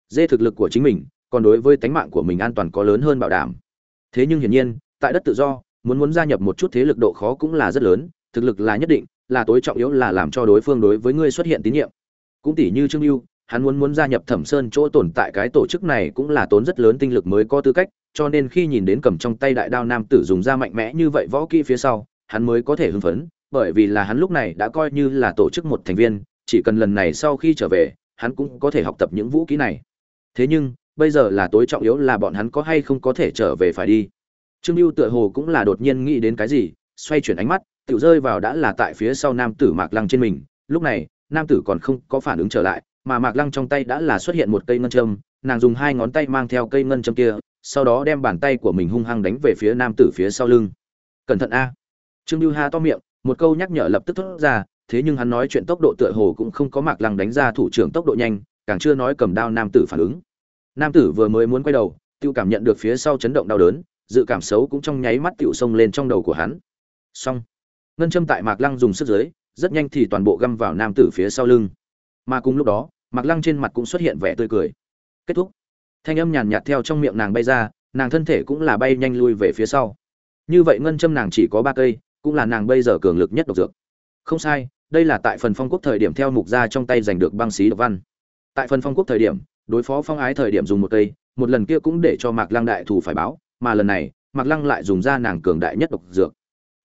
dê thực lực của chính mình, còn đối với tánh mạng của mình an toàn có lớn hơn bảo đảm. Thế nhưng hiển nhiên tại đất tự do, muốn muốn gia nhập một chút thế lực độ khó cũng là rất lớn, thực lực là nhất định, là tối trọng yếu là làm cho đối phương đối với ngươi xuất hiện tín nhiệm. Cũng tỷ như trương lưu hắn muốn muốn gia nhập thẩm sơn chỗ tồn tại cái tổ chức này cũng là tốn rất lớn tinh lực mới có tư cách, cho nên khi nhìn đến cầm trong tay đại đao nam tử dùng ra mạnh mẽ như vậy võ kỹ phía sau, hắn mới có thể hưng phấn, bởi vì là hắn lúc này đã coi như là tổ chức một thành viên, chỉ cần lần này sau khi trở về, hắn cũng có thể học tập những vũ kỹ này. Thế nhưng, bây giờ là tối trọng yếu là bọn hắn có hay không có thể trở về phải đi trương lưu tựa hồ cũng là đột nhiên nghĩ đến cái gì, xoay chuyển ánh mắt tự rơi vào đã là tại phía sau nam tử mạc lăng trên mình. Lúc này, nam tử còn không có phản ứng trở lại, mà mạc lăng trong tay đã là xuất hiện một cây ngân châm, nàng dùng hai ngón tay mang theo cây ngân châm kia, sau đó đem bàn tay của mình hung hăng đánh về phía nam tử phía sau lưng. Cẩn thận a. Trương lưu ha to miệng, một câu nhắc nhở lập tức thốt ra, thế nhưng hắn nói chuyện tốc độ tựa hồ cũng không có mạc lăng đánh ra thủ trưởng tốc độ nhanh, càng chưa nói cầm đao nam tử phản ứng. Nam tử vừa mới muốn quay đầu, tiêu cảm nhận được phía sau chấn động đau đớn dự cảm xấu cũng trong nháy mắt tiểu sông lên trong đầu của hắn. Xong. Ngân châm tại mạc lăng dùng sức dưới, rất nhanh thì toàn bộ găm vào nam tử phía sau lưng. Mà cùng lúc đó, mạc lăng trên mặt cũng xuất hiện vẻ tươi cười. Kết thúc. Thanh âm nhàn nhạt theo trong miệng nàng bay ra, nàng thân thể cũng là bay nhanh lui về phía sau. Như vậy ngân châm nàng chỉ có ba cây, cũng là nàng bây giờ cường lực nhất độc dược. Không sai, đây là tại phần phong quốc thời điểm theo mục gia trong tay giành được băng xí độc văn. Tại phần phong quốc thời điểm, đối phó phong ái thời điểm dùng một cây, một lần kia cũng để cho mạc lăng đại thủ phải báo mà lần này, mạc lăng lại dùng ra nàng cường đại nhất độc dược.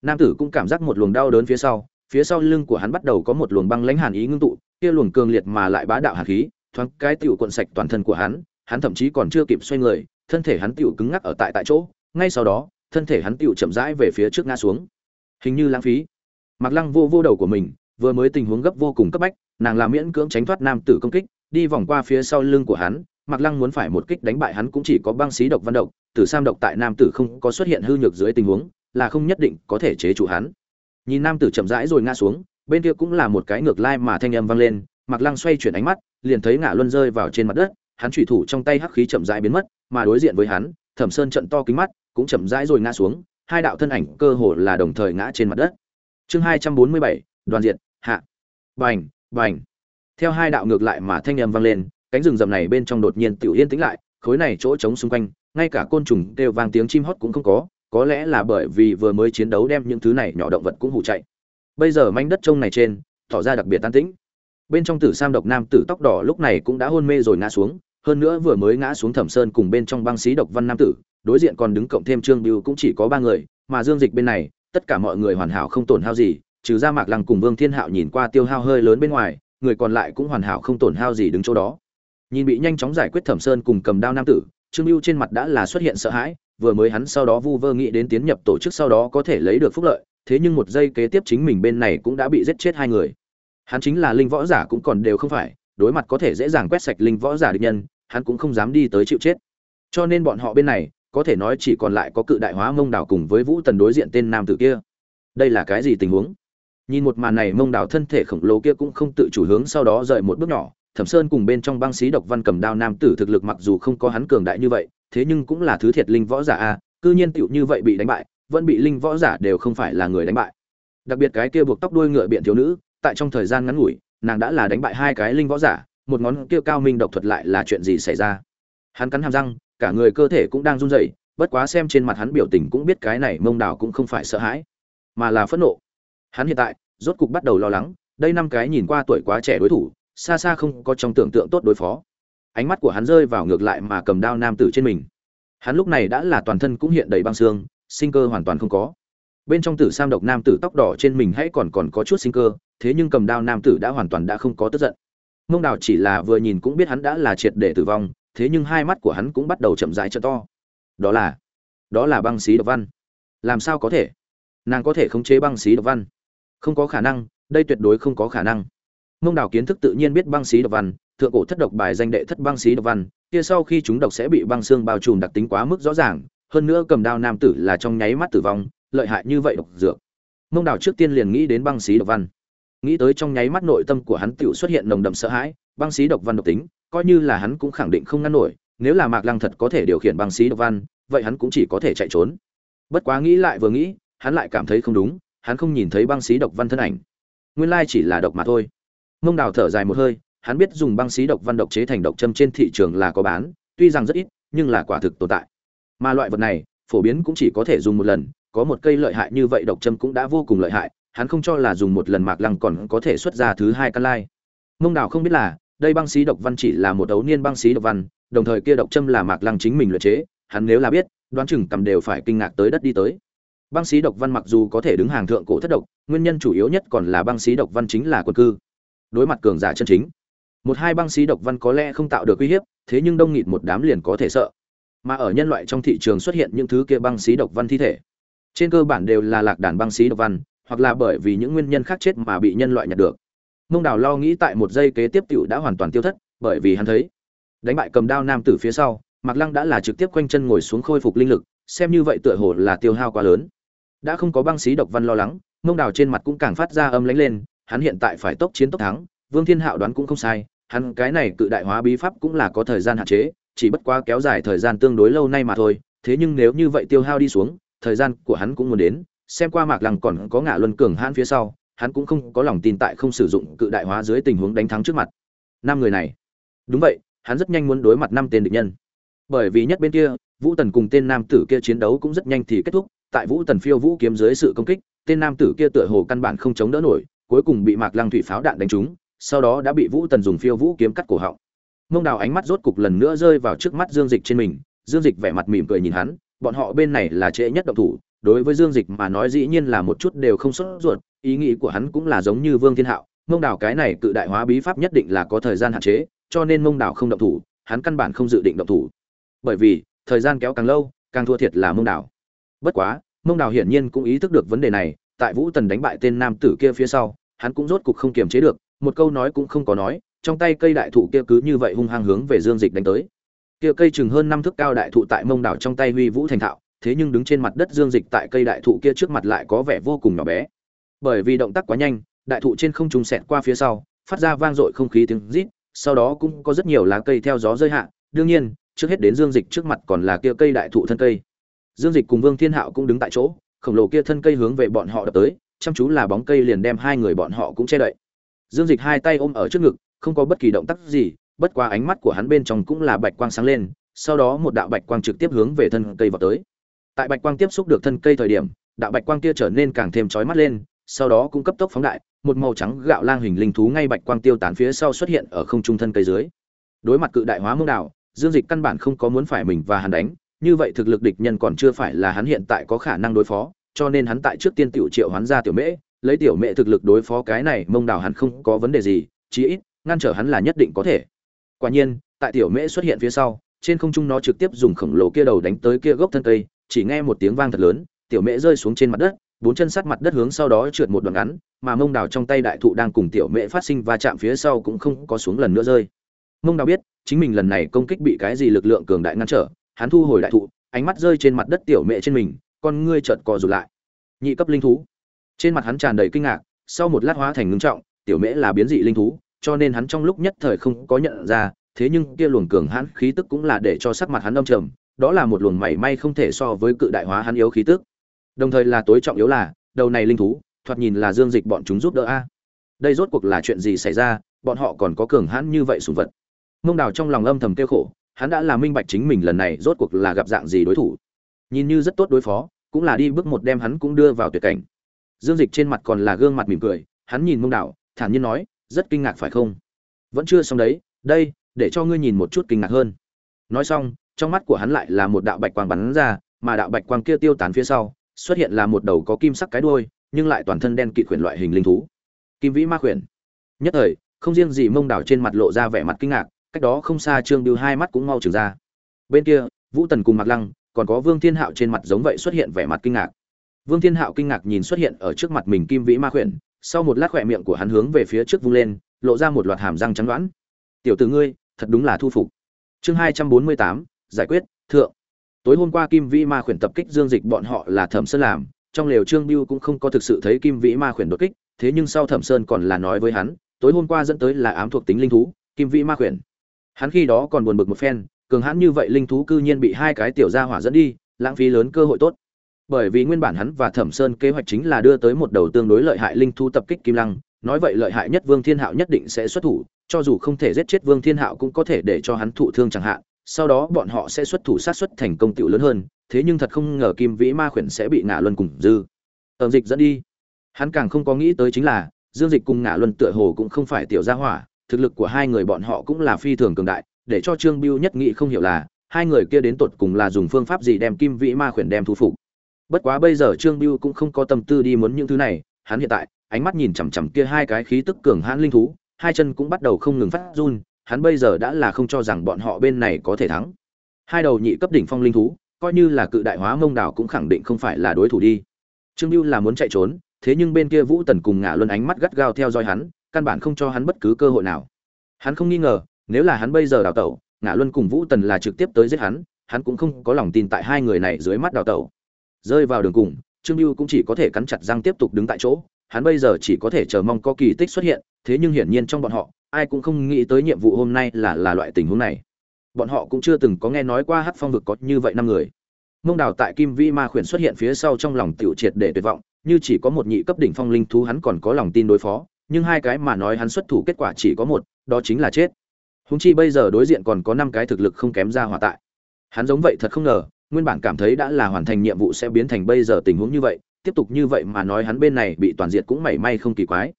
Nam tử cũng cảm giác một luồng đau đớn phía sau phía sau lưng của hắn bắt đầu có một luồng băng lãnh hàn ý ngưng tụ, kia luồng cường liệt mà lại bá đạo hàn khí, thoáng cái tiểu cuộn sạch toàn thân của hắn hắn thậm chí còn chưa kịp xoay người, thân thể hắn tiểu cứng ngắc ở tại tại chỗ, ngay sau đó, thân thể hắn tiểu chậm rãi về phía trước ngã xuống. Hình như lãng phí. Mạc lăng vô vô đầu của mình, vừa mới tình huống gấp vô cùng cấp bách, nàng làm miễn cưỡng tránh thoát nam tử công kích, đi vòng qua phía sau lưng của hắn mạc lăng muốn phải một kích đánh bại hắn cũng chỉ có băng xí độc văn độc, tử sam độc tại nam tử không có xuất hiện hư nhược dưới tình huống, là không nhất định có thể chế trụ hắn. Nhìn nam tử chậm rãi rồi ngã xuống, bên kia cũng là một cái ngược lai mà thanh âm vang lên, mạc lăng xoay chuyển ánh mắt, liền thấy ngã luân rơi vào trên mặt đất, hắn chủy thủ trong tay hắc khí chậm rãi biến mất, mà đối diện với hắn, thẩm sơn trận to kính mắt, cũng chậm rãi rồi ngã xuống, hai đạo thân ảnh cơ hồ là đồng thời ngã trên mặt đất. Chương hai trăm bốn mươi bảy, đoàn Diệt, hạ. Bành bành. Theo hai đạo ngược lại mà thanh âm vang lên cánh rừng rậm này bên trong đột nhiên tiểu yên tĩnh lại, khối này chỗ trống xung quanh, ngay cả côn trùng đều vang tiếng chim hót cũng không có có lẽ là bởi vì vừa mới chiến đấu đem những thứ này nhỏ động vật cũng hù chạy. Bây giờ mảnh đất trông này trên, tỏ ra đặc biệt tan tĩnh. Bên trong tử sam độc nam tử tóc đỏ lúc này cũng đã hôn mê rồi ngã xuống, hơn nữa vừa mới ngã xuống thẩm sơn cùng bên trong băng xí độc văn nam tử, đối diện còn đứng cộng thêm trương Bưu cũng chỉ có ba người, mà dương dịch bên này, tất cả mọi người hoàn hảo không tổn hao gì, trừ ra mạc lăng cùng vương thiên hạo nhìn qua tiêu hao hơi lớn bên ngoài, người còn lại cũng hoàn hảo không tổn hao gì đứng chỗ đó nhìn bị nhanh chóng giải quyết thẩm sơn cùng cầm đao nam tử, trương lưu trên mặt đã là xuất hiện sợ hãi, vừa mới hắn sau đó vu vơ nghĩ đến tiến nhập tổ chức sau đó có thể lấy được phúc lợi, thế nhưng một giây kế tiếp chính mình bên này cũng đã bị giết chết hai người. Hắn chính là linh võ giả cũng còn đều không phải, đối mặt có thể dễ dàng quét sạch linh võ giả địch nhân, hắn cũng không dám đi tới chịu chết. Cho nên bọn họ bên này, có thể nói chỉ còn lại có cự đại hóa mông đảo cùng với vũ tần đối diện tên nam tử kia. Đây là cái gì tình huống? Nhìn một màn này mông đảo thân thể khổng lồ kia cũng không tự chủ hướng sau đó rời một bước nhỏ thẩm sơn cùng bên trong băng xí độc văn cầm đao nam tử thực lực mặc dù không có hắn cường đại như vậy, thế nhưng cũng là thứ thiệt linh võ giả a, cư nhiên tựu như vậy bị đánh bại, vẫn bị linh võ giả đều không phải là người đánh bại. Đặc biệt cái kia buộc tóc đuôi ngựa biện thiếu nữ, tại trong thời gian ngắn ngủi, nàng đã là đánh bại hai cái linh võ giả, một ngón kia cao minh độc thuật lại là chuyện gì xảy ra? Hắn cắn hàm răng, cả người cơ thể cũng đang run rẩy, bất quá xem trên mặt hắn biểu tình cũng biết cái này mông đảo cũng không phải sợ hãi, mà là phẫn nộ. Hắn hiện tại rốt cục bắt đầu lo lắng, đây năm cái nhìn qua tuổi quá trẻ đối thủ xa xa không có trong tưởng tượng tốt đối phó. Ánh mắt của hắn rơi vào ngược lại mà cầm đao nam tử trên mình. Hắn lúc này đã là toàn thân cũng hiện đầy băng xương, sinh cơ hoàn toàn không có. Bên trong tử sam độc nam tử tóc đỏ trên mình hãy còn còn có chút sinh cơ, thế nhưng cầm đao nam tử đã hoàn toàn đã không có tức giận. Mông đào chỉ là vừa nhìn cũng biết hắn đã là triệt để tử vong, thế nhưng hai mắt của hắn cũng bắt đầu chậm rãi trợ to. Đó là đó là băng xí độc văn. Làm sao có thể? Nàng có thể khống chế băng xí độc văn? Không có khả năng, đây tuyệt đối không có khả năng mông đào kiến thức tự nhiên biết băng xí độc văn, thượng cổ thất độc bài danh đệ thất băng xí độc văn, kia sau khi chúng độc sẽ bị băng xương bao trùm đặc tính quá mức rõ ràng, hơn nữa cầm đao nam tử là trong nháy mắt tử vong, lợi hại như vậy độc dược. Mông đào trước tiên liền nghĩ đến băng xí độc văn. Nghĩ tới trong nháy mắt nội tâm của hắn tựu xuất hiện nồng đậm sợ hãi, băng xí độc văn độc tính, coi như là hắn cũng khẳng định không ngăn nổi, nếu là mạc lăng thật có thể điều khiển băng xí độc văn, vậy hắn cũng chỉ có thể chạy trốn. Bất quá nghĩ lại vừa nghĩ, hắn lại cảm thấy không đúng, hắn không nhìn thấy băng xí độc văn thân ảnh. Nguyên lai chỉ là độc mà thôi. Ngông đào thở dài một hơi, hắn biết dùng băng xí độc văn độc chế thành độc châm trên thị trường là có bán, tuy rằng rất ít, nhưng là quả thực tồn tại. Mà loại vật này, phổ biến cũng chỉ có thể dùng một lần, có một cây lợi hại như vậy độc châm cũng đã vô cùng lợi hại, hắn không cho là dùng một lần mạc lăng còn có thể xuất ra thứ hai căn lai. Ngông đào không biết là, đây băng xí độc văn chỉ là một đấu niên băng xí độc văn, đồng thời kia độc châm là mạc lăng chính mình luyện chế, hắn nếu là biết, đoán chừng cầm đều phải kinh ngạc tới đất đi tới. Băng xí độc văn mặc dù có thể đứng hàng thượng cổ thất độc, nguyên nhân chủ yếu nhất còn là băng xí độc văn chính là quân cư đối mặt cường giả chân chính. Một hai băng xí độc văn có lẽ không tạo được uy hiếp, thế nhưng đông nghịt một đám liền có thể sợ. Mà ở nhân loại trong thị trường xuất hiện những thứ kia băng xí độc văn thi thể. Trên cơ bản đều là lạc đàn băng xí độc văn, hoặc là bởi vì những nguyên nhân khác chết mà bị nhân loại nhặt được. Mông đào lo nghĩ tại một giây kế tiếp t đã hoàn toàn tiêu thất, bởi vì hắn thấy, đánh bại cầm đao nam tử phía sau, mạc lăng đã là trực tiếp quanh chân ngồi xuống khôi phục linh lực, xem như vậy tựa hồ là tiêu hao quá lớn. Đã không có băng xí độc văn lo lắng, mông đào trên mặt cũng càng phát ra âm lãnh lên hắn hiện tại phải tốc chiến tốc thắng, vương thiên hạo đoán cũng không sai, hắn cái này cự đại hóa bí pháp cũng là có thời gian hạn chế, chỉ bất quá kéo dài thời gian tương đối lâu nay mà thôi, thế nhưng nếu như vậy tiêu hao đi xuống, thời gian của hắn cũng muốn đến, xem qua mạc lăng còn có ngã luân cường hãn phía sau, hắn cũng không có lòng tin tại không sử dụng cự đại hóa dưới tình huống đánh thắng trước mặt. Năm người này. Đúng vậy, hắn rất nhanh muốn đối mặt năm tên địch nhân. Bởi vì nhất bên kia, vũ tần cùng tên nam tử kia chiến đấu cũng rất nhanh thì kết thúc, tại vũ tần phiêu vũ kiếm dưới sự công kích, tên nam tử kia tựa hồ căn bản không chống đỡ nổi cuối cùng bị mạc lăng thủy pháo đạn đánh trúng, sau đó đã bị vũ tần dùng phiêu vũ kiếm cắt cổ họng. Mông đào ánh mắt rốt cục lần nữa rơi vào trước mắt dương dịch trên mình, dương dịch vẻ mặt mỉm cười nhìn hắn, bọn họ bên này là trễ nhất động thủ, đối với dương dịch mà nói dĩ nhiên là một chút đều không sốt ruột, ý nghĩ của hắn cũng là giống như vương thiên hạo, mông đào cái này cự đại hóa bí pháp nhất định là có thời gian hạn chế, cho nên mông đào không động thủ, hắn căn bản không dự định động thủ. Bởi vì, thời gian kéo càng lâu, càng thua thiệt là mông đào. Bất quá, mông đào hiển nhiên cũng ý thức được vấn đề này, tại vũ tần đánh bại tên nam tử kia phía sau hắn cũng rốt cục không kiềm chế được, một câu nói cũng không có nói, trong tay cây đại thụ kia cứ như vậy hung hăng hướng về dương dịch đánh tới. Kia cây chừng hơn năm thước cao đại thụ tại mông đảo trong tay huy vũ thành thạo, thế nhưng đứng trên mặt đất dương dịch tại cây đại thụ kia trước mặt lại có vẻ vô cùng nhỏ bé. Bởi vì động tác quá nhanh, đại thụ trên không trung xẹt qua phía sau, phát ra vang dội không khí tiếng rít, sau đó cũng có rất nhiều lá cây theo gió rơi hạ. Đương nhiên, trước hết đến dương dịch trước mặt còn là kia cây đại thụ thân cây. Dương dịch cùng vương thiên hạo cũng đứng tại chỗ, khổng lồ kia thân cây hướng về bọn họ đập tới chăm chú là bóng cây liền đem hai người bọn họ cũng che đậy. Dương dịch hai tay ôm ở trước ngực, không có bất kỳ động tác gì, bất qua ánh mắt của hắn bên trong cũng là bạch quang sáng lên, sau đó một đạo bạch quang trực tiếp hướng về thân cây vào tới. Tại bạch quang tiếp xúc được thân cây thời điểm, đạo bạch quang kia trở nên càng thêm chói mắt lên, sau đó cũng cấp tốc phóng đại, một màu trắng gạo lang hình linh thú ngay bạch quang tiêu tán phía sau xuất hiện ở không trung thân cây dưới. Đối mặt cự đại hóa mông đạo, dương dịch căn bản không có muốn phải mình và hắn đánh, như vậy thực lực địch nhân còn chưa phải là hắn hiện tại có khả năng đối phó cho nên hắn tại trước tiên tiểu triệu hoán ra tiểu mễ, lấy tiểu mễ thực lực đối phó cái này, mông đào hắn không có vấn đề gì, chí ít, ngăn trở hắn là nhất định có thể. Quả nhiên, tại tiểu mễ xuất hiện phía sau, trên không trung nó trực tiếp dùng khổng lồ kia đầu đánh tới kia gốc thân cây, chỉ nghe một tiếng vang thật lớn, tiểu mễ rơi xuống trên mặt đất, bốn chân sát mặt đất hướng sau đó trượt một đoạn ngắn, mà mông đào trong tay đại thụ đang cùng tiểu mễ phát sinh va chạm phía sau cũng không có xuống lần nữa rơi. Mông đào biết, chính mình lần này công kích bị cái gì lực lượng cường đại ngăn trở, hắn thu hồi đại thụ, ánh mắt rơi trên mặt đất tiểu mễ trên mình con ngươi chợt co rụt lại. Nhị cấp linh thú. Trên mặt hắn tràn đầy kinh ngạc, sau một lát hóa thành ngưng trọng, tiểu mễ là biến dị linh thú, cho nên hắn trong lúc nhất thời không có nhận ra, thế nhưng kia luồng cường hãn khí tức cũng là để cho sắc mặt hắn âm trầm, đó là một luồng mảy may không thể so với cự đại hóa hắn yếu khí tức. Đồng thời là tối trọng yếu là, đầu này linh thú, thoạt nhìn là dương dịch bọn chúng giúp đỡ a. Đây rốt cuộc là chuyện gì xảy ra, bọn họ còn có cường hãn như vậy sùng vật. Mông đào trong lòng âm thầm kêu khổ, hắn đã là minh bạch chính mình lần này rốt cuộc là gặp dạng gì đối thủ nhìn như rất tốt đối phó, cũng là đi bước một đem hắn cũng đưa vào tuyệt cảnh. Dương dịch trên mặt còn là gương mặt mỉm cười, hắn nhìn mông đảo thản nhiên nói, rất kinh ngạc phải không? Vẫn chưa xong đấy, đây, để cho ngươi nhìn một chút kinh ngạc hơn. Nói xong, trong mắt của hắn lại là một đạo bạch quang bắn ra, mà đạo bạch quang kia tiêu tán phía sau, xuất hiện là một đầu có kim sắc cái đuôi, nhưng lại toàn thân đen kịt khuyển loại hình linh thú. Kim vĩ ma khuyển. Nhất thời, không riêng gì mông đảo trên mặt lộ ra vẻ mặt kinh ngạc, cách đó không xa trương biêu hai mắt cũng mau trừng ra. Bên kia, vũ tần cùng mặc lăng còn có vương thiên hạo trên mặt giống vậy xuất hiện vẻ mặt kinh ngạc. Vương thiên hạo kinh ngạc nhìn xuất hiện ở trước mặt mình kim vĩ ma khuyển, sau một lát khỏe miệng của hắn hướng về phía trước vung lên, lộ ra một loạt hàm răng trắng đoán. Tiểu tử ngươi, thật đúng là thu phục. Chương hai trăm bốn mươi tám, giải quyết, thượng. Tối hôm qua kim vĩ ma khuyển tập kích dương dịch bọn họ là thẩm sơn làm, trong lều trương Bưu cũng không có thực sự thấy kim vĩ ma khuyển đột kích, thế nhưng sau thẩm sơn còn là nói với hắn, tối hôm qua dẫn tới là ám thuộc tính linh thú, kim vĩ ma khuyển. Hắn khi đó còn buồn bực một phen cường hãn như vậy linh thú cư nhiên bị hai cái tiểu gia hỏa dẫn đi, lãng phí lớn cơ hội tốt. Bởi vì nguyên bản hắn và thẩm sơn kế hoạch chính là đưa tới một đầu tương đối lợi hại linh thú tập kích kim lăng, nói vậy lợi hại nhất vương thiên hạo nhất định sẽ xuất thủ, cho dù không thể giết chết vương thiên hạo cũng có thể để cho hắn thụ thương chẳng hạn, sau đó bọn họ sẽ xuất thủ sát xuất thành công tựu lớn hơn, thế nhưng thật không ngờ kim vĩ ma khuyển sẽ bị ngã luân cùng dư. Ẩm dịch dẫn đi. Hắn càng không có nghĩ tới chính là, dương dịch cùng ngã luân tựa hồ cũng không phải tiểu gia hỏa, thực lực của hai người bọn họ cũng là phi thường cường đại để cho trương biêu nhất nghị không hiểu là, hai người kia đến tột cùng là dùng phương pháp gì đem kim vĩ ma khuyển đem thu phục. Bất quá bây giờ trương biêu cũng không có tâm tư đi muốn những thứ này, hắn hiện tại, ánh mắt nhìn chằm chằm kia hai cái khí tức cường hãn linh thú, hai chân cũng bắt đầu không ngừng phát run, hắn bây giờ đã là không cho rằng bọn họ bên này có thể thắng. Hai đầu nhị cấp đỉnh phong linh thú, coi như là cự đại hóa mông đảo cũng khẳng định không phải là đối thủ đi. Trương biêu là muốn chạy trốn, thế nhưng bên kia vũ tần cùng ngả luân ánh mắt gắt gao theo dõi hắn, căn bản không cho hắn bất cứ cơ hội nào. Hắn không nghi ngờ nếu là hắn bây giờ đào tẩu ngã luân cùng vũ tần là trực tiếp tới giết hắn hắn cũng không có lòng tin tại hai người này dưới mắt đào tẩu. Rơi vào đường cùng, trương lưu cũng chỉ có thể cắn chặt răng tiếp tục đứng tại chỗ, hắn bây giờ chỉ có thể chờ mong có kỳ tích xuất hiện, thế nhưng hiển nhiên trong bọn họ, ai cũng không nghĩ tới nhiệm vụ hôm nay là là loại tình huống này. Bọn họ cũng chưa từng có nghe nói qua hát phong vực có như vậy năm người. Mông đào tại kim vi ma khuyển xuất hiện phía sau trong lòng tiểu triệt để tuyệt vọng, như chỉ có một nhị cấp đỉnh phong linh thú hắn còn có lòng tin đối phó, nhưng hai cái mà nói hắn xuất thủ kết quả chỉ có một, đó chính là chết húng chi bây giờ đối diện còn có năm cái thực lực không kém ra hỏa tại. Hắn giống vậy thật không ngờ, nguyên bản cảm thấy đã là hoàn thành nhiệm vụ sẽ biến thành bây giờ tình huống như vậy, tiếp tục như vậy mà nói hắn bên này bị toàn diệt cũng mảy may không kỳ quái.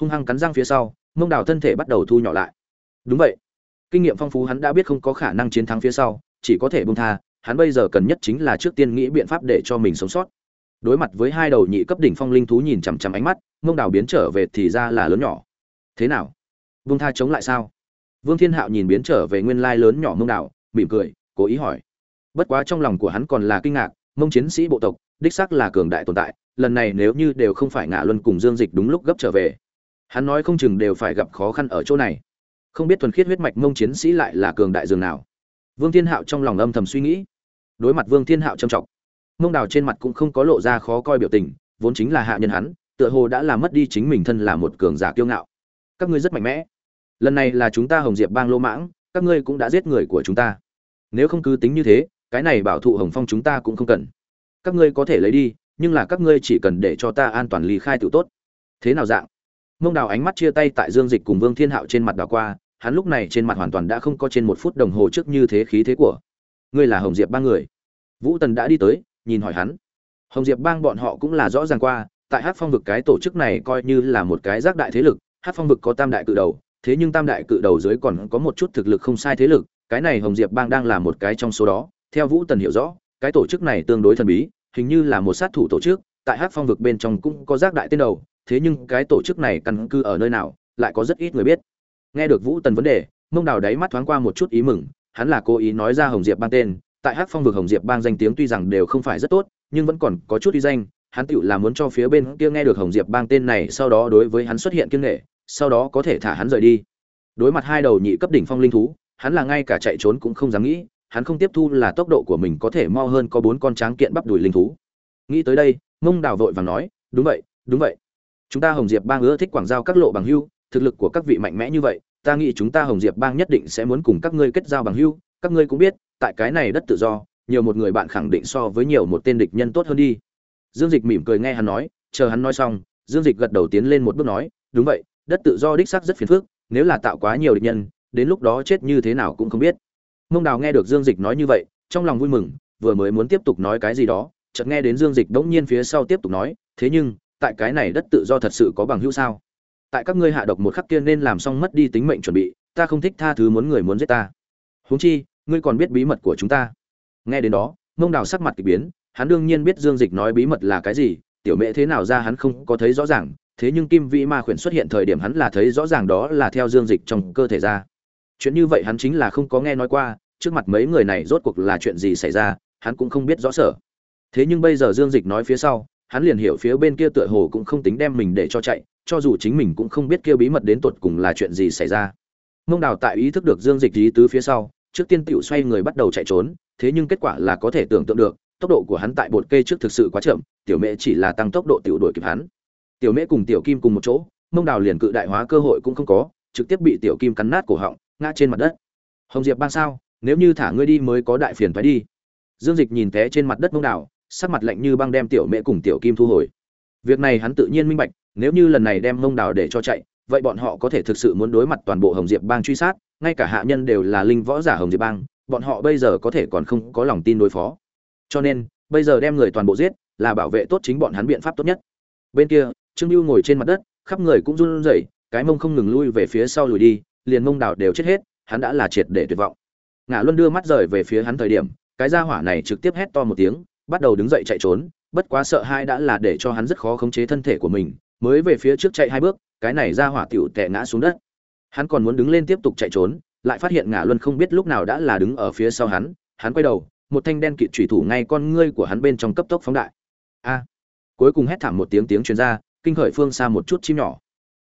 Hung hăng cắn răng phía sau, mông đào thân thể bắt đầu thu nhỏ lại. Đúng vậy. Kinh nghiệm phong phú hắn đã biết không có khả năng chiến thắng phía sau, chỉ có thể bông tha, hắn bây giờ cần nhất chính là trước tiên nghĩ biện pháp để cho mình sống sót. Đối mặt với hai đầu nhị cấp đỉnh phong linh thú nhìn chằm chằm ánh mắt, mông đào biến trở về thì ra là lớn nhỏ. Thế nào? Bông tha chống lại sao? Vương thiên hạo nhìn biến trở về nguyên lai lớn nhỏ mông Đảo, mỉm cười cố ý hỏi. Bất quá trong lòng của hắn còn là kinh ngạc mông chiến sĩ bộ tộc đích xác là cường đại tồn tại lần này nếu như đều không phải ngạ luân cùng dương dịch đúng lúc gấp trở về hắn nói không chừng đều phải gặp khó khăn ở chỗ này. Không biết thuần khiết huyết mạch mông chiến sĩ lại là cường đại dường nào. Vương thiên hạo trong lòng âm thầm suy nghĩ. Đối mặt vương thiên hạo trầm trọng mông Đảo trên mặt cũng không có lộ ra khó coi biểu tình vốn chính là hạ nhân hắn tựa hồ đã làm mất đi chính mình thân là một cường giả kiêu ngạo. Các ngươi rất mạnh mẽ lần này là chúng ta hồng diệp bang lô mãng, các ngươi cũng đã giết người của chúng ta. Nếu không cứ tính như thế, cái này bảo thụ hồng phong chúng ta cũng không cần. Các ngươi có thể lấy đi, nhưng là các ngươi chỉ cần để cho ta an toàn lý khai tự tốt. Thế nào dạng? Mông đào ánh mắt chia tay tại dương dịch cùng vương thiên hạo trên mặt đào qua, hắn lúc này trên mặt hoàn toàn đã không có trên một phút đồng hồ trước như thế khí thế của. Ngươi là hồng diệp ba người. Vũ tần đã đi tới, nhìn hỏi hắn. Hồng diệp bang bọn họ cũng là rõ ràng qua, tại hát phong vực cái tổ chức này coi như là một cái giác đại thế lực hát phong vực có tam đại cự đầu thế nhưng tam đại cự đầu dưới còn có một chút thực lực không sai thế lực, cái này hồng diệp bang đang là một cái trong số đó, theo vũ tần hiểu rõ, cái tổ chức này tương đối thần bí, hình như là một sát thủ tổ chức, tại hát phong vực bên trong cũng có giác đại tên đầu, thế nhưng cái tổ chức này căn cư ở nơi nào, lại có rất ít người biết. Nghe được vũ tần vấn đề, mông đào đáy mắt thoáng qua một chút ý mừng, hắn là cố ý nói ra hồng diệp bang tên, tại hát phong vực hồng diệp bang danh tiếng tuy rằng đều không phải rất tốt, nhưng vẫn còn có chút uy danh, hắn tựu là muốn cho phía bên kia nghe được hồng diệp bang tên này, sau đó đối với hắn xuất hiện kiêng nghệ sau đó có thể thả hắn rời đi. Đối mặt hai đầu nhị cấp đỉnh phong linh thú, hắn là ngay cả chạy trốn cũng không dám nghĩ, hắn không tiếp thu là tốc độ của mình có thể mo hơn có bốn con tráng kiện bắp đùi linh thú. Nghĩ tới đây mông đào vội vàng nói, đúng vậy đúng vậy. Chúng ta hồng diệp bang ưa thích quảng giao các lộ bằng hưu, thực lực của các vị mạnh mẽ như vậy, ta nghĩ chúng ta hồng diệp bang nhất định sẽ muốn cùng các ngươi kết giao bằng hưu, các ngươi cũng biết, tại cái này đất tự do, nhiều một người bạn khẳng định so với nhiều một tên địch nhân tốt hơn đi. Dương dịch mỉm cười nghe hắn nói, chờ hắn nói xong, dương dịch gật đầu tiến lên một bước nói, đúng vậy đất tự do đích xác rất phiền phức, nếu là tạo quá nhiều địch nhân, đến lúc đó chết như thế nào cũng không biết. Mông đào nghe được dương dịch nói như vậy, trong lòng vui mừng, vừa mới muốn tiếp tục nói cái gì đó, chợt nghe đến dương dịch bỗng nhiên phía sau tiếp tục nói, thế nhưng, tại cái này đất tự do thật sự có bằng hữu sao? Tại các ngươi hạ độc một khắc kia nên làm xong mất đi tính mệnh chuẩn bị, ta không thích tha thứ muốn người muốn giết ta. Huống chi, ngươi còn biết bí mật của chúng ta. Nghe đến đó, mông đào sắc mặt k ỳ biến, hắn đương nhiên biết dương dịch nói bí mật là cái gì, tiểu mễ thế nào ra hắn không có thấy rõ ràng thế nhưng kim vĩ ma khuyển xuất hiện thời điểm hắn là thấy rõ ràng đó là theo dương dịch trong cơ thể ra. Chuyện như vậy hắn chính là không có nghe nói qua, trước mặt mấy người này rốt cuộc là chuyện gì xảy ra, hắn cũng không biết rõ sở. Thế nhưng bây giờ dương dịch nói phía sau, hắn liền hiểu phía bên kia tựa hồ cũng không tính đem mình để cho chạy, cho dù chính mình cũng không biết kêu bí mật đến tột cùng là chuyện gì xảy ra. Mông đào tại ý thức được dương dịch lý tứ phía sau, trước tiên tựu xoay người bắt đầu chạy trốn, thế nhưng kết quả là có thể tưởng tượng được, tốc độ của hắn tại bột kê trước thực sự quá chậm, tiểu mẹ chỉ là tăng tốc độ tiểu đuổi kịp hắn tiểu mễ cùng tiểu kim cùng một chỗ, mông đào liền cự đại hóa cơ hội cũng không có, trực tiếp bị tiểu kim cắn nát cổ họng, ngã trên mặt đất. Hồng diệp ban sao? Nếu như thả ngươi đi mới có đại phiền phải đi. Dương dịch nhìn té trên mặt đất mông đào, sắc mặt lạnh như băng đem tiểu mễ cùng tiểu kim thu hồi. Việc này hắn tự nhiên minh bạch, nếu như lần này đem mông đào để cho chạy, vậy bọn họ có thể thực sự muốn đối mặt toàn bộ hồng diệp bang truy sát, ngay cả hạ nhân đều là linh võ giả hồng diệp bang, bọn họ bây giờ có thể còn không có lòng tin đối phó. Cho nên, bây giờ đem người toàn bộ giết, là bảo vệ tốt chính bọn hắn biện pháp tốt nhất. Bên kia trương lưu ngồi trên mặt đất, khắp người cũng run rẩy, cái mông không ngừng lui về phía sau lùi đi, liền mông đào đều chết hết, hắn đã là triệt để tuyệt vọng. Ngã luân đưa mắt rời về phía hắn thời điểm, cái gia hỏa này trực tiếp hét to một tiếng, bắt đầu đứng dậy chạy trốn, bất quá sợ hai đã là để cho hắn rất khó khống chế thân thể của mình, mới về phía trước chạy hai bước, cái này gia hỏa tiểu tệ ngã xuống đất. Hắn còn muốn đứng lên tiếp tục chạy trốn, lại phát hiện ngã luân không biết lúc nào đã là đứng ở phía sau hắn hắn quay đầu, một thanh đen kịt chủy thủ ngay con ngươi của hắn bên trong cấp tốc phóng đại. A! Cuối cùng hét thảm một tiếng tiếng truyền ra kinh khởi phương xa một chút chim nhỏ.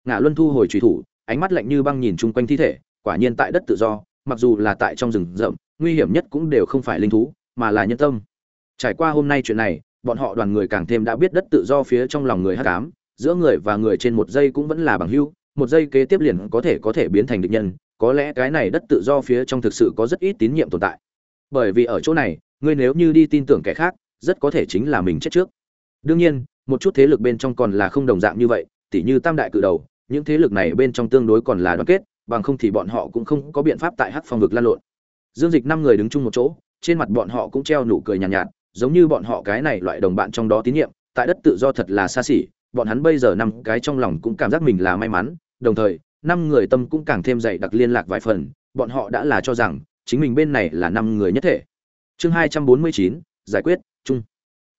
Ngã luân thu hồi trùy thủ, ánh mắt lạnh như băng nhìn chung quanh thi thể, quả nhiên tại đất tự do, mặc dù là tại trong rừng rậm, nguy hiểm nhất cũng đều không phải linh thú, mà là nhân tâm. Trải qua hôm nay chuyện này, bọn họ đoàn người càng thêm đã biết đất tự do phía trong lòng người hắc ám, giữa người và người trên một giây cũng vẫn là bằng hữu, một giây kế tiếp liền có thể có thể biến thành địch nhân, có lẽ cái này đất tự do phía trong thực sự có rất ít tín nhiệm tồn tại. Bởi vì ở chỗ này, ngươi nếu như đi tin tưởng kẻ khác, rất có thể chính là mình chết trước. Đương nhiên một chút thế lực bên trong còn là không đồng dạng như vậy tỉ như tam đại cự đầu những thế lực này bên trong tương đối còn là đoàn kết bằng không thì bọn họ cũng không có biện pháp tại hắc phong vực lan lộn. Dương dịch năm người đứng chung một chỗ trên mặt bọn họ cũng treo nụ cười nhàn nhạt, nhạt giống như bọn họ cái này loại đồng bạn trong đó tín nhiệm tại đất tự do thật là xa xỉ bọn hắn bây giờ năm cái trong lòng cũng cảm giác mình là may mắn đồng thời năm người tâm cũng càng thêm dày đặc liên lạc vài phần bọn họ đã là cho rằng chính mình bên này là năm người nhất thể. Chương hai trăm bốn mươi chín giải quyết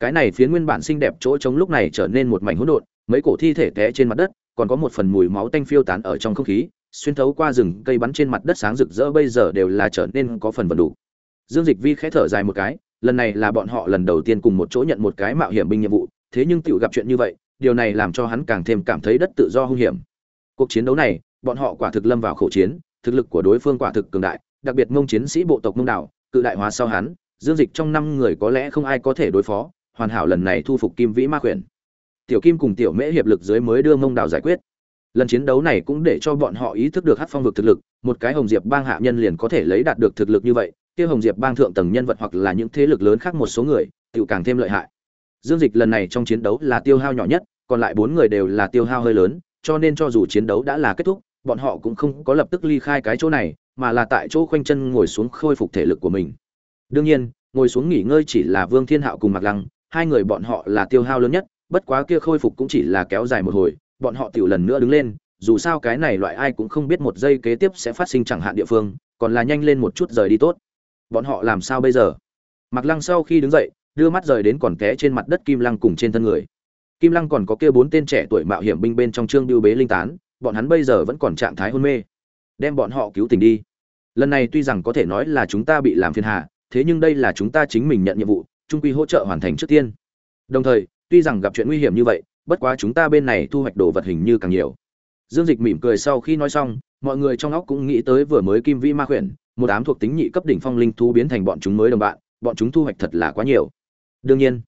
cái này phiến nguyên bản xinh đẹp chỗ trống lúc này trở nên một mảnh hỗn độn, mấy cổ thi thể té trên mặt đất, còn có một phần mùi máu tanh phiêu tán ở trong không khí, xuyên thấu qua rừng cây bắn trên mặt đất sáng rực rỡ bây giờ đều là trở nên có phần vần đủ. Dương dịch vi khẽ thở dài một cái, lần này là bọn họ lần đầu tiên cùng một chỗ nhận một cái mạo hiểm binh nhiệm vụ, thế nhưng tựu gặp chuyện như vậy, điều này làm cho hắn càng thêm cảm thấy đất tự do hung hiểm. Cuộc chiến đấu này, bọn họ quả thực lâm vào khẩu chiến, thực lực của đối phương quả thực cường đại, đặc biệt mông chiến sĩ bộ tộc mông đảo cự đại hóa sau hắn, dương dịch trong năm người có lẽ không ai có thể đối phó hoàn hảo lần này thu phục kim vĩ ma khuyển. Tiểu kim cùng tiểu mễ hiệp lực dưới mới đưa mông đảo giải quyết. Lần chiến đấu này cũng để cho bọn họ ý thức được hát phong vực thực lực, một cái hồng diệp bang hạ nhân liền có thể lấy đạt được thực lực như vậy, kia hồng diệp bang thượng tầng nhân vật hoặc là những thế lực lớn khác một số người tự càng thêm lợi hại. Dương dịch lần này trong chiến đấu là tiêu hao nhỏ nhất, còn lại bốn người đều là tiêu hao hơi lớn, cho nên cho dù chiến đấu đã là kết thúc, bọn họ cũng không có lập tức ly khai cái chỗ này, mà là tại chỗ khoanh chân ngồi xuống khôi phục thể lực của mình. Đương nhiên, ngồi xuống nghỉ ngơi chỉ là vương thiên hạo cùng mặc lăng hai người bọn họ là tiêu hao lớn nhất, bất quá kia khôi phục cũng chỉ là kéo dài một hồi, bọn họ tiểu lần nữa đứng lên, dù sao cái này loại ai cũng không biết một giây kế tiếp sẽ phát sinh chẳng hạn địa phương, còn là nhanh lên một chút rời đi tốt. Bọn họ làm sao bây giờ? Mặc lăng sau khi đứng dậy, đưa mắt rời đến còn té trên mặt đất kim lăng cùng trên thân người. Kim lăng còn có kia bốn tên trẻ tuổi mạo hiểm binh bên trong trương biêu bế linh tán, bọn hắn bây giờ vẫn còn trạng thái hôn mê. Đem bọn họ cứu tỉnh đi. Lần này tuy rằng có thể nói là chúng ta bị làm phiền hà, thế nhưng đây là chúng ta chính mình nhận nhiệm vụ trung quy hỗ trợ hoàn thành trước tiên. Đồng thời, tuy rằng gặp chuyện nguy hiểm như vậy, bất quá chúng ta bên này thu hoạch đồ vật hình như càng nhiều. Dương dịch mỉm cười sau khi nói xong, mọi người trong óc cũng nghĩ tới vừa mới kim vĩ ma khuyển, một ám thuộc tính nhị cấp đỉnh phong linh thú biến thành bọn chúng mới đồng bạn, bọn chúng thu hoạch thật là quá nhiều. Đương nhiên,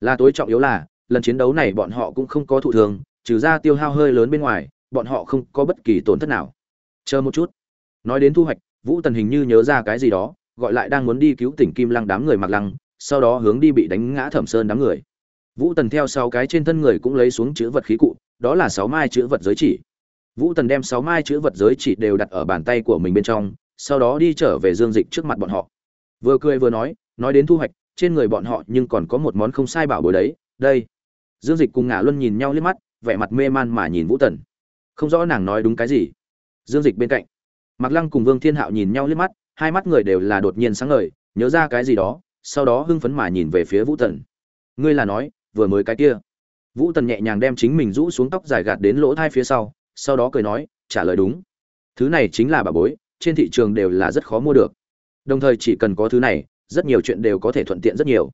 là tối trọng yếu là, lần chiến đấu này bọn họ cũng không có thụ thường, trừ ra tiêu hao hơi lớn bên ngoài, bọn họ không có bất kỳ tổn thất nào. Chờ một chút. Nói đến thu hoạch, vũ tần hình như nhớ ra cái gì đó, gọi lại đang muốn đi cứu tỉnh kim lăng đám người mặc lăng sau đó hướng đi bị đánh ngã thẩm sơn đám người. Vũ tần theo sáu cái trên thân người cũng lấy xuống chữ vật khí cụ đó là sáu mai chữ vật giới chỉ. Vũ tần đem sáu mai chữ vật giới chỉ đều đặt ở bàn tay của mình bên trong sau đó đi trở về dương dịch trước mặt bọn họ. Vừa cười vừa nói nói đến thu hoạch trên người bọn họ nhưng còn có một món không sai bảo bối đấy đây. Dương dịch cùng ngả luân nhìn nhau liếc mắt vẻ mặt mê man mà nhìn vũ tần. Không rõ nàng nói đúng cái gì. Dương dịch bên cạnh. Mặc Lăng cùng Vương Thiên Hạo nhìn nhau liếc mắt, hai mắt người đều là đột nhiên sáng ngời, nhớ ra cái gì đó, sau đó hưng phấn mà nhìn về phía Vũ Tần. Ngươi là nói, vừa mới cái kia. Vũ Tần nhẹ nhàng đem chính mình rũ xuống tóc dài gạt đến lỗ tai phía sau, sau đó cười nói, trả lời đúng. Thứ này chính là bà bối, trên thị trường đều là rất khó mua được. Đồng thời chỉ cần có thứ này, rất nhiều chuyện đều có thể thuận tiện rất nhiều.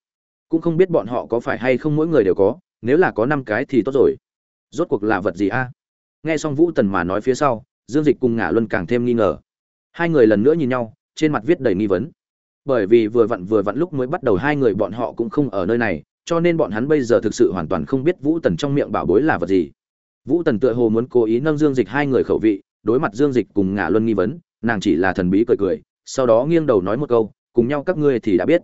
Cũng không biết bọn họ có phải hay không mỗi người đều có, nếu là có năm cái thì tốt rồi. Rốt cuộc là vật gì a? Nghe xong Vũ Tần mà nói phía sau, dương dịch cùng ngả luân càng thêm nghi ngờ hai người lần nữa nhìn nhau trên mặt viết đầy nghi vấn bởi vì vừa vặn vừa vặn lúc mới bắt đầu hai người bọn họ cũng không ở nơi này, cho nên bọn hắn bây giờ thực sự hoàn toàn không biết vũ tần trong miệng bảo bối là vật gì. Vũ tần tựa hồ muốn cố ý nâng dương dịch hai người khẩu vị, đối mặt dương dịch cùng ngả luân nghi vấn, nàng chỉ là thần bí cười cười, sau đó nghiêng đầu nói một câu, cùng nhau các ngươi thì đã biết.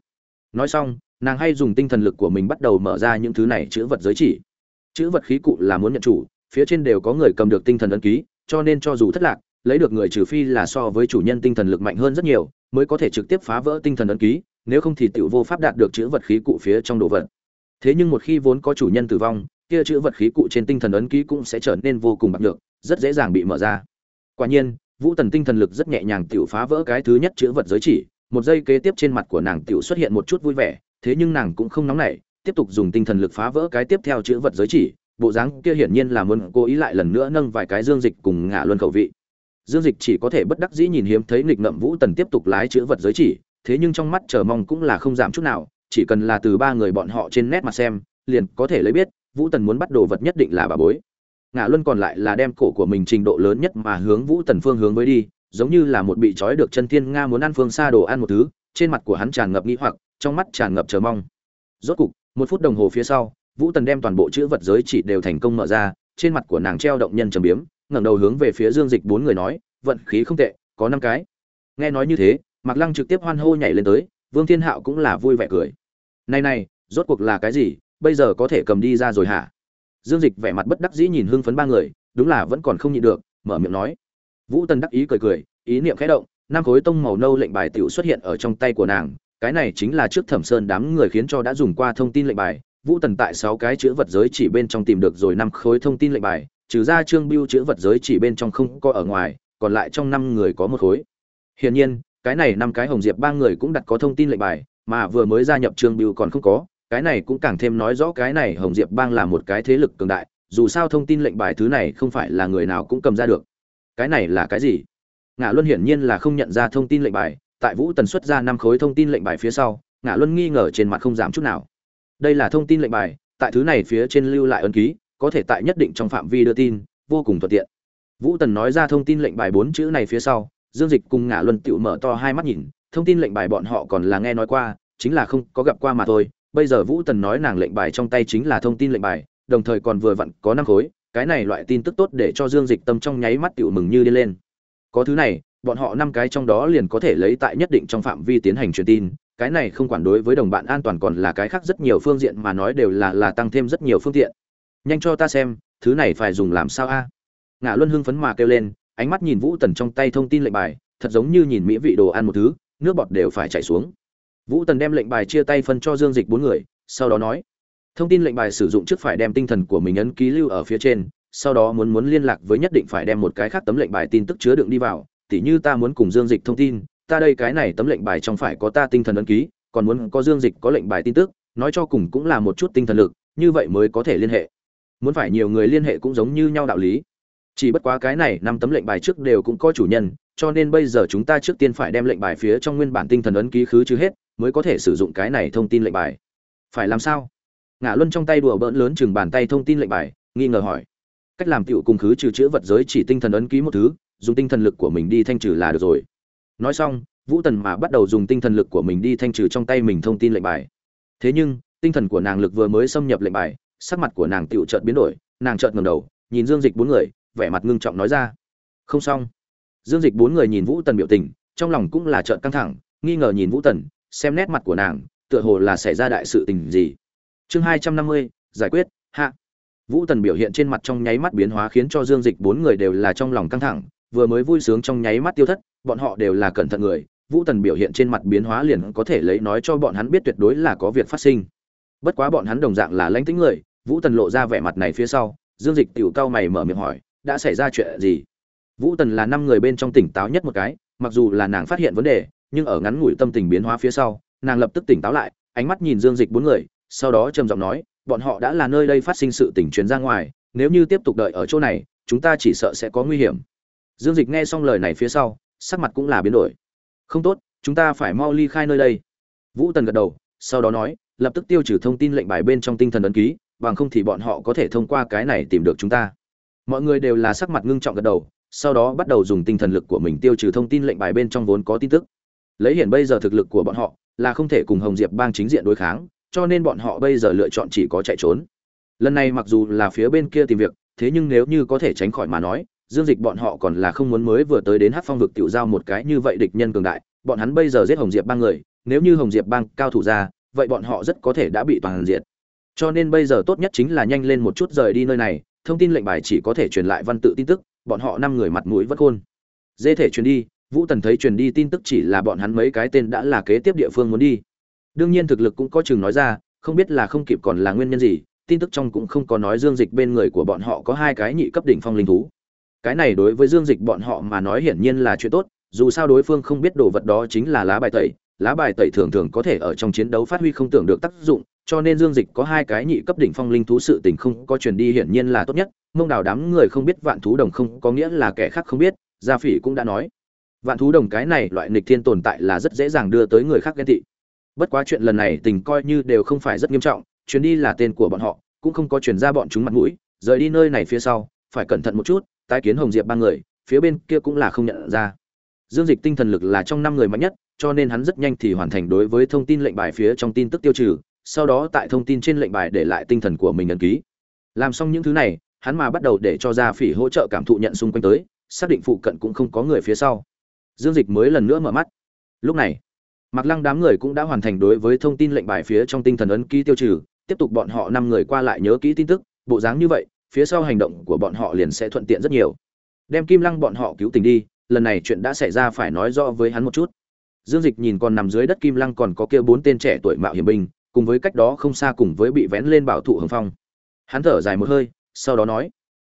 Nói xong, nàng hay dùng tinh thần lực của mình bắt đầu mở ra những thứ này chữ vật giới chỉ. Chữ vật khí cụ là muốn nhận chủ, phía trên đều có người cầm được tinh thần ấn ký, cho nên cho dù thất lạc lấy được người trừ phi là so với chủ nhân tinh thần lực mạnh hơn rất nhiều mới có thể trực tiếp phá vỡ tinh thần ấn ký nếu không thì tiểu vô pháp đạt được chữ vật khí cụ phía trong đồ vật. Thế nhưng một khi vốn có chủ nhân tử vong kia chữ vật khí cụ trên tinh thần ấn ký cũng sẽ trở nên vô cùng bạc nhược, rất dễ dàng bị mở ra. Quả nhiên vũ tần tinh thần lực rất nhẹ nhàng tiểu phá vỡ cái thứ nhất chữ vật giới chỉ một giây kế tiếp trên mặt của nàng tiểu xuất hiện một chút vui vẻ thế nhưng nàng cũng không nóng nảy tiếp tục dùng tinh thần lực phá vỡ cái tiếp theo chữ vật giới chỉ bộ dáng kia hiển nhiên là muốn cố ý lại lần nữa nâng vài cái dương dịch cùng ngả luân khẩu vị dương dịch chỉ có thể bất đắc dĩ nhìn hiếm thấy nghịch ngậm vũ tần tiếp tục lái chữ vật giới chỉ, thế nhưng trong mắt chờ mong cũng là không giảm chút nào, chỉ cần là từ ba người bọn họ trên nét mặt xem, liền có thể lấy biết, vũ tần muốn bắt đồ vật nhất định là bà bối. Ngã luân còn lại là đem cổ của mình trình độ lớn nhất mà hướng vũ tần phương hướng với đi, giống như là một bị trói được chân thiên nga muốn ăn phương xa đồ ăn một thứ, trên mặt của hắn tràn ngập nghĩ hoặc, trong mắt tràn ngập chờ mong. Rốt cục, một phút đồng hồ phía sau, vũ tần đem toàn bộ chữ vật giới chỉ đều thành công mở ra, trên mặt của nàng treo động nhân trầm biếm ngẩng đầu hướng về phía dương dịch bốn người nói vận khí không tệ có năm cái. Nghe nói như thế mạc lăng trực tiếp hoan hô nhảy lên tới vương thiên hạo cũng là vui vẻ cười. Này này rốt cuộc là cái gì bây giờ có thể cầm đi ra rồi hả? Dương dịch vẻ mặt bất đắc dĩ nhìn hưng phấn ba người đúng là vẫn còn không nhịn được mở miệng nói. Vũ tần đắc ý cười cười ý niệm khẽ động năm khối tông màu nâu lệnh bài tiểu xuất hiện ở trong tay của nàng cái này chính là trước thẩm sơn đám người khiến cho đã dùng qua thông tin lệnh bài Vũ Tần tại sáu cái chữ vật giới chỉ bên trong tìm được rồi năm khối thông tin lệnh bài, trừ ra Trương Bưu chữ vật giới chỉ bên trong không có ở ngoài, còn lại trong năm người có một khối. Hiển nhiên, cái này năm cái Hồng Diệp ba người cũng đặt có thông tin lệnh bài, mà vừa mới gia nhập Trương Bưu còn không có, cái này cũng càng thêm nói rõ cái này Hồng Diệp bang là một cái thế lực cường đại, dù sao thông tin lệnh bài thứ này không phải là người nào cũng cầm ra được. Cái này là cái gì? Ngạ Luân hiển nhiên là không nhận ra thông tin lệnh bài, tại Vũ Tần xuất ra năm khối thông tin lệnh bài phía sau, Ngạ Luân nghi ngờ trên mặt không giảm chút nào đây là thông tin lệnh bài tại thứ này phía trên lưu lại ấn ký có thể tại nhất định trong phạm vi đưa tin, vô cùng thuận tiện. Vũ tần nói ra thông tin lệnh bài bốn chữ này phía sau, dương dịch cùng ngả luân tựu mở to hai mắt nhìn, thông tin lệnh bài bọn họ còn là nghe nói qua, chính là không có gặp qua mà thôi. Bây giờ vũ tần nói nàng lệnh bài trong tay chính là thông tin lệnh bài, đồng thời còn vừa vặn có năm khối, cái này loại tin tức tốt để cho dương dịch tâm trong nháy mắt tựu mừng như đi lên. Có thứ này, bọn họ năm cái trong đó liền có thể lấy tại nhất định trong phạm vi tiến hành truyền tin, cái này không quản đối với đồng bạn an toàn còn là cái khác rất nhiều phương diện mà nói đều là là tăng thêm rất nhiều phương tiện nhanh cho ta xem, thứ này phải dùng làm sao a? Ngã luân hưng phấn mà kêu lên, ánh mắt nhìn vũ tần trong tay thông tin lệnh bài, thật giống như nhìn mỹ vị đồ ăn một thứ, nước bọt đều phải chảy xuống. Vũ tần đem lệnh bài chia tay phân cho dương dịch bốn người, sau đó nói, thông tin lệnh bài sử dụng trước phải đem tinh thần của mình ấn ký lưu ở phía trên, sau đó muốn muốn liên lạc với nhất định phải đem một cái khác tấm lệnh bài tin tức chứa đựng đi vào, tỉ như ta muốn cùng dương dịch thông tin, ta đây cái này tấm lệnh bài trong phải có ta tinh thần ấn ký, còn muốn có dương dịch có lệnh bài tin tức, nói cho cùng cũng là một chút tinh thần lực, như vậy mới có thể liên hệ muốn phải nhiều người liên hệ cũng giống như nhau đạo lý. Chỉ bất quá cái này năm tấm lệnh bài trước đều cũng có chủ nhân, cho nên bây giờ chúng ta trước tiên phải đem lệnh bài phía trong nguyên bản tinh thần ấn ký khứ chứ hết, mới có thể sử dụng cái này thông tin lệnh bài. Phải làm sao? Ngã luân trong tay đùa bỡn lớn chừng bàn tay thông tin lệnh bài, nghi ngờ hỏi. Cách làm tựu cùng khứ trừ chữ vật giới chỉ tinh thần ấn ký một thứ, dùng tinh thần lực của mình đi thanh trừ là được rồi. Nói xong, vũ tần mà bắt đầu dùng tinh thần lực của mình đi thanh trừ trong tay mình thông tin lệnh bài. Thế nhưng, tinh thần của nàng lực vừa mới xâm nhập lệnh bài sắc mặt của nàng tựu chợt biến đổi, nàng chợt ngầm đầu, nhìn dương dịch bốn người, vẻ mặt ngưng trọng nói ra. Không xong. Dương dịch bốn người nhìn vũ tần biểu tình, trong lòng cũng là chợt căng thẳng, nghi ngờ nhìn vũ tần, xem nét mặt của nàng, tựa hồ là xảy ra đại sự tình gì. Chương hai trăm năm mươi, giải quyết, hạ. Vũ tần biểu hiện trên mặt trong nháy mắt biến hóa khiến cho dương dịch bốn người đều là trong lòng căng thẳng, vừa mới vui sướng trong nháy mắt tiêu thất, bọn họ đều là cẩn thận người, vũ tần biểu hiện trên mặt biến hóa liền có thể lấy nói cho bọn hắn biết tuyệt đối là có việc phát sinh. Bất quá bọn hắn đồng dạng là lãnh tính người vũ tần lộ ra vẻ mặt này phía sau, dương dịch tiểu cao mày mở miệng hỏi, đã xảy ra chuyện gì? Vũ tần là năm người bên trong tỉnh táo nhất một cái, mặc dù là nàng phát hiện vấn đề, nhưng ở ngắn ngủi tâm tình biến hóa phía sau, nàng lập tức tỉnh táo lại, ánh mắt nhìn dương dịch bốn người, sau đó trầm giọng nói, bọn họ đã là nơi đây phát sinh sự tình chuyển ra ngoài, nếu như tiếp tục đợi ở chỗ này, chúng ta chỉ sợ sẽ có nguy hiểm. Dương dịch nghe xong lời này phía sau, sắc mặt cũng là biến đổi. Không tốt, chúng ta phải mau ly khai nơi đây. Vũ tần gật đầu, sau đó nói, lập tức tiêu trừ thông tin lệnh bài bên trong tinh thần ấn ký bằng không thì bọn họ có thể thông qua cái này tìm được chúng ta. Mọi người đều là sắc mặt ngưng trọng gật đầu, sau đó bắt đầu dùng tinh thần lực của mình tiêu trừ thông tin lệnh bài bên trong vốn có tin tức. Lấy hiện bây giờ thực lực của bọn họ, là không thể cùng hồng diệp bang chính diện đối kháng, cho nên bọn họ bây giờ lựa chọn chỉ có chạy trốn. Lần này mặc dù là phía bên kia tìm việc, thế nhưng nếu như có thể tránh khỏi mà nói, dương dịch bọn họ còn là không muốn mới vừa tới đến hát phong vực tiểu giao một cái như vậy địch nhân cường đại, bọn hắn bây giờ giết hồng diệp bang người, nếu như hồng diệp bang cao thủ ra, vậy bọn họ rất có thể đã bị toàn diệt cho nên bây giờ tốt nhất chính là nhanh lên một chút rời đi nơi này, thông tin lệnh bài chỉ có thể truyền lại văn tự tin tức, bọn họ năm người mặt mũi vất khôn. Dễ thể truyền đi, vũ tần thấy truyền đi tin tức chỉ là bọn hắn mấy cái tên đã là kế tiếp địa phương muốn đi. Đương nhiên thực lực cũng có chừng nói ra, không biết là không kịp còn là nguyên nhân gì, tin tức trong cũng không có nói dương dịch bên người của bọn họ có hai cái nhị cấp đỉnh phong linh thú. Cái này đối với dương dịch bọn họ mà nói hiển nhiên là chuyện tốt, dù sao đối phương không biết đồ vật đó chính là lá bài tẩy lá bài tẩy thường thường có thể ở trong chiến đấu phát huy không tưởng được tác dụng, cho nên dương dịch có hai cái nhị cấp đỉnh phong linh thú sự tình không có truyền đi hiển nhiên là tốt nhất, mông đào đám người không biết vạn thú đồng không có nghĩa là kẻ khác không biết, gia phỉ cũng đã nói. Vạn thú đồng cái này loại nghịch thiên tồn tại là rất dễ dàng đưa tới người khác ghen tị. Bất quá chuyện lần này tình coi như đều không phải rất nghiêm trọng, chuyến đi là tên của bọn họ, cũng không có chuyển ra bọn chúng mặt mũi, rời đi nơi này phía sau, phải cẩn thận một chút, tái kiến hồng diệp ba người, phía bên kia cũng là không nhận ra dương dịch tinh thần lực là trong năm người mạnh nhất, cho nên hắn rất nhanh thì hoàn thành đối với thông tin lệnh bài phía trong tin tức tiêu trừ, sau đó tại thông tin trên lệnh bài để lại tinh thần của mình ấn ký. Làm xong những thứ này, hắn mà bắt đầu để cho gia phỉ hỗ trợ cảm thụ nhận xung quanh tới, xác định phụ cận cũng không có người phía sau. Dương dịch mới lần nữa mở mắt. Lúc này mặc lăng đám người cũng đã hoàn thành đối với thông tin lệnh bài phía trong tinh thần ấn ký tiêu trừ, tiếp tục bọn họ năm người qua lại nhớ kỹ tin tức, bộ dáng như vậy, phía sau hành động của bọn họ liền sẽ thuận tiện rất nhiều. Đem kim lăng bọn họ cứu tình đi lần này chuyện đã xảy ra phải nói rõ với hắn một chút. Dương dịch nhìn còn nằm dưới đất kim lăng còn có kia bốn tên trẻ tuổi mạo hiểm binh, cùng với cách đó không xa cùng với bị vén lên bảo thụ hồng phong. Hắn thở dài một hơi, sau đó nói,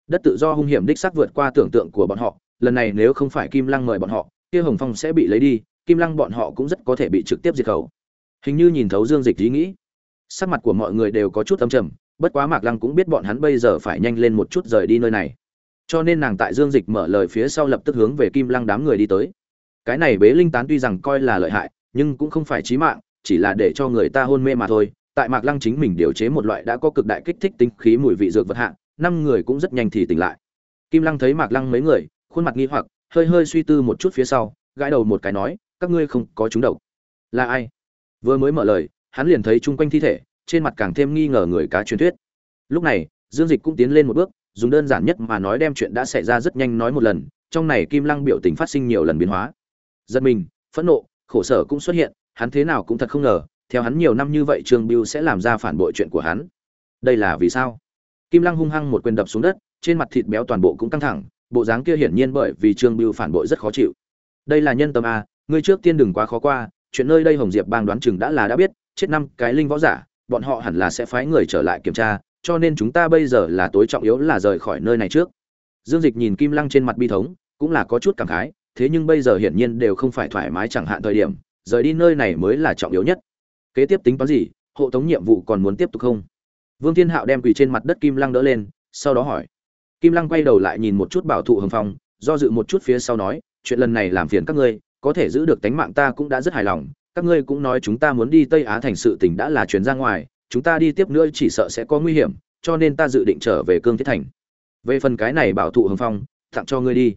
đất tự do hung hiểm đích xác vượt qua tưởng tượng của bọn họ, lần này nếu không phải kim lăng mời bọn họ, kia hồng phong sẽ bị lấy đi, kim lăng bọn họ cũng rất có thể bị trực tiếp diệt khẩu. Hình như nhìn thấu dương dịch ý nghĩ, sắc mặt của mọi người đều có chút âm trầm, bất quá mạc lăng cũng biết bọn hắn bây giờ phải nhanh lên một chút rời đi nơi này cho nên nàng tại dương dịch mở lời phía sau lập tức hướng về kim lăng đám người đi tới. Cái này bế linh tán tuy rằng coi là lợi hại, nhưng cũng không phải chí mạng, chỉ là để cho người ta hôn mê mà thôi. Tại mạc lăng chính mình điều chế một loại đã có cực đại kích thích tính khí mùi vị dược vật hạ, năm người cũng rất nhanh thì tỉnh lại. Kim lăng thấy mạc lăng mấy người, khuôn mặt nghi hoặc, hơi hơi suy tư một chút phía sau, gãi đầu một cái nói, các ngươi không có chúng độc. Là ai? Vừa mới mở lời, hắn liền thấy chung quanh thi thể, trên mặt càng thêm nghi ngờ người cá truyền thuyết. Lúc này, dương dịch cũng tiến lên một bước dùng đơn giản nhất mà nói đem chuyện đã xảy ra rất nhanh nói một lần, trong này kim lăng biểu tình phát sinh nhiều lần biến hóa. Giật mình, phẫn nộ, khổ sở cũng xuất hiện, hắn thế nào cũng thật không ngờ, theo hắn nhiều năm như vậy trương biêu sẽ làm ra phản bội chuyện của hắn. Đây là vì sao? Kim lăng hung hăng một quyền đập xuống đất, trên mặt thịt béo toàn bộ cũng căng thẳng, bộ dáng kia hiển nhiên bởi vì trương biêu phản bội rất khó chịu. Đây là nhân tâm a, ngươi trước tiên đừng quá khó qua, chuyện nơi đây hồng diệp bang đoán chừng đã là đã biết, chết năm cái linh võ giả, bọn họ hẳn là sẽ phái người trở lại kiểm tra cho nên chúng ta bây giờ là tối trọng yếu là rời khỏi nơi này trước. Dương dịch nhìn kim lăng trên mặt bi thống, cũng là có chút cảm khái, thế nhưng bây giờ hiển nhiên đều không phải thoải mái chẳng hạn thời điểm, rời đi nơi này mới là trọng yếu nhất. Kế tiếp tính toán gì, hộ tống nhiệm vụ còn muốn tiếp tục không? Vương thiên hạo đem quỳ trên mặt đất kim lăng đỡ lên, sau đó hỏi. Kim lăng quay đầu lại nhìn một chút bảo thụ hồng phong, do dự một chút phía sau nói, chuyện lần này làm phiền các ngươi, có thể giữ được tánh mạng ta cũng đã rất hài lòng, các ngươi cũng nói chúng ta muốn đi tây á thành sự tình đã là chuyến ra ngoài chúng ta đi tiếp nữa chỉ sợ sẽ có nguy hiểm, cho nên ta dự định trở về cương thiết thành. Về phần cái này bảo thụ hồng phong, tặng cho ngươi đi.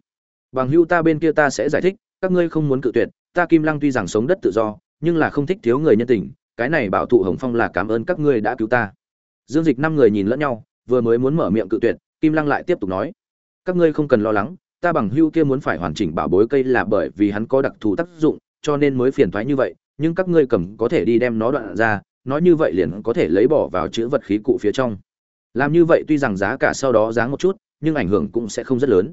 Bằng hưu ta bên kia ta sẽ giải thích, các ngươi không muốn cự tuyệt, ta kim lăng tuy rằng sống đất tự do, nhưng là không thích thiếu người nhân tình, cái này bảo thụ hồng phong là cảm ơn các ngươi đã cứu ta. Dương dịch năm người nhìn lẫn nhau, vừa mới muốn mở miệng cự tuyệt, kim lăng lại tiếp tục nói. Các ngươi không cần lo lắng, ta bằng hưu kia muốn phải hoàn chỉnh bảo bối cây là bởi vì hắn có đặc thù tác dụng, cho nên mới phiền thoái như vậy, nhưng các ngươi cầm có thể đi đem nó đoạn ra nói như vậy liền có thể lấy bỏ vào chữ vật khí cụ phía trong. Làm như vậy tuy rằng giá cả sau đó giá một chút, nhưng ảnh hưởng cũng sẽ không rất lớn.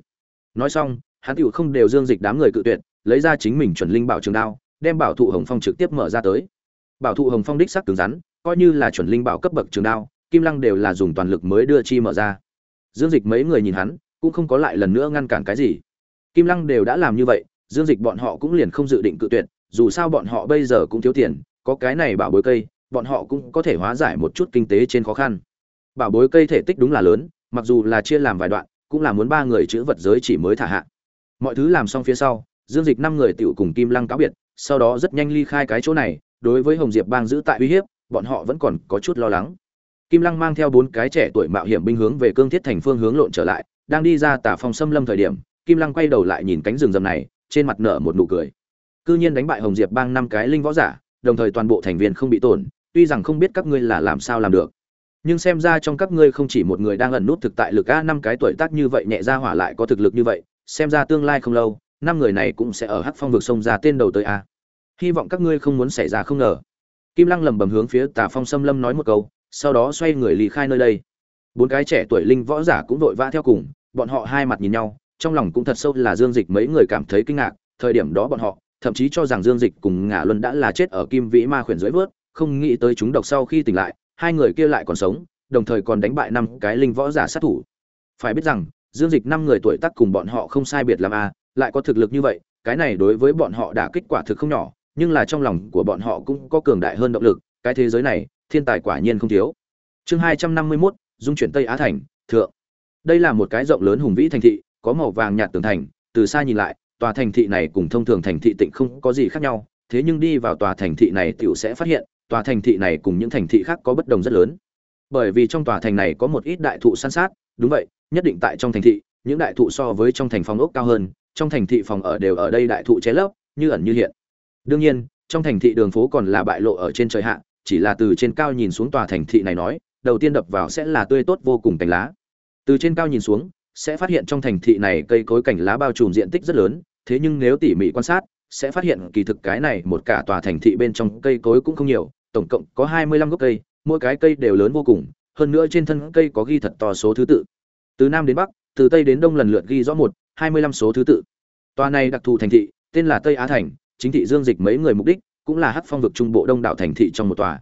Nói xong, hắn tựu không đều dương dịch đám người cự tuyệt, lấy ra chính mình chuẩn linh bảo trường đao, đem bảo thụ hồng phong trực tiếp mở ra tới. Bảo thụ hồng phong đích sắc cứng rắn, coi như là chuẩn linh bảo cấp bậc trường đao, kim lăng đều là dùng toàn lực mới đưa chi mở ra. Dương dịch mấy người nhìn hắn, cũng không có lại lần nữa ngăn cản cái gì. Kim lăng đều đã làm như vậy, dương dịch bọn họ cũng liền không dự định cự tuyệt, dù sao bọn họ bây giờ cũng thiếu tiền, có cái này bảo bối cây bọn họ cũng có thể hóa giải một chút kinh tế trên khó khăn. Bảo bối cây thể tích đúng là lớn, mặc dù là chia làm vài đoạn, cũng là muốn ba người chữ vật giới chỉ mới thả hạ. Mọi thứ làm xong phía sau, dương dịch năm người tựu cùng kim lăng cáo biệt, sau đó rất nhanh ly khai cái chỗ này, đối với hồng diệp bang giữ tại uy hiếp, bọn họ vẫn còn có chút lo lắng. Kim lăng mang theo bốn cái trẻ tuổi mạo hiểm binh hướng về cương thiết thành phương hướng lộn trở lại, đang đi ra tả phòng xâm lâm thời điểm, kim lăng quay đầu lại nhìn cánh rừng rầm này, trên mặt nở một nụ cười. Cư nhiên đánh bại hồng diệp bang năm cái linh võ giả đồng thời toàn bộ thành viên không bị tổn, tuy rằng không biết các ngươi là làm sao làm được. Nhưng xem ra trong các ngươi không chỉ một người đang ẩn nút thực tại lực a năm cái tuổi tác như vậy nhẹ ra hỏa lại có thực lực như vậy, xem ra tương lai không lâu, năm người này cũng sẽ ở hắc phong vực sông ra tên đầu tới a. Hy vọng các ngươi không muốn xảy ra không ngờ. Kim lăng lầm bầm hướng phía tà phong xâm lâm nói một câu, sau đó xoay người lì khai nơi đây. Bốn cái trẻ tuổi linh võ giả cũng vội vã theo cùng, bọn họ hai mặt nhìn nhau, trong lòng cũng thật sâu là dương dịch mấy người cảm thấy kinh ngạc, thời điểm đó bọn họ thậm chí cho rằng dương dịch cùng Ngã luân đã là chết ở kim vĩ ma khuyển dưới vớt, không nghĩ tới chúng độc sau khi tỉnh lại, hai người kia lại còn sống, đồng thời còn đánh bại năm cái linh võ giả sát thủ. Phải biết rằng, dương dịch năm người tuổi tác cùng bọn họ không sai biệt làm a à, lại có thực lực như vậy, cái này đối với bọn họ đã kết quả thực không nhỏ, nhưng là trong lòng của bọn họ cũng có cường đại hơn động lực, cái thế giới này, thiên tài quả nhiên không thiếu. Chương hai trăm năm mươi mốt, dung chuyển tây á thành, thượng. Đây là một cái rộng lớn hùng vĩ thành thị, có màu vàng nhạt tường thành, từ xa nhìn lại tòa thành thị này cùng thông thường thành thị tịnh không có gì khác nhau, thế nhưng đi vào tòa thành thị này tiểu sẽ phát hiện, tòa thành thị này cùng những thành thị khác có bất đồng rất lớn. Bởi vì trong tòa thành này có một ít đại thụ san sát, đúng vậy, nhất định tại trong thành thị, những đại thụ so với trong thành phòng ốc cao hơn, trong thành thị phòng ở đều ở đây đại thụ che lấp, như ẩn như hiện. Đương nhiên, trong thành thị đường phố còn là bại lộ ở trên trời hạ, chỉ là từ trên cao nhìn xuống tòa thành thị này nói, đầu tiên đập vào sẽ là tươi tốt vô cùng cành lá. Từ trên cao nhìn xuống sẽ phát hiện trong thành thị này cây cối cảnh lá bao trùm diện tích rất lớn, thế nhưng nếu tỉ mỉ quan sát, sẽ phát hiện kỳ thực cái này một cả tòa thành thị bên trong cây cối cũng không nhiều, tổng cộng có hai mươi lăm gốc cây, mỗi cái cây đều lớn vô cùng, hơn nữa trên thân cây có ghi thật to số thứ tự. Từ nam đến bắc, từ tây đến đông lần lượt ghi rõ một, hai mươi lăm số thứ tự. Tòa này đặc thù thành thị, tên là tây á thành, chính thị dương dịch mấy người mục đích, cũng là hắc phong vực trung bộ đông đảo thành thị trong một tòa.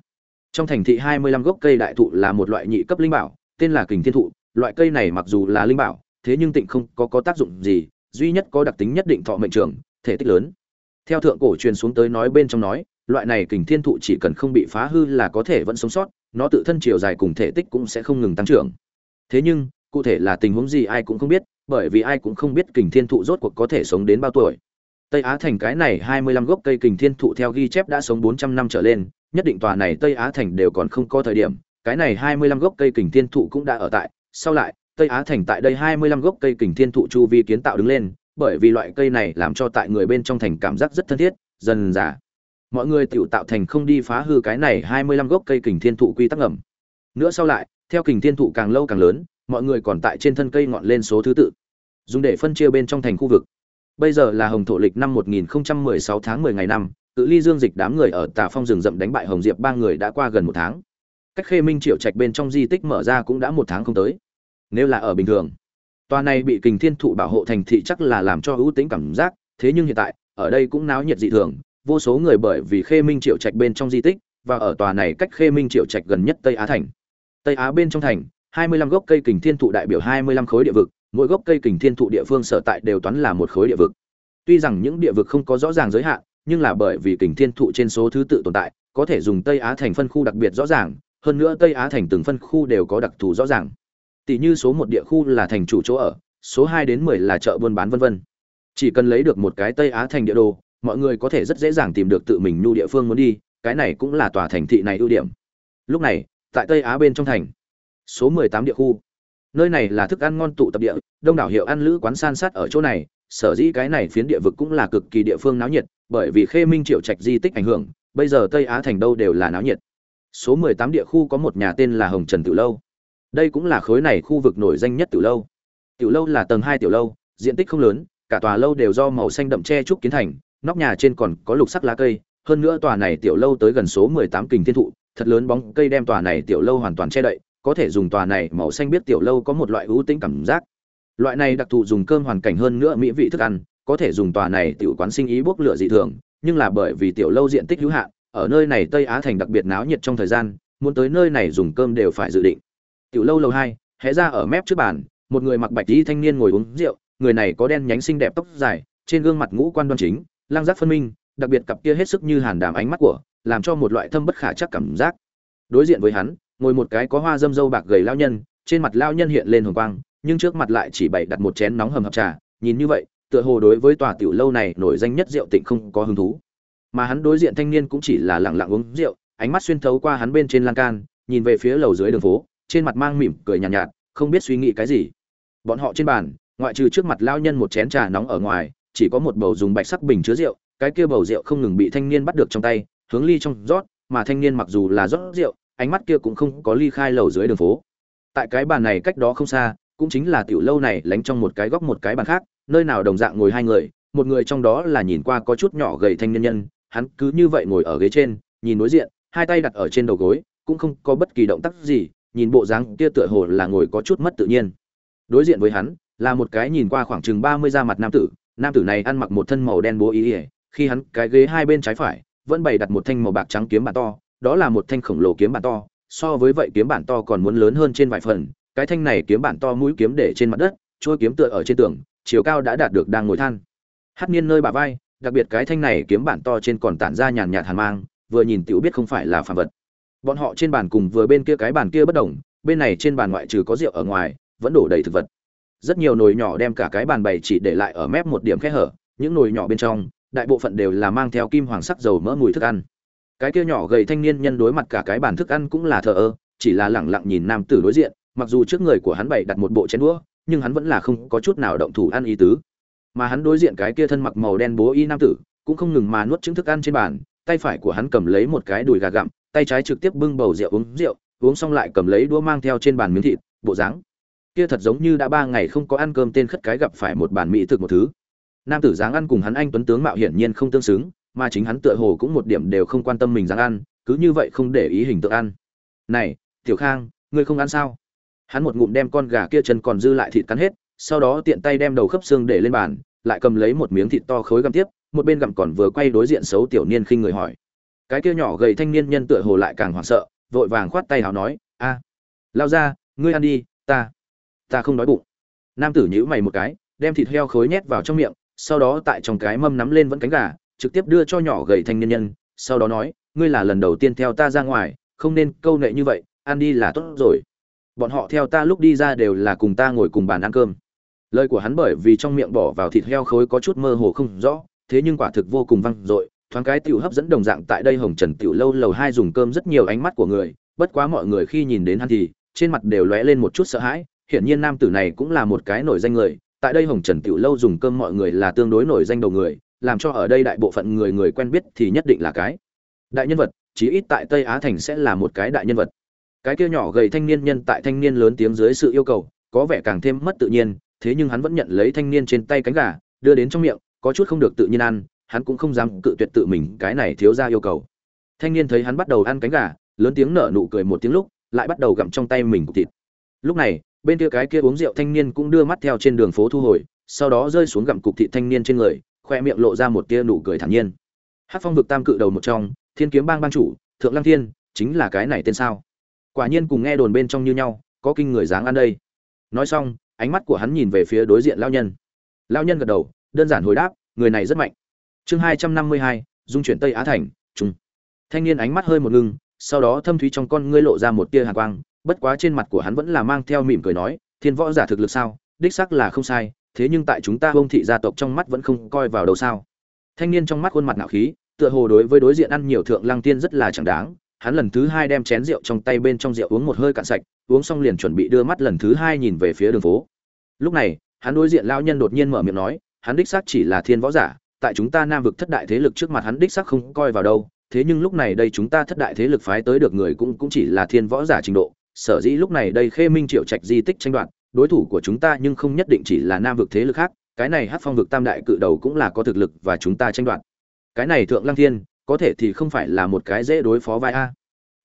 Trong thành thị hai mươi lăm gốc cây đại thụ là một loại nhị cấp linh bảo, tên là kình thiên thụ, loại cây này mặc dù là linh bảo thế nhưng tịnh không có có tác dụng gì, duy nhất có đặc tính nhất định thọ mệnh trường, thể tích lớn. Theo thượng cổ truyền xuống tới nói bên trong nói, loại này kình thiên thụ chỉ cần không bị phá hư là có thể vẫn sống sót, nó tự thân chiều dài cùng thể tích cũng sẽ không ngừng tăng trưởng. Thế nhưng, cụ thể là tình huống gì ai cũng không biết, bởi vì ai cũng không biết kình thiên thụ rốt cuộc có thể sống đến bao tuổi. Tây á thành cái này hai mươi lăm gốc cây kình thiên thụ theo ghi chép đã sống bốn trăm năm trở lên, nhất định tòa này tây á thành đều còn không có thời điểm, cái này hai mươi lăm gốc cây kình thiên thụ cũng đã ở tại, sau lại tây á thành tại đây hai mươi lăm gốc cây kình thiên thụ chu vi kiến tạo đứng lên, bởi vì loại cây này làm cho tại người bên trong thành cảm giác rất thân thiết, dần dà. Mọi người tự tạo thành không đi phá hư cái này hai mươi lăm gốc cây kình thiên thụ quy tắc ngầm. Nữa sau lại, theo kình thiên thụ càng lâu càng lớn, mọi người còn tại trên thân cây ngọn lên số thứ tự. Dùng để phân chia bên trong thành khu vực. Bây giờ là hồng thổ lịch năm 1016 tháng 10 ngày năm, tự ly dương dịch đám người ở tà phong rừng rậm đánh bại hồng diệp ba người đã qua gần một tháng. Cách khê minh triệu trạch bên trong di tích mở ra cũng đã một tháng không tới nếu là ở bình thường. Tòa này bị kình thiên thụ bảo hộ thành thị chắc là làm cho ưu tính cảm giác, thế nhưng hiện tại, ở đây cũng náo nhiệt dị thường, vô số người bởi vì khê minh triệu trạch bên trong di tích, và ở tòa này cách khê minh triệu trạch gần nhất tây á thành. Tây á bên trong thành 25 gốc cây kình thiên thụ đại biểu 25 khối địa vực, mỗi gốc cây kình thiên thụ địa phương sở tại đều toán là một khối địa vực. Tuy rằng những địa vực không có rõ ràng giới hạn, nhưng là bởi vì kình thiên thụ trên số thứ tự tồn tại, có thể dùng tây á thành phân khu đặc biệt rõ ràng, hơn nữa tây á thành từng phân khu đều có đặc thù rõ ràng tỷ như số một địa khu là thành chủ chỗ ở, số hai đến mười là chợ buôn bán vân vân. Chỉ cần lấy được một cái tây á thành địa đồ, mọi người có thể rất dễ dàng tìm được tự mình nhu địa phương muốn đi, cái này cũng là tòa thành thị này ưu điểm. Lúc này, tại tây á bên trong thành, số mười tám địa khu. Nơi này là thức ăn ngon tụ tập địa, đông đảo hiệu ăn lữ quán san sát ở chỗ này, sở dĩ cái này phiến địa vực cũng là cực kỳ địa phương náo nhiệt, bởi vì khê minh triệu trạch di tích ảnh hưởng, bây giờ tây á thành đâu đều là náo nhiệt. Số mười tám địa khu có một nhà tên là hồng trần Tử lâu đây cũng là khối này khu vực nổi danh nhất tiểu lâu. Tiểu lâu là tầng hai tiểu lâu, diện tích không lớn, cả tòa lâu đều do màu xanh đậm che trúc kiến thành, nóc nhà trên còn có lục sắc lá cây, hơn nữa tòa này tiểu lâu tới gần số mười tám kình thiên thụ, thật lớn bóng cây đem tòa này tiểu lâu hoàn toàn che đậy, có thể dùng tòa này màu xanh biết tiểu lâu có một loại ưu tĩnh cảm giác. Loại này đặc thù dùng cơm hoàn cảnh hơn nữa mỹ vị thức ăn, có thể dùng tòa này tiểu quán sinh ý bốc lửa dị thường, nhưng là bởi vì tiểu lâu diện tích hữu hạn, ở nơi này tây á thành đặc biệt náo nhiệt trong thời gian, muốn tới nơi này dùng cơm đều phải dự định tiểu lâu lầu hai, hé ra ở mép trước bàn, một người mặc bạch y thanh niên ngồi uống rượu, người này có đen nhánh xinh đẹp tóc dài, trên gương mặt ngũ quan đoan chính lang giác phân minh, đặc biệt cặp kia hết sức như hàn đàm ánh mắt của, làm cho một loại thâm bất khả chắc cảm giác. Đối diện với hắn, ngồi một cái có hoa dâm dâu bạc gầy lao nhân, trên mặt lao nhân hiện lên hồng quang, nhưng trước mặt lại chỉ bày đặt một chén nóng hầm hập trà, nhìn như vậy, tựa hồ đối với tòa tiểu lâu này nổi danh nhất rượu tịnh không có hứng thú. Mà hắn đối diện thanh niên cũng chỉ là lặng lặng uống rượu, ánh mắt xuyên thấu qua hắn bên trên lan can, nhìn về phía lầu dưới đường phố trên mặt mang mỉm cười nhàn nhạt, nhạt không biết suy nghĩ cái gì. Bọn họ trên bàn ngoại trừ trước mặt lão nhân một chén trà nóng ở ngoài chỉ có một bầu dùng bạch sắc bình chứa rượu cái kia bầu rượu không ngừng bị thanh niên bắt được trong tay hướng ly trong rót mà thanh niên mặc dù là rót rượu ánh mắt kia cũng không có ly khai lầu dưới đường phố. Tại cái bàn này cách đó không xa cũng chính là tiểu lâu này lánh trong một cái góc một cái bàn khác nơi nào đồng dạng ngồi hai người một người trong đó là nhìn qua có chút nhỏ gầy thanh niên nhân hắn cứ như vậy ngồi ở ghế trên nhìn đối diện hai tay đặt ở trên đầu gối cũng không có bất kỳ động tác gì nhìn bộ dáng kia tựa hồ là ngồi có chút mất tự nhiên. Đối diện với hắn, là một cái nhìn qua khoảng chừng ba mươi da mặt nam tử nam tử này ăn mặc một thân màu đen bố ý khi hắn cái ghế hai bên trái phải, vẫn bày đặt một thanh màu bạc trắng kiếm bản to, đó là một thanh khổng lồ kiếm bản to, so với vậy kiếm bản to còn muốn lớn hơn trên vài phần, cái thanh này kiếm bản to mũi kiếm để trên mặt đất, chuôi kiếm tựa ở trên tường, chiều cao đã đạt được đang ngồi than. Hát niên nơi bà vai, đặc biệt cái thanh này kiếm bản to trên còn tản ra nhàn nhạt hàn mang, vừa nhìn tiểu biết không phải là phàm vật bọn họ trên bàn cùng vừa bên kia cái bàn kia bất đồng, bên này trên bàn ngoại trừ có rượu ở ngoài, vẫn đổ đầy thực vật. Rất nhiều nồi nhỏ đem cả cái bàn bày chỉ để lại ở mép một điểm khe hở, những nồi nhỏ bên trong, đại bộ phận đều là mang theo kim hoàng sắc dầu mỡ mùi thức ăn. Cái kia nhỏ gầy thanh niên nhân đối mặt cả cái bàn thức ăn cũng là thờ ơ, chỉ là lẳng lặng nhìn nam tử đối diện, mặc dù trước người của hắn bày đặt một bộ chén đũa, nhưng hắn vẫn là không có chút nào động thủ ăn ý tứ. Mà hắn đối diện cái kia thân mặc màu đen bố y nam tử, cũng không ngừng mà nuốt trứng thức ăn trên bàn tay phải của hắn cầm lấy một cái đùi gà gặm, tay trái trực tiếp bưng bầu rượu uống rượu, uống xong lại cầm lấy đũa mang theo trên bàn miếng thịt, bộ dáng kia thật giống như đã ba ngày không có ăn cơm tên khất cái gặp phải một bàn mỹ thực một thứ. Nam tử dáng ăn cùng hắn anh tuấn tướng mạo hiển nhiên không tương xứng, mà chính hắn tựa hồ cũng một điểm đều không quan tâm mình dáng ăn, cứ như vậy không để ý hình tượng ăn. Này, tiểu khang, ngươi không ăn sao? Hắn một ngụm đem con gà kia chân còn dư lại thịt cắn hết, sau đó tiện tay đem đầu khớp xương để lên bàn, lại cầm lấy một miếng thịt to khối găm tiếp một bên gặm còn vừa quay đối diện xấu tiểu niên khinh người hỏi. Cái kia nhỏ gầy thanh niên nhân tựa hồ lại càng hoảng sợ, vội vàng khoát tay hào nói, a, lao ra, ngươi ăn đi, ta ta không đói bụng. Nam tử nhíu mày một cái, đem thịt heo khối nhét vào trong miệng, sau đó tại trong cái mâm nắm lên vẫn cánh gà, trực tiếp đưa cho nhỏ gầy thanh niên nhân, sau đó nói, ngươi là lần đầu tiên theo ta ra ngoài, không nên câu nệ như vậy, ăn đi là tốt rồi. Bọn họ theo ta lúc đi ra đều là cùng ta ngồi cùng bàn ăn cơm. Lời của hắn bởi vì trong miệng bỏ vào thịt heo khối có chút mơ hồ không rõ thế nhưng quả thực vô cùng văng dội, thoáng cái tiểu hấp dẫn đồng dạng tại đây hồng trần tiểu lâu lầu hai dùng cơm rất nhiều ánh mắt của người, bất quá mọi người khi nhìn đến hắn thì, trên mặt đều lóe lên một chút sợ hãi, hiển nhiên nam tử này cũng là một cái nổi danh người, tại đây hồng trần tiểu lâu dùng cơm mọi người là tương đối nổi danh đầu người, làm cho ở đây đại bộ phận người người quen biết thì nhất định là cái đại nhân vật, chí ít tại tây á thành sẽ là một cái đại nhân vật. Cái kia nhỏ gầy thanh niên nhân tại thanh niên lớn tiếng dưới sự yêu cầu, có vẻ càng thêm mất tự nhiên, thế nhưng hắn vẫn nhận lấy thanh niên trên tay cánh gà, đưa đến trong miệng có chút không được tự nhiên ăn, hắn cũng không dám cự tuyệt tự mình, cái này thiếu ra yêu cầu. Thanh niên thấy hắn bắt đầu ăn cánh gà, lớn tiếng nở nụ cười một tiếng lúc, lại bắt đầu gặm trong tay mình cục thịt. Lúc này, bên kia cái kia uống rượu thanh niên cũng đưa mắt theo trên đường phố thu hồi, sau đó rơi xuống gặm cục thịt thanh niên trên người, khoe miệng lộ ra một tia nụ cười thản nhiên. Hát phong vực tam cự đầu một trong, thiên kiếm bang bang chủ, thượng lăng thiên, chính là cái này tên sao? Quả nhiên cùng nghe đồn bên trong như nhau, có kinh người dáng ăn đây. Nói xong, ánh mắt của hắn nhìn về phía đối diện lao nhân. Lao nhân gật đầu đơn giản hồi đáp, người này rất mạnh. Chương hai trăm năm mươi hai, dung chuyển tây á thành trung thanh niên ánh mắt hơi một ngưng, sau đó thâm thúy trong con ngươi lộ ra một tia hàn quang, bất quá trên mặt của hắn vẫn là mang theo mỉm cười nói, thiên võ giả thực lực sao? Đích sắc là không sai, thế nhưng tại chúng ta bông thị gia tộc trong mắt vẫn không coi vào đầu sao? Thanh niên trong mắt khuôn mặt nạo khí, tựa hồ đối với đối diện ăn nhiều thượng lăng tiên rất là chẳng đáng, hắn lần thứ hai đem chén rượu trong tay bên trong rượu uống một hơi cạn sạch, uống xong liền chuẩn bị đưa mắt lần thứ hai nhìn về phía đường phố. Lúc này, hắn đối diện lão nhân đột nhiên mở miệng nói hắn đích xác chỉ là thiên võ giả, tại chúng ta nam vực thất đại thế lực trước mặt hắn đích xác không coi vào đâu, thế nhưng lúc này đây chúng ta thất đại thế lực phái tới được người cũng cũng chỉ là thiên võ giả trình độ, sở dĩ lúc này đây khê minh triệu trạch di tích tranh đoạt, đối thủ của chúng ta nhưng không nhất định chỉ là nam vực thế lực khác, cái này hát phong vực tam đại cự đầu cũng là có thực lực và chúng ta tranh đoạt. Cái này thượng lăng thiên, có thể thì không phải là một cái dễ đối phó vai a.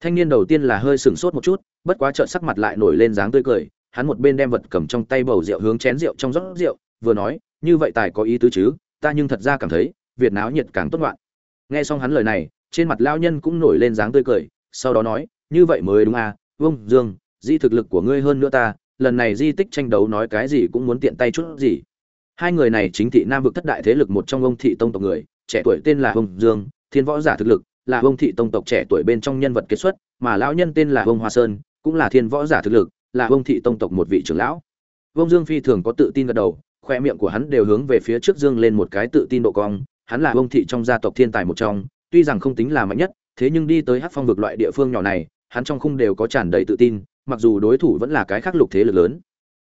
Thanh niên đầu tiên là hơi sửng sốt một chút, bất quá trợn sắc mặt lại nổi lên dáng tươi cười, hắn một bên đem vật cầm trong tay bầu rượu hướng chén rượu trong rót rượu, vừa nói như vậy tài có ý tứ chứ, ta nhưng thật ra cảm thấy, việt náo nhiệt càng tốt loạn nghe xong hắn lời này, trên mặt lao nhân cũng nổi lên dáng tươi cười, sau đó nói, như vậy mới đúng à vâng dương, di thực lực của ngươi hơn nữa ta, lần này di tích tranh đấu nói cái gì cũng muốn tiện tay chút gì. Hai người này chính thị nam vực thất đại thế lực một trong ông thị tông tộc người, trẻ tuổi tên là ông dương, thiên võ giả thực lực, là ông thị tông tộc trẻ tuổi bên trong nhân vật kết xuất, mà lão nhân tên là ông hoa sơn, cũng là thiên võ giả thực lực, là ông thị tông tộc một vị trưởng lão. Ông dương phi thường có tự tin gật đầu khoe miệng của hắn đều hướng về phía trước dương lên một cái tự tin độ cong, hắn là ông thị trong gia tộc thiên tài một trong, tuy rằng không tính là mạnh nhất, thế nhưng đi tới hát phong vực loại địa phương nhỏ này, hắn trong khung đều có tràn đầy tự tin, mặc dù đối thủ vẫn là cái khác lục thế lực lớn.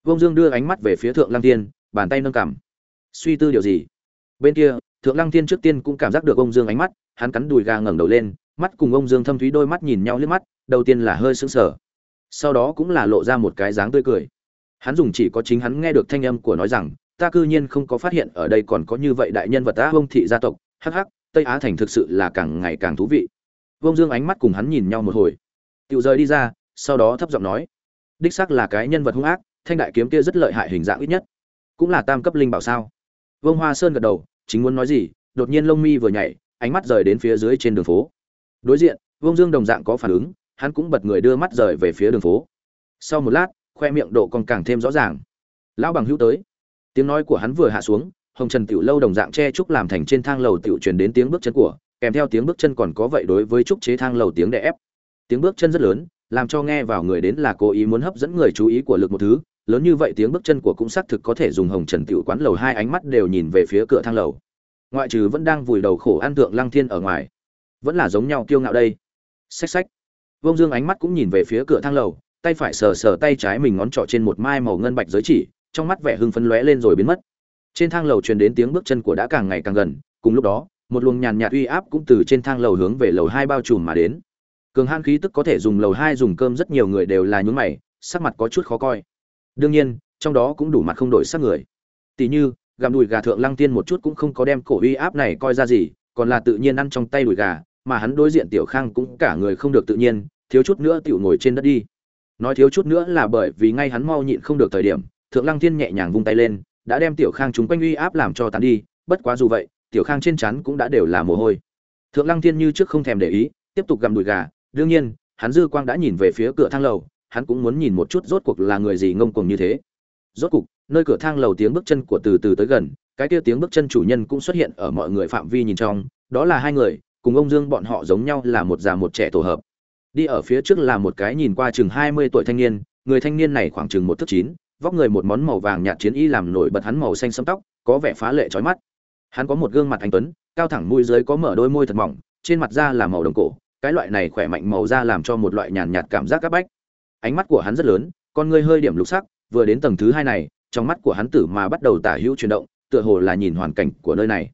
Vông dương đưa ánh mắt về phía thượng lăng tiên bàn tay nâng cằm. Suy tư điều gì? Bên kia, thượng lăng tiên trước tiên cũng cảm giác được ông dương ánh mắt, hắn cắn đùi gà ngẩng đầu lên, mắt cùng ông dương thâm thúy đôi mắt nhìn nhau liếc mắt, đầu tiên là hơi sững sờ, sau đó cũng là lộ ra một cái dáng tươi cười hắn dùng chỉ có chính hắn nghe được thanh âm của nói rằng, ta cư nhiên không có phát hiện ở đây còn có như vậy đại nhân vật ta vông thị gia tộc, hắc hắc, tây á thành thực sự là càng ngày càng thú vị. Vông dương ánh mắt cùng hắn nhìn nhau một hồi. Tự rời đi ra, sau đó thấp giọng nói, đích xác là cái nhân vật hung ác, thanh đại kiếm kia rất lợi hại hình dạng ít nhất. Cũng là tam cấp linh bảo sao? Vương hoa sơn gật đầu, chính muốn nói gì, đột nhiên lông mi vừa nhảy, ánh mắt rời đến phía dưới trên đường phố. Đối diện, vương dương đồng dạng có phản ứng, hắn cũng bật người đưa mắt rời về phía đường phố. Sau một lát khoe miệng độ còn càng thêm rõ ràng. Lão bằng hữu tới. Tiếng nói của hắn vừa hạ xuống, hồng trần tiểu lâu đồng dạng che trúc làm thành trên thang lầu tiểu truyền đến tiếng bước chân của, kèm theo tiếng bước chân còn có vậy đối với trúc chế thang lầu tiếng đè ép. Tiếng bước chân rất lớn, làm cho nghe vào người đến là cố ý muốn hấp dẫn người chú ý của lực một thứ, lớn như vậy tiếng bước chân của cũng xác thực có thể dùng hồng trần tiểu quán lầu hai ánh mắt đều nhìn về phía cửa thang lầu. Ngoại trừ vẫn đang vùi đầu khổ ăn tượng lăng thiên ở ngoài, vẫn là giống nhau kiêu ngạo đây. Xách xách. Vông dương ánh mắt cũng nhìn về phía cửa thang lầu tay phải sờ sờ tay trái mình ngón trỏ trên một mai màu ngân bạch giới chỉ, trong mắt vẻ hưng phấn lóe lên rồi biến mất. Trên thang lầu truyền đến tiếng bước chân của đã càng ngày càng gần, cùng lúc đó, một luồng nhàn nhạt uy áp cũng từ trên thang lầu hướng về lầu hai bao trùm mà đến. Cường hãn khí tức có thể dùng lầu hai dùng cơm rất nhiều người đều là nhún mày, sắc mặt có chút khó coi. Đương nhiên, trong đó cũng đủ mặt không đổi sắc người. Tỷ như, gặm đùi gà thượng lăng tiên một chút cũng không có đem cổ uy áp này coi ra gì, còn là tự nhiên ăn trong tay đùi gà, mà hắn đối diện tiểu khang cũng cả người không được tự nhiên, thiếu chút nữa tiểu ngồi trên đất đi nói thiếu chút nữa là bởi vì ngay hắn mau nhịn không được thời điểm, thượng lăng thiên nhẹ nhàng vung tay lên, đã đem tiểu khang chúng quanh uy áp làm cho tàn đi, bất quá dù vậy, tiểu khang trên chắn cũng đã đều là mồ hôi. Thượng lăng thiên như trước không thèm để ý, tiếp tục gặm đùi gà, đương nhiên, hắn dư quang đã nhìn về phía cửa thang lầu, hắn cũng muốn nhìn một chút rốt cuộc là người gì ngông cuồng như thế. Rốt cuộc nơi cửa thang lầu tiếng bước chân của từ từ tới gần, cái kia tiếng bước chân chủ nhân cũng xuất hiện ở mọi người phạm vi nhìn trong, đó là hai người, cùng ông dương bọn họ giống nhau là một già một trẻ tổ hợp đi ở phía trước là một cái nhìn qua chừng hai mươi tuổi thanh niên, người thanh niên này khoảng chừng một thước chín, vóc người một món màu vàng nhạt chiến y làm nổi bật hắn màu xanh sẫm tóc, có vẻ phá lệ chói mắt. Hắn có một gương mặt anh tuấn, cao thẳng mũi dưới có mở đôi môi thật mỏng, trên mặt da là màu đồng cổ, cái loại này khỏe mạnh màu da làm cho một loại nhàn nhạt cảm giác áp bách. Ánh mắt của hắn rất lớn, con ngươi hơi điểm lục sắc, vừa đến tầng thứ hai này, trong mắt của hắn tử mà bắt đầu tả hữu chuyển động, tựa hồ là nhìn hoàn cảnh của nơi này.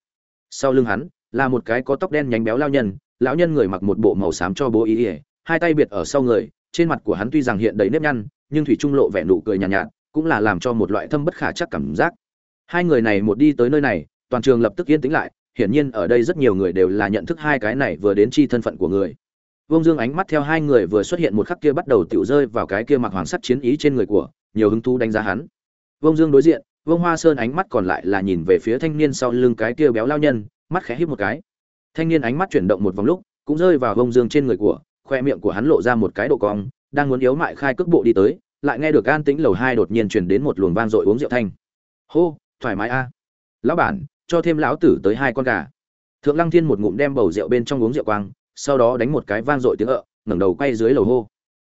Sau lưng hắn, là một cái có tóc đen nhánh béo lao nhân, lão nhân người mặc một bộ màu xám cho bố ý ỉa hai tay biệt ở sau người trên mặt của hắn tuy rằng hiện đầy nếp nhăn nhưng thủy trung lộ vẻ nụ cười nhàn nhạt, nhạt cũng là làm cho một loại thâm bất khả chắc cảm giác. Hai người này một đi tới nơi này toàn trường lập tức yên tĩnh lại hiển nhiên ở đây rất nhiều người đều là nhận thức hai cái này vừa đến chi thân phận của người. Vông dương ánh mắt theo hai người vừa xuất hiện một khắc kia bắt đầu tiểu rơi vào cái kia mặc hoàng sắt chiến ý trên người của nhiều hứng thú đánh giá hắn. Vông dương đối diện vông hoa sơn ánh mắt còn lại là nhìn về phía thanh niên sau lưng cái kia béo lao nhân mắt khẽ híp một cái. Thanh niên ánh mắt chuyển động một vòng lúc cũng rơi vào vông dương trên người của khoe miệng của hắn lộ ra một cái độ cong, đang muốn yếu mại khai cước bộ đi tới, lại nghe được an tĩnh lầu hai đột nhiên truyền đến một luồng vang dội uống rượu thanh. Hô, thoải mái a. Lão bản, cho thêm lão tử tới hai con gà. Thượng lăng thiên một ngụm đem bầu rượu bên trong uống rượu quang, sau đó đánh một cái vang dội tiếng ợ, ngẩng đầu quay dưới lầu hô.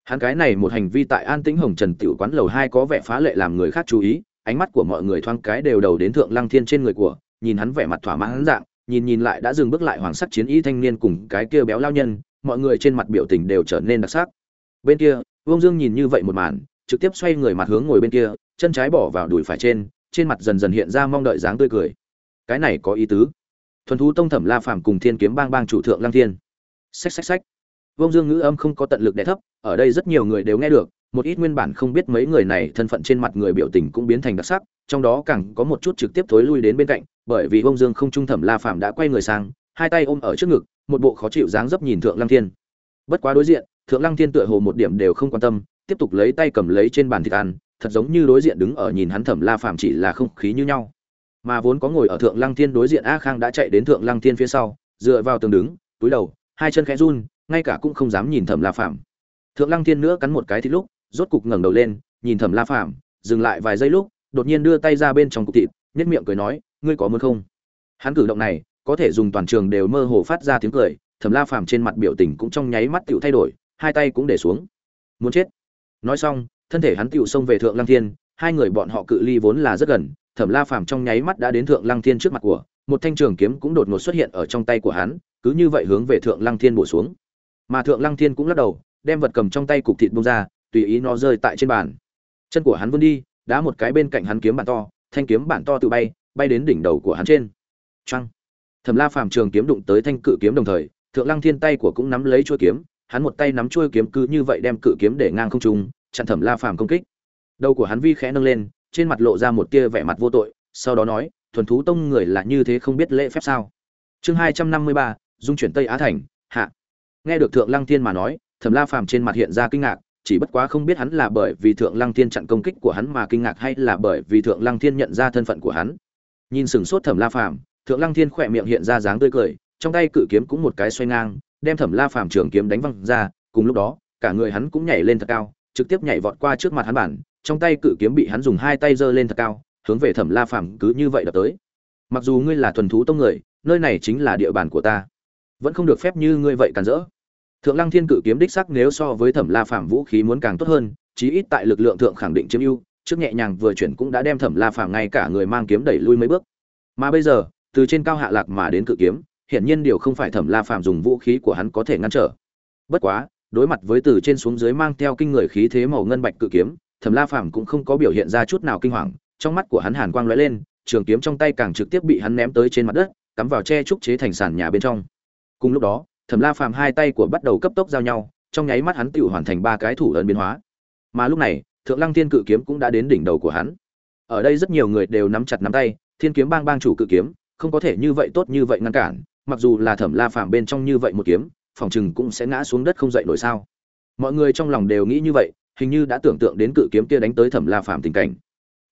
Hắn cái này một hành vi tại an tĩnh hồng trần tiểu quán lầu hai có vẻ phá lệ làm người khác chú ý, ánh mắt của mọi người thoáng cái đều đầu đến thượng lăng thiên trên người của, nhìn hắn vẻ mặt thỏa mãn dạng, nhìn nhìn lại đã dừng bước lại hoàng sắc chiến ý thanh niên cùng cái kia béo lao nhân mọi người trên mặt biểu tình đều trở nên đặc sắc. Bên kia, vương dương nhìn như vậy một màn, trực tiếp xoay người mặt hướng ngồi bên kia, chân trái bỏ vào đùi phải trên trên mặt dần dần hiện ra mong đợi dáng tươi cười. Cái này có ý tứ. Thuần thú tông thẩm la phàm cùng thiên kiếm bang bang chủ thượng lăng thiên. Xách xách xách. Vương dương ngữ âm không có tận lực đè thấp, ở đây rất nhiều người đều nghe được, một ít nguyên bản không biết mấy người này thân phận trên mặt người biểu tình cũng biến thành đặc sắc, trong đó càng có một chút trực tiếp thối lui đến bên cạnh, bởi vì Vương dương không trung thẩm la phàm đã quay người sang, hai tay ôm ở trước ngực một bộ khó chịu dáng dấp nhìn thượng lăng thiên. Bất quá đối diện, thượng lăng thiên tựa hồ một điểm đều không quan tâm, tiếp tục lấy tay cầm lấy trên bàn thịt ăn, thật giống như đối diện đứng ở nhìn hắn thẩm la phàm chỉ là không khí như nhau. Mà vốn có ngồi ở thượng lăng thiên đối diện a khang đã chạy đến thượng lăng thiên phía sau, dựa vào tường đứng, túi đầu, hai chân khẽ run, ngay cả cũng không dám nhìn thẩm la phàm. Thượng lăng thiên nữa cắn một cái thịt lúc, rốt cục ngẩng đầu lên, nhìn thẩm la phàm, dừng lại vài giây lúc, đột nhiên đưa tay ra bên trong cục thịt nhất miệng cười nói, ngươi có muốn không? Hắn cử động này có thể dùng toàn trường đều mơ hồ phát ra tiếng cười, thẩm la phàm trên mặt biểu tình cũng trong nháy mắt tựu thay đổi, hai tay cũng để xuống. Muốn chết. Nói xong, thân thể hắn tựu xông về thượng lăng thiên, hai người bọn họ cự ly vốn là rất gần, thẩm la phàm trong nháy mắt đã đến thượng lăng thiên trước mặt của, một thanh trường kiếm cũng đột ngột xuất hiện ở trong tay của hắn, cứ như vậy hướng về thượng lăng thiên bổ xuống. Mà thượng lăng thiên cũng lắc đầu, đem vật cầm trong tay cục thịt bông ra, tùy ý nó rơi tại trên bàn. Chân của hắn vươn đi, đá một cái bên cạnh hắn kiếm bản to, thanh kiếm bản to tự bay bay đến đỉnh đầu của hắn trên. Trăng thẩm la phàm trường kiếm đụng tới thanh cự kiếm đồng thời, thượng lăng thiên tay của cũng nắm lấy chuôi kiếm, hắn một tay nắm chuôi kiếm cứ như vậy đem cự kiếm để ngang không trung, chặn thẩm la phàm công kích. Đầu của hắn vi khẽ nâng lên, trên mặt lộ ra một tia vẻ mặt vô tội, sau đó nói, thuần thú tông người là như thế không biết lễ phép sao? Chương hai trăm năm mươi ba, dung chuyển tây á thành, hạ. Nghe được thượng lăng thiên mà nói, thẩm la phàm trên mặt hiện ra kinh ngạc, chỉ bất quá không biết hắn là bởi vì thượng lăng thiên chặn công kích của hắn mà kinh ngạc hay là bởi vì thượng lăng thiên nhận ra thân phận của hắn. Nhìn sừng sốt thẩm la phàm thượng lăng thiên khỏe miệng hiện ra dáng tươi cười, trong tay cự kiếm cũng một cái xoay ngang, đem thẩm la phàm trường kiếm đánh văng ra, cùng lúc đó, cả người hắn cũng nhảy lên thật cao, trực tiếp nhảy vọt qua trước mặt hắn bản, trong tay cự kiếm bị hắn dùng hai tay giơ lên thật cao, hướng về thẩm la phàm cứ như vậy đập tới. Mặc dù ngươi là thuần thú tông người, nơi này chính là địa bàn của ta, vẫn không được phép như ngươi vậy cản rỡ. Thượng lăng thiên cự kiếm đích sắc nếu so với thẩm la phàm vũ khí muốn càng tốt hơn, chí ít tại lực lượng thượng khẳng định chiếm ưu, trước nhẹ nhàng vừa chuyển cũng đã đem thẩm la phàm ngay cả người mang kiếm đẩy lui mấy bước. Mà bây giờ từ trên cao hạ lạc mà đến cự kiếm, hiển nhiên điều không phải thẩm la phàm dùng vũ khí của hắn có thể ngăn trở. Bất quá, đối mặt với từ trên xuống dưới mang theo kinh người khí thế màu ngân bạch cự kiếm, thẩm la phàm cũng không có biểu hiện ra chút nào kinh hoàng, trong mắt của hắn hàn quang lóe lên, trường kiếm trong tay càng trực tiếp bị hắn ném tới trên mặt đất, cắm vào che trúc chế thành sàn nhà bên trong. Cùng lúc đó, thẩm la phàm hai tay của bắt đầu cấp tốc giao nhau, trong nháy mắt hắn tự hoàn thành ba cái thủ ấn biến hóa. Mà lúc này, thượng lăng thiên cự kiếm cũng đã đến đỉnh đầu của hắn. Ở đây rất nhiều người đều nắm chặt nắm tay, thiên kiếm bang bang chủ cự kiếm không có thể như vậy tốt như vậy ngăn cản, mặc dù là thẩm la phàm bên trong như vậy một kiếm, phòng chừng cũng sẽ ngã xuống đất không dậy nổi sao. Mọi người trong lòng đều nghĩ như vậy, hình như đã tưởng tượng đến cự kiếm kia đánh tới thẩm la phàm tình cảnh.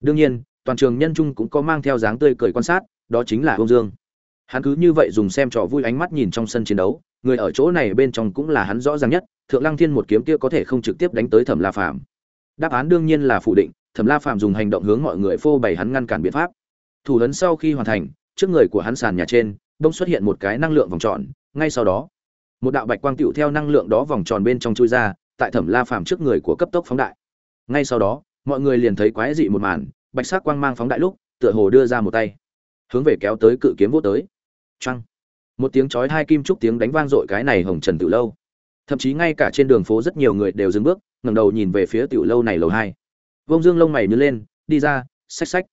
Đương nhiên, toàn trường nhân trung cũng có mang theo dáng tươi cười quan sát, đó chính là ông dương. Hắn cứ như vậy dùng xem trò vui ánh mắt nhìn trong sân chiến đấu, người ở chỗ này bên trong cũng là hắn rõ ràng nhất, thượng lăng thiên một kiếm kia có thể không trực tiếp đánh tới thẩm la phàm. Đáp án đương nhiên là phủ định, thẩm la phàm dùng hành động hướng mọi người phô bày hắn ngăn cản biện pháp. Thủ lấn sau khi hoàn thành trước người của hắn sàn nhà trên bỗng xuất hiện một cái năng lượng vòng tròn, ngay sau đó, một đạo bạch quang tựu theo năng lượng đó vòng tròn bên trong chui ra, tại thẩm la phàm trước người của cấp tốc phóng đại. Ngay sau đó, mọi người liền thấy quái dị một màn, bạch sắc quang mang phóng đại lúc, tựa hồ đưa ra một tay, hướng về kéo tới cự kiếm vô tới. Trăng một tiếng chói hai kim trúc tiếng đánh vang dội cái này hồng trần tự lâu. Thậm chí ngay cả trên đường phố rất nhiều người đều dừng bước, ngẩng đầu nhìn về phía tiểu lâu này lầu hai. Vông dương lông mày nhớ lên, đi ra, xách xách.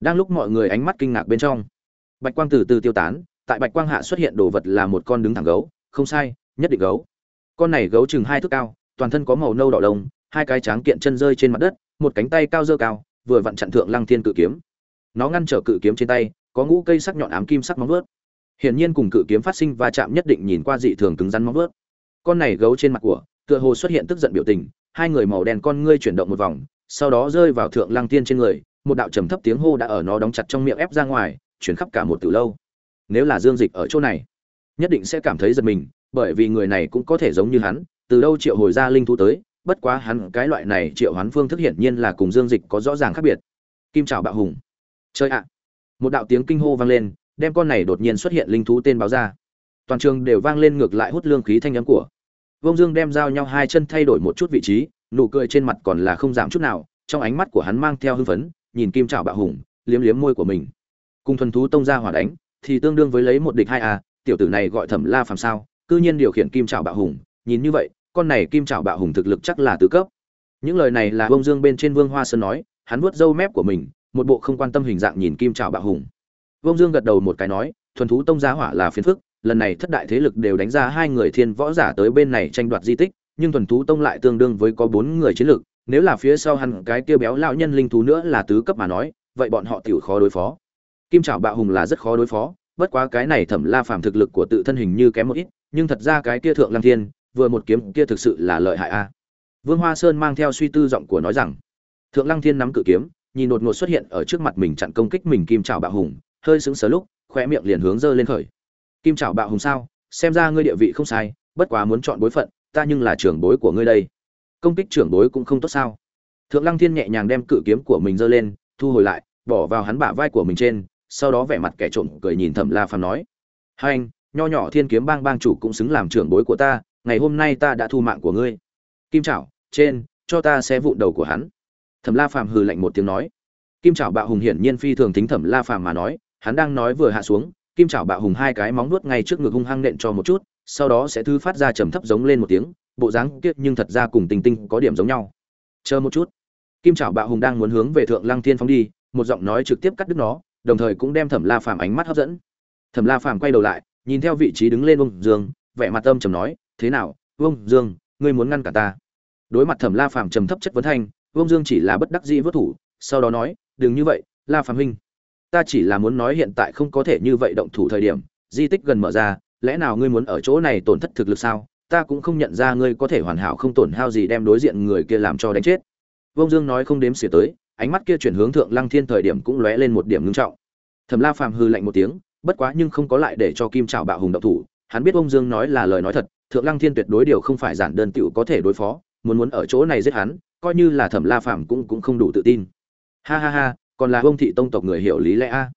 Đang lúc mọi người ánh mắt kinh ngạc bên trong bạch quang từ từ tiêu tán, tại bạch quang hạ xuất hiện đồ vật là một con đứng thẳng gấu, không sai, nhất định gấu. Con này gấu chừng hai thước cao, toàn thân có màu nâu đỏ đồng hai cái tráng kiện chân rơi trên mặt đất, một cánh tay cao dơ cao, vừa vặn chặn thượng lăng thiên cự kiếm. Nó ngăn trở cự kiếm trên tay, có ngũ cây sắc nhọn ám kim sắc móng vuốt. Hiển nhiên cùng cự kiếm phát sinh va chạm nhất định nhìn qua dị thường cứng rắn móng vuốt. Con này gấu trên mặt của, tựa hồ xuất hiện tức giận biểu tình, hai người màu đen con ngươi chuyển động một vòng, sau đó rơi vào thượng lăng tiên trên người, một đạo trầm thấp tiếng hô đã ở nó đóng chặt trong miệng ép ra ngoài chuyển khắp cả một từ lâu. Nếu là dương dịch ở chỗ này, nhất định sẽ cảm thấy giật mình, bởi vì người này cũng có thể giống như hắn, từ đâu triệu hồi ra linh thú tới, bất quá hắn, cái loại này triệu hoán phương thức hiển nhiên là cùng dương dịch có rõ ràng khác biệt. Kim trào bạo hùng. Chơi ạ. Một đạo tiếng kinh hô vang lên, đem con này đột nhiên xuất hiện linh thú tên báo ra. Toàn trường đều vang lên ngược lại hút lương khí thanh nhắm của. Vông dương đem giao nhau hai chân thay đổi một chút vị trí, nụ cười trên mặt còn là không giảm chút nào, trong ánh mắt của hắn mang theo hưng phấn, nhìn kim trào bạo hùng, liếm liếm môi của mình cùng thuần thú tông ra hỏa đánh, thì tương đương với lấy một địch hai a tiểu tử này gọi thẩm la phàm sao? Cư nhiên điều khiển kim trào bạo hùng, nhìn như vậy, con này kim trảo bạo hùng thực lực chắc là tứ cấp. Những lời này là bông dương bên trên vương hoa sơn nói, hắn vuốt râu mép của mình, một bộ không quan tâm hình dạng nhìn kim trảo bạo hùng. Bông dương gật đầu một cái nói, thuần thú tông gia hỏa là phiền phức, lần này thất đại thế lực đều đánh ra hai người thiên võ giả tới bên này tranh đoạt di tích, nhưng thuần thú tông lại tương đương với có bốn người chiến lực nếu là phía sau hắn cái kia béo lão nhân linh thú nữa là tứ cấp mà nói, vậy bọn họ tiểu khó đối phó kim trảo bạo hùng là rất khó đối phó, bất quá cái này thẩm la phàm thực lực của tự thân hình như kém một ít, nhưng thật ra cái kia thượng lăng thiên, vừa một kiếm kia thực sự là lợi hại a. Vương hoa sơn mang theo suy tư giọng của nói rằng, thượng lăng thiên nắm cự kiếm, nhìn đột ngột xuất hiện ở trước mặt mình chặn công kích mình kim trảo bạo hùng, hơi sững sờ lúc khoe miệng liền hướng dơ lên khởi. Kim trảo bạo hùng sao? Xem ra ngươi địa vị không sai, bất quá muốn chọn bối phận, ta nhưng là trưởng bối của ngươi đây. Công kích trưởng bối cũng không tốt sao? Thượng lăng thiên nhẹ nhàng đem cự kiếm của mình dơ lên, thu hồi lại, bỏ vào hắn bả vai của mình trên sau đó vẻ mặt kẻ trộm cười nhìn thẩm la phàm nói, hai anh, nho nhỏ thiên kiếm bang bang chủ cũng xứng làm trưởng bối của ta, ngày hôm nay ta đã thu mạng của ngươi. Kim trảo trên, cho ta sẽ vụn đầu của hắn. Thẩm la phàm hừ lạnh một tiếng nói. Kim trảo bạo hùng hiển nhiên phi thường tính thẩm la phàm mà nói, hắn đang nói vừa hạ xuống, kim trảo bạo hùng hai cái móng nuốt ngay trước ngực hung hăng nện cho một chút, sau đó sẽ thư phát ra trầm thấp giống lên một tiếng, bộ dáng kiết nhưng thật ra cùng tinh tinh có điểm giống nhau. Chờ một chút. Kim trảo bạo hùng đang muốn hướng về thượng lăng thiên phóng đi, một giọng nói trực tiếp cắt đứt nó đồng thời cũng đem thẩm la phàm ánh mắt hấp dẫn. Thẩm la phàm quay đầu lại, nhìn theo vị trí đứng lên ông dương, vẻ mặt âm trầm nói, thế nào ông dương, ngươi muốn ngăn cả ta? Đối mặt thẩm la phàm trầm thấp chất vấn thanh ông dương chỉ là bất đắc dĩ vớt thủ, sau đó nói, đừng như vậy, la phàm huynh. Ta chỉ là muốn nói hiện tại không có thể như vậy động thủ thời điểm, di tích gần mở ra, lẽ nào ngươi muốn ở chỗ này tổn thất thực lực sao? Ta cũng không nhận ra ngươi có thể hoàn hảo không tổn hao gì đem đối diện người kia làm cho đánh chết. Vông dương nói không đếm xỉa tới ánh mắt kia chuyển hướng thượng lăng thiên thời điểm cũng lóe lên một điểm ngưng trọng. Thẩm la phàm hư lạnh một tiếng, bất quá nhưng không có lại để cho kim trảo bạo hùng động thủ. Hắn biết ông dương nói là lời nói thật, thượng lăng thiên tuyệt đối điều không phải giản đơn tựu có thể đối phó, muốn muốn ở chỗ này giết hắn, coi như là thẩm la phàm cũng cũng không đủ tự tin. Ha ha ha, còn là ông thị tông tộc người hiểu lý lẽ a.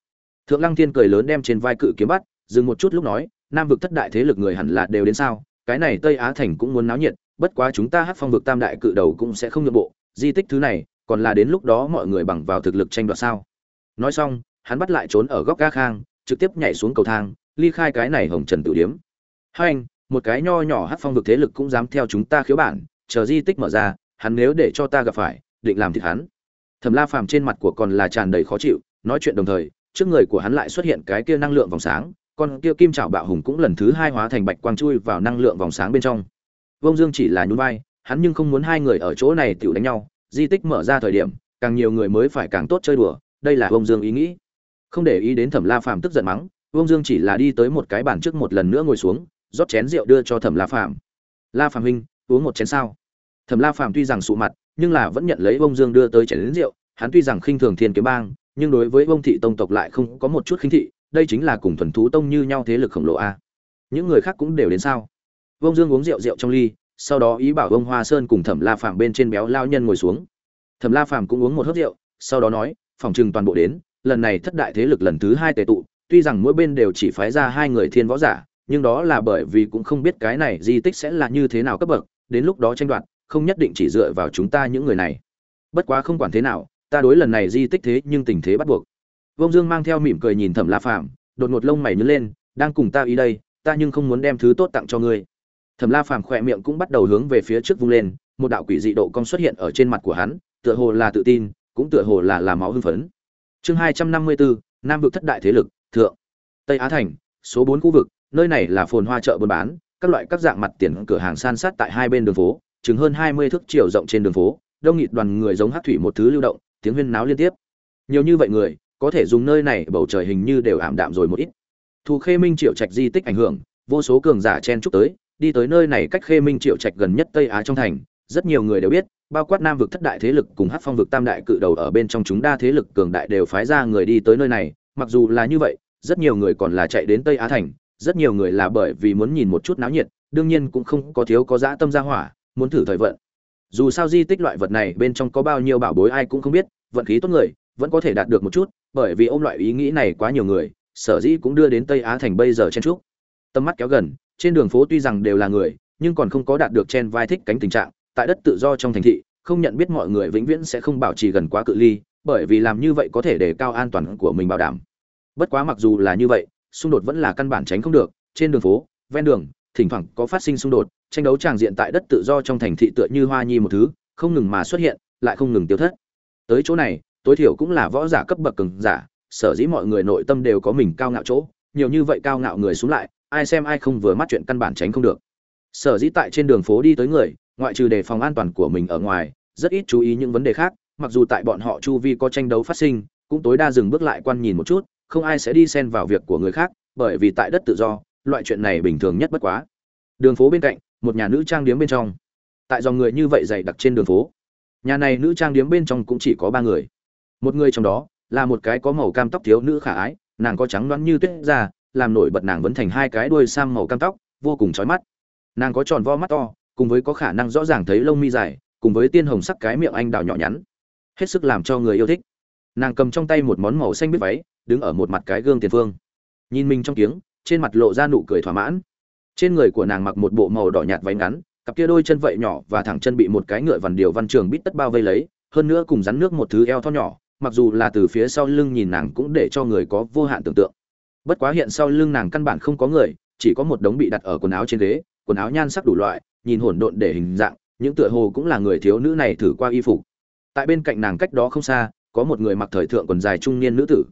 Thượng lăng thiên cười lớn đem trên vai cự kiếm bắt, dừng một chút lúc nói, nam vực thất đại thế lực người hẳn là đều đến sao, cái này tây á thành cũng muốn náo nhiệt, bất quá chúng ta hát phong vực tam đại cự đầu cũng sẽ không nhượng bộ, di tích thứ này còn là đến lúc đó mọi người bằng vào thực lực tranh đoạt sao? Nói xong, hắn bắt lại trốn ở góc ga khang trực tiếp nhảy xuống cầu thang, ly khai cái này hồng trần Tử điếm. Hai anh, một cái nho nhỏ hát phong vực thế lực cũng dám theo chúng ta khiếu bản, chờ di tích mở ra, hắn nếu để cho ta gặp phải, định làm thịt hắn. Thẩm la phàm trên mặt của còn là tràn đầy khó chịu, nói chuyện đồng thời, trước người của hắn lại xuất hiện cái kia năng lượng vòng sáng, con kia kim trảo bạo hùng cũng lần thứ hai hóa thành bạch quang chui vào năng lượng vòng sáng bên trong. Vông dương chỉ là nhún vai, hắn nhưng không muốn hai người ở chỗ này tiểu đánh nhau di tích mở ra thời điểm, càng nhiều người mới phải càng tốt chơi đùa, đây là ông dương ý nghĩ. Không để ý đến thẩm la phàm tức giận mắng ông dương chỉ là đi tới một cái bàn trước một lần nữa ngồi xuống, rót chén rượu đưa cho thẩm la phàm. La phàm huynh, uống một chén sao? Thẩm la phàm tuy rằng sụ mặt, nhưng là vẫn nhận lấy ông dương đưa tới chén rượu, hắn tuy rằng khinh thường thiên kiếm bang, nhưng đối với ông thị tông tộc lại không có một chút khinh thị, đây chính là cùng thuần thú tông như nhau thế lực khổng lồ a. Những người khác cũng đều đến sao? Ông dương uống rượu rượu trong ly sau đó ý bảo ông hoa sơn cùng thẩm la phàm bên trên béo lao nhân ngồi xuống. Thẩm la phàm cũng uống một hớp rượu, sau đó nói, phòng trừng toàn bộ đến, lần này thất đại thế lực lần thứ hai tề tụ, tuy rằng mỗi bên đều chỉ phái ra hai người thiên võ giả, nhưng đó là bởi vì cũng không biết cái này di tích sẽ là như thế nào cấp bậc, đến lúc đó tranh đoạt, không nhất định chỉ dựa vào chúng ta những người này. Bất quá không quản thế nào, ta đối lần này di tích thế nhưng tình thế bắt buộc. Vông dương mang theo mỉm cười nhìn thẩm la phàm, đột ngột lông mày nhớ lên, đang cùng ta ý đây, ta nhưng không muốn đem thứ tốt tặng cho ngươi thẩm la phàm khỏe miệng cũng bắt đầu hướng về phía trước vung lên, một đạo quỷ dị độ cong xuất hiện ở trên mặt của hắn, tựa hồ là tự tin, cũng tựa hồ là làm máu hưng phấn. Chương hai trăm năm mươi bốn, nam vực thất đại thế lực, thượng. Tây á thành, số bốn khu vực, nơi này là phồn hoa chợ buôn bán, các loại các dạng mặt tiền cửa hàng san sát tại hai bên đường phố, chừng hơn hai mươi thước chiều rộng trên đường phố, đông nghịt đoàn người giống hát thủy một thứ lưu động, tiếng huyên náo liên tiếp. Nhiều như vậy người, có thể dùng nơi này, bầu trời hình như đều ảm đạm rồi một ít. Thu khê minh triệu trạch di tích ảnh hưởng, vô số cường giả chen chúc tới đi tới nơi này cách khê minh triệu trạch gần nhất tây á trong thành, rất nhiều người đều biết, bao quát nam vực thất đại thế lực cùng hát phong vực tam đại cự đầu ở bên trong chúng đa thế lực cường đại đều phái ra người đi tới nơi này. Mặc dù là như vậy, rất nhiều người còn là chạy đến tây á thành, rất nhiều người là bởi vì muốn nhìn một chút náo nhiệt, đương nhiên cũng không có thiếu có dã tâm gia hỏa, muốn thử thời vận. Dù sao di tích loại vật này bên trong có bao nhiêu bảo bối ai cũng không biết, vận khí tốt người, vẫn có thể đạt được một chút, bởi vì ôm loại ý nghĩ này quá nhiều người, sở dĩ cũng đưa đến tây á thành bây giờ chen trúc tầm mắt kéo gần trên đường phố tuy rằng đều là người, nhưng còn không có đạt được chen vai thích cánh tình trạng, tại đất tự do trong thành thị, không nhận biết mọi người vĩnh viễn sẽ không bảo trì gần quá cự ly, bởi vì làm như vậy có thể để cao an toàn của mình bảo đảm. Bất quá mặc dù là như vậy, xung đột vẫn là căn bản tránh không được. Trên đường phố, ven đường, thỉnh thoảng có phát sinh xung đột, tranh đấu tràng diện tại đất tự do trong thành thị tựa như hoa nhi một thứ, không ngừng mà xuất hiện, lại không ngừng tiêu thất. Tới chỗ này, tối thiểu cũng là võ giả cấp bậc cường giả, sở dĩ mọi người nội tâm đều có mình cao ngạo chỗ, nhiều như vậy cao ngạo người xuống lại ai xem ai không vừa mắt chuyện căn bản tránh không được. Sở dĩ tại trên đường phố đi tới người, ngoại trừ đề phòng an toàn của mình ở ngoài, rất ít chú ý những vấn đề khác, mặc dù tại bọn họ chu vi có tranh đấu phát sinh, cũng tối đa dừng bước lại quan nhìn một chút, không ai sẽ đi xen vào việc của người khác, bởi vì tại đất tự do, loại chuyện này bình thường nhất bất quá. Đường phố bên cạnh, một nhà nữ trang điếm bên trong. Tại dòng người như vậy dày đặc trên đường phố. Nhà này nữ trang điếm bên trong cũng chỉ có ba người. Một người trong đó, là một cái có màu cam tóc thiếu nữ khả ái, nàng có trắng loáng như tuyết già làm nổi bật nàng vẫn thành hai cái đuôi sam màu cam tóc vô cùng chói mắt. Nàng có tròn vo mắt to cùng với có khả năng rõ ràng thấy lông mi dài cùng với tiên hồng sắc cái miệng anh đào nhỏ nhắn. Hết sức làm cho người yêu thích. Nàng cầm trong tay một món màu xanh biết váy đứng ở một mặt cái gương tiền phương. Nhìn mình trong kiếng, trên mặt lộ ra nụ cười thỏa mãn. Trên người của nàng mặc một bộ màu đỏ nhạt váy ngắn cặp kia đôi chân vậy nhỏ và thẳng chân bị một cái ngựa vằn điều văn trường bít tất bao vây lấy hơn nữa cùng rắn nước một thứ eo thon nhỏ mặc dù là từ phía sau lưng nhìn nàng cũng để cho người có vô hạn tưởng tượng bất quá hiện sau lưng nàng căn bản không có người, chỉ có một đống bị đặt ở quần áo trên ghế, quần áo nhan sắc đủ loại, nhìn hỗn độn để hình dạng, những tựa hồ cũng là người thiếu nữ này thử qua y phục. Tại bên cạnh nàng cách đó không xa, có một người mặc thời thượng quần dài trung niên nữ tử.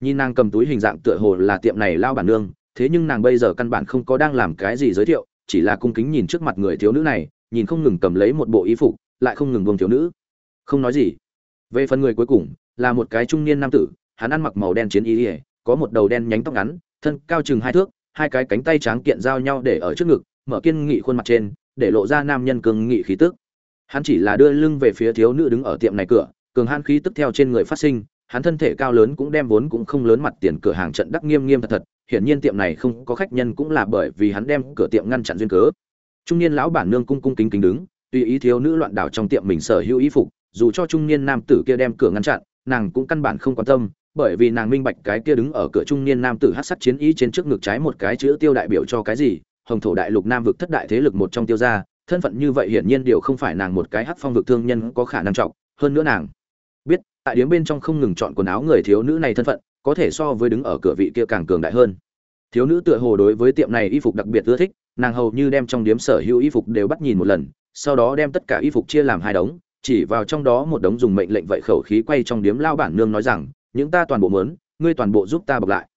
Nhìn nàng cầm túi hình dạng tựa hồ là tiệm này lao bản nương, thế nhưng nàng bây giờ căn bản không có đang làm cái gì giới thiệu, chỉ là cung kính nhìn trước mặt người thiếu nữ này, nhìn không ngừng cầm lấy một bộ y phục, lại không ngừng buông thiếu nữ. Không nói gì. Về phần người cuối cùng, là một cái trung niên nam tử, hắn ăn mặc màu đen chiến y ỉa có một đầu đen nhánh tóc ngắn, thân cao chừng hai thước, hai cái cánh tay tráng kiện giao nhau để ở trước ngực, mở kiên nghị khuôn mặt trên, để lộ ra nam nhân cường nghị khí tức. Hắn chỉ là đưa lưng về phía thiếu nữ đứng ở tiệm này cửa, cường han khí tức theo trên người phát sinh, hắn thân thể cao lớn cũng đem vốn cũng không lớn mặt tiền cửa hàng trận đắc nghiêm nghiêm thật thật, hiển nhiên tiệm này không có khách nhân cũng là bởi vì hắn đem cửa tiệm ngăn chặn duyên cớ. Trung niên lão bản nương cung cung kính kính đứng, tùy ý thiếu nữ loạn đảo trong tiệm mình sở hữu y phục, dù cho trung niên nam tử kia đem cửa ngăn chặn, nàng cũng căn bản không quan tâm bởi vì nàng minh bạch cái kia đứng ở cửa trung niên nam tử hát sắt chiến ý trên trước ngực trái một cái chữ tiêu đại biểu cho cái gì, hồng thổ đại lục nam vực thất đại thế lực một trong tiêu gia, thân phận như vậy hiển nhiên điều không phải nàng một cái hát phong vực thương nhân có khả năng trọng, hơn nữa nàng biết, tại điếm bên trong không ngừng chọn quần áo người thiếu nữ này thân phận, có thể so với đứng ở cửa vị kia càng cường đại hơn. Thiếu nữ tựa hồ đối với tiệm này y phục đặc biệt ưa thích, nàng hầu như đem trong điếm sở hữu y phục đều bắt nhìn một lần, sau đó đem tất cả y phục chia làm hai đống, chỉ vào trong đó một đống dùng mệnh lệnh vậy khẩu khí quay trong điếm lao bản nương nói rằng những ta toàn bộ mớn ngươi toàn bộ giúp ta bọc lại.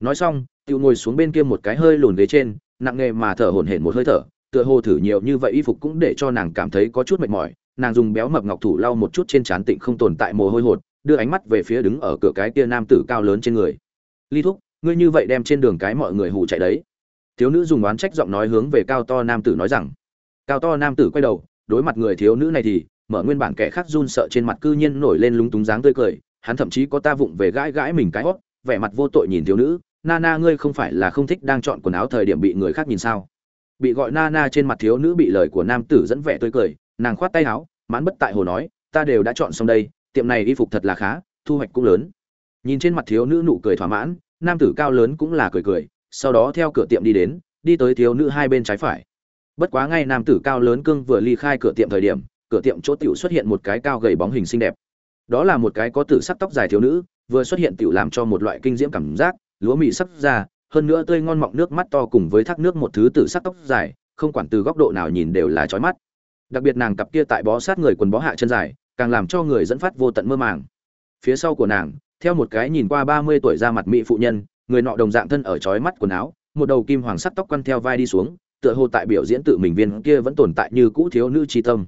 Nói xong tự ngồi xuống bên kia một cái hơi lùn ghế trên, nặng nề mà thở hổn hển một hơi thở, tựa hồ thử nhiều như vậy y phục cũng để cho nàng cảm thấy có chút mệt mỏi. Nàng dùng béo mập ngọc thủ lau một chút trên trán tịnh không tồn tại mồ hôi hột, đưa ánh mắt về phía đứng ở cửa cái kia nam tử cao lớn trên người. Ly thúc, ngươi như vậy đem trên đường cái mọi người hù chạy đấy. Thiếu nữ dùng oán trách giọng nói hướng về cao to nam tử nói rằng. Cao to nam tử quay đầu, đối mặt người thiếu nữ này thì, mở nguyên bản kẻ khác run sợ trên mặt cư nhiên nổi lên lúng túng dáng tươi cười hắn thậm chí có ta vụng về gãi gãi mình cái hót, vẻ mặt vô tội nhìn thiếu nữ na na ngươi không phải là không thích đang chọn quần áo thời điểm bị người khác nhìn sao? Bị gọi na na trên mặt thiếu nữ bị lời của nam tử dẫn vẻ tươi cười, nàng khoát tay áo, mãn bất tại hồ nói, ta đều đã chọn xong đây, tiệm này y phục thật là khá, thu hoạch cũng lớn. Nhìn trên mặt thiếu nữ nụ cười thỏa mãn, nam tử cao lớn cũng là cười cười, sau đó theo cửa tiệm đi đến, đi tới thiếu nữ hai bên trái phải. Bất quá ngay nam tử cao lớn cương vừa ly khai cửa tiệm thời điểm, cửa tiệm chỗ tiểu xuất hiện một cái cao gầy bóng hình xinh đẹp đó là một cái có tử sắc tóc dài thiếu nữ, vừa xuất hiện tựu làm cho một loại kinh diễm cảm giác, lúa mì sắc ra, hơn nữa tươi ngon mọng nước mắt to cùng với thác nước một thứ tử sắc tóc dài, không quản từ góc độ nào nhìn đều là chói mắt. Đặc biệt nàng cặp kia tại bó sát người quần bó hạ chân dài, càng làm cho người dẫn phát vô tận mơ màng. Phía sau của nàng, theo một cái nhìn qua ba mươi tuổi ra mặt mỹ phụ nhân, người nọ đồng dạng thân ở chói mắt quần áo, một đầu kim hoàng sắc tóc quăn theo vai đi xuống, tựa hồ tại biểu diễn tự mình viên kia vẫn tồn tại như cũ thiếu nữ tri tâm.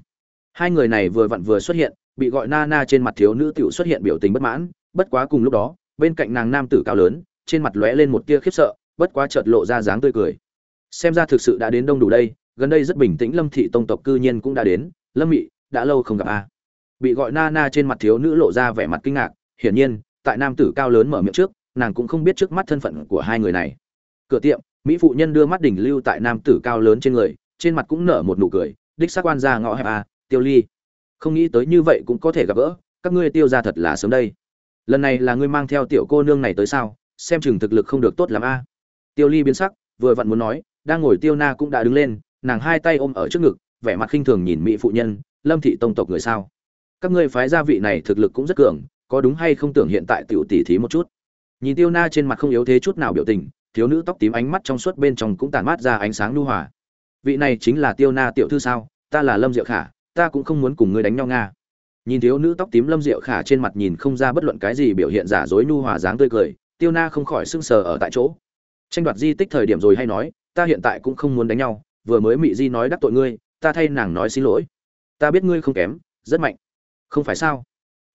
Hai người này vừa vặn vừa xuất hiện bị gọi na na trên mặt thiếu nữ tiểu xuất hiện biểu tình bất mãn, bất quá cùng lúc đó, bên cạnh nàng nam tử cao lớn, trên mặt lóe lên một tia khiếp sợ, bất quá chợt lộ ra dáng tươi cười. Xem ra thực sự đã đến đông đủ đây, gần đây rất bình tĩnh lâm thị tông tộc cư nhiên cũng đã đến, lâm mị, đã lâu không gặp a. Bị gọi na na trên mặt thiếu nữ lộ ra vẻ mặt kinh ngạc, hiển nhiên, tại nam tử cao lớn mở miệng trước, nàng cũng không biết trước mắt thân phận của hai người này. Cửa tiệm, mỹ phụ nhân đưa mắt đỉnh lưu tại nam tử cao lớn trên người, trên mặt cũng nở một nụ cười, đích xác quan ra ngõ hẹp a, tiêu ly không nghĩ tới như vậy cũng có thể gặp gỡ, các ngươi tiêu ra thật là sớm đây. Lần này là ngươi mang theo tiểu cô nương này tới sao? Xem chừng thực lực không được tốt lắm a. Tiêu ly biến sắc, vừa vặn muốn nói, đang ngồi tiêu na cũng đã đứng lên, nàng hai tay ôm ở trước ngực, vẻ mặt khinh thường nhìn mỹ phụ nhân, lâm thị tông tộc người sao? Các ngươi phái gia vị này thực lực cũng rất cường, có đúng hay không tưởng hiện tại tiểu tỷ thí một chút? Nhìn tiêu na trên mặt không yếu thế chút nào biểu tình, thiếu nữ tóc tím ánh mắt trong suốt bên trong cũng tản mát ra ánh sáng lưu hòa. Vị này chính là tiêu na tiểu thư sao? Ta là lâm diệu khả ta cũng không muốn cùng ngươi đánh nhau nga. Nhìn thiếu nữ tóc tím lâm diệu khả trên mặt nhìn không ra bất luận cái gì biểu hiện giả dối nhu hòa dáng tươi cười, tiêu na không khỏi sưng sờ ở tại chỗ. Tranh đoạt di tích thời điểm rồi hay nói, ta hiện tại cũng không muốn đánh nhau, vừa mới mị di nói đắc tội ngươi, ta thay nàng nói xin lỗi. Ta biết ngươi không kém, rất mạnh. Không phải sao?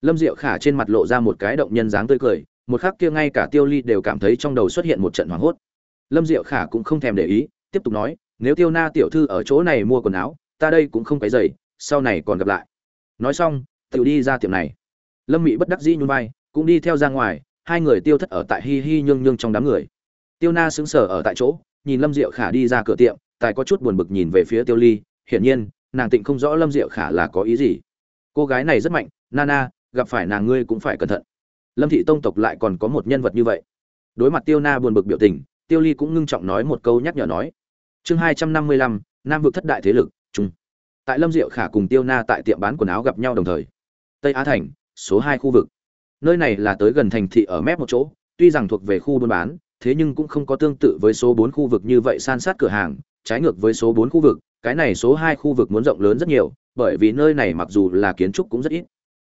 Lâm diệu khả trên mặt lộ ra một cái động nhân dáng tươi cười, một khắc kia ngay cả tiêu ly đều cảm thấy trong đầu xuất hiện một trận hoảng hốt. Lâm diệu khả cũng không thèm để ý, tiếp tục nói, nếu tiêu na tiểu thư ở chỗ này mua quần áo, ta đây cũng không cái dày sau này còn gặp lại. Nói xong tự đi ra tiệm này. Lâm mị bất đắc dĩ nhún vai, cũng đi theo ra ngoài, hai người tiêu thất ở tại hi hi nhương nhương trong đám người. Tiêu na sững sờ ở tại chỗ, nhìn lâm diệu khả đi ra cửa tiệm, tài có chút buồn bực nhìn về phía tiêu ly, hiển nhiên, nàng tịnh không rõ lâm diệu khả là có ý gì. Cô gái này rất mạnh, nana, gặp phải nàng ngươi cũng phải cẩn thận. Lâm thị tông tộc lại còn có một nhân vật như vậy. Đối mặt tiêu na buồn bực biểu tình, tiêu ly cũng ngưng trọng nói một câu nhắc nhở nói. Chương hai trăm năm mươi lăm, nam vực thất đại thế lực tại lâm diệu khả cùng tiêu na tại tiệm bán quần áo gặp nhau đồng thời. Tây á thành, số hai khu vực. Nơi này là tới gần thành thị ở mép một chỗ, tuy rằng thuộc về khu buôn bán, thế nhưng cũng không có tương tự với số bốn khu vực như vậy san sát cửa hàng, trái ngược với số bốn khu vực, cái này số hai khu vực muốn rộng lớn rất nhiều, bởi vì nơi này mặc dù là kiến trúc cũng rất ít.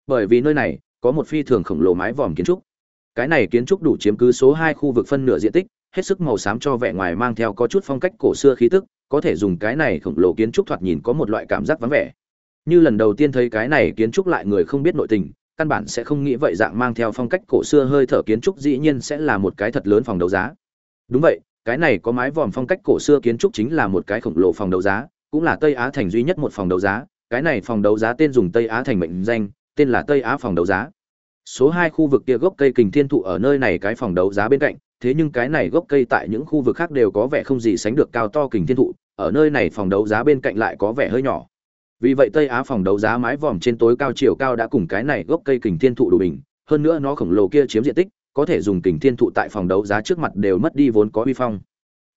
Bởi vì nơi này có một phi thường khổng lồ mái vòm kiến trúc. Cái này kiến trúc đủ chiếm cứ số hai khu vực phân nửa diện tích, hết sức màu xám cho vẻ ngoài mang theo có chút phong cách cổ xưa khí tức có thể dùng cái này khổng lồ kiến trúc thoạt nhìn có một loại cảm giác vắng vẻ. Như lần đầu tiên thấy cái này kiến trúc lại người không biết nội tình, căn bản sẽ không nghĩ vậy dạng mang theo phong cách cổ xưa hơi thở kiến trúc dĩ nhiên sẽ là một cái thật lớn phòng đấu giá. Đúng vậy, cái này có mái vòm phong cách cổ xưa kiến trúc chính là một cái khổng lồ phòng đấu giá, cũng là tây á thành duy nhất một phòng đấu giá. Cái này phòng đấu giá tên dùng tây á thành mệnh danh, tên là tây á phòng đấu giá. Số hai khu vực kia gốc cây kình thiên thụ ở nơi này cái phòng đấu giá bên cạnh, thế nhưng cái này gốc cây tại những khu vực khác đều có vẻ không gì sánh được cao to kình thiên thụ ở nơi này phòng đấu giá bên cạnh lại có vẻ hơi nhỏ. Vì vậy tây á phòng đấu giá mái vòm trên tối cao chiều cao đã cùng cái này gốc cây kình thiên thụ đủ bình, hơn nữa nó khổng lồ kia chiếm diện tích, có thể dùng kình thiên thụ tại phòng đấu giá trước mặt đều mất đi vốn có uy phong.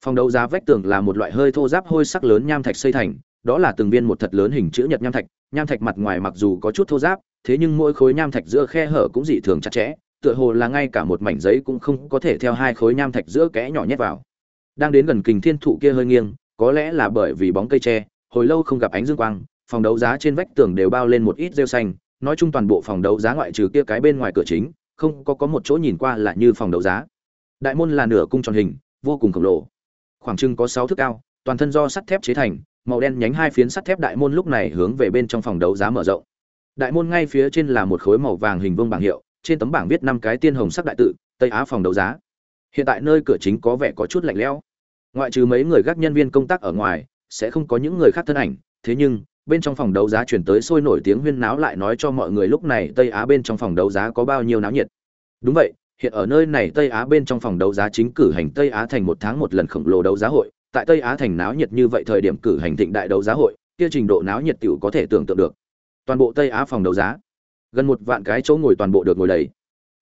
Phòng đấu giá vách tường là một loại hơi thô ráp hôi sắc lớn nham thạch xây thành, đó là từng viên một thật lớn hình chữ nhật nham thạch nham thạch mặt ngoài mặc dù có chút thô ráp thế nhưng mỗi khối nham thạch giữa khe hở cũng dị thường chặt chẽ, tựa hồ là ngay cả một mảnh giấy cũng không có thể theo hai khối nham thạch giữa kẽ nhỏ nhét vào. Đang đến gần kình thiên thụ kia hơi nghiêng có lẽ là bởi vì bóng cây tre, hồi lâu không gặp ánh dương quang, phòng đấu giá trên vách tường đều bao lên một ít rêu xanh, nói chung toàn bộ phòng đấu giá ngoại trừ kia cái bên ngoài cửa chính, không có có một chỗ nhìn qua là như phòng đấu giá. Đại môn là nửa cung tròn hình, vô cùng khổng lồ. Khoảng trưng có sáu thước cao, toàn thân do sắt thép chế thành, màu đen nhánh hai phiến sắt thép đại môn lúc này hướng về bên trong phòng đấu giá mở rộng. Đại môn ngay phía trên là một khối màu vàng hình vương bảng hiệu, trên tấm bảng viết năm cái tiên hồng sắc đại tự, tây á phòng đấu giá. Hiện tại nơi cửa chính có vẻ có chút lạnh lẽo ngoại trừ mấy người gác nhân viên công tác ở ngoài, sẽ không có những người khác thân ảnh. Thế nhưng, bên trong phòng đấu giá chuyển tới sôi nổi tiếng huyên náo lại nói cho mọi người lúc này tây á bên trong phòng đấu giá có bao nhiêu náo nhiệt. Đúng vậy, hiện ở nơi này tây á bên trong phòng đấu giá chính cử hành tây á thành một tháng một lần khổng lồ đấu giá hội. Tại tây á thành náo nhiệt như vậy thời điểm cử hành thịnh đại đấu giá hội, kia trình độ náo nhiệt tiểu có thể tưởng tượng được. Toàn bộ tây á phòng đấu giá, gần một vạn cái chỗ ngồi toàn bộ được ngồi đầy.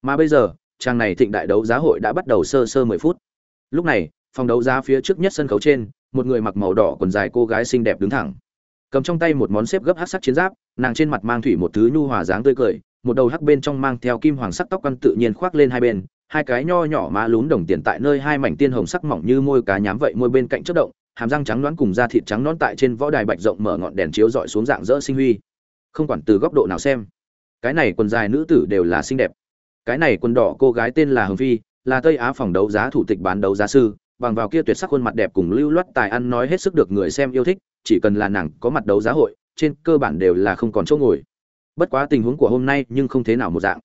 Mà bây giờ, trang này thịnh đại đấu giá hội đã bắt đầu sơ sơ mười phút. Lúc này phòng đấu giá phía trước nhất sân khấu trên, một người mặc màu đỏ quần dài cô gái xinh đẹp đứng thẳng. Cầm trong tay một món xếp gấp hắc sắc chiến giáp, nàng trên mặt mang thủy một thứ nhu hòa dáng tươi cười, một đầu hắc bên trong mang theo kim hoàng sắc tóc căn tự nhiên khoác lên hai bên, hai cái nho nhỏ má lún đồng tiền tại nơi hai mảnh tiên hồng sắc mỏng như môi cá nhám vậy môi bên cạnh chất động, hàm răng trắng đoán cùng da thịt trắng nón tại trên võ đài bạch rộng mở ngọn đèn chiếu dọi xuống dạng dỡ sinh huy. Không quản từ góc độ nào xem, cái này quần dài nữ tử đều là xinh đẹp. Cái này quần đỏ cô gái tên là hồng phi, là tây á phòng đấu giá thủ tịch bán đấu giá sư bằng vào kia tuyệt sắc khuôn mặt đẹp cùng lưu loát tài ăn nói hết sức được người xem yêu thích, chỉ cần là nàng có mặt đấu giá hội, trên cơ bản đều là không còn chỗ ngồi. Bất quá tình huống của hôm nay nhưng không thế nào một dạng.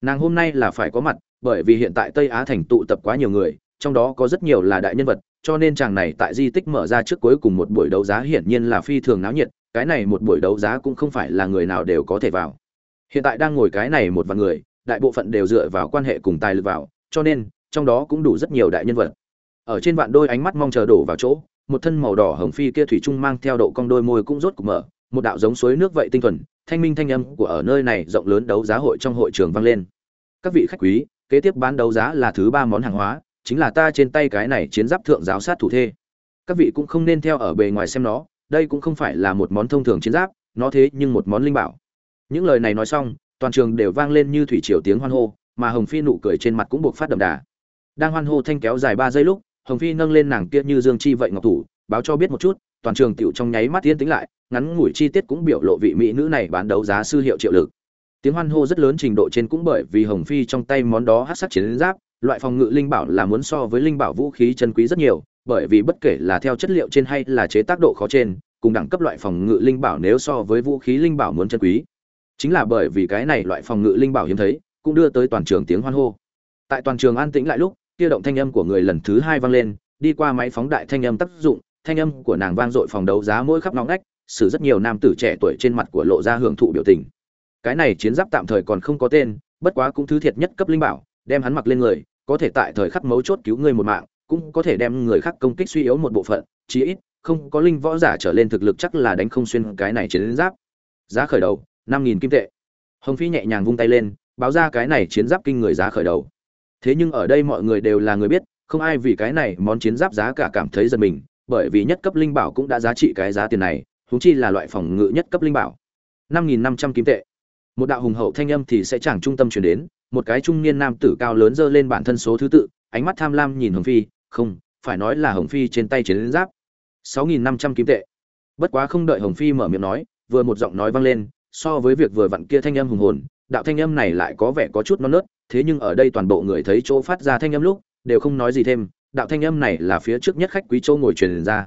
Nàng hôm nay là phải có mặt, bởi vì hiện tại tây á thành tụ tập quá nhiều người, trong đó có rất nhiều là đại nhân vật, cho nên chàng này tại di tích mở ra trước cuối cùng một buổi đấu giá hiển nhiên là phi thường náo nhiệt, cái này một buổi đấu giá cũng không phải là người nào đều có thể vào. Hiện tại đang ngồi cái này một vài người, đại bộ phận đều dựa vào quan hệ cùng tài lực vào, cho nên trong đó cũng đủ rất nhiều đại nhân vật ở trên vạn đôi ánh mắt mong chờ đổ vào chỗ, một thân màu đỏ hồng phi kia thủy trung mang theo độ cong đôi môi cũng rốt cục mở, một đạo giống suối nước vậy tinh thuần, thanh minh thanh âm của ở nơi này rộng lớn đấu giá hội trong hội trường vang lên. Các vị khách quý, kế tiếp bán đấu giá là thứ ba món hàng hóa, chính là ta trên tay cái này chiến giáp thượng giáo sát thủ thê. Các vị cũng không nên theo ở bề ngoài xem nó, đây cũng không phải là một món thông thường chiến giáp, nó thế nhưng một món linh bảo. Những lời này nói xong, toàn trường đều vang lên như thủy triều tiếng hoan hô, mà hồng phi nụ cười trên mặt cũng buộc phát đậm đà. Đang hoan hô thanh kéo dài ba giây lúc hồng phi nâng lên nàng kia như dương chi vậy ngọc thủ, báo cho biết một chút, toàn trường tiểu trong nháy mắt tiến tĩnh lại, ngắn ngủi chi tiết cũng biểu lộ vị mỹ nữ này bán đấu giá sư hiệu triệu lực. Tiếng hoan hô rất lớn trình độ trên cũng bởi vì hồng phi trong tay món đó hát sắc chiến giáp, loại phòng ngự linh bảo là muốn so với linh bảo vũ khí chân quý rất nhiều, bởi vì bất kể là theo chất liệu trên hay là chế tác độ khó trên, cùng đẳng cấp loại phòng ngự linh bảo nếu so với vũ khí linh bảo muốn chân quý. Chính là bởi vì cái này loại phòng ngự linh bảo hiếm thấy, cũng đưa tới toàn trường tiếng hoan hô. Tại toàn trường an tĩnh lại lúc kia động thanh âm của người lần thứ hai vang lên, đi qua máy phóng đại thanh âm tác dụng, thanh âm của nàng vang dội phòng đấu giá mỗi khắp nóng ngách, xử rất nhiều nam tử trẻ tuổi trên mặt của lộ ra hưởng thụ biểu tình. Cái này chiến giáp tạm thời còn không có tên, bất quá cũng thứ thiệt nhất cấp linh bảo, đem hắn mặc lên người, có thể tại thời khắc mấu chốt cứu người một mạng, cũng có thể đem người khác công kích suy yếu một bộ phận, chí ít, không có linh võ giả trở lên thực lực chắc là đánh không xuyên cái này chiến giáp. Giá khởi đầu, năm nghìn kim tệ. Hồng phi nhẹ nhàng vung tay lên, báo ra cái này chiến giáp kinh người giá khởi đầu thế nhưng ở đây mọi người đều là người biết, không ai vì cái này món chiến giáp giá cả cảm thấy giật mình, bởi vì nhất cấp linh bảo cũng đã giá trị cái giá tiền này húng chi là loại phòng ngự nhất cấp linh bảo. năm nghìn năm trăm kim tệ. Một đạo hùng hậu thanh âm thì sẽ chẳng trung tâm chuyển đến, một cái trung niên nam tử cao lớn dơ lên bản thân số thứ tự, ánh mắt tham lam nhìn hồng phi, không, phải nói là hồng phi trên tay chiến giáp. sáu nghìn năm trăm kim tệ. Bất quá không đợi hồng phi mở miệng nói, vừa một giọng nói vang lên, so với việc vừa vặn kia thanh âm hùng hồn đạo thanh âm này lại có vẻ có chút non nớt, thế nhưng ở đây toàn bộ người thấy chỗ phát ra thanh âm lúc, đều không nói gì thêm, đạo thanh âm này là phía trước nhất khách quý chỗ ngồi truyền ra.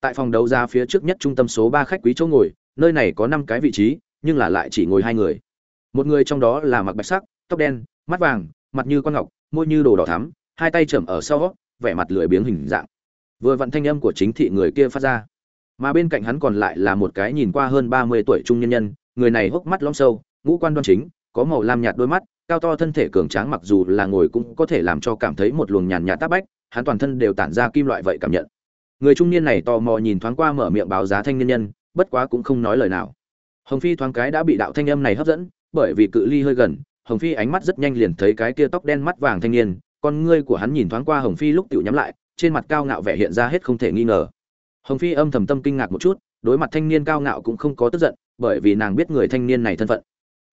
Tại phòng đấu giá phía trước nhất trung tâm số ba khách quý chỗ ngồi, nơi này có năm cái vị trí, nhưng là lại chỉ ngồi hai người. Một người trong đó là mặc bạch sắc, tóc đen, mắt vàng, mặt như con ngọc, môi như đồ đỏ thắm, hai tay chầm ở sau, vẻ mặt lười biếng hình dạng. Vừa vặn thanh âm của chính thị người kia phát ra. Mà bên cạnh hắn còn lại là một cái nhìn qua hơn ba mươi tuổi trung nhân nhân, người này hốc mắt lõm sâu, ngũ quan đoan chính có màu lam nhạt đôi mắt, cao to thân thể cường tráng mặc dù là ngồi cũng có thể làm cho cảm thấy một luồng nhàn nhạt tác bách, hắn toàn thân đều tản ra kim loại vậy cảm nhận. Người trung niên này tò mò nhìn thoáng qua mở miệng báo giá thanh niên nhân, bất quá cũng không nói lời nào. Hồng phi thoáng cái đã bị đạo thanh âm này hấp dẫn, bởi vì cự ly hơi gần, hồng phi ánh mắt rất nhanh liền thấy cái kia tóc đen mắt vàng thanh niên, con ngươi của hắn nhìn thoáng qua hồng phi lúc tiểu nhắm lại, trên mặt cao ngạo vẻ hiện ra hết không thể nghi ngờ. Hồng phi âm thầm tâm kinh ngạc một chút, đối mặt thanh niên cao ngạo cũng không có tức giận, bởi vì nàng biết người thanh niên này thân phận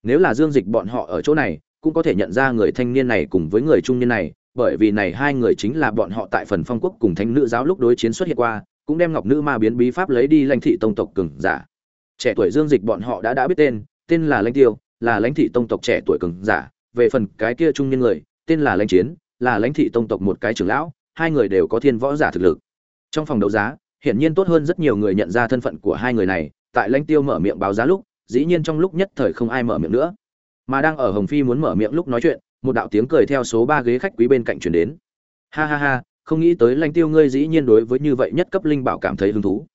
nếu là dương dịch bọn họ ở chỗ này, cũng có thể nhận ra người thanh niên này cùng với người trung niên này, bởi vì này hai người chính là bọn họ tại phần phong quốc cùng thánh nữ giáo lúc đối chiến xuất hiện qua, cũng đem ngọc nữ ma biến bí pháp lấy đi lãnh thị tông tộc cường giả. Trẻ tuổi dương dịch bọn họ đã đã biết tên tên là lãnh tiêu, là lãnh thị tông tộc trẻ tuổi cường giả. Về phần cái kia trung niên người, tên là lãnh chiến, là lãnh thị tông tộc một cái trưởng lão, hai người đều có thiên võ giả thực lực. Trong phòng đấu giá, hiển nhiên tốt hơn rất nhiều người nhận ra thân phận của hai người này, tại lãnh tiêu mở miệng báo giá lúc dĩ nhiên trong lúc nhất thời không ai mở miệng nữa. Mà đang ở hồng phi muốn mở miệng lúc nói chuyện, một đạo tiếng cười theo số ba ghế khách quý bên cạnh chuyển đến. Ha ha ha, không nghĩ tới Lanh tiêu ngươi dĩ nhiên đối với như vậy nhất cấp linh bảo cảm thấy hứng thú.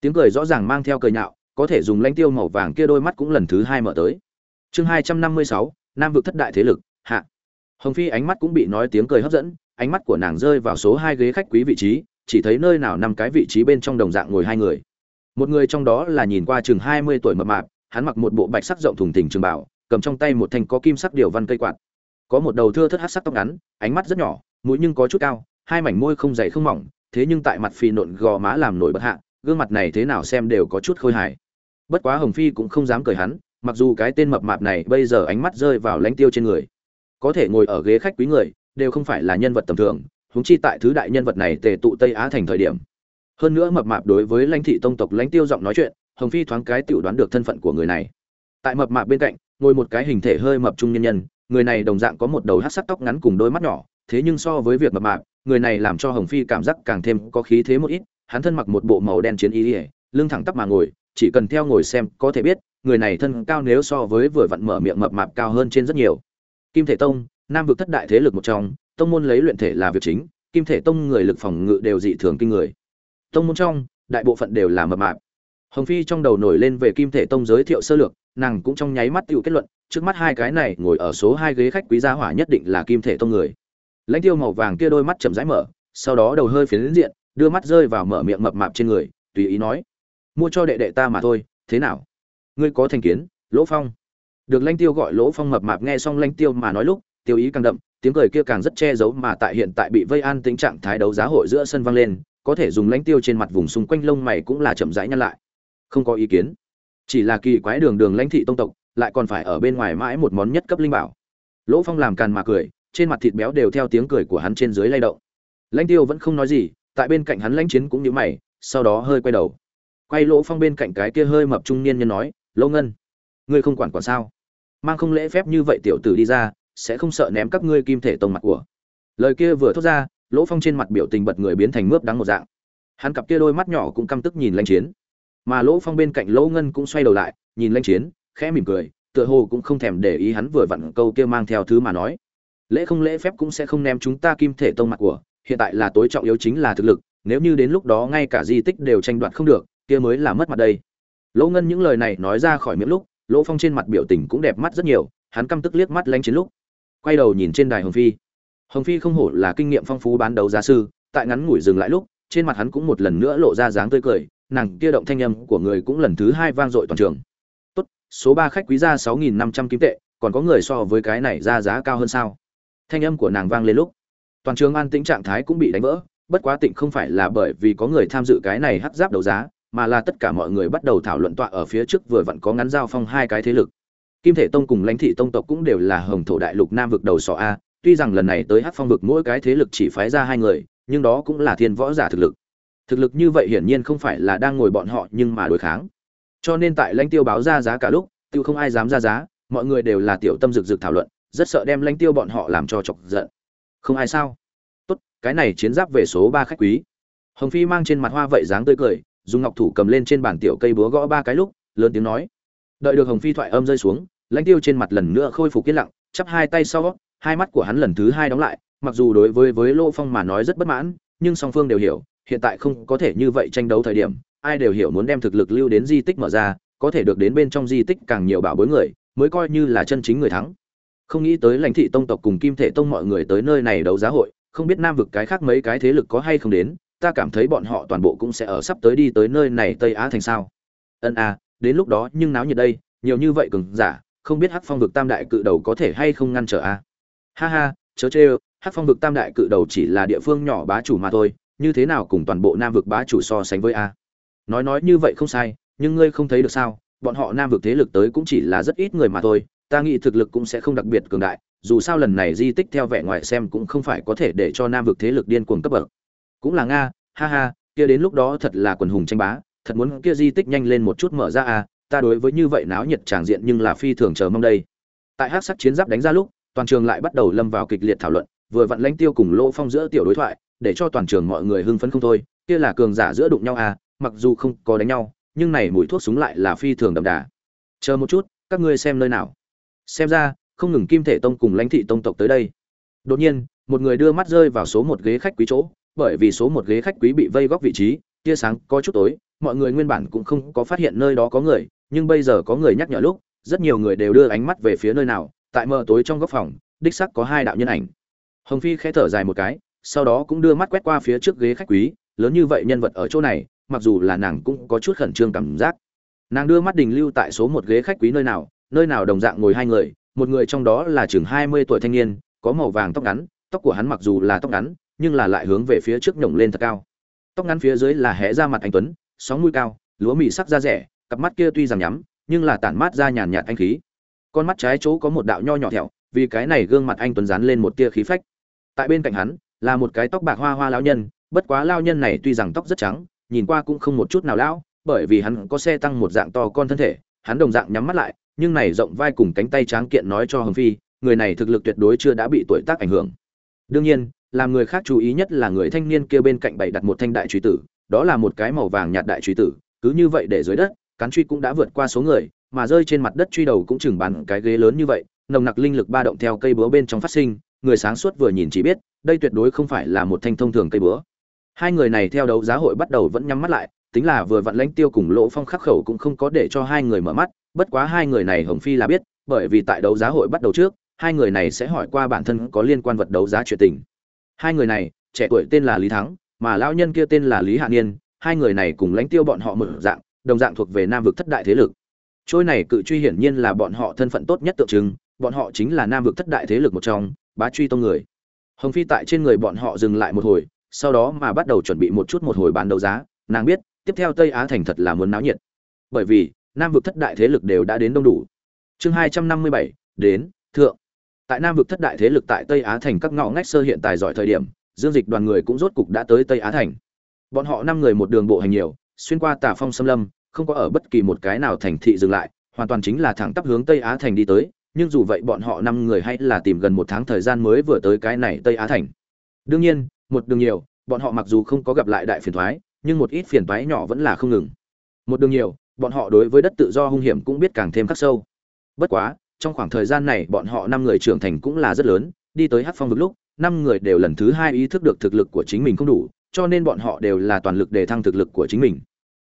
Tiếng cười rõ ràng mang theo cười nhạo, có thể dùng Lanh tiêu màu vàng kia đôi mắt cũng lần thứ hai mở tới. Chương hai trăm năm mươi sáu, nam vực thất đại thế lực, hạ. Hồng phi ánh mắt cũng bị nói tiếng cười hấp dẫn, ánh mắt của nàng rơi vào số hai ghế khách quý vị trí, chỉ thấy nơi nào nằm cái vị trí bên trong đồng dạng ngồi hai người. Một người trong đó là nhìn qua chừng hai mươi tuổi mập mạp hắn mặc một bộ bạch sắc rộng thùng thình trường bảo cầm trong tay một thanh có kim sắc điều văn cây quạt. Có một đầu thưa thất hắc sắc tóc ngắn, ánh mắt rất nhỏ, mũi nhưng có chút cao, hai mảnh môi không dày không mỏng, thế nhưng tại mặt phì nộn gò má làm nổi bất hạ, gương mặt này thế nào xem đều có chút khôi hài. Bất quá hồng phi cũng không dám cười hắn, mặc dù cái tên mập mạp này bây giờ ánh mắt rơi vào lãnh tiêu trên người. Có thể ngồi ở ghế khách quý người, đều không phải là nhân vật tầm thường, huống chi tại thứ đại nhân vật này tề tụ tây á thành thời điểm. Hơn nữa mập mạp đối với lãnh thị tông tộc lãnh tiêu giọng nói chuyện hồng phi thoáng cái tự đoán được thân phận của người này. Tại mập mạp bên cạnh, ngồi một cái hình thể hơi mập trung nhân nhân, người này đồng dạng có một đầu hát sắc tóc ngắn cùng đôi mắt nhỏ, thế nhưng so với việc mập mạp, người này làm cho hồng phi cảm giác càng thêm có khí thế một ít, hắn thân mặc một bộ màu đen chiến y ỉa lưng thẳng tắp mà ngồi, chỉ cần theo ngồi xem có thể biết, người này thân cao nếu so với vừa vặn mở miệng mập mạp cao hơn trên rất nhiều. Kim thể tông, nam vực thất đại thế lực một trong, tông môn lấy luyện thể là việc chính, kim thể tông người lực phòng ngự đều dị thường kinh người. Tông môn trong, đại bộ phận đều là mập mạp hồng phi trong đầu nổi lên về kim thể tông giới thiệu sơ lược, nàng cũng trong nháy mắt tự kết luận, trước mắt hai cái này ngồi ở số hai ghế khách quý gia hỏa nhất định là kim thể tông người. Lãnh tiêu màu vàng kia đôi mắt chậm rãi mở, sau đó đầu hơi phiến diện, đưa mắt rơi vào mở miệng mập mạp trên người, tùy ý nói, mua cho đệ đệ ta mà thôi, thế nào? Ngươi có thành kiến, lỗ phong? Được lãnh tiêu gọi lỗ phong mập mạp nghe xong lãnh tiêu mà nói lúc, tiêu ý càng đậm, tiếng cười kia càng rất che giấu mà tại hiện tại bị vây an tính trạng thái đấu giá hội giữa sân vang lên, có thể dùng lãnh tiêu trên mặt vùng xung quanh lông mày cũng là chậm rãi nhăn lại không có ý kiến. Chỉ là kỳ quái đường đường lãnh thị tông tộc, lại còn phải ở bên ngoài mãi một món nhất cấp linh bảo. Lỗ phong làm càn mà cười, trên mặt thịt béo đều theo tiếng cười của hắn trên dưới lay động. Lãnh tiêu vẫn không nói gì, tại bên cạnh hắn lãnh chiến cũng nhíu mày, sau đó hơi quay đầu. Quay lỗ phong bên cạnh cái kia hơi mập trung niên nhân nói, lỗ ngân, ngươi không quản quản sao? Mang không lễ phép như vậy tiểu tử đi ra, sẽ không sợ ném các ngươi kim thể tông mặt của. Lời kia vừa thốt ra, lỗ phong trên mặt biểu tình bật người biến thành mướp đắng một dạng. Hắn cặp kia đôi mắt nhỏ cũng căm tức nhìn lãnh chiến mà lỗ phong bên cạnh lỗ ngân cũng xoay đầu lại, nhìn Lanh chiến, khẽ mỉm cười, tựa hồ cũng không thèm để ý hắn vừa vặn câu kia mang theo thứ mà nói. Lễ không lễ phép cũng sẽ không ném chúng ta kim thể tông mặt của, hiện tại là tối trọng yếu chính là thực lực, nếu như đến lúc đó ngay cả di tích đều tranh đoạt không được, kia mới là mất mặt đây. Lỗ ngân những lời này nói ra khỏi miệng lúc, lỗ phong trên mặt biểu tình cũng đẹp mắt rất nhiều, hắn căm tức liếc mắt lanh chiến lúc. Quay đầu nhìn trên đài hồng phi. Hồng phi không hổ là kinh nghiệm phong phú bán đấu giá sư, tại ngắn ngủi dừng lại lúc, trên mặt hắn cũng một lần nữa lộ ra dáng tươi cười nàng kia động thanh âm của người cũng lần thứ hai vang dội toàn trường. Tốt, số ba khách quý ra sáu nghìn năm trăm kim tệ, còn có người so với cái này ra giá cao hơn sao? Thanh âm của nàng vang lên lúc, toàn trường an tĩnh trạng thái cũng bị đánh vỡ, bất quá tịnh không phải là bởi vì có người tham dự cái này hắc giáp đấu giá, mà là tất cả mọi người bắt đầu thảo luận tọa ở phía trước vừa vặn có ngắn giao phong hai cái thế lực. Kim thể tông cùng lãnh thị tông tộc cũng đều là hồng thổ đại lục nam vực đầu sọ a, tuy rằng lần này tới hắc phong vực mỗi cái thế lực chỉ phái ra hai người, nhưng đó cũng là thiên võ giả thực lực thực lực như vậy hiển nhiên không phải là đang ngồi bọn họ nhưng mà đối kháng. Cho nên tại lãnh tiêu báo ra giá cả lúc, tiêu không ai dám ra giá, mọi người đều là tiểu tâm rực rực thảo luận, rất sợ đem lãnh tiêu bọn họ làm cho chọc giận. Không ai sao? Tốt, cái này chiến giáp về số ba khách quý. Hồng phi mang trên mặt hoa vậy dáng tươi cười, dùng ngọc thủ cầm lên trên bàn tiểu cây búa gõ ba cái lúc, lớn tiếng nói. Đợi được hồng phi thoại âm rơi xuống, lãnh tiêu trên mặt lần nữa khôi phục yên lặng, chắp hai tay sau, hai mắt của hắn lần thứ hai đóng lại, mặc dù đối với với lô phong mà nói rất bất mãn, nhưng song phương đều hiểu hiện tại không có thể như vậy tranh đấu thời điểm, ai đều hiểu muốn đem thực lực lưu đến di tích mở ra, có thể được đến bên trong di tích càng nhiều bảo bối người, mới coi như là chân chính người thắng. Không nghĩ tới lãnh thị tông tộc cùng kim thể tông mọi người tới nơi này đấu giá hội, không biết nam vực cái khác mấy cái thế lực có hay không đến, ta cảm thấy bọn họ toàn bộ cũng sẽ ở sắp tới đi tới nơi này tây á thành sao. Ân a đến lúc đó nhưng náo nhiệt đây, nhiều như vậy cường giả, không biết hắc phong vực tam đại cự đầu có thể hay không ngăn trở a ha ha, chớ chê hắc phong vực tam đại cự đầu chỉ là địa phương nhỏ bá chủ mà thôi như thế nào cùng toàn bộ nam vực bá chủ so sánh với a? Nói nói như vậy không sai, nhưng ngươi không thấy được sao? Bọn họ nam vực thế lực tới cũng chỉ là rất ít người mà thôi, ta nghĩ thực lực cũng sẽ không đặc biệt cường đại, dù sao lần này di tích theo vẻ ngoài xem cũng không phải có thể để cho nam vực thế lực điên cuồng cấp bậc. Cũng là nga, ha ha, kia đến lúc đó thật là quần hùng tranh bá, thật muốn kia di tích nhanh lên một chút mở ra à ta đối với như vậy náo nhiệt tràng diện nhưng là phi thường chờ mong đây. Tại hát sắc chiến giáp đánh ra lúc, toàn trường lại bắt đầu lâm vào kịch liệt thảo luận, vừa vặn lãnh tiêu cùng lỗ phong giữa tiểu đối thoại để cho toàn trường mọi người hưng phấn không thôi, kia là cường giả giữa đụng nhau à mặc dù không có đánh nhau, nhưng này mùi thuốc súng lại là phi thường đậm đà. Chờ một chút, các ngươi xem nơi nào. Xem ra, không ngừng kim thể tông cùng lãnh thị tông tộc tới đây. Đột nhiên, một người đưa mắt rơi vào số một ghế khách quý chỗ, bởi vì số một ghế khách quý bị vây góc vị trí, tia sáng có chút tối, mọi người nguyên bản cũng không có phát hiện nơi đó có người, nhưng bây giờ có người nhắc nhở lúc, rất nhiều người đều đưa ánh mắt về phía nơi nào, tại mờ tối trong góc phòng, đích sắc có hai đạo nhân ảnh. Hồng phi khẽ thở dài một cái sau đó cũng đưa mắt quét qua phía trước ghế khách quý, lớn như vậy nhân vật ở chỗ này, mặc dù là nàng cũng có chút khẩn trương cảm giác. Nàng đưa mắt đình lưu tại số một ghế khách quý nơi nào nơi nào đồng dạng ngồi hai người, một người trong đó là chừng hai mươi tuổi thanh niên, có màu vàng tóc ngắn, tóc của hắn mặc dù là tóc ngắn, nhưng là lại hướng về phía trước nhổng lên thật cao. Tóc ngắn phía dưới là hé ra mặt anh tuấn, sóng mũi cao, lúa mì sắc da rẻ, cặp mắt kia tuy rằng nhắm, nhưng là tản mát ra nhàn nhạt anh khí. Con mắt trái chỗ có một đạo nho nhỏ thẹo, vì cái này gương mặt anh tuấn dán lên một tia khí phách. Tại bên cạnh hắn là một cái tóc bạc hoa hoa lão nhân, bất quá lão nhân này tuy rằng tóc rất trắng, nhìn qua cũng không một chút nào lão, bởi vì hắn có xe tăng một dạng to con thân thể, hắn đồng dạng nhắm mắt lại, nhưng này rộng vai cùng cánh tay tráng kiện nói cho hồng phi, người này thực lực tuyệt đối chưa đã bị tuổi tác ảnh hưởng. Đương nhiên, làm người khác chú ý nhất là người thanh niên kia bên cạnh bày đặt một thanh đại truy tử, đó là một cái màu vàng nhạt đại truy tử, cứ như vậy để dưới đất, cán truy cũng đã vượt qua số người, mà rơi trên mặt đất truy đầu cũng chừng bàn cái ghế lớn như vậy, nồng nặc linh lực ba động theo cây búa bên trong phát sinh, người sáng suốt vừa nhìn chỉ biết đây tuyệt đối không phải là một thanh thông thường cây búa. Hai người này theo đấu giá hội bắt đầu vẫn nhắm mắt lại, tính là vừa vặn lãnh tiêu cùng lỗ phong khắc khẩu cũng không có để cho hai người mở mắt, bất quá hai người này hồng phi là biết, bởi vì tại đấu giá hội bắt đầu trước, hai người này sẽ hỏi qua bản thân có liên quan vật đấu giá chuyện tình. Hai người này, trẻ tuổi tên là lý thắng, mà lão nhân kia tên là lý hạ niên, hai người này cùng lãnh tiêu bọn họ mở dạng, đồng dạng thuộc về nam vực thất đại thế lực. Trôi này cự truy hiển nhiên là bọn họ thân phận tốt nhất tượng trưng, bọn họ chính là nam vực thất đại thế lực một trong, bá truy tông người hồng phi tại trên người bọn họ dừng lại một hồi, sau đó mà bắt đầu chuẩn bị một chút một hồi bán đấu giá, nàng biết, tiếp theo tây á thành thật là muốn náo nhiệt. Bởi vì, nam vực thất đại thế lực đều đã đến đông đủ. Chương hai trăm năm mươi bảy, đến, thượng. Tại nam vực thất đại thế lực tại tây á thành các ngõ ngách sơ hiện tại giỏi thời điểm, dương dịch đoàn người cũng rốt cục đã tới tây á thành. Bọn họ năm người một đường bộ hành nhiều, xuyên qua tà phong xâm lâm, không có ở bất kỳ một cái nào thành thị dừng lại, hoàn toàn chính là thẳng tắp hướng tây á thành đi tới nhưng dù vậy bọn họ năm người hay là tìm gần một tháng thời gian mới vừa tới cái này tây á thành đương nhiên một đường nhiều bọn họ mặc dù không có gặp lại đại phiền thoái nhưng một ít phiền toái nhỏ vẫn là không ngừng. Một đường nhiều, bọn họ đối với đất tự do hung hiểm cũng biết càng thêm khắc sâu. Bất quá, trong khoảng thời gian này bọn họ năm người trưởng thành cũng là rất lớn, đi tới Hắc Phong vực lúc, năm người đều lần thứ hai ý thức được thực lực của chính mình không đủ, cho nên bọn họ đều là toàn lực để thăng thực lực của chính mình.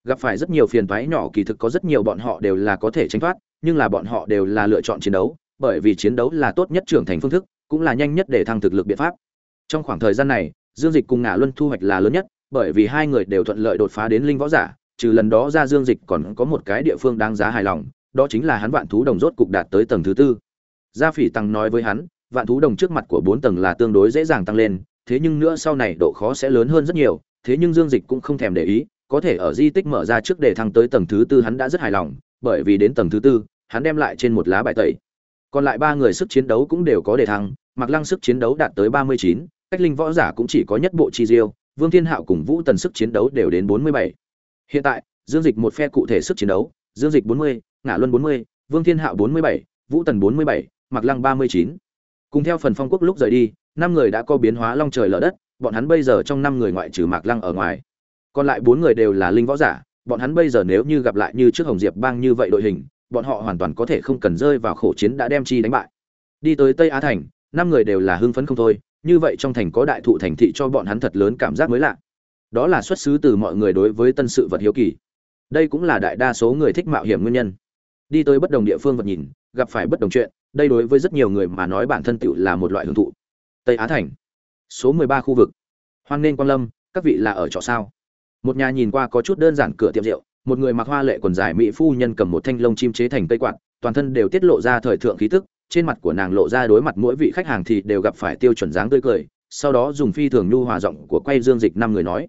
Gặp phải rất nhiều phiền toái nhỏ kỳ thực có rất nhiều bọn họ đều là có thể tránh thoát, nhưng là bọn họ đều là lựa chọn chiến đấu, bởi vì chiến đấu là tốt nhất trưởng thành phương thức, cũng là nhanh nhất để thăng thực lực biện pháp. Trong khoảng thời gian này, Dương Dịch cùng Ngạ Luân thu hoạch là lớn nhất, bởi vì hai người đều thuận lợi đột phá đến linh võ giả trừ lần đó ra dương dịch còn có một cái địa phương đáng giá hài lòng đó chính là hắn vạn thú đồng rốt cục đạt tới tầng thứ tư gia phỉ tăng nói với hắn vạn thú đồng trước mặt của bốn tầng là tương đối dễ dàng tăng lên thế nhưng nữa sau này độ khó sẽ lớn hơn rất nhiều thế nhưng dương dịch cũng không thèm để ý có thể ở di tích mở ra trước để thăng tới tầng thứ tư hắn đã rất hài lòng, bởi vì đến tầng thứ tư, hắn đem lại trên một lá bài tẩy. Còn lại ba người sức chiến đấu cũng đều có đề thăng mặc lăng sức chiến đấu đạt tới ba mươi chín, cách linh võ giả cũng chỉ có nhất bộ chi diêu, vương thiên hạo cùng vũ tần sức chiến đấu đều đến bốn mươi bảy. Hiện tại, dương dịch một phe cụ thể sức chiến đấu, dương dịch bốn mươi ngã luân bốn mươi, vương thiên hạo bốn mươi bảy, vũ tần bốn mươi bảy mặc lăng ba mươi chín. Cùng theo phần phong quốc lúc rời đi, năm người đã có biến hóa long trời lở đất, bọn hắn bây giờ trong năm người ngoại trừ mạc lăng ở ngoài còn lại bốn người đều là linh võ giả, bọn hắn bây giờ nếu như gặp lại như trước hồng diệp bang như vậy đội hình, bọn họ hoàn toàn có thể không cần rơi vào khổ chiến đã đem chi đánh bại. Đi tới tây á thành, năm người đều là hưng phấn không thôi, như vậy trong thành có đại thụ thành thị cho bọn hắn thật lớn cảm giác mới lạ. Đó là xuất xứ từ mọi người đối với tân sự vật hiếu kỳ. Đây cũng là đại đa số người thích mạo hiểm nguyên nhân. Đi tới bất đồng địa phương vật nhìn, gặp phải bất đồng chuyện, đây đối với rất nhiều người mà nói bản thân tựu là một loại hưởng thụ. Tây á thành, số mười ba khu vực. Hoan nên quan lâm, các vị là ở trọ sao? Một nhà nhìn qua có chút đơn giản cửa tiệm rượu, một người mặc hoa lệ quần dài mỹ phu nhân cầm một thanh lông chim chế thành cây quạt, toàn thân đều tiết lộ ra thời thượng khí tức, trên mặt của nàng lộ ra đối mặt mỗi vị khách hàng thì đều gặp phải tiêu chuẩn dáng tươi cười, sau đó dùng phi thường nhu hòa giọng của quay dương dịch năm người nói,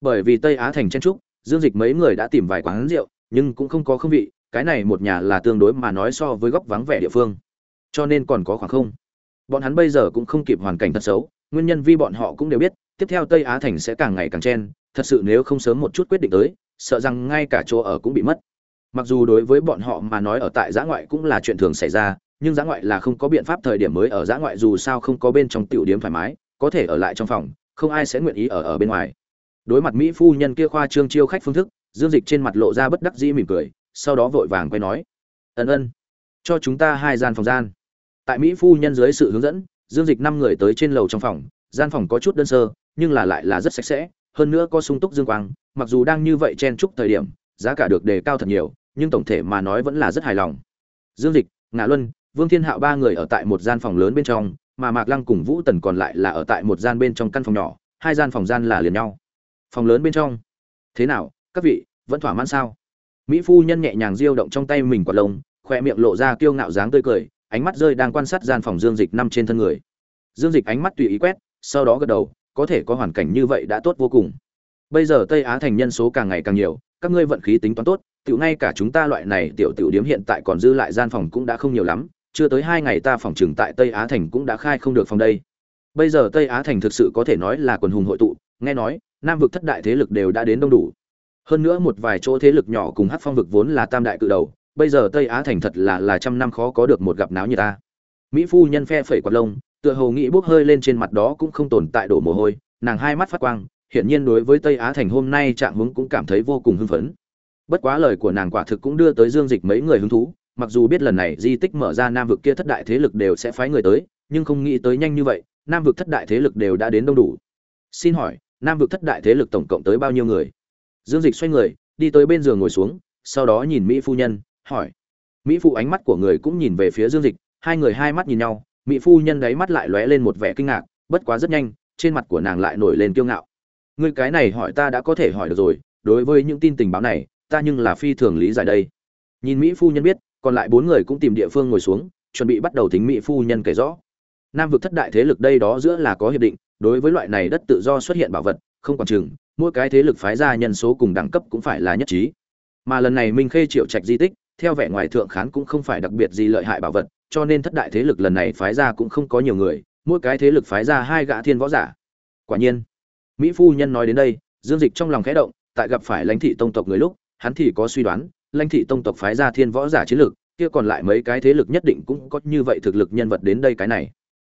bởi vì tây á thành chen trúc, dương dịch mấy người đã tìm vài quán rượu, nhưng cũng không có không vị, cái này một nhà là tương đối mà nói so với góc vắng vẻ địa phương, cho nên còn có khoảng không. Bọn hắn bây giờ cũng không kịp hoàn cảnh thật xấu, nguyên nhân vì bọn họ cũng đều biết, tiếp theo tây á thành sẽ càng ngày càng chen thật sự nếu không sớm một chút quyết định tới, sợ rằng ngay cả chỗ ở cũng bị mất. Mặc dù đối với bọn họ mà nói ở tại giã ngoại cũng là chuyện thường xảy ra, nhưng giã ngoại là không có biện pháp thời điểm mới ở giã ngoại dù sao không có bên trong tiểu điếm thoải mái, có thể ở lại trong phòng, không ai sẽ nguyện ý ở ở bên ngoài. Đối mặt mỹ phu nhân kia khoa trương chiêu khách phương thức, dương dịch trên mặt lộ ra bất đắc dĩ mỉm cười, sau đó vội vàng quay nói, ân ân, cho chúng ta hai gian phòng gian. Tại mỹ phu nhân dưới sự hướng dẫn, dương dịch năm người tới trên lầu trong phòng, gian phòng có chút đơn sơ, nhưng là lại là rất sạch sẽ hơn nữa có sung túc dương quang, mặc dù đang như vậy chen chúc thời điểm, giá cả được đề cao thật nhiều, nhưng tổng thể mà nói vẫn là rất hài lòng. Dương dịch ngã luân, vương thiên hạo ba người ở tại một gian phòng lớn bên trong, mà mạc lăng cùng vũ tần còn lại là ở tại một gian bên trong căn phòng nhỏ, hai gian phòng gian là liền nhau. Phòng lớn bên trong. Thế nào, các vị, vẫn thỏa mãn sao? Mỹ phu nhân nhẹ nhàng diêu động trong tay mình quạt lông khoe miệng lộ ra kiêu ngạo dáng tươi cười, ánh mắt rơi đang quan sát gian phòng dương dịch năm trên thân người. Dương dịch ánh mắt tùy ý quét, sau đó gật đầu có thể có hoàn cảnh như vậy đã tốt vô cùng. Bây giờ tây á thành nhân số càng ngày càng nhiều, các ngươi vận khí tính toán tốt, tiểu ngay cả chúng ta loại này tiểu tiểu điếm hiện tại còn dư lại gian phòng cũng đã không nhiều lắm, chưa tới hai ngày ta phòng trừng tại tây á thành cũng đã khai không được phòng đây. Bây giờ tây á thành thực sự có thể nói là quần hùng hội tụ, nghe nói, nam vực thất đại thế lực đều đã đến đông đủ. Hơn nữa một vài chỗ thế lực nhỏ cùng hát phong vực vốn là tam đại cự đầu, bây giờ tây á thành thật là là trăm năm khó có được một gặp náo như ta. Mỹ phu nhân phe phẩy quạt lông tựa hồ nghĩ bốc hơi lên trên mặt đó cũng không tồn tại đổ mồ hôi, nàng hai mắt phát quang, hiển nhiên đối với tây á thành hôm nay trạng hướng cũng cảm thấy vô cùng hưng phấn. Bất quá lời của nàng quả thực cũng đưa tới dương dịch mấy người hứng thú, mặc dù biết lần này di tích mở ra nam vực kia thất đại thế lực đều sẽ phái người tới, nhưng không nghĩ tới nhanh như vậy, nam vực thất đại thế lực đều đã đến đông đủ. Xin hỏi, nam vực thất đại thế lực tổng cộng tới bao nhiêu người? Dương dịch xoay người, đi tới bên giường ngồi xuống, sau đó nhìn mỹ phu nhân, hỏi. Mỹ phụ ánh mắt của người cũng nhìn về phía dương dịch, hai người hai mắt nhìn nhau mỹ phu nhân đáy mắt lại lóe lên một vẻ kinh ngạc, bất quá rất nhanh, trên mặt của nàng lại nổi lên kiêu ngạo. Ngươi cái này hỏi ta đã có thể hỏi được rồi, đối với những tin tình báo này, ta nhưng là phi thường lý giải đây. Nhìn mỹ phu nhân biết, còn lại bốn người cũng tìm địa phương ngồi xuống, chuẩn bị bắt đầu tính mỹ phu nhân kể rõ. Nam vực thất đại thế lực đây đó giữa là có hiệp định, đối với loại này đất tự do xuất hiện bảo vật, không còn chừng, mỗi cái thế lực phái ra nhân số cùng đẳng cấp cũng phải là nhất trí. Mà lần này minh khê triệu trạch di tích, theo vẻ ngoài thượng khán cũng không phải đặc biệt gì lợi hại bảo vật cho nên thất đại thế lực lần này phái ra cũng không có nhiều người, mỗi cái thế lực phái ra hai gã thiên võ giả. Quả nhiên, mỹ phu nhân nói đến đây, dương dịch trong lòng khẽ động, tại gặp phải lãnh thị tông tộc người lúc, hắn thì có suy đoán, lãnh thị tông tộc phái ra thiên võ giả chiến lực, kia còn lại mấy cái thế lực nhất định cũng có như vậy thực lực nhân vật đến đây cái này.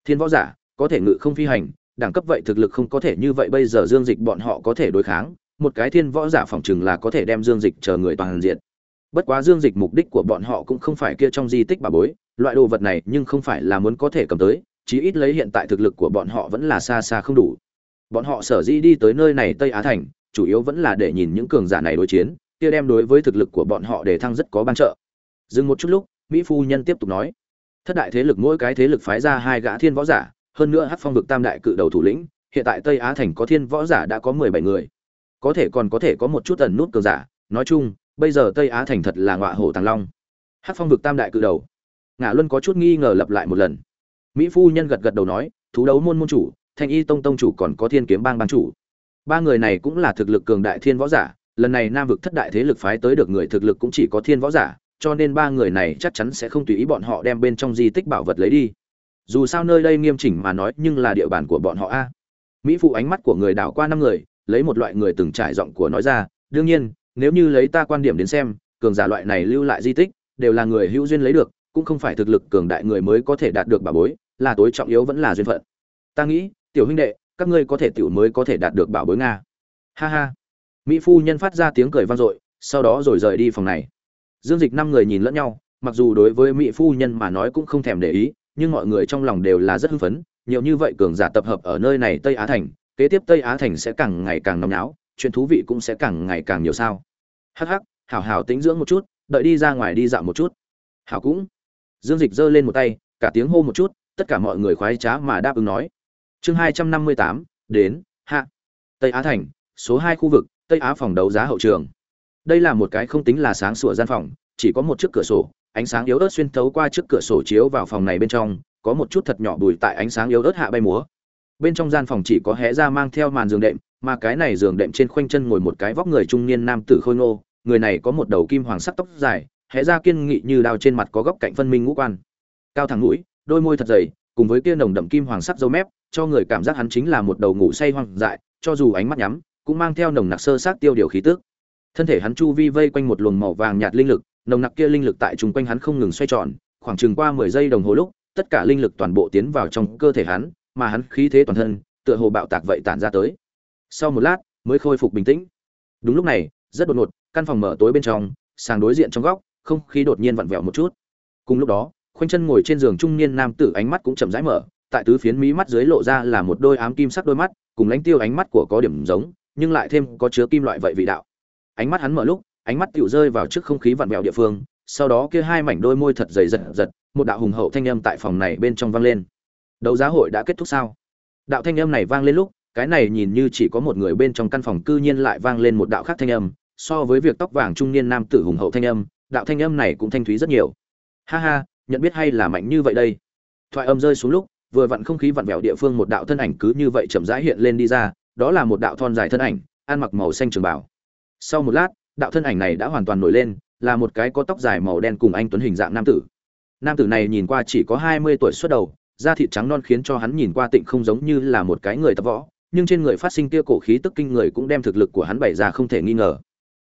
Thiên võ giả, có thể ngự không phi hành, đẳng cấp vậy thực lực không có thể như vậy, bây giờ dương dịch bọn họ có thể đối kháng, một cái thiên võ giả phỏng chừng là có thể đem dương dịch chờ người toàn diện. Bất quá dương dịch mục đích của bọn họ cũng không phải kia trong di tích bà bối loại đồ vật này nhưng không phải là muốn có thể cầm tới, chí ít lấy hiện tại thực lực của bọn họ vẫn là xa xa không đủ. Bọn họ sở dĩ đi tới nơi này tây á thành, chủ yếu vẫn là để nhìn những cường giả này đối chiến, kia đem đối với thực lực của bọn họ để thăng rất có ban trợ. Dừng một chút lúc, mỹ phu nhân tiếp tục nói, thất đại thế lực mỗi cái thế lực phái ra hai gã thiên võ giả, hơn nữa hát phong vực tam đại cự đầu thủ lĩnh, hiện tại tây á thành có thiên võ giả đã có mười bảy người. Có thể còn có thể có một chút ẩn nút cường giả. Nói chung, bây giờ tây á thành thật là ngọa hổ tàng long. Hát phong vực tam đại cự đầu ngã luân có chút nghi ngờ lặp lại một lần. Mỹ phu nhân gật gật đầu nói, thú đấu môn môn chủ, thanh y tông tông chủ còn có thiên kiếm bang bang chủ. Ba người này cũng là thực lực cường đại thiên võ giả, lần này nam vực thất đại thế lực phái tới được người thực lực cũng chỉ có thiên võ giả, cho nên ba người này chắc chắn sẽ không tùy ý bọn họ đem bên trong di tích bảo vật lấy đi. Dù sao nơi đây nghiêm chỉnh mà nói, nhưng là địa bàn của bọn họ a. Mỹ phụ ánh mắt của người đảo qua năm người, lấy một loại người từng trải giọng của nói ra, đương nhiên, nếu như lấy ta quan điểm đến xem, cường giả loại này lưu lại di tích, đều là người hữu duyên lấy được cũng không phải thực lực cường đại người mới có thể đạt được bà bối, là tối trọng yếu vẫn là duyên phận. Ta nghĩ, tiểu huynh đệ, các ngươi có thể tiểu mới có thể đạt được bảo bối nga. Ha ha. Mỹ phu nhân phát ra tiếng cười vang dội, sau đó rồi rời đi phòng này. Dương dịch năm người nhìn lẫn nhau, mặc dù đối với mỹ phu nhân mà nói cũng không thèm để ý, nhưng mọi người trong lòng đều là rất hưng phấn, nhiều như vậy cường giả tập hợp ở nơi này tây á thành, kế tiếp tây á thành sẽ càng ngày càng nóng náo, chuyện thú vị cũng sẽ càng ngày càng nhiều sao. Hắc hắc, hảo hảo tính dưỡng một chút, đợi đi ra ngoài đi dạo một chút. Hảo cũng dương dịch giơ lên một tay, cả tiếng hô một chút, tất cả mọi người khoái trá mà đáp ứng nói. Chương hai trăm năm mươi tám, đến, hạ. Tây á thành, số hai khu vực, tây á phòng đấu giá hậu trường. Đây là một cái không tính là sáng sủa gian phòng, chỉ có một chiếc cửa sổ, ánh sáng yếu ớt xuyên thấu qua chiếc cửa sổ chiếu vào phòng này bên trong, có một chút thật nhỏ bùi tại ánh sáng yếu ớt hạ bay múa. Bên trong gian phòng chỉ có hé ra mang theo màn giường đệm, mà cái này giường đệm trên khoanh chân ngồi một cái vóc người trung niên nam tử khôi ngô, người này có một đầu kim hoàng sắc tóc dài hé ra kiên nghị như đao trên mặt có góc cạnh phân minh ngũ quan. Cao thẳng mũi, đôi môi thật dày, cùng với kia nồng đậm kim hoàng sắc dâu mép, cho người cảm giác hắn chính là một đầu ngủ say hoang dại, cho dù ánh mắt nhắm, cũng mang theo nồng nặc sơ sát tiêu điều khí tức. Thân thể hắn chu vi vây quanh một luồng màu vàng nhạt linh lực, nồng nặc kia linh lực tại chung quanh hắn không ngừng xoay tròn, khoảng chừng qua mười giây đồng hồ lúc, tất cả linh lực toàn bộ tiến vào trong cơ thể hắn, mà hắn khí thế toàn thân, tựa hồ bạo tạc vậy tản ra tới. Sau một lát, mới khôi phục bình tĩnh. Đúng lúc này, rất đột ngột, căn phòng mở tối bên trong, sàng đối diện trong góc không khí đột nhiên vặn vẹo một chút. Cùng lúc đó, khoanh chân ngồi trên giường trung niên nam tử ánh mắt cũng chậm rãi mở, tại tứ phiến mí mắt dưới lộ ra là một đôi ám kim sắc đôi mắt, cùng lãnh tiêu ánh mắt của có điểm giống, nhưng lại thêm có chứa kim loại vậy vị đạo. Ánh mắt hắn mở lúc, ánh mắt tựu rơi vào trước không khí vặn vẹo địa phương, sau đó kia hai mảnh đôi môi thật dày giật giật, một đạo hùng hậu thanh âm tại phòng này bên trong vang lên. Đấu giá hội đã kết thúc sao? Đạo thanh âm này vang lên lúc, cái này nhìn như chỉ có một người bên trong căn phòng cư nhiên lại vang lên một đạo khác thanh âm, so với việc tóc vàng trung niên nam tử hùng hậu thanh âm đạo thanh âm này cũng thanh thúy rất nhiều. Ha ha nhận biết hay là mạnh như vậy đây? Thoại âm rơi xuống lúc vừa vặn không khí vặn vẹo địa phương một đạo thân ảnh cứ như vậy chậm rãi hiện lên đi ra đó là một đạo thon dài thân ảnh ăn mặc màu xanh trường bảo sau một lát đạo thân ảnh này đã hoàn toàn nổi lên là một cái có tóc dài màu đen cùng anh tuấn hình dạng nam tử. Nam tử này nhìn qua chỉ có hai mươi tuổi xuất đầu da thịt trắng non khiến cho hắn nhìn qua tịnh không giống như là một cái người tập võ nhưng trên người phát sinh kia cổ khí tức kinh người cũng đem thực lực của hắn bày ra không thể nghi ngờ.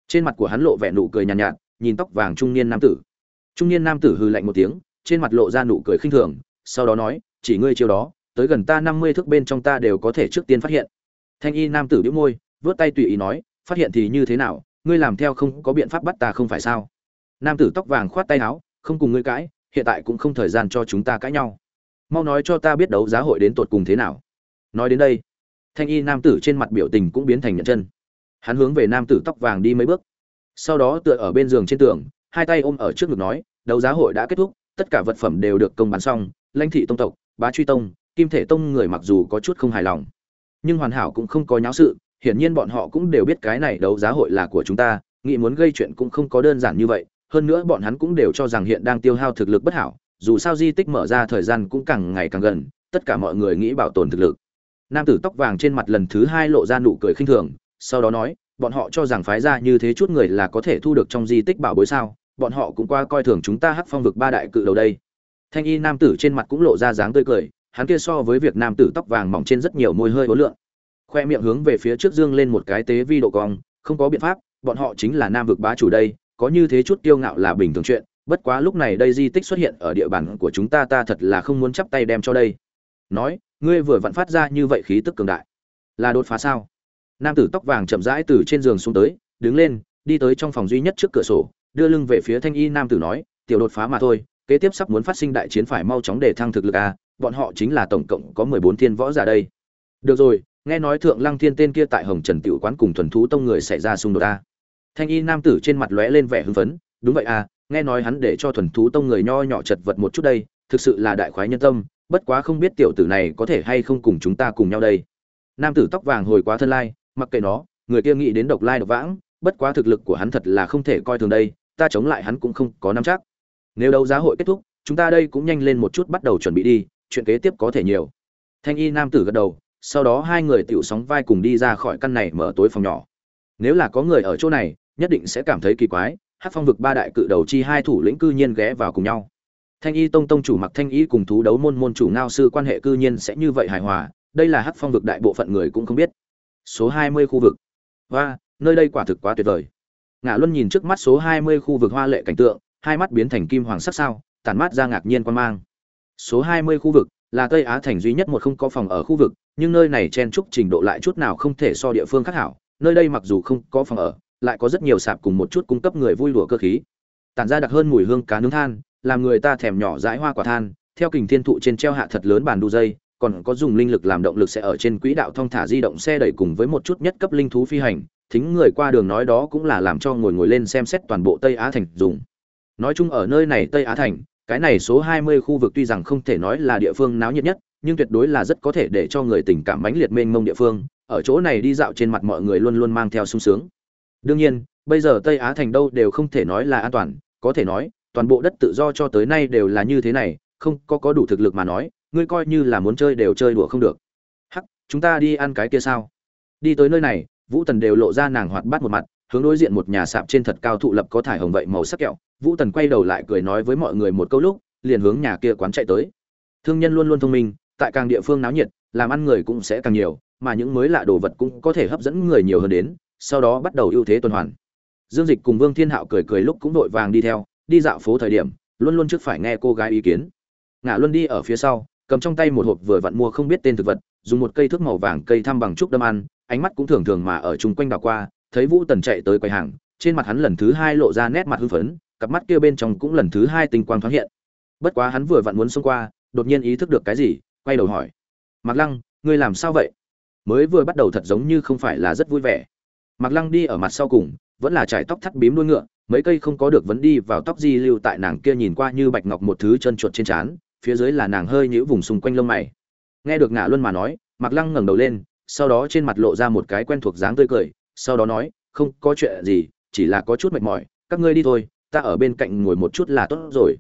Trên mặt của hắn lộ vẻ nụ cười nhàn nhạt, nhạt nhìn tóc vàng trung niên nam tử. Trung niên nam tử hừ lạnh một tiếng, trên mặt lộ ra nụ cười khinh thường, sau đó nói, chỉ ngươi chiêu đó, tới gần ta năm mươi thước bên trong ta đều có thể trước tiên phát hiện. Thanh y nam tử bĩu môi vớt tay tùy ý nói, phát hiện thì như thế nào, ngươi làm theo không có biện pháp bắt ta không phải sao? Nam tử tóc vàng khoát tay áo, không cùng ngươi cãi, hiện tại cũng không thời gian cho chúng ta cãi nhau. Mau nói cho ta biết đấu giá hội đến tột cùng thế nào. Nói đến đây, thanh y nam tử trên mặt biểu tình cũng biến thành nhận chân. Hắn hướng về nam tử tóc vàng đi mấy bước sau đó tựa ở bên giường trên tường, hai tay ôm ở trước ngực nói, đấu giá hội đã kết thúc, tất cả vật phẩm đều được công bán xong, lãnh thị tông tộc, bá truy tông, kim thể tông người mặc dù có chút không hài lòng, nhưng hoàn hảo cũng không có nháo sự, hiển nhiên bọn họ cũng đều biết cái này đấu giá hội là của chúng ta, nghĩ muốn gây chuyện cũng không có đơn giản như vậy, hơn nữa bọn hắn cũng đều cho rằng hiện đang tiêu hao thực lực bất hảo, dù sao di tích mở ra thời gian cũng càng ngày càng gần, tất cả mọi người nghĩ bảo tồn thực lực. Nam tử tóc vàng trên mặt lần thứ hai lộ ra nụ cười khinh thường, sau đó nói bọn họ cho rằng phái ra như thế chút người là có thể thu được trong di tích bảo bối sao? Bọn họ cũng qua coi thường chúng ta hắc phong vực ba đại cự đầu đây. Thanh y nam tử trên mặt cũng lộ ra dáng tươi cười, hắn kia so với việc nam tử tóc vàng mỏng trên rất nhiều môi hơi ố lượng. Khoe miệng hướng về phía trước dương lên một cái tế vi độ cong, không có biện pháp, bọn họ chính là nam vực bá chủ đây, có như thế chút kiêu ngạo là bình thường chuyện, bất quá lúc này đây di tích xuất hiện ở địa bàn của chúng ta ta thật là không muốn chắp tay đem cho đây. Nói, ngươi vừa vặn phát ra như vậy khí tức cường đại, là đột phá sao? Nam tử tóc vàng chậm rãi từ trên giường xuống tới, đứng lên, đi tới trong phòng duy nhất trước cửa sổ, đưa lưng về phía thanh y nam tử nói, tiểu đột phá mà thôi, kế tiếp sắp muốn phát sinh đại chiến phải mau chóng để thăng thực lực a bọn họ chính là tổng cộng có mười bốn thiên võ giả đây. Được rồi, nghe nói thượng lăng thiên tên kia tại hồng trần tiểu quán cùng thuần thú tông người xảy ra xung đột a thanh y nam tử trên mặt lóe lên vẻ hưng phấn, đúng vậy à nghe nói hắn để cho thuần thú tông người nho nhỏ chật vật một chút đây, thực sự là đại khoái nhân tâm, bất quá không biết tiểu tử này có thể hay không cùng chúng ta cùng nhau đây. Nam tử tóc vàng hồi quá thân lai mặc kệ nó, người kia nghĩ đến độc lai độc vãng, bất quá thực lực của hắn thật là không thể coi thường đây, ta chống lại hắn cũng không có nắm chắc. Nếu đấu giá hội kết thúc, chúng ta đây cũng nhanh lên một chút bắt đầu chuẩn bị đi, chuyện kế tiếp có thể nhiều. Thanh y nam tử gật đầu, sau đó hai người tiểu sóng vai cùng đi ra khỏi căn này mở tối phòng nhỏ. Nếu là có người ở chỗ này, nhất định sẽ cảm thấy kỳ quái hát phong vực ba đại cự đầu chi hai thủ lĩnh cư nhiên ghé vào cùng nhau. Thanh y tông tông chủ mặc thanh y cùng thú đấu môn môn chủ ngao sư quan hệ cư nhiên sẽ như vậy hài hòa, đây là hát phong vực đại bộ phận người cũng không biết số hai mươi khu vực. Và nơi đây quả thực quá tuyệt vời. Ngã luân nhìn trước mắt số hai mươi khu vực hoa lệ cảnh tượng, hai mắt biến thành kim hoàng sắc sao, tản mát ra ngạc nhiên quan mang. Số hai mươi khu vực là tây á thành duy nhất một không có phòng ở khu vực, nhưng nơi này chen trúc trình độ lại chút nào không thể so địa phương khác hảo. Nơi đây mặc dù không có phòng ở, lại có rất nhiều sạp cùng một chút cung cấp người vui đùa cơ khí. Tản ra đặc hơn mùi hương cá nướng than, làm người ta thèm nhỏ dãi hoa quả than, theo kình thiên thụ trên treo hạ thật lớn bàn đu dây còn có dùng linh lực làm động lực sẽ ở trên quỹ đạo thông thả di động xe đẩy cùng với một chút nhất cấp linh thú phi hành, thính người qua đường nói đó cũng là làm cho ngồi ngồi lên xem xét toàn bộ tây á thành dùng. Nói chung ở nơi này tây á thành, cái này số 20 khu vực tuy rằng không thể nói là địa phương náo nhiệt nhất, nhưng tuyệt đối là rất có thể để cho người tình cảm mãnh liệt mênh mông địa phương, ở chỗ này đi dạo trên mặt mọi người luôn luôn mang theo sung sướng. Đương nhiên, bây giờ tây á thành đâu đều không thể nói là an toàn, có thể nói, toàn bộ đất tự do cho tới nay đều là như thế này, không có có đủ thực lực mà nói ngươi coi như là muốn chơi đều chơi đùa không được. Hắc, chúng ta đi ăn cái kia sao? Đi tới nơi này, vũ tần đều lộ ra nàng hoạt bát một mặt, hướng đối diện một nhà sạp trên thật cao thụ lập có thải hồng vậy màu sắc kẹo. Vũ tần quay đầu lại cười nói với mọi người một câu lúc, liền hướng nhà kia quán chạy tới. Thương nhân luôn luôn thông minh, tại càng địa phương náo nhiệt, làm ăn người cũng sẽ càng nhiều, mà những mới lạ đồ vật cũng có thể hấp dẫn người nhiều hơn đến, sau đó bắt đầu ưu thế tuần hoàn. Dương dịch cùng vương thiên hạo cười cười lúc cũng đội vàng đi theo, đi dạo phố thời điểm, luôn luôn trước phải nghe cô gái ý kiến. Ngã luân đi ở phía sau cầm trong tay một hộp vừa vặn mua không biết tên thực vật, dùng một cây thước màu vàng cây thăm bằng trúc đâm ăn, ánh mắt cũng thường thường mà ở chung quanh đảo qua, thấy vũ tần chạy tới quầy hàng, trên mặt hắn lần thứ hai lộ ra nét mặt hưng phấn, cặp mắt kia bên trong cũng lần thứ hai tinh quang thoáng hiện. Bất quá hắn vừa vặn muốn xông qua, đột nhiên ý thức được cái gì, quay đầu hỏi. Mạc lăng, ngươi làm sao vậy? Mới vừa bắt đầu thật giống như không phải là rất vui vẻ. Mạc lăng đi ở mặt sau cùng, vẫn là trải tóc thắt bím đuôi ngựa, mấy cây không có được vấn đi vào tóc di lưu tại nàng kia nhìn qua như bạch ngọc một thứ chân chuột trên trán phía dưới là nàng hơi nhũ vùng xung quanh lông mày. Nghe được ngạ luân mà nói, mạc lăng ngẩng đầu lên, sau đó trên mặt lộ ra một cái quen thuộc dáng tươi cười, sau đó nói, không có chuyện gì, chỉ là có chút mệt mỏi, các ngươi đi thôi, ta ở bên cạnh ngồi một chút là tốt rồi.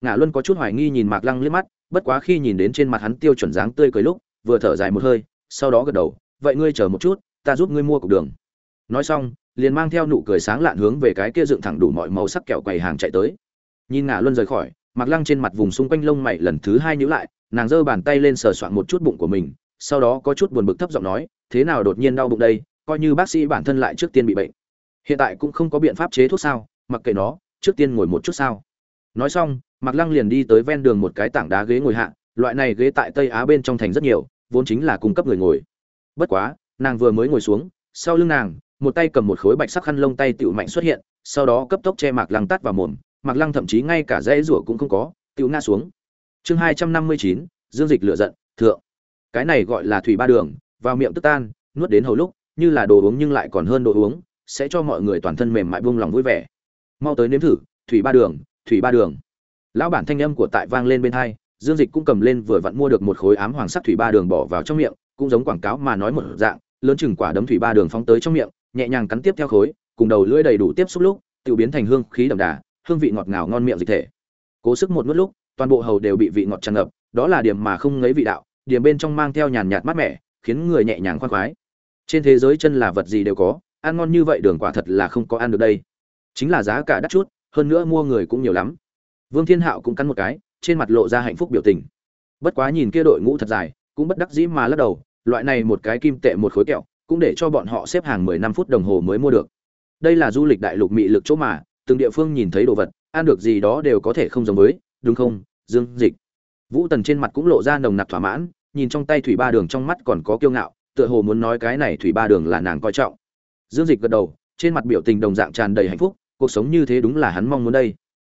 Ngạ luân có chút hoài nghi nhìn mạc lăng liếc mắt, bất quá khi nhìn đến trên mặt hắn tiêu chuẩn dáng tươi cười lúc, vừa thở dài một hơi, sau đó gật đầu, vậy ngươi chờ một chút, ta giúp ngươi mua cục đường. Nói xong, liền mang theo nụ cười sáng lạn hướng về cái kia dựng thẳng đủ mọi màu sắc kẹo quầy hàng chạy tới. Nhìn Ngạ luân rời khỏi mặc lăng trên mặt vùng xung quanh lông mày lần thứ hai nhíu lại, nàng giơ bàn tay lên sờ soạn một chút bụng của mình, sau đó có chút buồn bực thấp giọng nói, thế nào đột nhiên đau bụng đây? Coi như bác sĩ bản thân lại trước tiên bị bệnh. Hiện tại cũng không có biện pháp chế thuốc sao? Mặc kệ nó, trước tiên ngồi một chút sao? Nói xong mặc lăng liền đi tới ven đường một cái tảng đá ghế ngồi hạ, loại này ghế tại tây á bên trong thành rất nhiều, vốn chính là cung cấp người ngồi. Bất quá, nàng vừa mới ngồi xuống, sau lưng nàng, một tay cầm một khối bạch sắc khăn lông tay tựu mạnh xuất hiện, sau đó cấp tốc che mạc lăng tắt vào mồm mạc lăng thậm chí ngay cả dãy rủa cũng không có, Tiểu ngã xuống. Chương hai trăm năm mươi chín, dương dịch lựa giận, thượng. Cái này gọi là thủy ba đường, vào miệng tức tan, nuốt đến hầu lúc, như là đồ uống nhưng lại còn hơn đồ uống, sẽ cho mọi người toàn thân mềm mại buông lòng vui vẻ. Mau tới nếm thử, thủy ba đường, thủy ba đường. Lão bản thanh âm của tại vang lên bên hai, dương dịch cũng cầm lên vừa vặn mua được một khối ám hoàng sắc thủy ba đường bỏ vào trong miệng, cũng giống quảng cáo mà nói một dạng, lớn chừng quả đấm thủy ba đường phóng tới trong miệng, nhẹ nhàng cắn tiếp theo khối, cùng đầu lưỡi đầy đủ tiếp xúc lúc tự biến thành hương khí đậm đà hương vị ngọt ngào ngon miệng dịch thể. Cố sức một nuốt lúc, toàn bộ hầu đều bị vị ngọt tràn ngập, đó là điểm mà không ngấy vị đạo, điểm bên trong mang theo nhàn nhạt mát mẻ, khiến người nhẹ nhàng khoan khoái. Trên thế giới chân là vật gì đều có, ăn ngon như vậy đường quả thật là không có ăn được đây. Chính là giá cả đắt chút, hơn nữa mua người cũng nhiều lắm. Vương thiên hạo cũng cắn một cái, trên mặt lộ ra hạnh phúc biểu tình. Bất quá nhìn kia đội ngũ thật dài, cũng bất đắc dĩ mà lắc đầu, loại này một cái kim tệ một khối kẹo, cũng để cho bọn họ xếp hàng mười năm phút đồng hồ mới mua được. Đây là du lịch đại lục mị lực chỗ mà từng địa phương nhìn thấy đồ vật, ăn được gì đó đều có thể không giống với, đúng không? Dương dịch. Vũ tần trên mặt cũng lộ ra nồng nặc thỏa mãn, nhìn trong tay thủy ba đường trong mắt còn có kiêu ngạo, tựa hồ muốn nói cái này thủy ba đường là nàng coi trọng. Dương dịch gật đầu, trên mặt biểu tình đồng dạng tràn đầy hạnh phúc, cuộc sống như thế đúng là hắn mong muốn đây.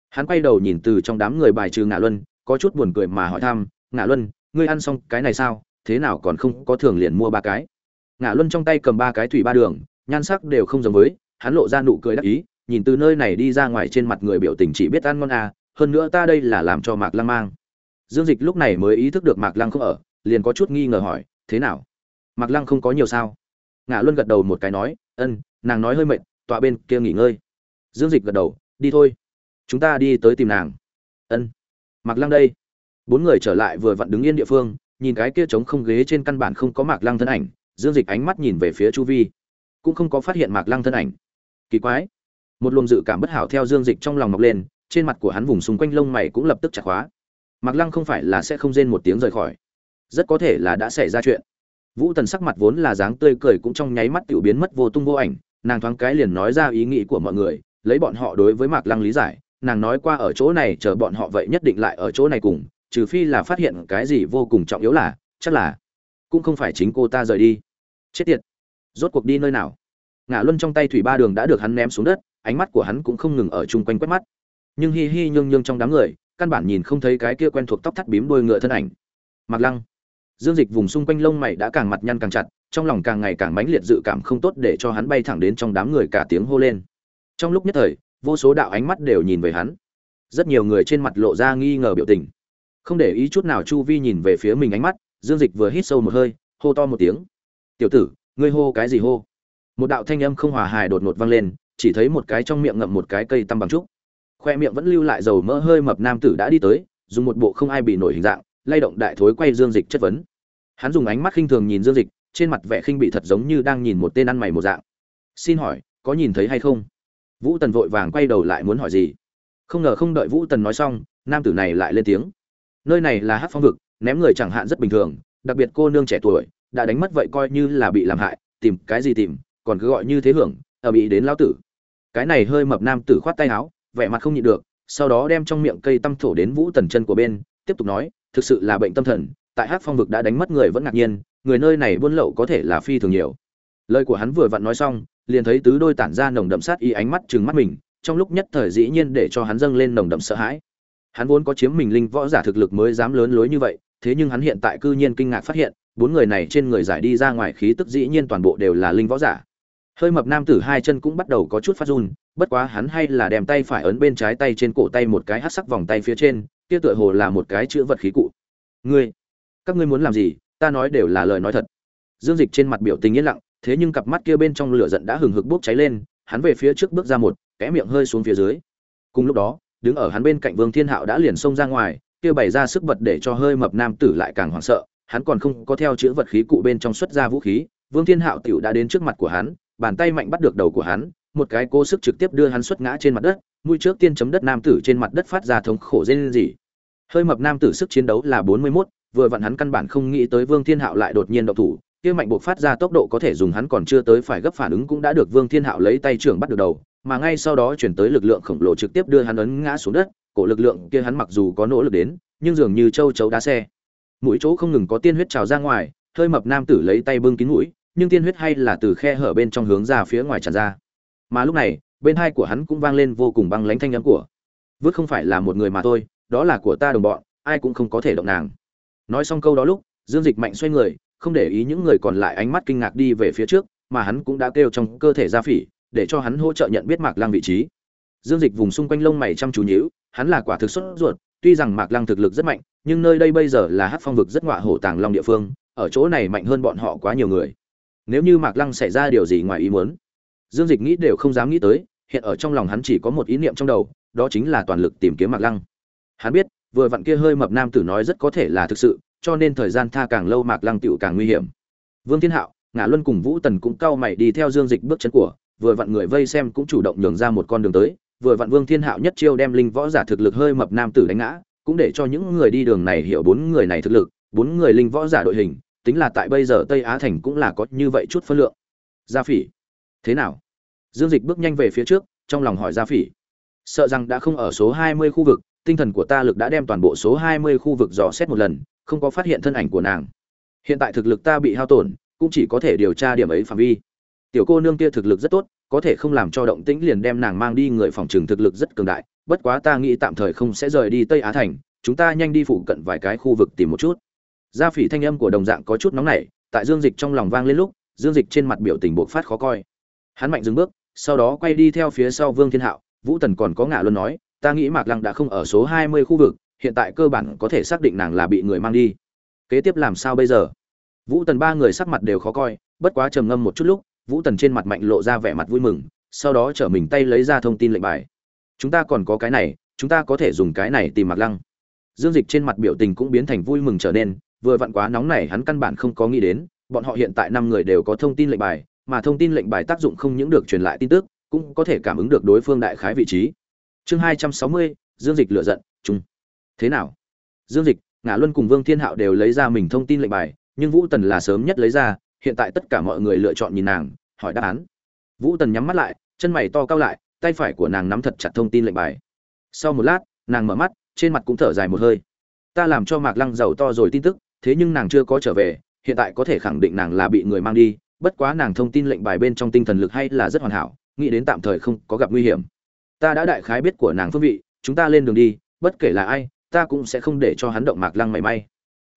Hắn quay đầu nhìn từ trong đám người bài trừ ngạ luân, có chút buồn cười mà hỏi thăm, ngạ luân, ngươi ăn xong cái này sao? Thế nào còn không có thường liền mua ba cái? Ngạ luân trong tay cầm ba cái thủy ba đường, nhan sắc đều không giống với, hắn lộ ra nụ cười đắc ý nhìn từ nơi này đi ra ngoài trên mặt người biểu tình chỉ biết ăn ngon à hơn nữa ta đây là làm cho mạc lăng mang. Dương dịch lúc này mới ý thức được mạc lăng không ở, liền có chút nghi ngờ hỏi, thế nào? Mạc lăng không có nhiều sao? Ngạ luân gật đầu một cái nói, ân, nàng nói hơi mệt, tọa bên kia nghỉ ngơi. Dương dịch gật đầu, đi thôi. Chúng ta đi tới tìm nàng. Ân. Mạc lăng đây. Bốn người trở lại vừa vặn đứng yên địa phương, nhìn cái kia trống không ghế trên căn bản không có mạc lăng thân ảnh, dương dịch ánh mắt nhìn về phía chu vi, cũng không có phát hiện mạc lăng thân ảnh. Kỳ quái một luồng dự cảm bất hảo theo dương dịch trong lòng mọc lên, trên mặt của hắn vùng xung quanh lông mày cũng lập tức chặt khóa. Mạc lăng không phải là sẽ không rên một tiếng rời khỏi. Rất có thể là đã xảy ra chuyện. Vũ tần sắc mặt vốn là dáng tươi cười cũng trong nháy mắt tiểu biến mất vô tung vô ảnh, nàng thoáng cái liền nói ra ý nghĩ của mọi người, lấy bọn họ đối với mạc lăng lý giải, nàng nói qua ở chỗ này chờ bọn họ vậy nhất định lại ở chỗ này cùng, trừ phi là phát hiện cái gì vô cùng trọng yếu là, chắc là cũng không phải chính cô ta rời đi. Chết tiệt. Rốt cuộc đi nơi nào? Ngã luân trong tay thủy ba đường đã được hắn ném xuống đất ánh mắt của hắn cũng không ngừng ở chung quanh quét mắt. Nhưng hi hi nhương nhương trong đám người, căn bản nhìn không thấy cái kia quen thuộc tóc thắt bím đôi ngựa thân ảnh. Mặc lăng, dương dịch vùng xung quanh lông mày đã càng mặt nhăn càng chặt, trong lòng càng ngày càng mãnh liệt dự cảm không tốt để cho hắn bay thẳng đến trong đám người cả tiếng hô lên. Trong lúc nhất thời, vô số đạo ánh mắt đều nhìn về hắn. Rất nhiều người trên mặt lộ ra nghi ngờ biểu tình. Không để ý chút nào chu vi nhìn về phía mình ánh mắt, dương dịch vừa hít sâu một hơi, hô to một tiếng. Tiểu tử, ngươi hô cái gì hô? Một đạo thanh âm không hòa hài đột ngột vang lên chỉ thấy một cái trong miệng ngậm một cái cây tăm bằng trúc. Khoe miệng vẫn lưu lại dầu mỡ hơi mập nam tử đã đi tới, dùng một bộ không ai bị nổi hình dạng, lay động đại thối quay dương dịch chất vấn. Hắn dùng ánh mắt khinh thường nhìn dương dịch, trên mặt vẻ khinh bị thật giống như đang nhìn một tên ăn mày một dạng. Xin hỏi, có nhìn thấy hay không? Vũ tần vội vàng quay đầu lại muốn hỏi gì? Không ngờ không đợi vũ tần nói xong, nam tử này lại lên tiếng. Nơi này là hát phong vực, ném người chẳng hạn rất bình thường, đặc biệt cô nương trẻ tuổi, đã đánh mất vậy coi như là bị làm hại, tìm cái gì tìm, còn cứ gọi như thế hưởng ở bị đến lão tử cái này hơi mập nam tử khoát tay áo, vẻ mặt không nhịn được, sau đó đem trong miệng cây tăm thổ đến vũ tần chân của bên, tiếp tục nói, thực sự là bệnh tâm thần, tại hát phong vực đã đánh mất người vẫn ngạc nhiên, người nơi này buôn lậu có thể là phi thường nhiều. Lời của hắn vừa vặn nói xong, liền thấy tứ đôi tản ra nồng đậm sát y ánh mắt chừng mắt mình, trong lúc nhất thời dĩ nhiên để cho hắn dâng lên nồng đậm sợ hãi. Hắn vốn có chiếm mình linh võ giả thực lực mới dám lớn lối như vậy, thế nhưng hắn hiện tại cư nhiên kinh ngạc phát hiện, bốn người này trên người giải đi ra ngoài khí tức dĩ nhiên toàn bộ đều là linh võ giả hơi mập nam tử hai chân cũng bắt đầu có chút phát run, bất quá hắn hay là đem tay phải ấn bên trái tay trên cổ tay một cái hát sắc vòng tay phía trên, kia tựa hồ là một cái chữ vật khí cụ. Ngươi, các ngươi muốn làm gì? Ta nói đều là lời nói thật. Dương dịch trên mặt biểu tình yên lặng, thế nhưng cặp mắt kia bên trong lửa giận đã hừng hực bốc cháy lên, hắn về phía trước bước ra một, kẽ miệng hơi xuống phía dưới. Cùng lúc đó, đứng ở hắn bên cạnh vương thiên hạo đã liền xông ra ngoài, kia bày ra sức bật để cho hơi mập nam tử lại càng hoảng sợ, hắn còn không có theo chữ vật khí cụ bên trong xuất ra vũ khí, vương thiên hạo tiểu đã đến trước mặt của hắn bàn tay mạnh bắt được đầu của hắn một cái cố sức trực tiếp đưa hắn xuất ngã trên mặt đất mũi trước tiên chấm đất nam tử trên mặt đất phát ra thống khổ rên rỉ. Hơi mập nam tử sức chiến đấu là bốn mươi 41, vừa vặn hắn căn bản không nghĩ tới vương thiên hạo lại đột nhiên động thủ kia mạnh buộc phát ra tốc độ có thể dùng hắn còn chưa tới phải gấp phản ứng cũng đã được vương thiên hạo lấy tay trưởng bắt được đầu mà ngay sau đó chuyển tới lực lượng khổng lồ trực tiếp đưa hắn ấn ngã xuống đất cổ lực lượng kia hắn mặc dù có nỗ lực đến nhưng dường như châu chấu đá xe. Mũi chỗ không ngừng có tiên huyết trào ra ngoài hơi mập nam tử lấy tay bưng kín mũi nhưng tiên huyết hay là từ khe hở bên trong hướng ra phía ngoài tràn ra. Mà lúc này, bên hai của hắn cũng vang lên vô cùng băng lánh thanh nhắm của, vứt không phải là một người mà thôi, đó là của ta đồng bọn, ai cũng không có thể động nàng. Nói xong câu đó lúc, dương dịch mạnh xoay người, không để ý những người còn lại ánh mắt kinh ngạc đi về phía trước, mà hắn cũng đã kêu trong cơ thể ra phỉ, để cho hắn hỗ trợ nhận biết mạc lăng vị trí. Dương dịch vùng xung quanh lông mày chăm chú nhíu, hắn là quả thực xuất ruột, tuy rằng mạc lăng thực lực rất mạnh, nhưng nơi đây bây giờ là hát phong vực rất ngọa hổ tàng long địa phương, ở chỗ này mạnh hơn bọn họ quá nhiều người nếu như mạc lăng xảy ra điều gì ngoài ý muốn, dương dịch nghĩ đều không dám nghĩ tới, hiện ở trong lòng hắn chỉ có một ý niệm trong đầu, đó chính là toàn lực tìm kiếm mạc lăng. Hắn biết, vừa vặn kia hơi mập nam tử nói rất có thể là thực sự, cho nên thời gian tha càng lâu mạc lăng tựu càng nguy hiểm. Vương thiên hạo ngã luân cùng vũ tần cũng cau mày đi theo dương dịch bước chân của, vừa vặn người vây xem cũng chủ động nhường ra một con đường tới, vừa vặn vương thiên hạo nhất chiêu đem linh võ giả thực lực hơi mập nam tử đánh ngã, cũng để cho những người đi đường này hiểu bốn người này thực lực, bốn người linh võ giả đội hình tính là tại bây giờ tây á thành cũng là có như vậy chút phân lượng. Gia phỉ, thế nào? Dương dịch bước nhanh về phía trước, trong lòng hỏi gia phỉ. Sợ rằng đã không ở số hai mươi khu vực, tinh thần của ta lực đã đem toàn bộ số hai mươi khu vực dò xét một lần, không có phát hiện thân ảnh của nàng. Hiện tại thực lực ta bị hao tổn, cũng chỉ có thể điều tra điểm ấy phạm vi. Tiểu cô nương kia thực lực rất tốt, có thể không làm cho động tĩnh liền đem nàng mang đi người phòng trừng thực lực rất cường đại, bất quá ta nghĩ tạm thời không sẽ rời đi tây á thành, chúng ta nhanh đi phụ cận vài cái khu vực tìm một chút gia phỉ thanh âm của đồng dạng có chút nóng nảy, tại dương dịch trong lòng vang lên lúc, dương dịch trên mặt biểu tình bộc phát khó coi. Hắn mạnh dừng bước, sau đó quay đi theo phía sau vương thiên hạo, vũ tần còn có ngả luôn nói, ta nghĩ mạc lăng đã không ở số hai mươi khu vực, hiện tại cơ bản có thể xác định nàng là bị người mang đi. Kế tiếp làm sao bây giờ? Vũ tần ba người sắc mặt đều khó coi, bất quá trầm ngâm một chút lúc, vũ tần trên mặt mạnh lộ ra vẻ mặt vui mừng, sau đó trở mình tay lấy ra thông tin lệnh bài. Chúng ta còn có cái này, chúng ta có thể dùng cái này tìm mặc lăng. Dương dịch trên mặt biểu tình cũng biến thành vui mừng trở nên vừa vặn quá nóng này hắn căn bản không có nghĩ đến, bọn họ hiện tại năm người đều có thông tin lệnh bài, mà thông tin lệnh bài tác dụng không những được truyền lại tin tức, cũng có thể cảm ứng được đối phương đại khái vị trí. Chương hai trăm sáu mươi, dương dịch lựa giận chung thế nào? Dương dịch, ngã luân cùng vương thiên hạo đều lấy ra mình thông tin lệnh bài, nhưng vũ tần là sớm nhất lấy ra, hiện tại tất cả mọi người lựa chọn nhìn nàng, hỏi đáp án. Vũ tần nhắm mắt lại, chân mày to cao lại, tay phải của nàng nắm thật chặt thông tin lệnh bài. Sau một lát, nàng mở mắt, trên mặt cũng thở dài một hơi. Ta làm cho mạc lăng giàu to rồi tin tức thế nhưng nàng chưa có trở về, hiện tại có thể khẳng định nàng là bị người mang đi, bất quá nàng thông tin lệnh bài bên trong tinh thần lực hay là rất hoàn hảo, nghĩ đến tạm thời không có gặp nguy hiểm. Ta đã đại khái biết của nàng phương vị, chúng ta lên đường đi, bất kể là ai, ta cũng sẽ không để cho hắn động mạc lăng mảy may.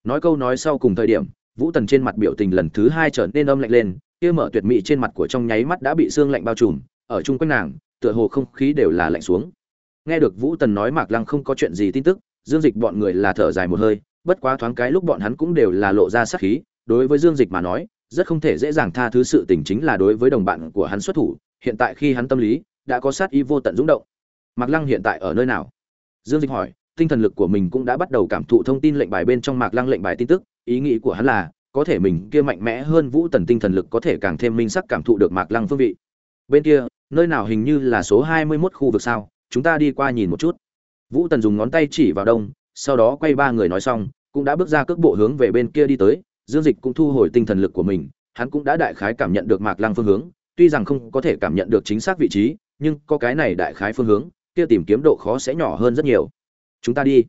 Nói câu nói sau cùng thời điểm, vũ tần trên mặt biểu tình lần thứ hai trở nên âm lạnh lên, kia mở tuyệt mỹ trên mặt của trong nháy mắt đã bị xương lạnh bao trùm, ở chung quanh nàng, tựa hồ không khí đều là lạnh xuống. Nghe được vũ tần nói mạc lăng không có chuyện gì tin tức, dương dịch bọn người là thở dài một hơi bất quá thoáng cái lúc bọn hắn cũng đều là lộ ra sát khí, đối với dương dịch mà nói, rất không thể dễ dàng tha thứ sự tình chính là đối với đồng bạn của hắn xuất thủ, hiện tại khi hắn tâm lý đã có sát ý vô tận dũng động. Mạc lăng hiện tại ở nơi nào? Dương dịch hỏi, tinh thần lực của mình cũng đã bắt đầu cảm thụ thông tin lệnh bài bên trong mạc lăng lệnh bài tin tức, ý nghĩ của hắn là, có thể mình kia mạnh mẽ hơn vũ tần tinh thần lực có thể càng thêm minh sắc cảm thụ được mạc lăng phương vị. Bên kia, nơi nào hình như là số 21 khu vực sao? Chúng ta đi qua nhìn một chút. Vũ tần dùng ngón tay chỉ vào đông sau đó quay ba người nói xong, cũng đã bước ra cước bộ hướng về bên kia đi tới, dương dịch cũng thu hồi tinh thần lực của mình, hắn cũng đã đại khái cảm nhận được mạc lăng phương hướng, tuy rằng không có thể cảm nhận được chính xác vị trí, nhưng có cái này đại khái phương hướng, kia tìm kiếm độ khó sẽ nhỏ hơn rất nhiều. Chúng ta đi.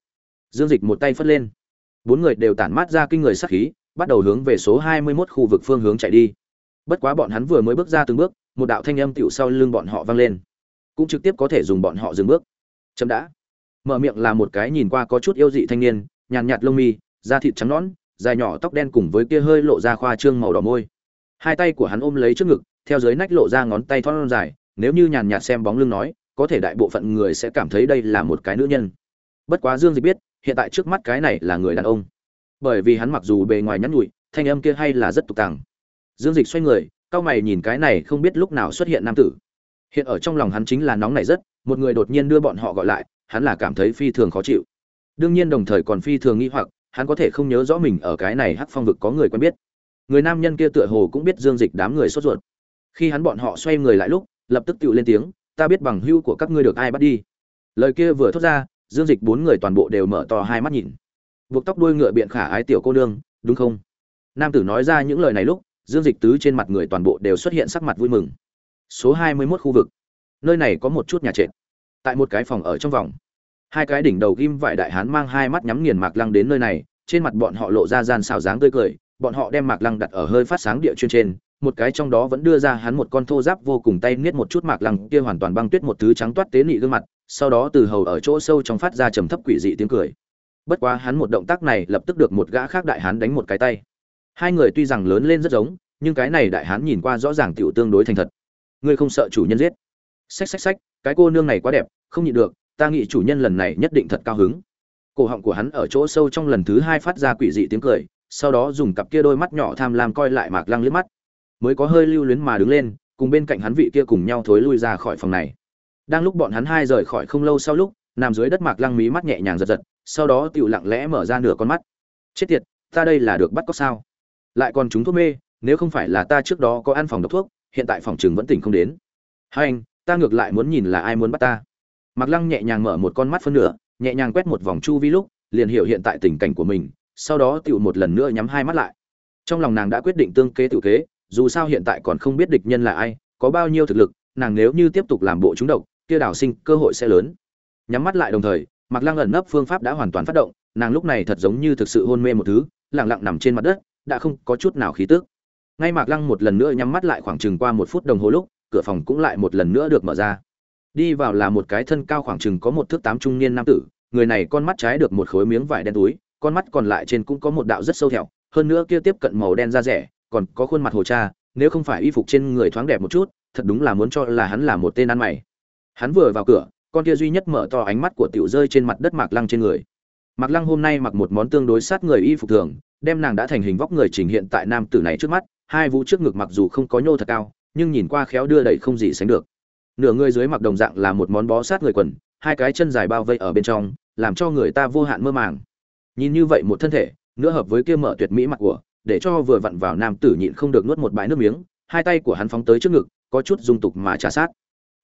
Dương dịch một tay phất lên. Bốn người đều tản mát ra kinh người sát khí, bắt đầu hướng về số hai mươi 21 khu vực phương hướng chạy đi. Bất quá bọn hắn vừa mới bước ra từng bước, một đạo thanh âm tựu sau lưng bọn họ vang lên. Cũng trực tiếp có thể dùng bọn họ dừng bước. Chậm đã mở miệng là một cái nhìn qua có chút yêu dị thanh niên, nhàn nhạt lông mi, da thịt trắng nõn, dài nhỏ tóc đen cùng với kia hơi lộ ra khoa trương màu đỏ môi. Hai tay của hắn ôm lấy trước ngực, theo dưới nách lộ ra ngón tay thon dài, nếu như nhàn nhạt xem bóng lưng nói, có thể đại bộ phận người sẽ cảm thấy đây là một cái nữ nhân. Bất quá dương dịch biết, hiện tại trước mắt cái này là người đàn ông. Bởi vì hắn mặc dù bề ngoài nhắn nhụi thanh âm kia hay là rất tục tàng dương dịch xoay người cao mày nhìn cái này không biết lúc nào xuất hiện nam tử. Hiện ở trong lòng hắn chính là nóng này rất, một người đột nhiên đưa bọn họ gọi lại hắn là cảm thấy phi thường khó chịu. Đương nhiên đồng thời còn phi thường nghi hoặc, hắn có thể không nhớ rõ mình ở cái này hắc phong vực có người quen biết. Người nam nhân kia tựa hồ cũng biết dương dịch đám người sốt ruột. Khi hắn bọn họ xoay người lại lúc, lập tức tự lên tiếng, ta biết bằng hưu của các ngươi được ai bắt đi. Lời kia vừa thốt ra, dương dịch bốn người toàn bộ đều mở to hai mắt nhìn. Buộc tóc đuôi ngựa biện khả ái tiểu cô nương, đúng không? Nam tử nói ra những lời này lúc, dương dịch tứ trên mặt người toàn bộ đều xuất hiện sắc mặt vui mừng. Số hai mươi 21 khu vực. Nơi này có một chút nhà trệt tại một cái phòng ở trong vòng. Hai cái đỉnh đầu ghim vải đại hán mang hai mắt nhắm nghiền mạc lăng đến nơi này, trên mặt bọn họ lộ ra gian xào dáng tươi cười, bọn họ đem mạc lăng đặt ở hơi phát sáng địa chuyên trên, một cái trong đó vẫn đưa ra hắn một con thô giáp vô cùng tay niết một chút mạc lăng kia hoàn toàn băng tuyết một thứ trắng toát tế nị gương mặt, sau đó từ hầu ở chỗ sâu trong phát ra trầm thấp quỷ dị tiếng cười. Bất quá hắn một động tác này lập tức được một gã khác đại hán đánh một cái tay. Hai người tuy rằng lớn lên rất giống, nhưng cái này đại hán nhìn qua rõ ràng tiểu tương đối thành thật. Ngươi không sợ chủ nhân giết? Xách xách xách cái cô nương này quá đẹp, không nhịn được, ta nghĩ chủ nhân lần này nhất định thật cao hứng. Cổ họng của hắn ở chỗ sâu trong lần thứ hai phát ra quỷ dị tiếng cười, sau đó dùng cặp kia đôi mắt nhỏ tham lam coi lại mạc lăng liếc mắt. Mới có hơi lưu luyến mà đứng lên, cùng bên cạnh hắn vị kia cùng nhau thối lui ra khỏi phòng này. Đang lúc bọn hắn hai rời khỏi không lâu sau lúc, nằm dưới đất mạc lăng mí mắt nhẹ nhàng giật giật, sau đó tựu lặng lẽ mở ra nửa con mắt. Chết tiệt, ta đây là được bắt cóc sao? Lại còn chúng thuốc mê, nếu không phải là ta trước đó có ăn phòng độc thuốc, hiện tại phòng chừng vẫn tỉnh không đến. Hai anh ta ngược lại muốn nhìn là ai muốn bắt ta. Mặc lăng nhẹ nhàng mở một con mắt phân nửa nhẹ nhàng quét một vòng chu vi lúc liền hiểu hiện tại tình cảnh của mình sau đó tựu một lần nữa nhắm hai mắt lại. Trong lòng nàng đã quyết định tương kế tự kế dù sao hiện tại còn không biết địch nhân là ai có bao nhiêu thực lực nàng nếu như tiếp tục làm bộ trúng độc kia đảo sinh cơ hội sẽ lớn. Nhắm mắt lại đồng thời Mặc Lăng ẩn nấp phương pháp đã hoàn toàn phát động, nàng lúc này thật giống như thực sự hôn mê một thứ, lặng lặng nằm trên mặt đất, đã không có chút nào khí tức. Ngay Mạc Lăng một lần nữa nhắm mắt lại khoảng chừng qua một phút đồng hồ lúc, cửa phòng cũng lại một lần nữa được mở ra. Đi vào là một cái thân cao khoảng chừng có một thước tám trung niên nam tử, người này con mắt trái được một khối miếng vải đen túi, con mắt còn lại trên cũng có một đạo rất sâu thẹo, hơn nữa kia tiếp cận màu đen da rẻ, còn có khuôn mặt hồ cha, nếu không phải y phục trên người thoáng đẹp một chút, thật đúng là muốn cho là hắn là một tên ăn mày. Hắn vừa vào cửa, con kia duy nhất mở to ánh mắt của tiểu rơi trên mặt đất mạc lăng trên người mạc lăng hôm nay mặc một món tương đối sát người y phục thường đem nàng đã thành hình vóc người trình hiện tại nam tử này trước mắt hai vũ trước ngực mặc dù không có nhô thật cao nhưng nhìn qua khéo đưa đẩy không gì sánh được. Nửa người dưới mặc đồng dạng là một món bó sát người quần, hai cái chân dài bao vây ở bên trong, làm cho người ta vô hạn mơ màng. Nhìn như vậy một thân thể nữa hợp với kia mở tuyệt mỹ mặt của, để cho vừa vặn vào nam tử nhịn không được nuốt một bãi nước miếng, hai tay của hắn phóng tới trước ngực, có chút dung tục mà trả sát.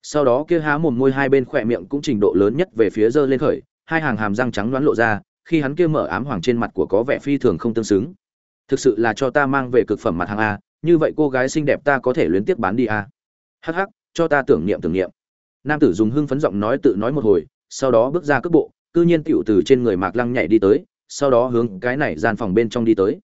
Sau đó kia há mồm môi hai bên khỏe miệng cũng trình độ lớn nhất về phía dơ lên khởi, hai hàng hàm răng trắng đoán lộ ra, khi hắn kia mở ám hoàng trên mặt của có vẻ phi thường không tương xứng. Thực sự là cho ta mang về cực phẩm mặt hàng a như vậy cô gái xinh đẹp ta có thể luyến tiếc bán đi à? Hắc hắc, cho ta tưởng niệm tưởng niệm. Nam tử dùng hưng phấn giọng nói tự nói một hồi, sau đó bước ra cước bộ, cư nhiên tiểu từ trên người mạc lăng nhảy đi tới, sau đó hướng cái này gian phòng bên trong đi tới.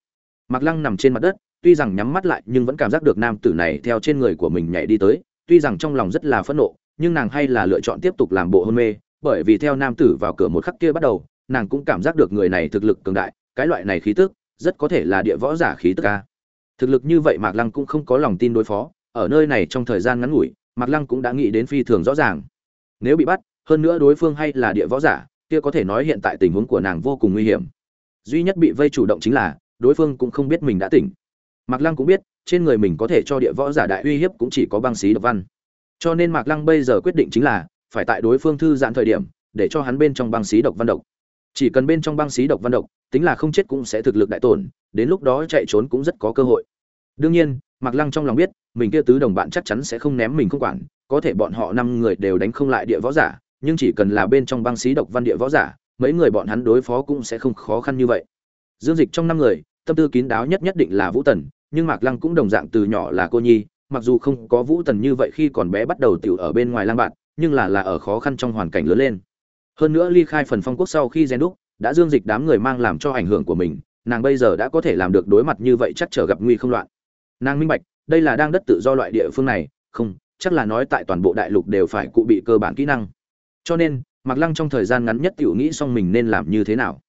Mạc lăng nằm trên mặt đất, tuy rằng nhắm mắt lại nhưng vẫn cảm giác được nam tử này theo trên người của mình nhảy đi tới, tuy rằng trong lòng rất là phẫn nộ, nhưng nàng hay là lựa chọn tiếp tục làm bộ hôn mê, bởi vì theo nam tử vào cửa một khắc kia bắt đầu, nàng cũng cảm giác được người này thực lực cường đại, cái loại này khí tức rất có thể là địa võ giả khí tức a thực lực như vậy mạc lăng cũng không có lòng tin đối phó, ở nơi này trong thời gian ngắn ngủi, mạc lăng cũng đã nghĩ đến phi thường rõ ràng. Nếu bị bắt, hơn nữa đối phương hay là địa võ giả, kia có thể nói hiện tại tình huống của nàng vô cùng nguy hiểm. Duy nhất bị vây chủ động chính là, đối phương cũng không biết mình đã tỉnh. Mạc lăng cũng biết, trên người mình có thể cho địa võ giả đại uy hiếp cũng chỉ có băng xí độc văn. Cho nên mạc lăng bây giờ quyết định chính là, phải tại đối phương thư giãn thời điểm, để cho hắn bên trong băng xí độc văn độc. Chỉ cần bên trong băng xí độc văn độc, tính là không chết cũng sẽ thực lực đại tổn, đến lúc đó chạy trốn cũng rất có cơ hội đương nhiên, mạc lăng trong lòng biết, mình kia tứ đồng bạn chắc chắn sẽ không ném mình không quản, có thể bọn họ năm người đều đánh không lại địa võ giả, nhưng chỉ cần là bên trong băng xí độc văn địa võ giả, mấy người bọn hắn đối phó cũng sẽ không khó khăn như vậy. Dương dịch trong năm người, tâm tư kín đáo nhất nhất định là vũ tần, nhưng mạc lăng cũng đồng dạng từ nhỏ là cô nhi, mặc dù không có vũ tần như vậy khi còn bé bắt đầu tiểu ở bên ngoài lang bạn, nhưng là là ở khó khăn trong hoàn cảnh lớn lên. Hơn nữa ly khai phần phong quốc sau khi gen đúc, đã dương dịch đám người mang làm cho ảnh hưởng của mình, nàng bây giờ đã có thể làm được đối mặt như vậy chắc trở gặp nguy không loạn nàng minh bạch, đây là đang đất tự do loại địa phương này, không, chắc là nói tại toàn bộ đại lục đều phải cụ bị cơ bản kỹ năng. Cho nên mặc lăng trong thời gian ngắn nhất tiểu nghĩ xong mình nên làm như thế nào.